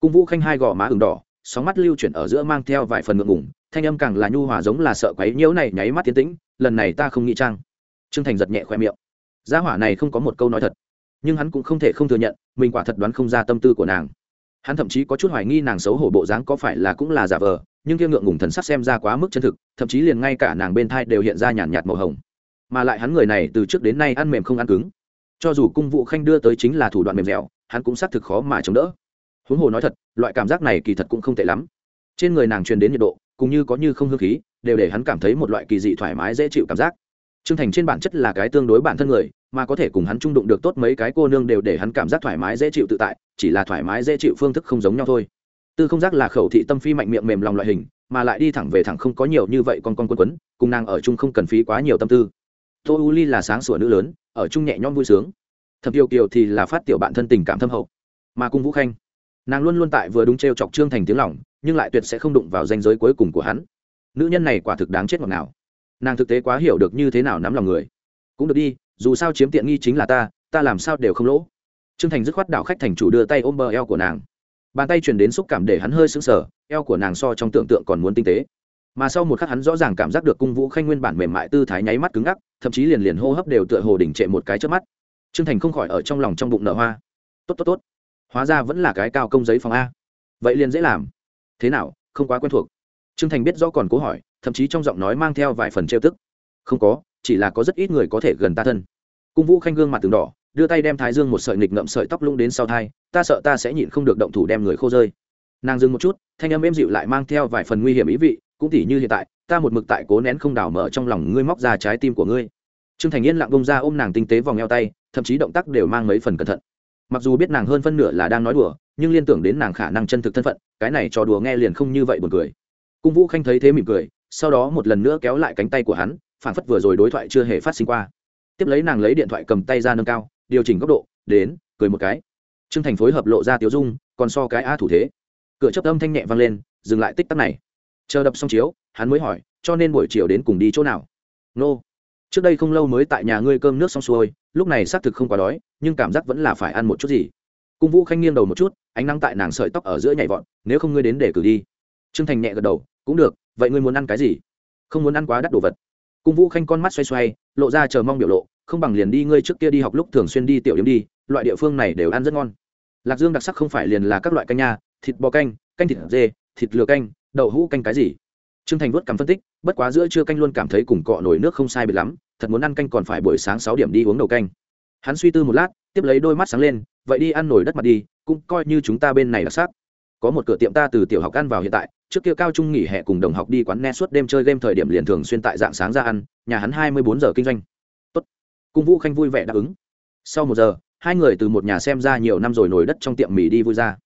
S1: Cung vũ khanh hai gò má ừng đỏ sóng mắt lưu chuyển ở giữa mang theo vài phần ngượng ngủng thanh âm càng là nhu hòa giống là sợ quấy nhiễu này nháy mắt tiến tĩnh, lần này ta không nghĩ trang trương thành giật nhẹ khoe miệng. Gia hỏa này không có một câu nói thật, nhưng hắn cũng không thể không thừa nhận, mình quả thật đoán không ra tâm tư của nàng. Hắn thậm chí có chút hoài nghi nàng xấu hổ bộ dáng có phải là cũng là giả vờ, nhưng kia ngượng ngùng thần sắc xem ra quá mức chân thực, thậm chí liền ngay cả nàng bên thai đều hiện ra nhàn nhạt màu hồng. Mà lại hắn người này từ trước đến nay ăn mềm không ăn cứng. Cho dù cung vụ khanh đưa tới chính là thủ đoạn mềm dẻo, hắn cũng xác thực khó mà chống đỡ huống hồ nói thật loại cảm giác này kỳ thật cũng không tệ lắm trên người nàng truyền đến nhiệt độ cũng như có như không hương khí đều để hắn cảm thấy một loại kỳ dị thoải mái dễ chịu cảm giác Trương Thành trên bản chất là cái tương đối bản thân người, mà có thể cùng hắn trung đụng được tốt mấy cái cô nương đều để hắn cảm giác thoải mái dễ chịu tự tại, chỉ là thoải mái dễ chịu phương thức không giống nhau thôi. Tư không giác là khẩu thị tâm phi mạnh miệng mềm lòng loại hình, mà lại đi thẳng về thẳng không có nhiều như vậy con con quân quấn, cùng nàng ở chung không cần phí quá nhiều tâm tư. Tô U Ly là sáng sủa nữ lớn, ở chung nhẹ nhõm vui sướng. Thẩm Kiều Kiều thì là phát tiểu bạn thân tình cảm thâm hậu, mà cung Vũ Khanh nàng luôn luôn tại vừa đúng t r e o chọc trương thành tiếng lỏng nhưng lại tuyệt sẽ không đụng vào danh giới cuối cùng của hắn. Nữ nhân này quả thực đáng chết ngọt nào nàng thực tế quá hiểu được như thế nào nắm lòng người. Cũng được đi, dù sao chiếm tiện nghi chính là ta ta làm sao đều không lỗ. Trương thành dứt khoát đảo khách thành chủ đưa tay ôm bờ eo của nàng. Bàn tay chuyển đến xúc cảm để hắn hơi sững sờ, eo của nàng so trong tưởng tượng còn muốn tinh tế. Mà sau một khắc hắn rõ ràng cảm giác được cung vũ khanh nguyên bản mềm mại tư thái nháy mắt cứng ngắc, thậm chí liền liền hô hấp đều tựa hồ đỉnh trệ một cái trước mắt. Trương thành không khỏi ở trong lòng trong bụng nở hoa. Tốt tốt tốt hóa ra vẫn là cái cao công giấy phòng a. Vậy liền dễ làm. Thế nào, không quá quen thuộc. Trương thành biết rõ còn cố hỏi, thậm chí trong giọng nói mang theo vài phần trêu tức. Không có, chỉ là có rất ít người có thể gần ta thân. Cung vũ khanh gương mặt từng đỏ, đưa tay đem thái dương một sợi nghịch ngậm sợi tóc lung đến sau thai, ta sợ ta sẽ nhịn không được động thủ đem người khô rơi. Nàng dừng một chút, thanh âm êm dịu lại mang theo vài phần nguy hiểm ý vị, cũng tỉ như hiện tại, ta một mực tại cố nén không đảo mở trong lòng ngươi móc ra trái tim của ngươi. Trương thành yên lặng bông ra ôm nàng tinh tế vòng eo tay, thậm chí động tác đều mang mấy phần cẩn thận mặc dù biết nàng hơn phân nửa là đang nói đùa, nhưng liên tưởng đến nàng khả năng chân thực thân phận, cái này trò đùa nghe liền không như vậy buồn cười. Cung vũ khanh thấy thế mỉm cười, sau đó một lần nữa kéo lại cánh tay của hắn, phản phất vừa rồi đối thoại chưa hề phát sinh qua. Tiếp lấy nàng lấy điện thoại cầm tay ra nâng cao, điều chỉnh góc độ, đến, cười một cái. Trương thành phối hợp lộ ra tiếu dung, còn so cái a thủ thế. Cửa chấp âm thanh nhẹ vang lên, dừng lại tích tắc này. Chờ đập xong chiếu, hắn mới hỏi, cho nên buổi chiều đến cùng đi chỗ nào? Nô trước đây không lâu mới tại nhà ngươi cơm nước xong xuôi, lúc này xác thực không quá đói, nhưng cảm giác vẫn là phải ăn một chút gì. Cung vũ khanh nghiêng đầu một chút, ánh nắng tại nàng sợi tóc ở giữa nhảy vọt, nếu không ngươi đến để cử đi. Trương thành nhẹ gật đầu, cũng được, vậy ngươi muốn ăn cái gì? Không muốn ăn quá đắt đồ vật. Cung vũ khanh con mắt xoay xoay, lộ ra chờ mong biểu lộ, không bằng liền đi ngươi trước kia đi học lúc thường xuyên đi tiểu điểm đi, loại địa phương này đều ăn rất ngon. Lạc dương đặc sắc không phải liền là các loại canh nha, thịt bò canh canh thịt dê, thịt lừa canh, đậu hũ canh cái gì? Trương thành vuốt cằm phân tích, bất quá giữa trưa canh luôn cảm thấy cùng cọ nổi nước không sai biệt lắm, thật muốn ăn canh còn phải buổi sáng sáu điểm đi uống đầu canh. Hắn suy tư một lát, tiếp lấy đôi mắt sáng lên, vậy đi ăn nổi đất mặt đi, cũng coi như chúng ta bên này là sắc có một cửa tiệm ta từ tiểu học ăn vào hiện tại, trước kia cao trung nghỉ hè cùng đồng học đi quán net suốt đêm chơi game thời điểm liền thường xuyên tại dạng sáng ra ăn, nhà hắn hai mươi bốn giờ kinh doanh. Tốt. cung vũ khanh vui vẻ đáp ứng. Sau một giờ, hai người từ một nhà xem ra nhiều năm rồi nổi đất trong tiệm mì đi vui ra.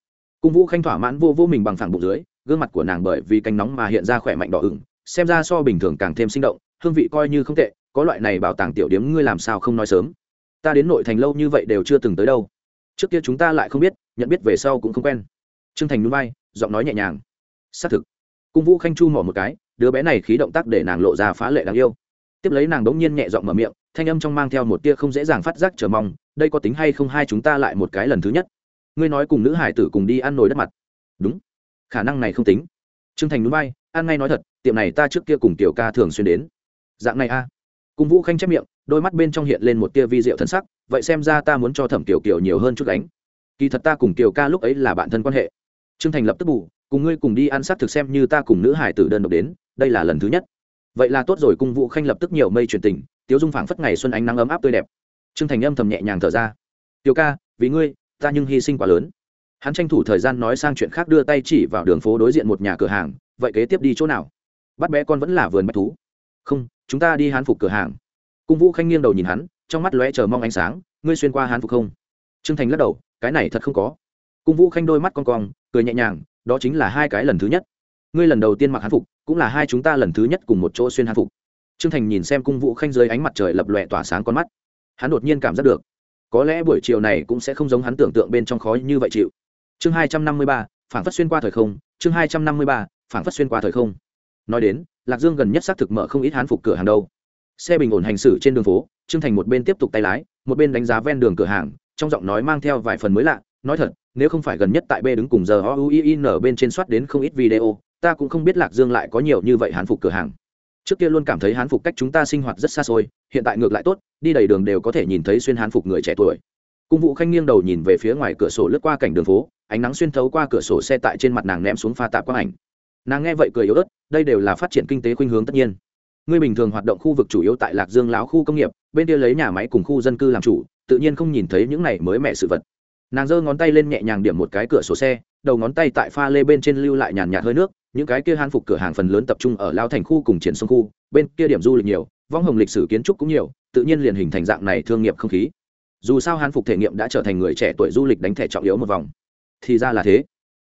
S1: Cung vũ khanh thỏa mãn vô vô mình bằng phẳng bụng dưới gương mặt của nàng bởi vì canh nóng mà hiện ra khỏe mạnh đỏ ửng, xem ra so bình thường càng thêm sinh động, hương vị coi như không tệ, có loại này bảo tàng tiểu điếm ngươi làm sao không nói sớm. Ta đến nội thành lâu như vậy đều chưa từng tới đâu. Trước kia chúng ta lại không biết, nhận biết về sau cũng không quen. Trương thành núi bay giọng nói nhẹ nhàng. Xác thực. Cung vũ khanh chu mỏ một cái, đứa bé này khí động tác để nàng lộ ra phá lệ đáng yêu. Tiếp lấy nàng đống nhiên nhẹ giọng mở miệng, thanh âm trong mang theo một tia không dễ dàng phát giác chờ mong, đây có tính hay không hai chúng ta lại một cái lần thứ nhất. Ngươi nói cùng nữ hải tử cùng đi ăn nồi đất mặt. Đúng khả năng này không tính. Trương thành núi bay, An ngay nói thật, tiệm này ta trước kia cùng tiểu ca thường xuyên đến. Dạng này a. Cung vũ khanh chép miệng, đôi mắt bên trong hiện lên một tia vi diệu thân sắc, vậy xem ra ta muốn cho thẩm tiểu kiều nhiều hơn chút đánh kỳ thật ta cùng tiểu ca lúc ấy là bạn thân quan hệ. Trương thành lập tức bù, cùng ngươi cùng đi ăn s thực xem như ta cùng nữ hải tử đơn độc đến, đây là lần thứ nhất. Vậy là tốt rồi, cung vũ khanh lập tức nhiều mây truyền tình, tiếu dung phảng phất ngày xuân ánh nắng ấm áp tươi đẹp. Trương thành âm thầm nhẹ nhàng thở ra. Tiểu ca, vì ngươi, ta nhưng hy sinh quá lớn hắn tranh thủ thời gian nói sang chuyện khác đưa tay chỉ vào đường phố đối diện một nhà cửa hàng, vậy kế tiếp đi chỗ nào? Bắt bé con vẫn là vườn bách thú. Không, chúng ta đi hán phục cửa hàng. Cung vũ khanh nghiêng đầu nhìn hắn, trong mắt lóe chờ mong ánh sáng, ngươi xuyên qua hán phục không? Trương thành lắc đầu, cái này thật không có. Cung vũ khanh đôi mắt con cong, cười nhẹ nhàng, đó chính là hai cái lần thứ nhất. Ngươi lần đầu tiên mặc hán phục, cũng là hai chúng ta lần thứ nhất cùng một chỗ xuyên hán phục. Trương thành nhìn xem cung vũ khanh dưới ánh mặt trời lập lòe tỏa sáng con mắt. Hắn đột nhiên cảm giác được, có lẽ buổi chiều này cũng sẽ không giống hắn tưởng tượng bên trong khói như vậy chịu chương hai trăm năm mươi ba phản phất xuyên qua thời không, chương hai trăm năm mươi ba phản phất xuyên qua thời không. Nói đến, lạc dương gần nhất xác thực mở không ít hán phục cửa hàng đâu. Xe bình ổn hành xử trên đường phố, trương thành một bên tiếp tục tay lái, một bên đánh giá ven đường cửa hàng, trong giọng nói mang theo vài phần mới lạ, nói thật, nếu không phải gần nhất tại b đứng cùng giờ o u i n bên trên soát đến không ít video, ta cũng không biết lạc dương lại có nhiều như vậy hán phục cửa hàng. Trước kia luôn cảm thấy hán phục cách chúng ta sinh hoạt rất xa xôi, hiện tại ngược lại tốt, đi đầy đường đều có thể nhìn thấy xuyên hán phục người trẻ tuổi cung vũ khanh nghiêng đầu nhìn về phía ngoài cửa sổ lướt qua cảnh đường phố, ánh nắng xuyên thấu qua cửa sổ xe tại trên mặt nàng ném xuống pha tạp quang ảnh. Nàng nghe vậy cười yếu ớt, đây đều là phát triển kinh tế khuynh hướng tất nhiên. Ngươi bình thường hoạt động khu vực chủ yếu tại lạc dương láo khu công nghiệp, bên kia lấy nhà máy cùng khu dân cư làm chủ, tự nhiên không nhìn thấy những này mới mẹ sự vật. Nàng giơ ngón tay lên nhẹ nhàng điểm một cái cửa sổ xe, đầu ngón tay tại pha lê bên trên lưu lại nhàn nhạt hơi nước, những cái kia han phục cửa hàng phần lớn tập trung ở lao thành khu cùng triển sông khu, bên kia điểm du lịch nhiều, vong hồng lịch sử kiến trúc cũng nhiều, tự nhiên liền hình thành dạng này thương nghiệp không khí dù sao hán phục thể nghiệm đã trở thành người trẻ tuổi du lịch đánh thẻ trọng yếu một vòng. Thì ra là thế.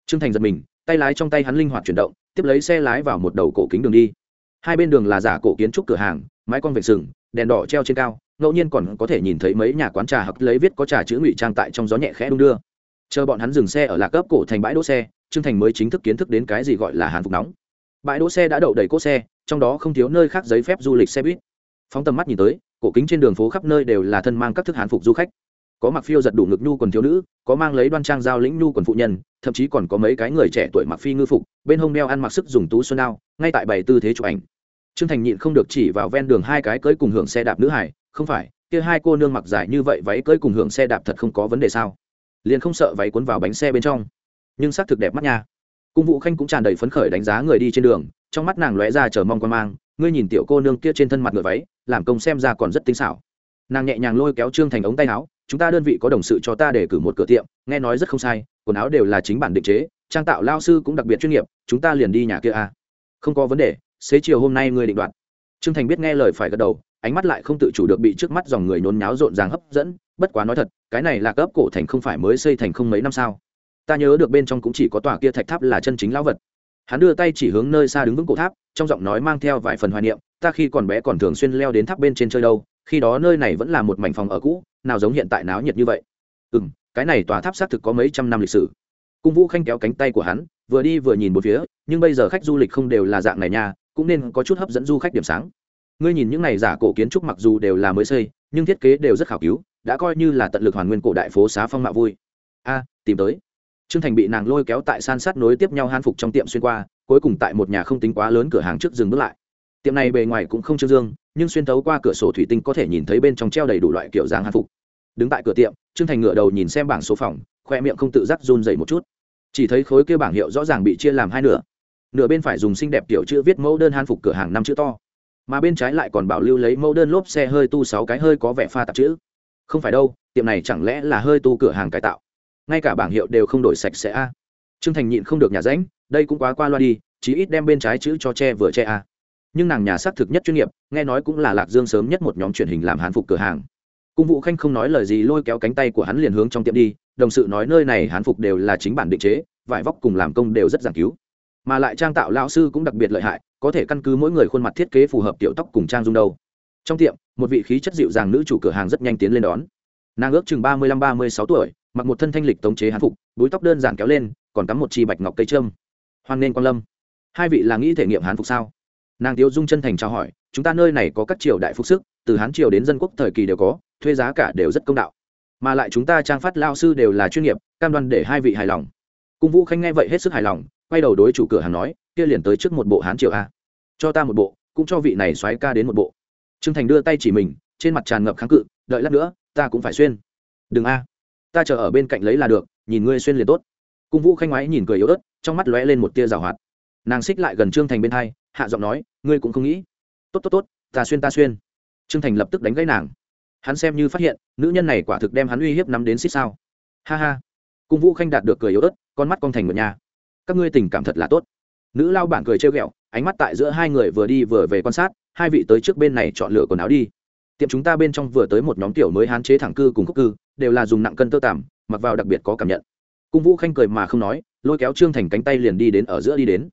S1: Trương thành giật mình, tay lái trong tay hắn linh hoạt chuyển động, tiếp lấy xe lái vào một đầu cổ kính đường đi. Hai bên đường là giả cổ kiến trúc cửa hàng, mái con vệt sừng, đèn đỏ treo trên cao, ngẫu nhiên còn có thể nhìn thấy mấy nhà quán trà hoặc lấy viết có trà chữ ngụy trang tại trong gió nhẹ khẽ đung đưa. Chờ bọn hắn dừng xe ở lạc cấp cổ thành bãi đỗ xe, trương thành mới chính thức kiến thức đến cái gì gọi là hàn phục nóng. Bãi đỗ xe đã đậu đầy cỗ xe, trong đó không thiếu nơi khác giấy phép du lịch xe buýt. Phóng tầm mắt nhìn tới cổ kính trên đường phố khắp nơi đều là thân mang các thức hán phục du khách. Có mặc phiêu giật đủ ngực nhu quần thiếu nữ, có mang lấy đoan trang giao lĩnh nhu quần phụ nhân, thậm chí còn có mấy cái người trẻ tuổi mặc phi ngư phục, bên hông đeo ăn mặc sức dùng tú xuân ao. ngay tại bảy tư thế chụp ảnh. Trương thành nhịn không được chỉ vào ven đường hai cái cưới cùng hưởng xe đạp nữ hải, không phải, kia hai cô nương mặc dài như vậy váy cưới cùng hưởng xe đạp thật không có vấn đề sao? Liền không sợ váy cuốn vào bánh xe bên trong. Nhưng xác thực đẹp mắt nha. Cung vũ khanh cũng tràn đầy phấn khởi đánh giá người đi trên đường, trong mắt nàng lóe ra chờ mong quan mang ngươi nhìn tiểu cô nương kia trên thân mặt ngựa váy, làm công xem ra còn rất tinh xảo. Nàng nhẹ nhàng lôi kéo trương thành ống tay áo, chúng ta đơn vị có đồng sự cho ta để cử một cửa tiệm, nghe nói rất không sai, quần áo đều là chính bản định chế, trang tạo lao sư cũng đặc biệt chuyên nghiệp, chúng ta liền đi nhà kia à. không có vấn đề, xế chiều hôm nay ngươi định đoạt. Trương thành biết nghe lời phải gật đầu, ánh mắt lại không tự chủ được bị trước mắt dòng người nhốn nháo rộn ràng hấp dẫn, bất quá nói thật, cái này là cấp cổ thành không phải mới xây thành không mấy năm sao? Ta nhớ được bên trong cũng chỉ có tòa kia thạch tháp là chân chính lão vật. Hắn đưa tay chỉ hướng nơi xa đứng vững cổ tháp trong giọng nói mang theo vài phần hoài niệm, ta khi còn bé còn thường xuyên leo đến tháp bên trên chơi đâu, khi đó nơi này vẫn là một mảnh phòng ở cũ, nào giống hiện tại náo nhiệt như vậy. Ừ m cái này tòa tháp xác thực có mấy trăm năm lịch sử. Cung vũ khanh kéo cánh tay của hắn, vừa đi vừa nhìn một phía, nhưng bây giờ khách du lịch không đều là dạng này nha, cũng nên có chút hấp dẫn du khách điểm sáng. Ngươi nhìn những này giả cổ kiến trúc mặc dù đều là mới xây, nhưng thiết kế đều rất khảo cứu, đã coi như là tận lực hoàn nguyên cổ đại phố xá phong mạ vui. A, tìm tới. Trương thành bị nàng lôi kéo tại san sát nối tiếp nhau han phục trong tiệm xuyên qua cuối cùng tại một nhà không tính quá lớn cửa hàng trước dừng bước lại. Tiệm này bề ngoài cũng không trương dương, nhưng xuyên thấu qua cửa sổ thủy tinh có thể nhìn thấy bên trong treo đầy đủ loại kiểu dáng han phục. Đứng tại cửa tiệm, trương thành ngửa đầu nhìn xem bảng số phòng, khoe miệng không tự giác run dày một chút. Chỉ thấy khối kia bảng hiệu rõ ràng bị chia làm hai nửa. Nửa bên phải dùng xinh đẹp kiểu chữ viết mẫu đơn han phục cửa hàng năm chữ to. Mà bên trái lại còn bảo lưu lấy mẫu đơn lốp xe hơi tu sáu cái hơi có vẻ pha tạp chữ. Không phải đâu, tiệm này chẳng lẽ là hơi tu cửa hàng cải tạo? Ngay cả bảng hiệu đều không đổi sạch sẽ a. Trương thành nhịn không được nhà ránh đây cũng quá qua loa đi, chí ít đem bên trái chữ cho che vừa che a. Nhưng nàng nhà xác thực nhất chuyên nghiệp, nghe nói cũng là lạc dương sớm nhất một nhóm truyền hình làm hán phục cửa hàng. Cung vũ khanh không nói lời gì, lôi kéo cánh tay của hắn liền hướng trong tiệm đi, đồng sự nói nơi này hán phục đều là chính bản định chế, vải vóc cùng làm công đều rất giảng cứu. Mà lại trang tạo lão sư cũng đặc biệt lợi hại, có thể căn cứ mỗi người khuôn mặt thiết kế phù hợp tiểu tóc cùng trang dung đâu. Trong tiệm, một vị khí chất dịu dàng nữ chủ cửa hàng rất nhanh tiến lên đón. Nàng ước chừng ba mươi lăm, ba mươi sáu tuổi, mặc một thân thanh lịch tống chế hán phục, búi tóc đơn giản kéo lên, còn cắm một chi bạch ngọc cây trâm hoan nên quan lâm. Hai vị là nghĩ thể nghiệm hán phục sao? Nàng tiêu dung chân thành chào hỏi, chúng ta nơi này có các triều đại phục sức, từ hán triều đến dân quốc thời kỳ đều có, thuê giá cả đều rất công đạo. Mà lại chúng ta trang phát lao sư đều là chuyên nghiệp, cam đoan để hai vị hài lòng. Cung vũ khanh nghe vậy hết sức hài lòng, quay đầu đối chủ cửa hàng nói, kia liền tới trước một bộ hán triều a. Cho ta một bộ, cũng cho vị này xoáy ca đến một bộ. Trương thành đưa tay chỉ mình, trên mặt tràn ngập kháng cự, đợi lát nữa, ta cũng phải xuyên. Đừng a. Ta chờ ở bên cạnh lấy là được, nhìn ngươi xuyên liền tốt. Cung vũ khanh ngoái nhìn cười yếu ớt trong mắt lóe lên một tia rào hoạt. Nàng xích lại gần trương thành bên hai, hạ giọng nói, ngươi cũng không nghĩ. Tốt tốt tốt, ta xuyên ta xuyên. Trương thành lập tức đánh gãy nàng. Hắn xem như phát hiện, nữ nhân này quả thực đem hắn uy hiếp nắm đến xích sao. Ha ha. Cung vũ khanh đạt được cười yếu ớt, con mắt con thành một nhà. Các ngươi tình cảm thật là tốt. Nữ lao bản cười trêu ghẹo, ánh mắt tại giữa hai người vừa đi vừa về quan sát, hai vị tới trước bên này chọn lựa quần áo đi. Tiệm chúng ta bên trong vừa tới một nhóm tiểu mới hán chế thẳng cư cùng khúc cư, đều là dùng nặng cân tơ tằm, mặc vào đặc biệt có cảm nhận. Cung vũ khanh cười mà không nói lôi kéo trương thành cánh tay liền đi đến ở giữa đi đến.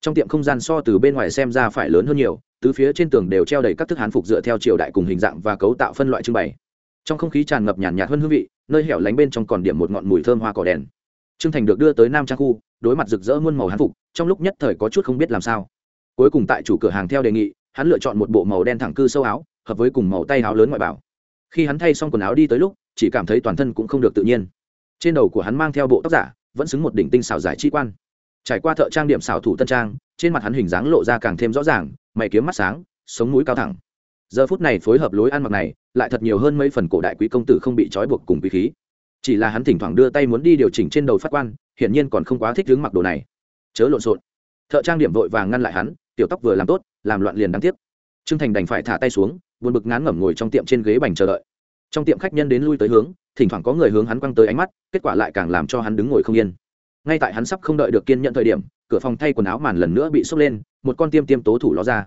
S1: Trong tiệm không gian so từ bên ngoài xem ra phải lớn hơn nhiều từ phía trên tường đều treo đầy các thức hán phục dựa theo triều đại cùng hình dạng và cấu tạo phân loại trưng bày. Trong không khí tràn ngập nhàn nhạt hơn hương vị, nơi hẻo lánh bên trong còn điểm một ngọn mùi thơm hoa cỏ đèn. Trương thành được đưa tới nam trang khu, đối mặt rực rỡ muôn màu hán phục, trong lúc nhất thời có chút không biết làm sao. Cuối cùng tại chủ cửa hàng theo đề nghị, hắn lựa chọn một bộ màu đen thẳng cư sâu áo, hợp với cùng màu tay áo lớn ngoại bảo. Khi hắn thay xong quần áo đi tới lúc, chỉ cảm thấy toàn thân cũng không được tự nhiên. Trên đầu của hắn mang theo bộ tóc giả vẫn xứng một đỉnh tinh xảo giải chi quan. Trải qua thợ trang điểm xảo thủ tân trang, trên mặt hắn hình dáng lộ ra càng thêm rõ ràng, mày kiếm mắt sáng, sống mũi cao thẳng. Giờ phút này phối hợp lối ăn mặc này, lại thật nhiều hơn mấy phần cổ đại quý công tử không bị trói buộc cùng quý khí. Chỉ là hắn thỉnh thoảng đưa tay muốn đi điều chỉnh trên đầu phát quan, hiển nhiên còn không quá thích hướng mặc đồ này. Chớ lộn xộn. Thợ trang điểm vội vàng ngăn lại hắn, tiểu tóc vừa làm tốt, làm loạn liền đáng tiếc. Trương thành đành phải thả tay xuống, buồn bực ngán ngẩm ngồi trong tiệm trên ghế bành chờ đợi trong tiệm khách nhân đến lui tới hướng, thỉnh thoảng có người hướng hắn quăng tới ánh mắt, kết quả lại càng làm cho hắn đứng ngồi không yên. Ngay tại hắn sắp không đợi được kiên nhận thời điểm, cửa phòng thay quần áo màn lần nữa bị xốc lên, một con tiêm tiêm tố thủ ló ra.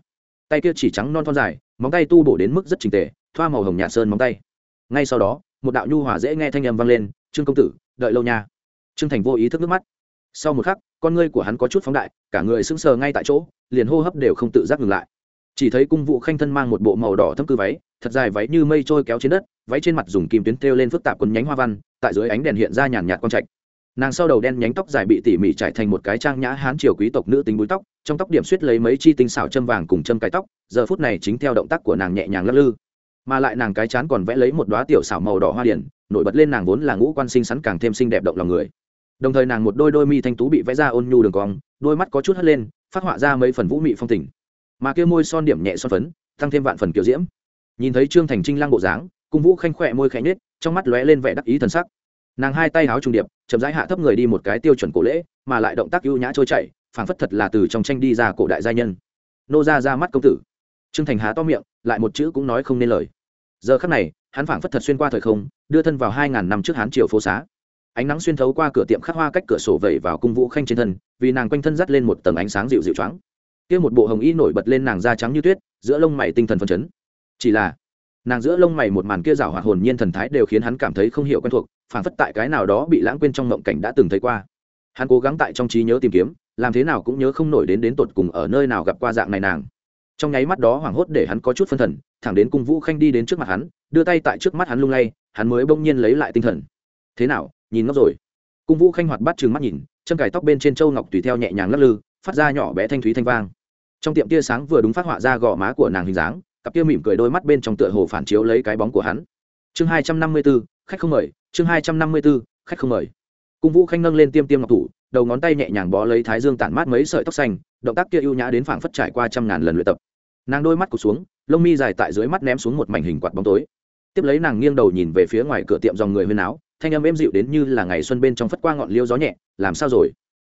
S1: Tay kia chỉ trắng non thon dài, móng tay tu bổ đến mức rất trình tề, thoa màu hồng nhạt sơn móng tay. Ngay sau đó, một đạo nhu hòa dễ nghe thanh âm vang lên, trương công tử, đợi lâu nha. Trương thành vô ý thức nước mắt. Sau một khắc, con ngươi của hắn có chút phóng đại, cả người sững sờ ngay tại chỗ, liền hô hấp đều không tự giác ngừng lại. Chỉ thấy cung vụ khanh thân mang một bộ màu đỏ thâm cư váy thật dài váy như mây trôi kéo trên đất, váy trên mặt dùng kim tuyến thêu lên phức tạp quấn nhánh hoa văn, tại dưới ánh đèn hiện ra nhàn nhạt quang trạch. Nàng sau đầu đen nhánh tóc dài bị tỉ mỉ trải thành một cái trang nhã hán triều quý tộc nữ tính búi tóc, trong tóc điểm suýt lấy mấy chi tinh xảo châm vàng cùng châm cái tóc, giờ phút này chính theo động tác của nàng nhẹ nhàng lắc lư. Mà lại nàng cái chán còn vẽ lấy một đoá tiểu xảo màu đỏ hoa điển, nổi bật lên nàng vốn là ngũ quan sinh sắn càng thêm xinh đẹp động lòng người. Đồng thời nàng một đôi đôi mi thanh tú bị vẽ ra ôn nhu đường cong, đôi mắt có chút hất lên, phát họa ra mấy phần vũ mị phong tình. Mà kia môi son điểm nhẹ son phấn, tăng thêm vạn phần kiểu diễm nhìn thấy trương thành trinh lang bộ dáng, cung vũ khanh khỏe môi khẽ nhết trong mắt lóe lên vẻ đắc ý thần sắc. Nàng hai tay háo trùng điệp, chậm rãi hạ thấp người đi một cái tiêu chuẩn cổ lễ, mà lại động tác ưu nhã trôi chảy, phảng phất thật là từ trong tranh đi ra cổ đại gia nhân. Nô ra ra mắt công tử. Trương thành há to miệng, lại một chữ cũng nói không nên lời. Giờ khắc này, hắn phảng phất thật xuyên qua thời không, đưa thân vào hai ngàn năm trước hán triều phố xá. Ánh nắng xuyên thấu qua cửa tiệm khắc hoa cách cửa sổ vẩy vào cung vũ khanh trên thân, vì nàng quanh thân dắt lên một tầng ánh sáng dịu dịu choáng. Kia một bộ hồng y nổi bật lên nàng da trắng như tuyết, giữa lông mày tinh thần phấn chấn chỉ là, nàng giữa lông mày một màn kia rảo hoạt hồn nhiên thần thái đều khiến hắn cảm thấy không hiểu quen thuộc, phảng phất tại cái nào đó bị lãng quên trong mộng cảnh đã từng thấy qua. Hắn cố gắng tại trong trí nhớ tìm kiếm, làm thế nào cũng nhớ không nổi đến đến tột cùng ở nơi nào gặp qua dạng này nàng. Trong nháy mắt đó hoảng hốt để hắn có chút phân thần, thẳng đến cung vũ khanh đi đến trước mặt hắn, đưa tay tại trước mắt hắn lung lay, hắn mới bỗng nhiên lấy lại tinh thần. Thế nào, nhìn ngốc rồi? Cung vũ khanh hoạt bắt chừng mắt nhìn, chân cài tóc bên trên châu ngọc tùy theo nhẹ nhàng lắc lư, phát ra nhỏ bé thanh thúy thanh vang. Trong tiệm tia sáng vừa đúng phát họa ra gò má của nàng hình dáng cặp kia mỉm cười đôi mắt bên trong tựa hồ phản chiếu lấy cái bóng của hắn. Chương hai trăm năm mươi b ố khách không mời, chương hai trăm năm mươi b ố khách không mời. Cung vũ khanh nâng lên tiêm tiêm ngọc thủ, đầu ngón tay nhẹ nhàng bó lấy thái dương tản mát mấy sợi tóc xanh, động tác kia ưu nhã đến phảng phất trải qua trăm ngàn lần luyện tập. Nàng đôi mắt cụt xuống, lông mi dài tại dưới mắt ném xuống một mảnh hình quạt bóng tối. Tiếp lấy nàng nghiêng đầu nhìn về phía ngoài cửa tiệm dòng người huyên áo thanh âm êm dịu đến như là ngày xuân bên trong phất qua ngọn liêu gió nhẹ, làm sao rồi?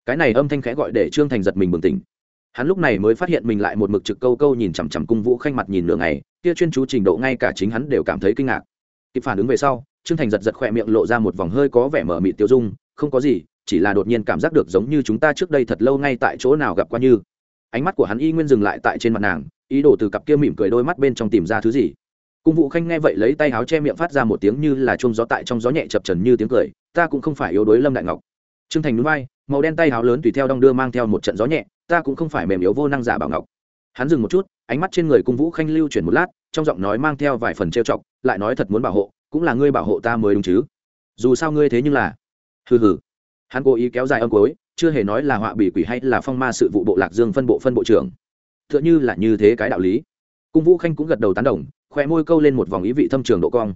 S1: Cái này âm thanh khẽ gọi để trương thành giật mình bừng tỉnh hắn lúc này mới phát hiện mình lại một mực trực câu câu nhìn chằm chằm cung vũ khanh mặt nhìn nửa ngày, kia chuyên chú trình độ ngay cả chính hắn đều cảm thấy kinh ngạc. Kịp phản ứng về sau, trương thành giật giật khỏe miệng lộ ra một vòng hơi có vẻ mở mị tiêu dung, không có gì, chỉ là đột nhiên cảm giác được giống như chúng ta trước đây thật lâu ngay tại chỗ nào gặp qua như. Ánh mắt của hắn y nguyên dừng lại tại trên mặt nàng, ý đồ từ cặp kia mỉm cười đôi mắt bên trong tìm ra thứ gì. Cung vũ khanh nghe vậy lấy tay áo che miệng phát ra một tiếng như là chuông gió tại trong gió nhẹ chập trần như tiếng cười, ta cũng không phải yếu đuối lâm đại ngọc trương thành núi vai, màu đen tay háo lớn tùy theo đong đưa mang theo một trận gió nhẹ, ta cũng không phải mềm yếu vô năng giả bảo ngọc. Hắn dừng một chút, ánh mắt trên người cung vũ khanh lưu chuyển một lát, trong giọng nói mang theo vài phần trêu chọc, lại nói thật muốn bảo hộ, cũng là ngươi bảo hộ ta mới đúng chứ. Dù sao ngươi thế nhưng là hừ hừ. Hắn cố ý kéo dài âm cối chưa hề nói là họa bị quỷ hay là phong ma sự vụ bộ lạc dương phân bộ phân bộ trưởng. T h ư ợ n h ư là như thế cái đạo lý. Cung vũ khanh cũng gật đầu tán đồng khoe môi câu lên một vòng ý vị thâm trường độ cong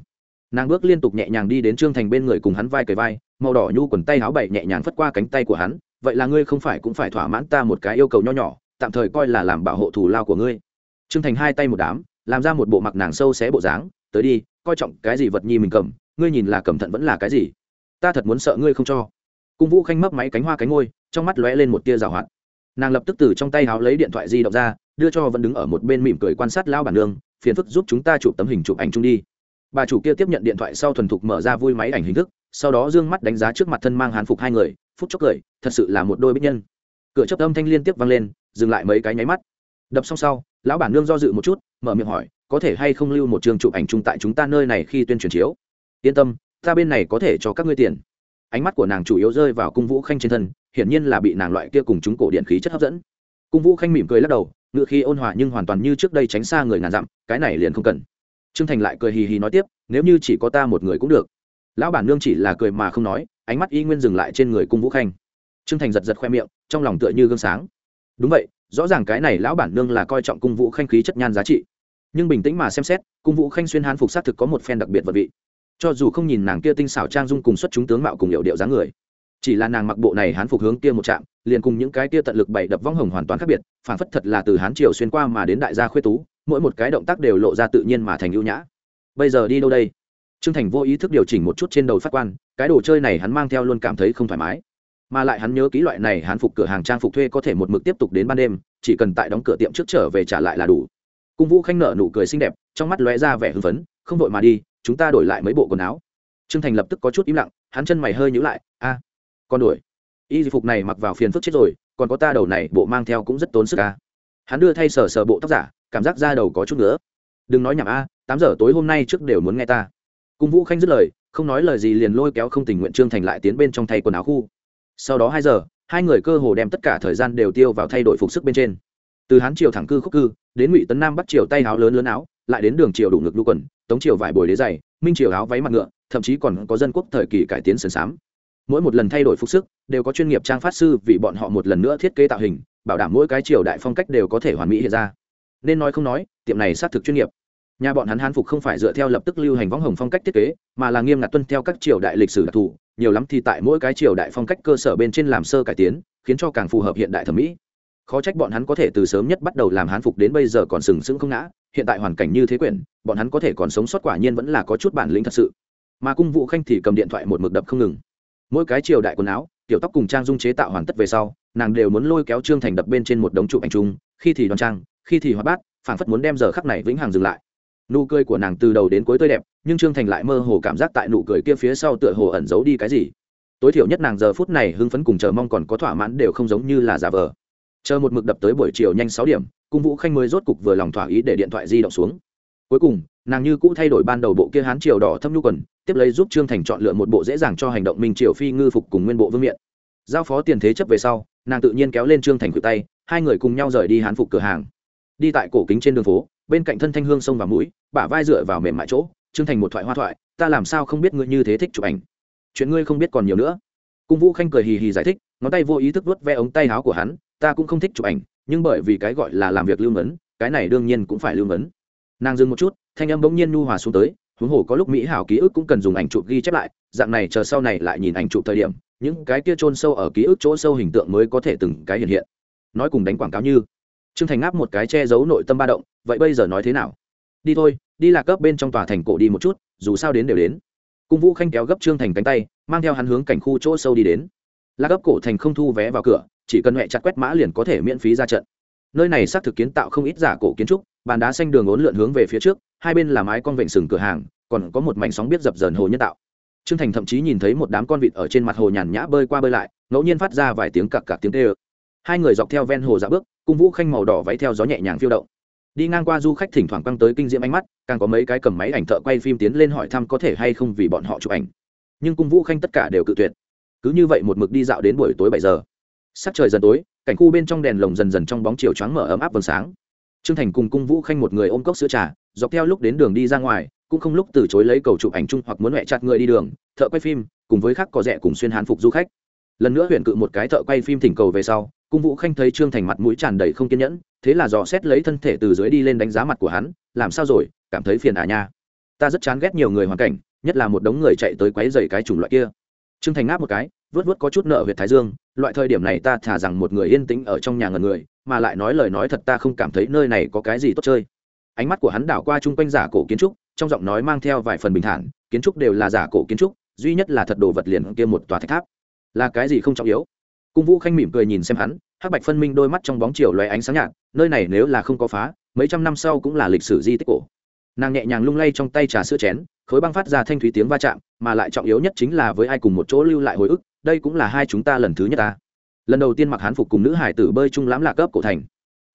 S1: nàng bước liên tục nhẹ nhàng đi đến trương thành bên người cùng hắn vai cầy vai, màu đỏ nhu quần tay áo bậy nhẹ nhàng phất qua cánh tay của hắn. Vậy là ngươi không phải cũng phải thỏa mãn ta một cái yêu cầu nho nhỏ, tạm thời coi là làm bảo hộ thù lao của ngươi. Trương thành hai tay một đám, làm ra một bộ mặc nàng sâu xé bộ dáng. Tới đi, coi trọng cái gì vật nhi mình cầm, ngươi nhìn là cẩm thận vẫn là cái gì? Ta thật muốn sợ ngươi không cho. Cung vũ khanh mấp máy cánh hoa cánh ngôi, trong mắt lóe lên một tia rào hoạt. Nàng lập tức từ trong tay háo lấy điện thoại di động ra, đưa cho vẫn đứng ở một bên mỉm cười quan sát lao bản nương, phiền phức giúp chúng ta chụp tấm hình chụp ảnh chung đi bà chủ kia tiếp nhận điện thoại sau thuần thục mở ra vui máy ảnh hình thức, sau đó d ư ơ n g mắt đánh giá trước mặt thân mang hán phục hai người, phút chốc cười, thật sự là một đôi bích nhân. Cửa chấp âm thanh liên tiếp vang lên, dừng lại mấy cái nháy mắt. Đập xong sau, lão bản nương do dự một chút, mở miệng hỏi, có thể hay không lưu một trường chụp ảnh chung tại chúng ta nơi này khi tuyên truyền chiếu? Yên tâm, ta bên này có thể cho các ngươi tiền. Ánh mắt của nàng chủ yếu rơi vào cung vũ khanh trên thân, hiển nhiên là bị nàng loại kia cùng chúng cổ điện khí chất hấp dẫn. Cung vũ khanh mỉm cười lắc đầu, ngựa khi ôn hòa nhưng hoàn toàn như trước đây tránh xa người ngàn dặm, cái này liền không cần trương thành lại cười hì hì nói tiếp, nếu như chỉ có ta một người cũng được. Lão bản nương chỉ là cười mà không nói, ánh mắt y nguyên dừng lại trên người cung vũ khanh. Trương thành giật giật khoe miệng, trong lòng tựa như gương sáng. Đúng vậy, rõ ràng cái này lão bản nương là coi trọng cung vũ khanh khí chất nhan giá trị. Nhưng bình tĩnh mà xem xét, cung vũ khanh xuyên hán phục xác thực có một phen đặc biệt vật vị. Cho dù không nhìn nàng kia tinh xảo trang dung cùng xuất chúng tướng mạo cùng hiệu điệu dáng người, chỉ là nàng mặc bộ này hán phục hướng kia một trạm, liền cùng những cái kia tận lực bày đập vong hồng hoàn toàn khác biệt phản phất thật là từ hán triều xuyên qua mà đến đại gia khuê tú mỗi một cái động tác đều lộ ra tự nhiên mà thành ưu nhã. Bây giờ đi đâu đây? Trương thành vô ý thức điều chỉnh một chút trên đầu phát quan cái đồ chơi này hắn mang theo luôn cảm thấy không thoải mái. Mà lại hắn nhớ ký loại này hắn phục cửa hàng trang phục thuê có thể một mực tiếp tục đến ban đêm chỉ cần tại đóng cửa tiệm trước trở về trả lại là đủ. Cung vũ khanh nở nụ cười xinh đẹp trong mắt lóe ra vẻ hưng phấn không vội mà đi chúng ta đổi lại mấy bộ quần áo. Trương thành lập tức có chút im lặng hắn chân mày hơi nhữ lại a à, con đuổi. Y phục này mặc vào phiền phức chết rồi còn có ta đầu này bộ mang theo cũng rất tốn sức a hắn đưa thay sờ sờ bộ tóc giả cảm giác da đầu có chút nữa đừng nói nhảm a, tám giờ tối hôm nay trước đều muốn nghe ta. Cung vũ khanh dứt lời, không nói lời gì liền lôi kéo không tình nguyện trương thành lại tiến bên trong thay quần áo khu. Sau đó hai giờ, hai người cơ hồ đem tất cả thời gian đều tiêu vào thay đổi phục sức bên trên. Từ hán triều thẳng cư khúc cư, đến ngụy tấn nam bắt triều tay áo lớn lớn áo, lại đến đường triều đủ ngực đu quần, tống triều vải bồi đế dày minh triều áo váy mặt ngựa, thậm chí còn có dân quốc thời kỳ cải tiến sườn xám mỗi một lần thay đổi phục sức, đều có chuyên nghiệp trang phát sư vì bọn họ một lần nữa thiết kế tạo hình, bảo đảm mỗi cái triều đại phong cách đều có thể hoàn mỹ hiện ra nên nói không nói, tiệm này xác thực chuyên nghiệp. Nhà bọn hắn hán phục không phải dựa theo lập tức lưu hành võng hồng phong cách thiết kế, mà là nghiêm ngặt tuân theo các triều đại lịch sử đặc thù, nhiều lắm thì tại mỗi cái triều đại phong cách cơ sở bên trên làm sơ cải tiến, khiến cho càng phù hợp hiện đại thẩm mỹ. Khó trách bọn hắn có thể từ sớm nhất bắt đầu làm hán phục đến bây giờ còn sừng sững không ngã, hiện tại hoàn cảnh như thế quyển, bọn hắn có thể còn sống sót quả nhiên vẫn là có chút bản lĩnh thật sự. Mà cung vũ khanh thì cầm điện thoại một mực đập không ngừng. Mỗi cái triều đại quần áo tiểu tóc cùng trang dung chế tạo hoàn tất về sau, nàng đều muốn lôi kéo trương thành đập bên trên một đống chụp ảnh chung, khi thì đoan trang khi thì hoạt bát, phảng phất muốn đem giờ khắc này vĩnh hằng dừng lại. Nụ cười của nàng từ đầu đến cuối tươi đẹp, nhưng trương thành lại mơ hồ cảm giác tại nụ cười kia phía sau tựa hồ ẩn giấu đi cái gì. Tối thiểu nhất nàng giờ phút này hưng phấn cùng chờ mong còn có thỏa mãn đều không giống như là giả vờ. Chờ một mực đập tới buổi chiều nhanh sáu điểm, cung vũ khanh mới rốt cục vừa lòng thỏa ý để điện thoại di động xuống. Cuối cùng, nàng như cũ thay đổi ban đầu bộ kia hán triều đỏ thâm nhu quần, tiếp lấy giúp trương thành chọn lựa một bộ dễ dàng cho hành động minh triều phi ngư phục cùng nguyên bộ vương miện. Giao phó tiền thế chấp về sau, nàng tự nhiên kéo lên trương thành cự tay, hai người cùng nhau rời đi hán phục cửa hàng đi tại cổ kính trên đường phố, bên cạnh thân thanh hương sông và mũi, bả vai dựa vào mềm mại chỗ, trương thành một thoại hoa thoại, ta làm sao không biết ngươi như thế thích chụp ảnh? Chuyện ngươi không biết còn nhiều nữa. Cung vũ khanh cười hì hì giải thích, ngón tay vô ý thức vuốt ve ống tay áo của hắn, ta cũng không thích chụp ảnh, nhưng bởi vì cái gọi là làm việc lưu ngấn cái này đương nhiên cũng phải lưu ngấn nàng dừng một chút, thanh âm bỗng nhiên nu hòa xuống tới, huống hồ có lúc mỹ hảo ký ức cũng cần dùng ảnh chụp ghi chép lại, dạng này chờ sau này lại nhìn ảnh chụp thời điểm, những cái kia chôn sâu ở ký ức chỗ sâu hình tượng mới có thể từng cái hiện hiện. Nói cùng đánh quảng cáo như trương thành ngáp một cái che giấu nội tâm ba động, vậy bây giờ nói thế nào? Đi thôi, đi lạc cấp bên trong tòa thành cổ đi một chút, dù sao đến đều đến. Cung vũ khanh kéo gấp trương thành cánh tay, mang theo hắn hướng cảnh khu chỗ sâu đi đến. Lạc cấp cổ thành không thu vé vào cửa, chỉ cần huệ chặt quét mã liền có thể miễn phí ra trận. Nơi này xác thực kiến tạo không ít giả cổ kiến trúc, bàn đá xanh đường ốn lượn hướng về phía trước, hai bên là mái con vịnh sừng cửa hàng, còn có một mảnh sóng biết dập dờn hồ nhân tạo. Trương thành thậm chí nhìn thấy một đám con vịt ở trên mặt hồ nhàn nhã bơi qua bơi lại, ngẫu nhiên phát ra vài tiếng cặc cặc tiếng tê ơ hai người dọc theo ven hồ dạ bước, cung vũ khanh màu đỏ váy theo gió nhẹ nhàng phiêu động. Đi ngang qua du khách thỉnh thoảng quăng tới kinh diễm ánh mắt, càng có mấy cái cầm máy ảnh thợ quay phim tiến lên hỏi thăm có thể hay không vì bọn họ chụp ảnh. Nhưng cung vũ khanh tất cả đều cự tuyệt. Cứ như vậy một mực đi dạo đến buổi tối bảy giờ. Sắc trời dần tối, cảnh khu bên trong đèn lồng dần dần trong bóng chiều choáng mở ấm áp vầng sáng. Trương thành cùng cung vũ khanh một người ôm cốc sữa trà, dọc theo lúc đến đường đi ra ngoài, cũng không lúc từ chối lấy cầu chụp ảnh chung hoặc muốn mẹ chặt người đi đường, thợ quay phim, cùng với khác có rẻ cùng xuyên hán phục du khách. Lần nữa huyện cự một cái thợ quay phim thỉnh cầu về sau cung vũ khanh thấy trương thành mặt mũi tràn đầy không kiên nhẫn, thế là dò xét lấy thân thể từ dưới đi lên đánh giá mặt của hắn, làm sao rồi? Cảm thấy phiền à nha? Ta rất chán ghét nhiều người hoàn cảnh, nhất là một đống người chạy tới quấy dày cái chủng loại kia. Trương thành ngáp một cái vớt vớt có chút nợ huyệt thái dương, loại thời điểm này ta thả rằng một người yên tĩnh ở trong nhà ngần người, mà lại nói lời nói thật ta không cảm thấy nơi này có cái gì tốt chơi. Ánh mắt của hắn đảo qua chung quanh giả cổ kiến trúc, trong giọng nói mang theo vài phần bình thản, kiến trúc đều là giả cổ kiến trúc, duy nhất là thật đồ vật liền kia một tòa thạch tháp. Là cái gì không trọng yếu? Cung vũ khanh mỉm cười nhìn xem hắn, hắc bạch phân minh đôi mắt trong bóng chiều loé ánh sáng nhạt, nơi này nếu là không có phá, mấy trăm năm sau cũng là lịch sử di tích cổ. Nàng nhẹ nhàng lung lay trong tay trà sữa chén, khối băng phát ra thanh thúy tiếng va chạm, mà lại trọng yếu nhất chính là với ai cùng một chỗ lưu lại hồi ức, đây cũng là hai chúng ta lần thứ nhất ta. Lần đầu tiên mặc hán phục cùng nữ hải tử bơi chung lãm lạc cấp cổ thành.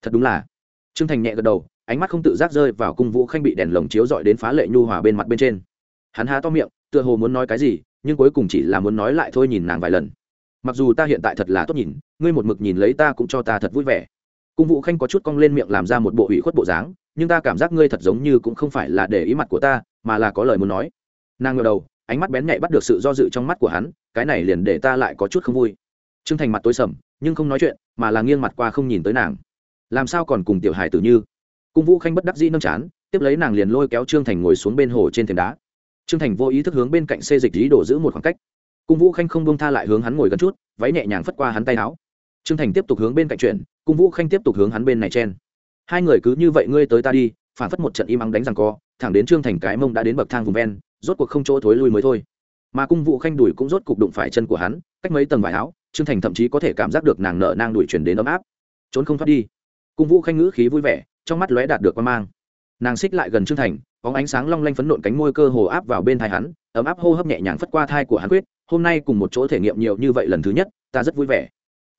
S1: Thật đúng là. Trương thành nhẹ gật đầu, ánh mắt không tự giác rơi vào cung vũ khanh bị đèn lồng chiếu dọi đến phá lệ nhu hòa bên mặt bên trên. Hắn há to miệng, tựa hồ muốn nói cái gì, nhưng cuối cùng chỉ là muốn nói lại thôi nhìn nàng vài lần mặc dù ta hiện tại thật là tốt nhìn, ngươi một mực nhìn lấy ta cũng cho ta thật vui vẻ. Cung vũ khanh có chút cong lên miệng làm ra một bộ ủy khuất bộ dáng, nhưng ta cảm giác ngươi thật giống như cũng không phải là để ý mặt của ta, mà là có lời muốn nói. Nàng ngờ đầu, ánh mắt bén nhạy bắt được sự do dự trong mắt của hắn, cái này liền để ta lại có chút không vui. T r ư ơ n g thành mặt tối sầm, nhưng không nói chuyện, mà là nghiêng mặt qua không nhìn tới nàng. Làm sao còn cùng tiểu hài tử như? Cung vũ khanh bất đắc dĩ nâng chán, tiếp lấy nàng liền lôi kéo trương thành ngồi xuống bên hồ trên thềm đá. Trương thành vô ý thức hướng bên cạnh xê dịch ý đổ giữ một khoảng cách cung vũ khanh không bông tha lại hướng hắn ngồi gần chút váy nhẹ nhàng phất qua hắn tay áo trương thành tiếp tục hướng bên cạnh chuyện cung vũ khanh tiếp tục hướng hắn bên này chen hai người cứ như vậy ngươi tới ta đi phản phất một trận im ắng đánh rằng co thẳng đến trương thành cái mông đã đến bậc thang vùng ven rốt cuộc không chỗ thối lui mới thôi mà cung vũ khanh đùi cũng rốt cục đụng phải chân của hắn cách mấy tầng vải áo trương thành thậm chí có thể cảm giác được nàng nợ nang đuổi chuyển đến ấm áp trốn không thoát đi cung vũ khanh ngữ khí vui vẻ trong mắt lóe đạt được quan mang nàng xích lại gần trương thành có ánh sáng long lanh phấn nộn cánh môi cơ hồ áp vào bên thai hắn ấm áp hô hấp nhẹ nhàng phất qua thai của hắn quyết hôm nay cùng một chỗ thể nghiệm nhiều như vậy lần thứ nhất, ta rất vui vẻ.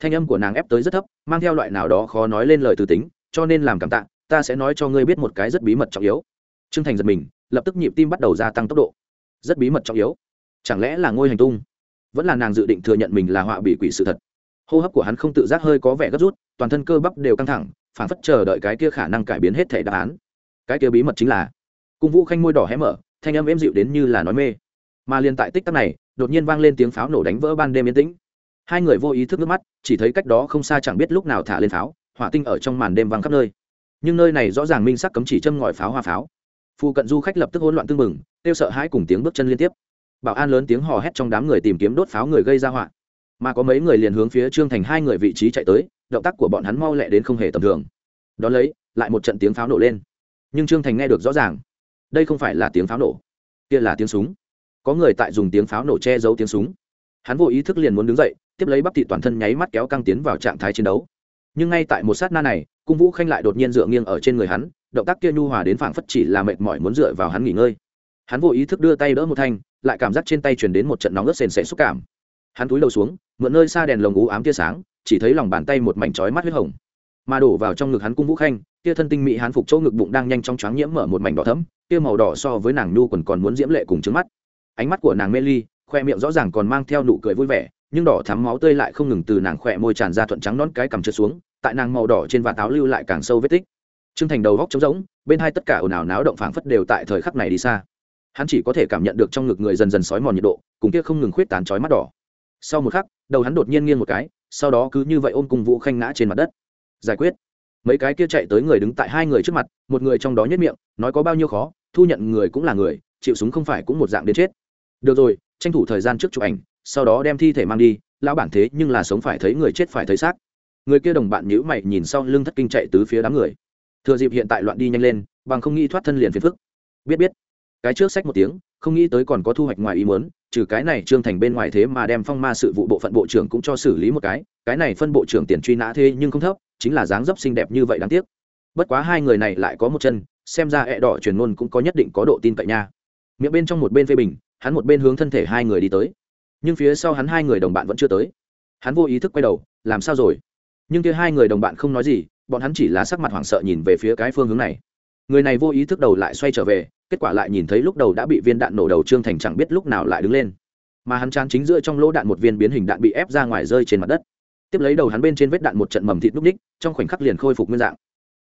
S1: Thanh âm của nàng ép tới rất thấp, mang theo loại nào đó khó nói lên lời từ tính, cho nên làm cảm tạ, ta sẽ nói cho ngươi biết một cái rất bí mật trọng yếu. Trương thành giật mình, lập tức nhịp tim bắt đầu gia tăng tốc độ. Rất bí mật trọng yếu. Chẳng lẽ là ngôi hành tung? Vẫn là nàng dự định thừa nhận mình là họa bị quỷ sự thật. Hô hấp của hắn không tự giác hơi có vẻ gấp rút, toàn thân cơ bắp đều căng thẳng, phản phất chờ đợi cái kia khả năng cải biến hết thể đáp án. Cái kia bí mật chính là, cung vũ khanh môi đỏ hé mở, thanh âm êm dịu đến như là nói mê. Mà liền tại tích tắc này đột nhiên vang lên tiếng pháo nổ đánh vỡ ban đêm yên tĩnh. Hai người vô ý thức nước mắt, chỉ thấy cách đó không xa chẳng biết lúc nào thả lên pháo, hỏa tinh ở trong màn đêm vang khắp nơi. Nhưng nơi này rõ ràng minh sắc cấm chỉ châm ngòi pháo hoa pháo. Phu cận du khách lập tức hỗn loạn tương mừng kêu sợ hãi cùng tiếng bước chân liên tiếp. Bảo an lớn tiếng hò hét trong đám người tìm kiếm đốt pháo người gây ra họa. Mà có mấy người liền hướng phía trương thành hai người vị trí chạy tới, động tác của bọn hắn mau lẹ đến không hề tầm thường. Đón lấy, lại một trận tiếng pháo nổ lên. Nhưng trương thành nghe được rõ ràng, đây không phải là tiếng pháo nổ, kia là tiếng súng có người tại dùng tiếng pháo nổ che giấu tiếng súng. Hắn vô ý thức liền muốn đứng dậy, tiếp lấy bắp thị toàn thân nháy mắt kéo căng tiến vào trạng thái chiến đấu. Nhưng ngay tại một sát na này, cung vũ khanh lại đột nhiên dựa nghiêng ở trên người hắn, động tác kia nhu hòa đến phảng phất chỉ là mệt mỏi muốn dựa vào hắn nghỉ ngơi. Hắn vô ý thức đưa tay đỡ một thanh, lại cảm giác trên tay truyền đến một trận nóng ớt sền sẽ xúc cảm. Hắn túi đầu xuống, mượn nơi xa đèn lồng ú ám tia sáng, chỉ thấy lòng bàn tay một mảnh chói mắt huyết hồng. Mà đổ vào trong ngực hắn cung vũ khanh kia thân tinh mỹ hắn phục chỗ ngực bụng đang nhanh chóng choáng nhiễm mở một mảnh đỏ thấm kia màu đỏ so với nàng nhu còn còn muốn diễm lệ cùng trứng mắt ánh mắt của nàng mê ly, khoe miệng rõ ràng còn mang theo nụ cười vui vẻ, nhưng đỏ thắm máu tươi lại không ngừng từ nàng khỏe môi tràn ra thuận trắng nón cái cầm trượt xuống, tại nàng màu đỏ trên vạt áo lưu lại càng sâu vết tích. Trương thành đầu góc trống rỗng, bên hai tất cả ồn ào náo động phảng phất đều tại thời khắc này đi xa. Hắn chỉ có thể cảm nhận được trong ngực người dần dần sói mòn nhiệt độ, cùng kia không ngừng khuyết tán chói mắt đỏ. Sau một khắc, đầu hắn đột nhiên nghiêng một cái, sau đó cứ như vậy ôm cùng vũ khanh ngã trên mặt đất. Giải quyết. Mấy cái kia chạy tới người đứng tại hai người trước mặt, một người trong đó nhất miệng, nói có bao nhiêu khó, thu nhận người cũng là người, chịu súng không phải cũng một dạng đến chết được rồi, tranh thủ thời gian trước chụp ảnh, sau đó đem thi thể mang đi, lão bản thế nhưng là sống phải thấy người chết phải thấy xác. Người kia đồng bạn nhữ mày nhìn sau lưng thất kinh chạy tứ phía đám người. Thừa dịp hiện tại loạn đi nhanh lên, bằng không nghĩ thoát thân liền phiền phức. Biết biết. Cái trước sách một tiếng, không nghĩ tới còn có thu hoạch ngoài ý muốn, trừ cái này trương thành bên ngoài thế mà đem phong ma sự vụ bộ phận bộ trưởng cũng cho xử lý một cái cái này phân bộ trưởng tiền truy nã thế nhưng không thấp, chính là dáng dấp xinh đẹp như vậy đáng tiếc. Bất quá hai người này lại có một chân, xem ra ẹ đỏ truyền ngôn cũng có nhất định có độ tin cậy nha. Miệng bên trong một bên phê bình hắn một bên hướng thân thể hai người đi tới. Nhưng phía sau hắn hai người đồng bạn vẫn chưa tới. Hắn vô ý thức quay đầu, làm sao rồi? Nhưng kia hai người đồng bạn không nói gì, bọn hắn chỉ là sắc mặt hoảng sợ nhìn về phía cái phương hướng này. Người này vô ý thức đầu lại xoay trở về, kết quả lại nhìn thấy lúc đầu đã bị viên đạn nổ đầu trương thành chẳng biết lúc nào lại đứng lên. Mà hắn chán chính giữa trong lỗ đạn một viên biến hình đạn bị ép ra ngoài rơi trên mặt đất. Tiếp lấy đầu hắn bên trên vết đạn một trận mầm thịt núc ních, trong khoảnh khắc liền khôi phục nguyên dạng.